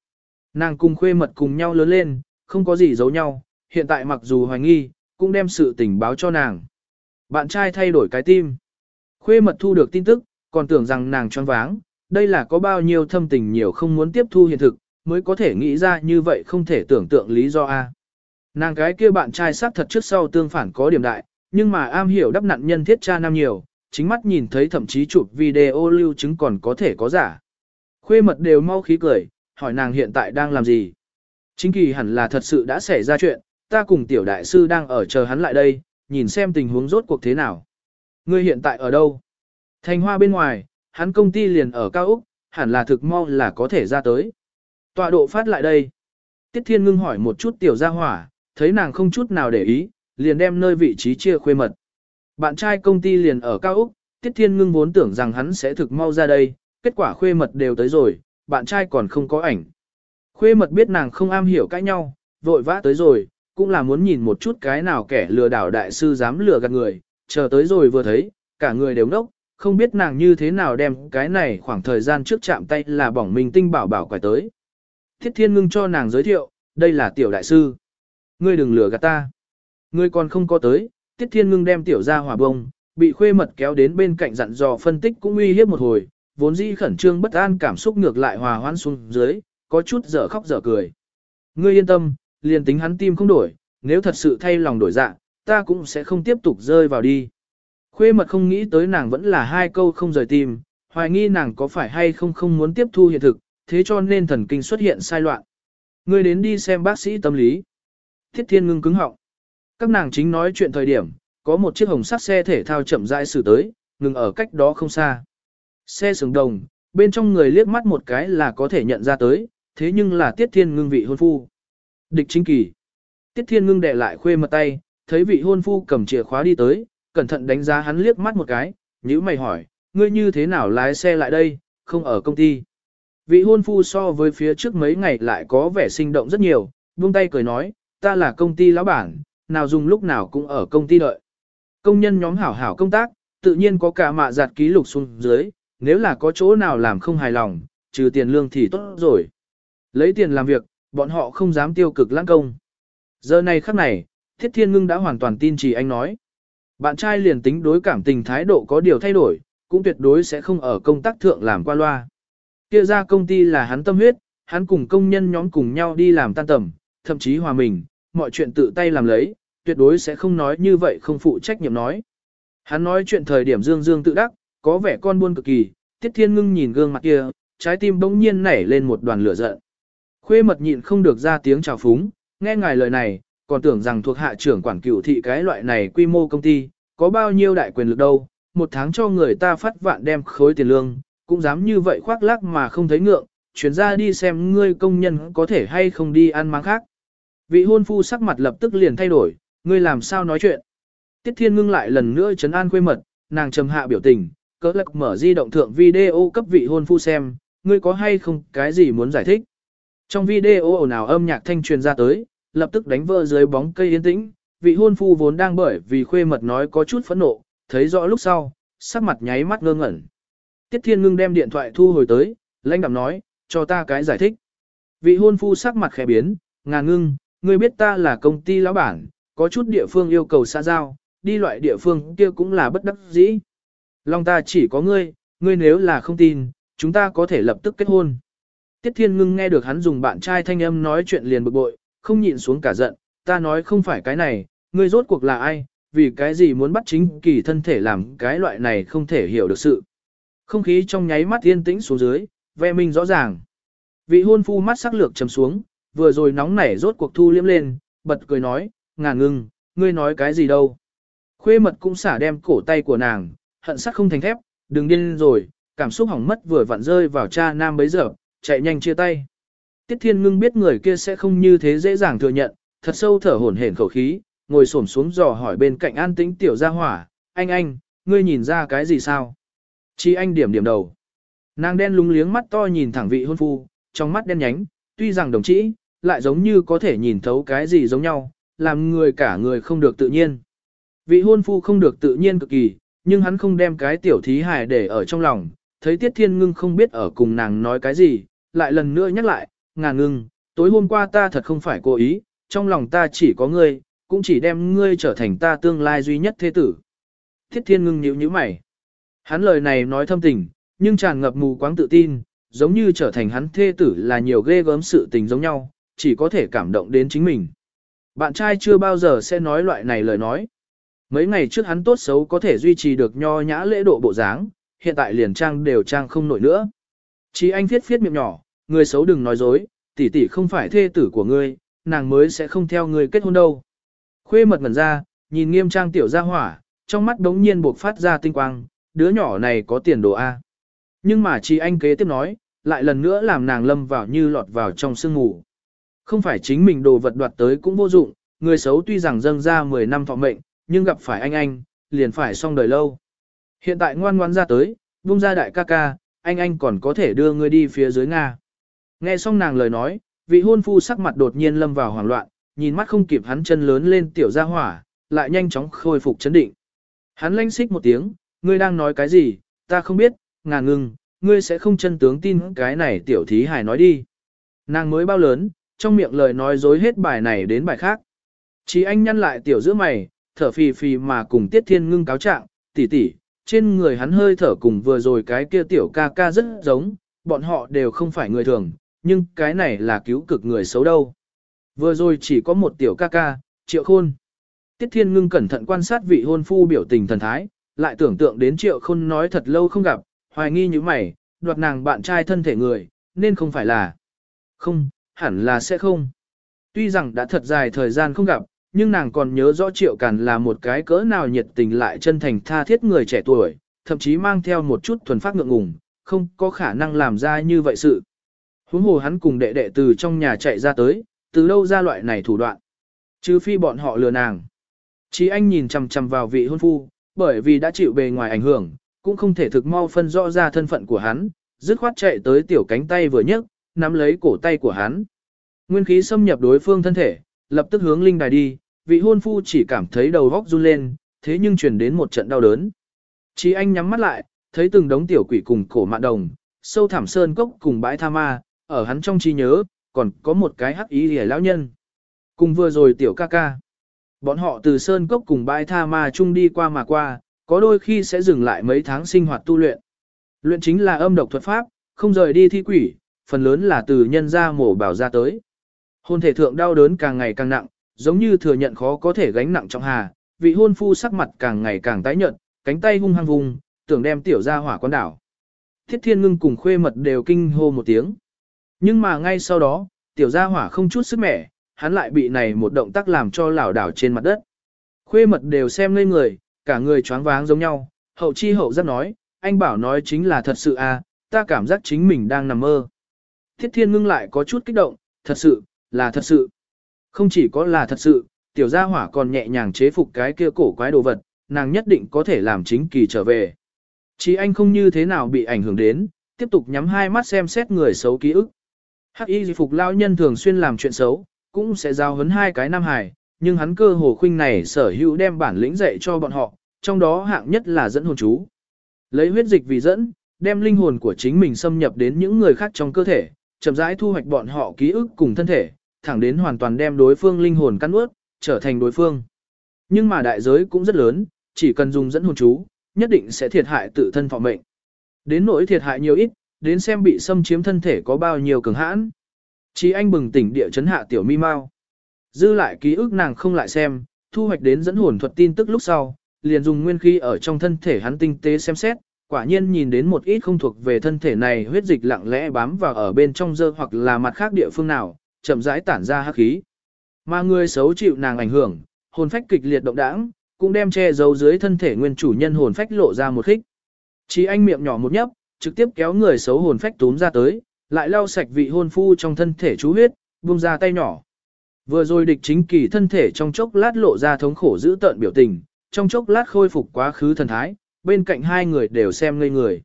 Speaker 1: Nàng cùng khuê mật cùng nhau lớn lên, không có gì giấu nhau, hiện tại mặc dù hoài nghi, cũng đem sự tình báo cho nàng. Bạn trai thay đổi cái tim. Khuê mật thu được tin tức, còn tưởng rằng nàng choáng váng, đây là có bao nhiêu thâm tình nhiều không muốn tiếp thu hiện thực, mới có thể nghĩ ra như vậy không thể tưởng tượng lý do A. Nàng cái kia bạn trai xác thật trước sau tương phản có điểm đại, nhưng mà am hiểu đắp nạn nhân thiết cha nam nhiều, chính mắt nhìn thấy thậm chí chụp video lưu chứng còn có thể có giả. Khuê mật đều mau khí cười, hỏi nàng hiện tại đang làm gì. Chính kỳ hẳn là thật sự đã xảy ra chuyện, ta cùng tiểu đại sư đang ở chờ hắn lại đây, nhìn xem tình huống rốt cuộc thế nào. Ngươi hiện tại ở đâu? Thành hoa bên ngoài, hắn công ty liền ở cao Úc, hẳn là thực mau là có thể ra tới. Tọa độ phát lại đây. Tiết Thiên ngưng hỏi một chút tiểu gia hỏa, thấy nàng không chút nào để ý, liền đem nơi vị trí chia khuê mật. Bạn trai công ty liền ở cao Úc, Tiết Thiên ngưng vốn tưởng rằng hắn sẽ thực mau ra đây, kết quả khuê mật đều tới rồi, bạn trai còn không có ảnh. Khuê mật biết nàng không am hiểu cãi nhau, vội vã tới rồi, cũng là muốn nhìn một chút cái nào kẻ lừa đảo đại sư dám lừa gạt người, chờ tới rồi vừa thấy, cả người đều ngốc, không biết nàng như thế nào đem cái này khoảng thời gian trước chạm tay là bỏng mình tinh bảo bảo quải tới. Thiết thiên ngưng cho nàng giới thiệu, đây là tiểu đại sư. Ngươi đừng lừa gạt ta. Ngươi còn không có tới, tiết thiên ngưng đem tiểu ra hỏa bông, bị khuê mật kéo đến bên cạnh dặn dò phân tích cũng uy hiếp một hồi, vốn dĩ khẩn trương bất an cảm xúc ngược lại hòa hoãn xuống dưới, có chút dở khóc dở cười. Ngươi yên tâm, liền tính hắn tim không đổi, nếu thật sự thay lòng đổi dạ, ta cũng sẽ không tiếp tục rơi vào đi. Khuê mật không nghĩ tới nàng vẫn là hai câu không rời tim, hoài nghi nàng có phải hay không không muốn tiếp thu hiện thực, thế cho nên thần kinh xuất hiện sai loạn. Ngươi đến đi xem bác sĩ tâm lý. Thiết thiên ngưng cứng họng. Các nàng chính nói chuyện thời điểm, có một chiếc hồng sắt xe thể thao chậm rãi xử tới, ngừng ở cách đó không xa. Xe sừng đồng, bên trong người liếc mắt một cái là có thể nhận ra tới, thế nhưng là tiết thiên ngưng vị hôn phu. Địch chính kỳ. Tiết thiên ngưng đệ lại khuê mật tay, thấy vị hôn phu cầm chìa khóa đi tới, cẩn thận đánh giá hắn liếc mắt một cái, nhữ mày hỏi, ngươi như thế nào lái xe lại đây, không ở công ty. Vị hôn phu so với phía trước mấy ngày lại có vẻ sinh động rất nhiều, buông tay cười nói, ta là công ty lão bản, nào dùng lúc nào cũng ở công ty đợi. Công nhân nhóm hảo hảo công tác, tự nhiên có cả mạ giặt ký lục xuống dưới, nếu là có chỗ nào làm không hài lòng, trừ tiền lương thì tốt rồi. Lấy tiền làm việc, bọn họ không dám tiêu cực lãng công. Giờ này khắc này, Thiết Thiên Ngưng đã hoàn toàn tin chỉ anh nói. Bạn trai liền tính đối cảm tình thái độ có điều thay đổi, cũng tuyệt đối sẽ không ở công tác thượng làm qua loa. Kia ra công ty là hắn tâm huyết, hắn cùng công nhân nhóm cùng nhau đi làm tan tầm, thậm chí hòa mình, mọi chuyện tự tay làm lấy, tuyệt đối sẽ không nói như vậy không phụ trách nhiệm nói. Hắn nói chuyện thời điểm dương dương tự đắc, có vẻ con buôn cực kỳ, tiết thiên ngưng nhìn gương mặt kia, trái tim bỗng nhiên nảy lên một đoàn lửa giận. Khuê mật nhịn không được ra tiếng chào phúng, nghe ngài lời này, còn tưởng rằng thuộc hạ trưởng quản cửu thị cái loại này quy mô công ty, có bao nhiêu đại quyền lực đâu, một tháng cho người ta phát vạn đem khối tiền lương, cũng dám như vậy khoác lác mà không thấy ngượng, chuyển ra đi xem ngươi công nhân có thể hay không đi ăn máng khác. Vị hôn phu sắc mặt lập tức liền thay đổi, ngươi làm sao nói chuyện. Tiết thiên ngưng lại lần nữa chấn an khuê mật, nàng trầm hạ biểu tình, cỡ lạc mở di động thượng video cấp vị hôn phu xem, ngươi có hay không cái gì muốn giải thích. Trong video ồn ào âm nhạc thanh truyền ra tới, lập tức đánh vỡ dưới bóng cây yên tĩnh, vị hôn phu vốn đang bởi vì khuê mật nói có chút phẫn nộ, thấy rõ lúc sau, sắc mặt nháy mắt ngơ ngẩn. Tiết Thiên Ngưng đem điện thoại thu hồi tới, lãnh đạm nói, cho ta cái giải thích. Vị hôn phu sắc mặt khẽ biến, ngà ngưng, ngươi biết ta là công ty lão bản, có chút địa phương yêu cầu xã giao, đi loại địa phương kia cũng là bất đắc dĩ. Long ta chỉ có ngươi, ngươi nếu là không tin, chúng ta có thể lập tức kết hôn. Tiết Thiên Ngưng nghe được hắn dùng bạn trai thanh âm nói chuyện liền bực bội, không nhịn xuống cả giận, ta nói không phải cái này, ngươi rốt cuộc là ai, vì cái gì muốn bắt chính kỳ thân thể làm cái loại này không thể hiểu được sự. Không khí trong nháy mắt yên tĩnh xuống dưới, ve minh rõ ràng. Vị hôn phu mắt sắc lược trầm xuống, vừa rồi nóng nảy rốt cuộc thu liếm lên, bật cười nói, ngàn ngưng, ngươi nói cái gì đâu. Khuê mật cũng xả đem cổ tay của nàng, hận sắc không thành thép, đừng điên rồi, cảm xúc hỏng mất vừa vặn rơi vào cha nam bấy giờ, chạy nhanh chia tay. Tiết thiên ngưng biết người kia sẽ không như thế dễ dàng thừa nhận, thật sâu thở hổn hển khẩu khí, ngồi xổm xuống dò hỏi bên cạnh an tĩnh tiểu gia hỏa, anh anh, ngươi nhìn ra cái gì sao? Chi anh điểm điểm đầu. Nàng đen lúng liếng mắt to nhìn thẳng vị hôn phu, trong mắt đen nhánh, tuy rằng đồng chí, lại giống như có thể nhìn thấu cái gì giống nhau, làm người cả người không được tự nhiên. Vị hôn phu không được tự nhiên cực kỳ, nhưng hắn không đem cái tiểu thí hài để ở trong lòng, thấy Tiết Thiên Ngưng không biết ở cùng nàng nói cái gì, lại lần nữa nhắc lại, ngàn ngưng, tối hôm qua ta thật không phải cố ý, trong lòng ta chỉ có ngươi, cũng chỉ đem ngươi trở thành ta tương lai duy nhất thế tử. Tiết Thiên Ngưng nhíu nhíu mày. Hắn lời này nói thâm tình, nhưng tràn ngập mù quáng tự tin, giống như trở thành hắn thê tử là nhiều ghê gớm sự tình giống nhau, chỉ có thể cảm động đến chính mình. Bạn trai chưa bao giờ sẽ nói loại này lời nói. Mấy ngày trước hắn tốt xấu có thể duy trì được nho nhã lễ độ bộ dáng, hiện tại liền trang đều trang không nổi nữa. Chỉ anh thiết phiết miệng nhỏ, người xấu đừng nói dối, tỷ tỷ không phải thê tử của ngươi, nàng mới sẽ không theo ngươi kết hôn đâu. Khuê mật ngẩn ra, nhìn nghiêm trang tiểu gia hỏa, trong mắt đống nhiên buộc phát ra tinh quang, đứa nhỏ này có tiền đồ A. Nhưng mà chỉ anh kế tiếp nói, lại lần nữa làm nàng lâm vào như lọt vào trong sương ngủ. Không phải chính mình đồ vật đoạt tới cũng vô dụng, người xấu tuy rằng dâng ra 10 năm thọ mệnh, nhưng gặp phải anh anh, liền phải xong đời lâu. Hiện tại ngoan ngoan ra tới, buông ra đại ca ca, anh anh còn có thể đưa ngươi đi phía dưới Nga. Nghe xong nàng lời nói, vị hôn phu sắc mặt đột nhiên lâm vào hoảng loạn, nhìn mắt không kịp hắn chân lớn lên tiểu gia hỏa, lại nhanh chóng khôi phục chấn định. Hắn lanh xích một tiếng, ngươi đang nói cái gì, ta không biết, ngà ngưng, ngươi sẽ không chân tướng tin cái này tiểu thí hài nói đi. Nàng mới bao lớn, trong miệng lời nói dối hết bài này đến bài khác. Chỉ anh nhăn lại tiểu giữa mày, thở phì phì mà cùng Tiết Thiên Ngưng cáo trạng, tỷ tỷ, trên người hắn hơi thở cùng vừa rồi cái kia tiểu ca ca rất giống, bọn họ đều không phải người thường, nhưng cái này là cứu cực người xấu đâu. Vừa rồi chỉ có một tiểu ca ca, triệu khôn. Tiết Thiên Ngưng cẩn thận quan sát vị hôn phu biểu tình thần thái, lại tưởng tượng đến triệu khôn nói thật lâu không gặp, hoài nghi như mày, đoạt nàng bạn trai thân thể người, nên không phải là. Không, hẳn là sẽ không. Tuy rằng đã thật dài thời gian không gặp, nhưng nàng còn nhớ rõ Triệu Càn là một cái cỡ nào nhiệt tình lại chân thành tha thiết người trẻ tuổi, thậm chí mang theo một chút thuần phát ngượng ngùng, không có khả năng làm ra như vậy sự. Huống hồ hắn cùng đệ đệ từ trong nhà chạy ra tới, từ đâu ra loại này thủ đoạn. Chứ phi bọn họ lừa nàng. Chí anh nhìn chằm chằm vào vị hôn phu, bởi vì đã chịu bề ngoài ảnh hưởng, cũng không thể thực mau phân rõ ra thân phận của hắn, dứt khoát chạy tới tiểu cánh tay vừa nhấc, nắm lấy cổ tay của hắn. Nguyên khí xâm nhập đối phương thân thể, lập tức hướng linh đài đi, vị hôn phu chỉ cảm thấy đầu góc run lên, thế nhưng truyền đến một trận đau đớn. Chí anh nhắm mắt lại, thấy từng đống tiểu quỷ cùng cổ mạn đồng, sâu thảm sơn cốc cùng bãi tha ma, ở hắn trong trí nhớ, còn có một cái hắc ý hề lão nhân. Cùng vừa rồi tiểu ca ca. Bọn họ từ sơn cốc cùng bãi tha ma chung đi qua mà qua, có đôi khi sẽ dừng lại mấy tháng sinh hoạt tu luyện. Luyện chính là âm độc thuật pháp, không rời đi thi quỷ, phần lớn là từ nhân ra mổ bảo ra tới. Hôn thể thượng đau đớn càng ngày càng nặng, giống như thừa nhận khó có thể gánh nặng trong hà, vị hôn phu sắc mặt càng ngày càng tái nhợt, cánh tay hung hăng vùng, tưởng đem tiểu ra hỏa quan đảo. Thiết thiên ngưng cùng khuê mật đều kinh hô một tiếng. Nhưng mà ngay sau đó, tiểu gia hỏa không chút sức mẻ, hắn lại bị này một động tác làm cho lảo đảo trên mặt đất. Khuê mật đều xem ngây người, cả người choáng váng giống nhau, hậu chi hậu giác nói, anh bảo nói chính là thật sự à, ta cảm giác chính mình đang nằm mơ. Thiết thiên ngưng lại có chút kích động, thật sự, là thật sự. Không chỉ có là thật sự, tiểu gia hỏa còn nhẹ nhàng chế phục cái kia cổ quái đồ vật, nàng nhất định có thể làm chính kỳ trở về. Chỉ anh không như thế nào bị ảnh hưởng đến, tiếp tục nhắm hai mắt xem xét người xấu ký ức. Hắc y phục lao nhân thường xuyên làm chuyện xấu, cũng sẽ giao hấn hai cái nam hài, nhưng hắn cơ hồ khuynh này sở hữu đem bản lĩnh dạy cho bọn họ, trong đó hạng nhất là dẫn hồn chú. Lấy huyết dịch vì dẫn, đem linh hồn của chính mình xâm nhập đến những người khác trong cơ thể, chậm rãi thu hoạch bọn họ ký ức cùng thân thể, thẳng đến hoàn toàn đem đối phương linh hồn cắn ướt, trở thành đối phương. Nhưng mà đại giới cũng rất lớn, chỉ cần dùng dẫn hồn chú, nhất định sẽ thiệt hại tự thân thọ mệnh. Đến nỗi thiệt hại nhiều ít, đến xem bị xâm chiếm thân thể có bao nhiêu cường hãn. Chí anh bừng tỉnh địa chấn hạ tiểu mi mau. Dư lại ký ức nàng không lại xem, thu hoạch đến dẫn hồn thuật tin tức lúc sau, liền dùng nguyên khí ở trong thân thể hắn tinh tế xem xét, quả nhiên nhìn đến một ít không thuộc về thân thể này huyết dịch lặng lẽ bám vào ở bên trong dơ hoặc là mặt khác địa phương nào, chậm rãi tản ra hắc khí. Mà người xấu chịu nàng ảnh hưởng, hồn phách kịch liệt động đãng, cũng đem che giấu dưới thân thể nguyên chủ nhân hồn phách lộ ra một khích. Chỉ anh miệng nhỏ một nhấp, trực tiếp kéo người xấu hồn phách túm ra tới, lại lau sạch vị hôn phu trong thân thể chú huyết, buông ra tay nhỏ. Vừa rồi địch chính kỳ thân thể trong chốc lát lộ ra thống khổ dữ tợn biểu tình, trong chốc lát khôi phục quá khứ thần thái, bên cạnh hai người đều xem ngây người.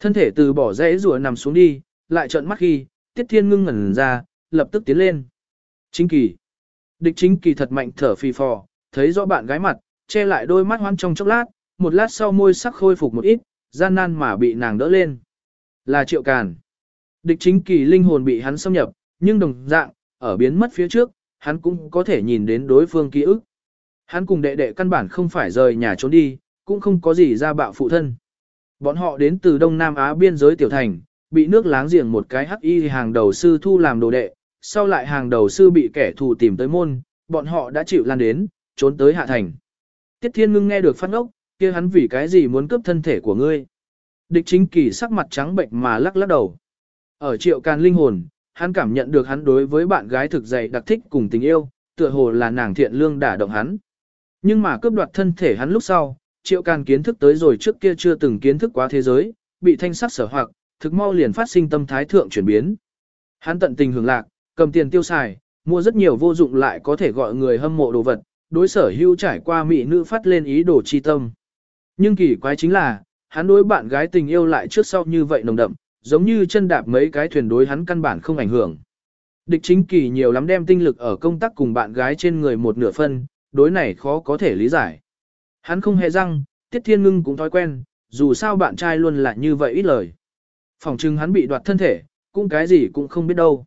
Speaker 1: Thân thể từ bỏ dãy rùa nằm xuống đi, lại trợn mắt khi, tiết thiên ngưng ngẩn ra, lập tức tiến lên. Chính kỳ. Địch chính kỳ thật mạnh thở phì phò, thấy rõ bạn gái mặt, che lại đôi mắt hoan trong chốc lát, một lát sau môi sắc khôi phục một ít, gian nan mà bị nàng đỡ lên. Là triệu càn. Địch chính kỳ linh hồn bị hắn xâm nhập, nhưng đồng dạng, ở biến mất phía trước, hắn cũng có thể nhìn đến đối phương ký ức. Hắn cùng đệ đệ căn bản không phải rời nhà trốn đi, cũng không có gì ra bạo phụ thân. Bọn họ đến từ Đông Nam Á biên giới tiểu thành, bị nước láng giềng một cái hắc y hàng đầu sư thu làm đồ đệ, sau lại hàng đầu sư bị kẻ thù tìm tới môn, bọn họ đã chịu lan đến, trốn tới hạ thành. Tiết Thiên Ngưng nghe được phát ốc, kia hắn vì cái gì muốn cướp thân thể của ngươi. Địch chính kỳ sắc mặt trắng bệnh mà lắc lắc đầu. Ở triệu càn linh hồn, hắn cảm nhận được hắn đối với bạn gái thực dày đặc thích cùng tình yêu, tựa hồ là nàng thiện lương đả động hắn. Nhưng mà cướp đoạt thân thể hắn lúc sau, triệu càn kiến thức tới rồi trước kia chưa từng kiến thức quá thế giới, bị thanh sắc sở hoặc, thực mau liền phát sinh tâm thái thượng chuyển biến. Hắn tận tình hưởng lạc, cầm tiền tiêu xài, mua rất nhiều vô dụng lại có thể gọi người hâm mộ đồ vật, đối sở hưu trải qua mỹ nữ phát lên ý đồ chi tâm. Nhưng kỳ quái chính là, hắn đối bạn gái tình yêu lại trước sau như vậy nồng đậm, giống như chân đạp mấy cái thuyền đối hắn căn bản không ảnh hưởng. Địch chính kỳ nhiều lắm đem tinh lực ở công tác cùng bạn gái trên người một nửa phân, đối này khó có thể lý giải. Hắn không hề răng, Tiết Thiên Ngưng cũng thói quen, dù sao bạn trai luôn là như vậy ít lời. Phòng trưng hắn bị đoạt thân thể, cũng cái gì cũng không biết đâu.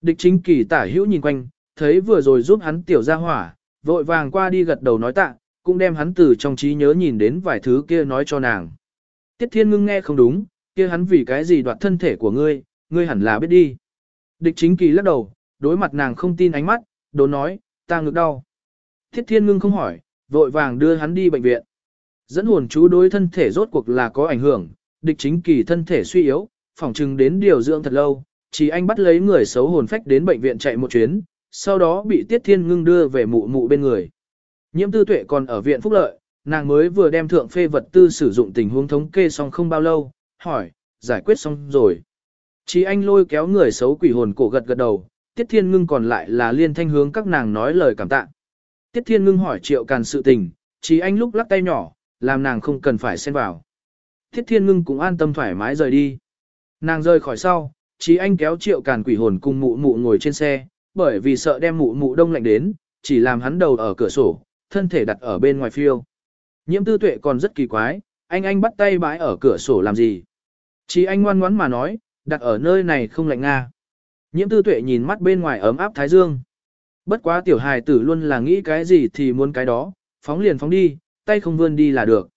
Speaker 1: Địch chính kỳ tả hữu nhìn quanh, thấy vừa rồi giúp hắn tiểu ra hỏa, vội vàng qua đi gật đầu nói tạ, cũng đem hắn từ trong trí nhớ nhìn đến vài thứ kia nói cho nàng. Tiết Thiên Ngưng nghe không đúng, kia hắn vì cái gì đoạt thân thể của ngươi, ngươi hẳn là biết đi. Địch chính kỳ lắc đầu, đối mặt nàng không tin ánh mắt, đố nói, ta ngực đau. Thiết thiên ngưng không hỏi, vội vàng đưa hắn đi bệnh viện. Dẫn hồn chú đối thân thể rốt cuộc là có ảnh hưởng, địch chính kỳ thân thể suy yếu, phỏng chừng đến điều dưỡng thật lâu, chỉ anh bắt lấy người xấu hồn phách đến bệnh viện chạy một chuyến, sau đó bị tiết thiên ngưng đưa về mụ mụ bên người. Nhiễm tư tuệ còn ở viện phúc lợi, nàng mới vừa đem thượng phê vật tư sử dụng tình huống thống kê xong không bao lâu, hỏi, giải quyết xong rồi. Chỉ anh lôi kéo người xấu quỷ hồn cổ gật gật đầu, tiết thiên ngưng còn lại là liên thanh hướng các nàng nói lời cảm tạ. Tiết thiên ngưng hỏi triệu càn sự tình, chỉ anh lúc lắc tay nhỏ, làm nàng không cần phải xen vào. Tiết thiên ngưng cũng an tâm thoải mái rời đi. Nàng rời khỏi sau, chỉ anh kéo triệu càn quỷ hồn cùng mụ mụ ngồi trên xe, bởi vì sợ đem mụ mụ đông lạnh đến, chỉ làm hắn đầu ở cửa sổ, thân thể đặt ở bên ngoài phiêu. Nhiễm tư tuệ còn rất kỳ quái, anh anh bắt tay bãi ở cửa sổ làm gì? Chỉ anh ngoan ngoãn mà nói, đặt ở nơi này không lạnh nga. Nhiễm tư tuệ nhìn mắt bên ngoài ấm áp thái dương. Bất quá tiểu hài tử luôn là nghĩ cái gì thì muốn cái đó, phóng liền phóng đi, tay không vươn đi là được.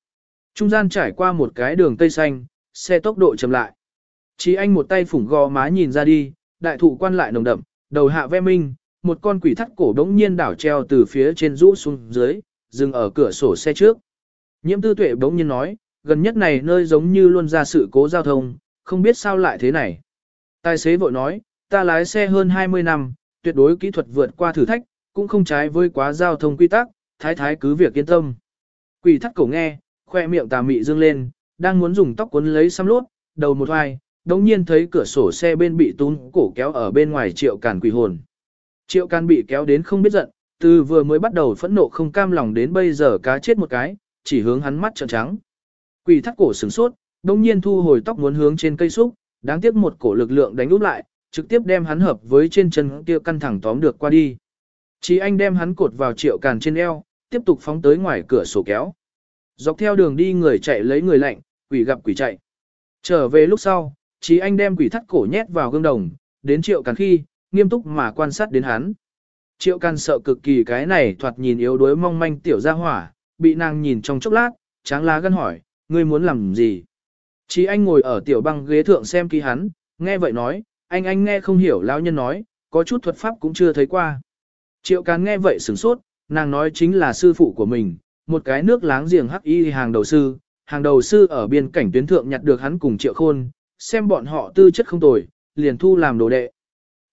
Speaker 1: Trung gian trải qua một cái đường tây xanh, xe tốc độ chậm lại. Chỉ anh một tay phủng gò má nhìn ra đi, đại thụ quan lại nồng đậm, đầu hạ ve minh, một con quỷ thắt cổ đống nhiên đảo treo từ phía trên rũ xuống dưới, dừng ở cửa sổ xe trước. Nhiễm tư tuệ bỗng nhiên nói, gần nhất này nơi giống như luôn ra sự cố giao thông, không biết sao lại thế này. Tài xế vội nói, ta lái xe hơn 20 năm, tuyệt đối kỹ thuật vượt qua thử thách, cũng không trái với quá giao thông quy tắc, thái thái cứ việc yên tâm. Quỷ thắt cổ nghe, khoe miệng tà mị dương lên, đang muốn dùng tóc cuốn lấy xăm lốt, đầu một hoài, đồng nhiên thấy cửa sổ xe bên bị tún cổ kéo ở bên ngoài triệu càn quỷ hồn. Triệu càn bị kéo đến không biết giận, từ vừa mới bắt đầu phẫn nộ không cam lòng đến bây giờ cá chết một cái, chỉ hướng hắn mắt trợn trắng. Quỷ thắt cổ sửng sốt, đồng nhiên thu hồi tóc muốn hướng trên cây xúc, đáng tiếc một cổ lực lượng đánh úp lại, trực tiếp đem hắn hợp với trên chân kia căn thẳng tóm được qua đi. Chỉ anh đem hắn cột vào triệu càn trên eo, tiếp tục phóng tới ngoài cửa sổ kéo. Dọc theo đường đi người chạy lấy người lạnh, quỷ gặp quỷ chạy. Trở về lúc sau, chỉ anh đem quỷ thắt cổ nhét vào gương đồng, đến triệu càn khi, nghiêm túc mà quan sát đến hắn. Triệu càn sợ cực kỳ cái này thoạt nhìn yếu đuối mong manh tiểu ra hỏa, bị nàng nhìn trong chốc lát, tráng lá gân hỏi, ngươi muốn làm gì? Chỉ anh ngồi ở tiểu băng ghế thượng xem ký hắn, nghe vậy nói, anh anh nghe không hiểu lão nhân nói, có chút thuật pháp cũng chưa thấy qua. Triệu cán nghe vậy sửng sốt, nàng nói chính là sư phụ của mình, một cái nước láng giềng hắc y hàng đầu sư, hàng đầu sư ở biên cảnh tuyến thượng nhặt được hắn cùng triệu khôn, xem bọn họ tư chất không tồi, liền thu làm đồ đệ.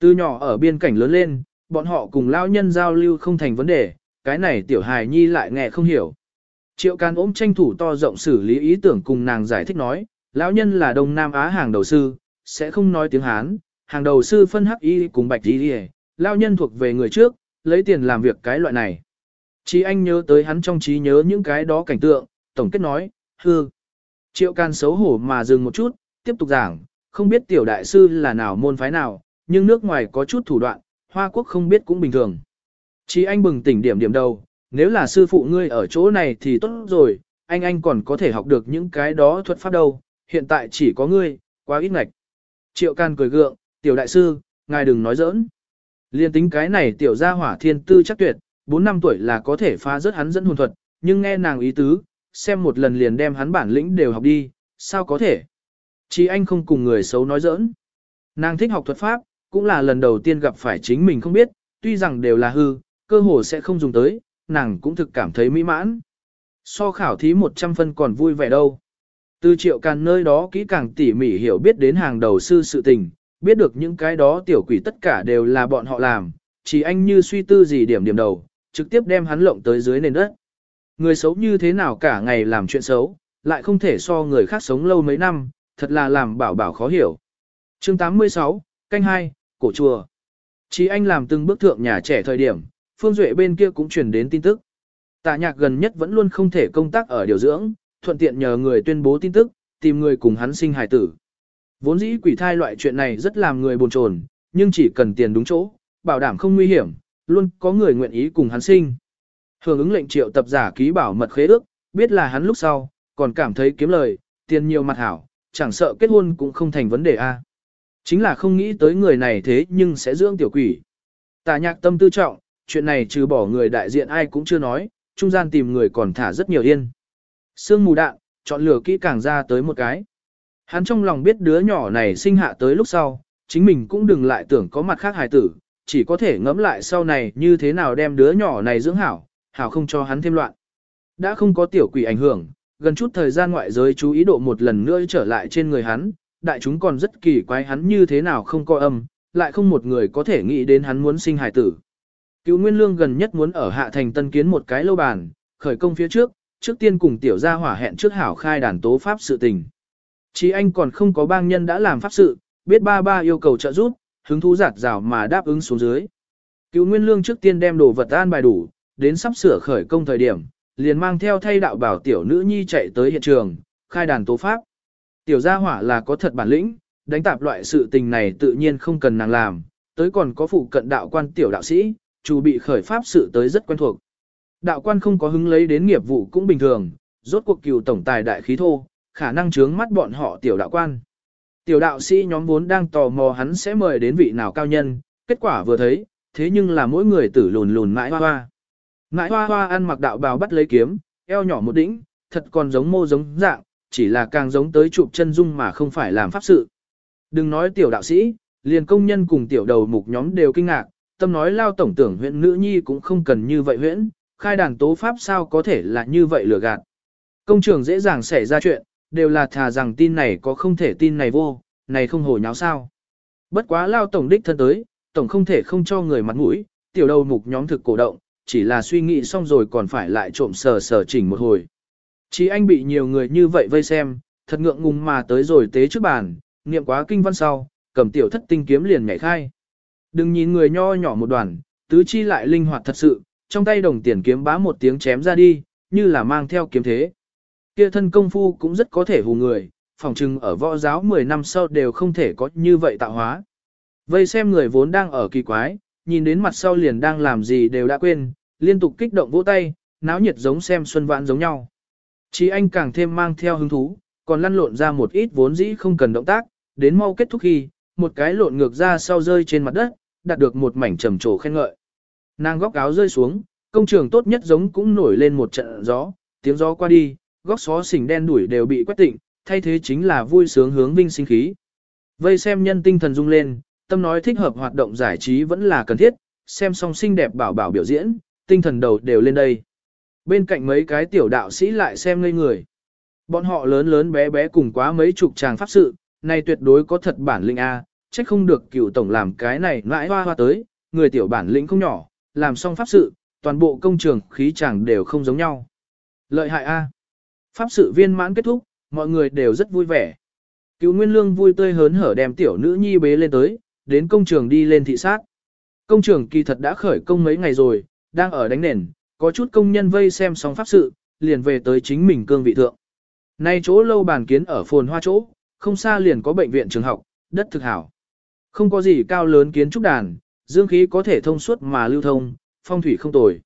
Speaker 1: Từ nhỏ ở biên cảnh lớn lên, bọn họ cùng lão nhân giao lưu không thành vấn đề, cái này tiểu hài nhi lại nghe không hiểu. Triệu Can ôm tranh thủ to rộng xử lý ý tưởng cùng nàng giải thích nói, lão nhân là Đông Nam Á hàng đầu sư, sẽ không nói tiếng Hán, hàng đầu sư phân hắc y cùng bạch y, lao nhân thuộc về người trước, lấy tiền làm việc cái loại này. Chỉ anh nhớ tới hắn trong trí nhớ những cái đó cảnh tượng, tổng kết nói, hư. Triệu Can xấu hổ mà dừng một chút, tiếp tục giảng, không biết tiểu đại sư là nào môn phái nào, nhưng nước ngoài có chút thủ đoạn, Hoa Quốc không biết cũng bình thường. Chỉ anh bừng tỉnh điểm điểm đầu, nếu là sư phụ ngươi ở chỗ này thì tốt rồi, anh anh còn có thể học được những cái đó thuật pháp đâu, hiện tại chỉ có ngươi, quá ít ngạch. Triệu can cười gượng, tiểu đại sư, ngài đừng nói giỡn. Liên tính cái này tiểu gia hỏa thiên tư chắc tuyệt, 4 năm tuổi là có thể phá rớt hắn dẫn hồn thuật, nhưng nghe nàng ý tứ, xem một lần liền đem hắn bản lĩnh đều học đi, sao có thể. Chỉ anh không cùng người xấu nói giỡn. Nàng thích học thuật pháp, cũng là lần đầu tiên gặp phải chính mình không biết, tuy rằng đều là hư, cơ hồ sẽ không dùng tới, nàng cũng thực cảm thấy mỹ mãn. So khảo thí 100 phân còn vui vẻ đâu. Từ triệu càn nơi đó kỹ càng tỉ mỉ hiểu biết đến hàng đầu sư sự tình, biết được những cái đó tiểu quỷ tất cả đều là bọn họ làm, chỉ anh như suy tư gì điểm điểm đầu, trực tiếp đem hắn lộng tới dưới nền đất. Người xấu như thế nào cả ngày làm chuyện xấu, lại không thể so người khác sống lâu mấy năm, thật là làm bảo bảo khó hiểu. chương 86, canh 2, cổ chùa. Chỉ anh làm từng bước thượng nhà trẻ thời điểm, Phương Duệ bên kia cũng truyền đến tin tức. Tạ nhạc gần nhất vẫn luôn không thể công tác ở điều dưỡng, thuận tiện nhờ người tuyên bố tin tức, tìm người cùng hắn sinh hài tử. Vốn dĩ quỷ thai loại chuyện này rất làm người buồn chồn, nhưng chỉ cần tiền đúng chỗ, bảo đảm không nguy hiểm, luôn có người nguyện ý cùng hắn sinh. Hưởng ứng lệnh triệu tập giả ký bảo mật khế ước, biết là hắn lúc sau, còn cảm thấy kiếm lời, tiền nhiều mặt hảo, chẳng sợ kết hôn cũng không thành vấn đề a. Chính là không nghĩ tới người này thế nhưng sẽ dưỡng tiểu quỷ. Tà nhạc tâm tư trọng, chuyện này trừ bỏ người đại diện ai cũng chưa nói, trung gian tìm người còn thả rất nhiều yên. Sương mù đạn, chọn lựa kỹ càng ra tới một cái. Hắn trong lòng biết đứa nhỏ này sinh hạ tới lúc sau, chính mình cũng đừng lại tưởng có mặt khác hài tử, chỉ có thể ngẫm lại sau này như thế nào đem đứa nhỏ này dưỡng hảo, hảo không cho hắn thêm loạn. Đã không có tiểu quỷ ảnh hưởng, gần chút thời gian ngoại giới chú ý độ một lần nữa trở lại trên người hắn, đại chúng còn rất kỳ quái hắn như thế nào không có âm, lại không một người có thể nghĩ đến hắn muốn sinh hài tử. Cựu Nguyên Lương gần nhất muốn ở Hạ Thành Tân kiến một cái lâu bàn, khởi công phía trước, trước tiên cùng tiểu gia hỏa hẹn trước hảo khai đàn tố pháp sự tình. Chỉ anh còn không có bang nhân đã làm pháp sự, biết ba ba yêu cầu trợ giúp, hứng thú giạt rào mà đáp ứng xuống dưới. Cựu Nguyên Lương trước tiên đem đồ vật an bài đủ, đến sắp sửa khởi công thời điểm, liền mang theo thay đạo bảo tiểu nữ nhi chạy tới hiện trường, khai đàn tố pháp. Tiểu gia hỏa là có thật bản lĩnh, đánh tạp loại sự tình này tự nhiên không cần nàng làm, tới còn có phụ cận đạo quan tiểu đạo sĩ, chủ bị khởi pháp sự tới rất quen thuộc. Đạo quan không có hứng lấy đến nghiệp vụ cũng bình thường, rốt cuộc cựu tổng tài đại khí thô, khả năng chướng mắt bọn họ tiểu đạo quan. Tiểu đạo sĩ nhóm vốn đang tò mò hắn sẽ mời đến vị nào cao nhân, kết quả vừa thấy, thế nhưng là mỗi người tử lùn lùn mãi hoa hoa. Mãi hoa hoa ăn mặc đạo bào bắt lấy kiếm, eo nhỏ một đỉnh, thật còn giống mô giống dạng, chỉ là càng giống tới chụp chân dung mà không phải làm pháp sự. Đừng nói tiểu đạo sĩ, liền công nhân cùng tiểu đầu mục nhóm đều kinh ngạc, tâm nói lao tổng tưởng huyện nữ nhi cũng không cần như vậy huyễn, khai đàn tố pháp sao có thể là như vậy lừa gạt. Công trường dễ dàng xảy ra chuyện, đều là thà rằng tin này có không thể tin này vô, này không hồi nháo sao. Bất quá lao tổng đích thân tới, tổng không thể không cho người mặt mũi, tiểu đầu mục nhóm thực cổ động, chỉ là suy nghĩ xong rồi còn phải lại trộm sờ sờ chỉnh một hồi. Chỉ anh bị nhiều người như vậy vây xem, thật ngượng ngùng mà tới rồi tế trước bàn, niệm quá kinh văn sau, cầm tiểu thất tinh kiếm liền nhảy khai. Đừng nhìn người nho nhỏ một đoàn, tứ chi lại linh hoạt thật sự, trong tay đồng tiền kiếm bá một tiếng chém ra đi, như là mang theo kiếm thế. Kia thân công phu cũng rất có thể hù người, phòng trừng ở võ giáo 10 năm sau đều không thể có như vậy tạo hóa. Vây xem người vốn đang ở kỳ quái, nhìn đến mặt sau liền đang làm gì đều đã quên, liên tục kích động vỗ tay, náo nhiệt giống xem xuân vãn giống nhau. Chí anh càng thêm mang theo hứng thú, còn lăn lộn ra một ít vốn dĩ không cần động tác, đến mau kết thúc khi, một cái lộn ngược ra sau rơi trên mặt đất, đạt được một mảnh trầm trồ khen ngợi. Nàng góc áo rơi xuống, công trường tốt nhất giống cũng nổi lên một trận gió, tiếng gió qua đi, góc xó xỉnh đen đuổi đều bị quét tịnh, thay thế chính là vui sướng hướng vinh sinh khí. Vây xem nhân tinh thần rung lên, tâm nói thích hợp hoạt động giải trí vẫn là cần thiết, xem xong xinh đẹp bảo bảo biểu diễn, tinh thần đầu đều lên đây. Bên cạnh mấy cái tiểu đạo sĩ lại xem ngây người. Bọn họ lớn lớn bé bé cùng quá mấy chục chàng pháp sự, này tuyệt đối có thật bản lĩnh A, trách không được cựu tổng làm cái này mãi hoa hoa tới, người tiểu bản lĩnh không nhỏ, làm xong pháp sự, toàn bộ công trường khí chàng đều không giống nhau. Lợi hại A. Pháp sự viên mãn kết thúc, mọi người đều rất vui vẻ. Cựu Nguyên Lương vui tươi hớn hở đem tiểu nữ nhi bế lên tới, đến công trường đi lên thị sát. Công trường kỳ thật đã khởi công mấy ngày rồi, đang ở đánh nền, có chút công nhân vây xem xong pháp sự, liền về tới chính mình cương vị thượng. Nay chỗ lâu bàn kiến ở phồn hoa chỗ, không xa liền có bệnh viện trường học, đất thực hảo. Không có gì cao lớn kiến trúc đàn, dương khí có thể thông suốt mà lưu thông, phong thủy không tồi.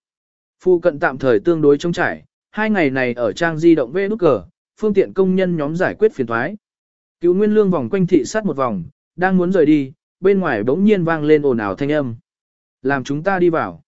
Speaker 1: Phu cận tạm thời tương đối trống trải, hai ngày này ở trang di động vê nút cờ, phương tiện công nhân nhóm giải quyết phiền thoái. Cứu Nguyên Lương vòng quanh thị sát một vòng, đang muốn rời đi, bên ngoài bỗng nhiên vang lên ồn ào thanh âm. Làm chúng ta đi vào.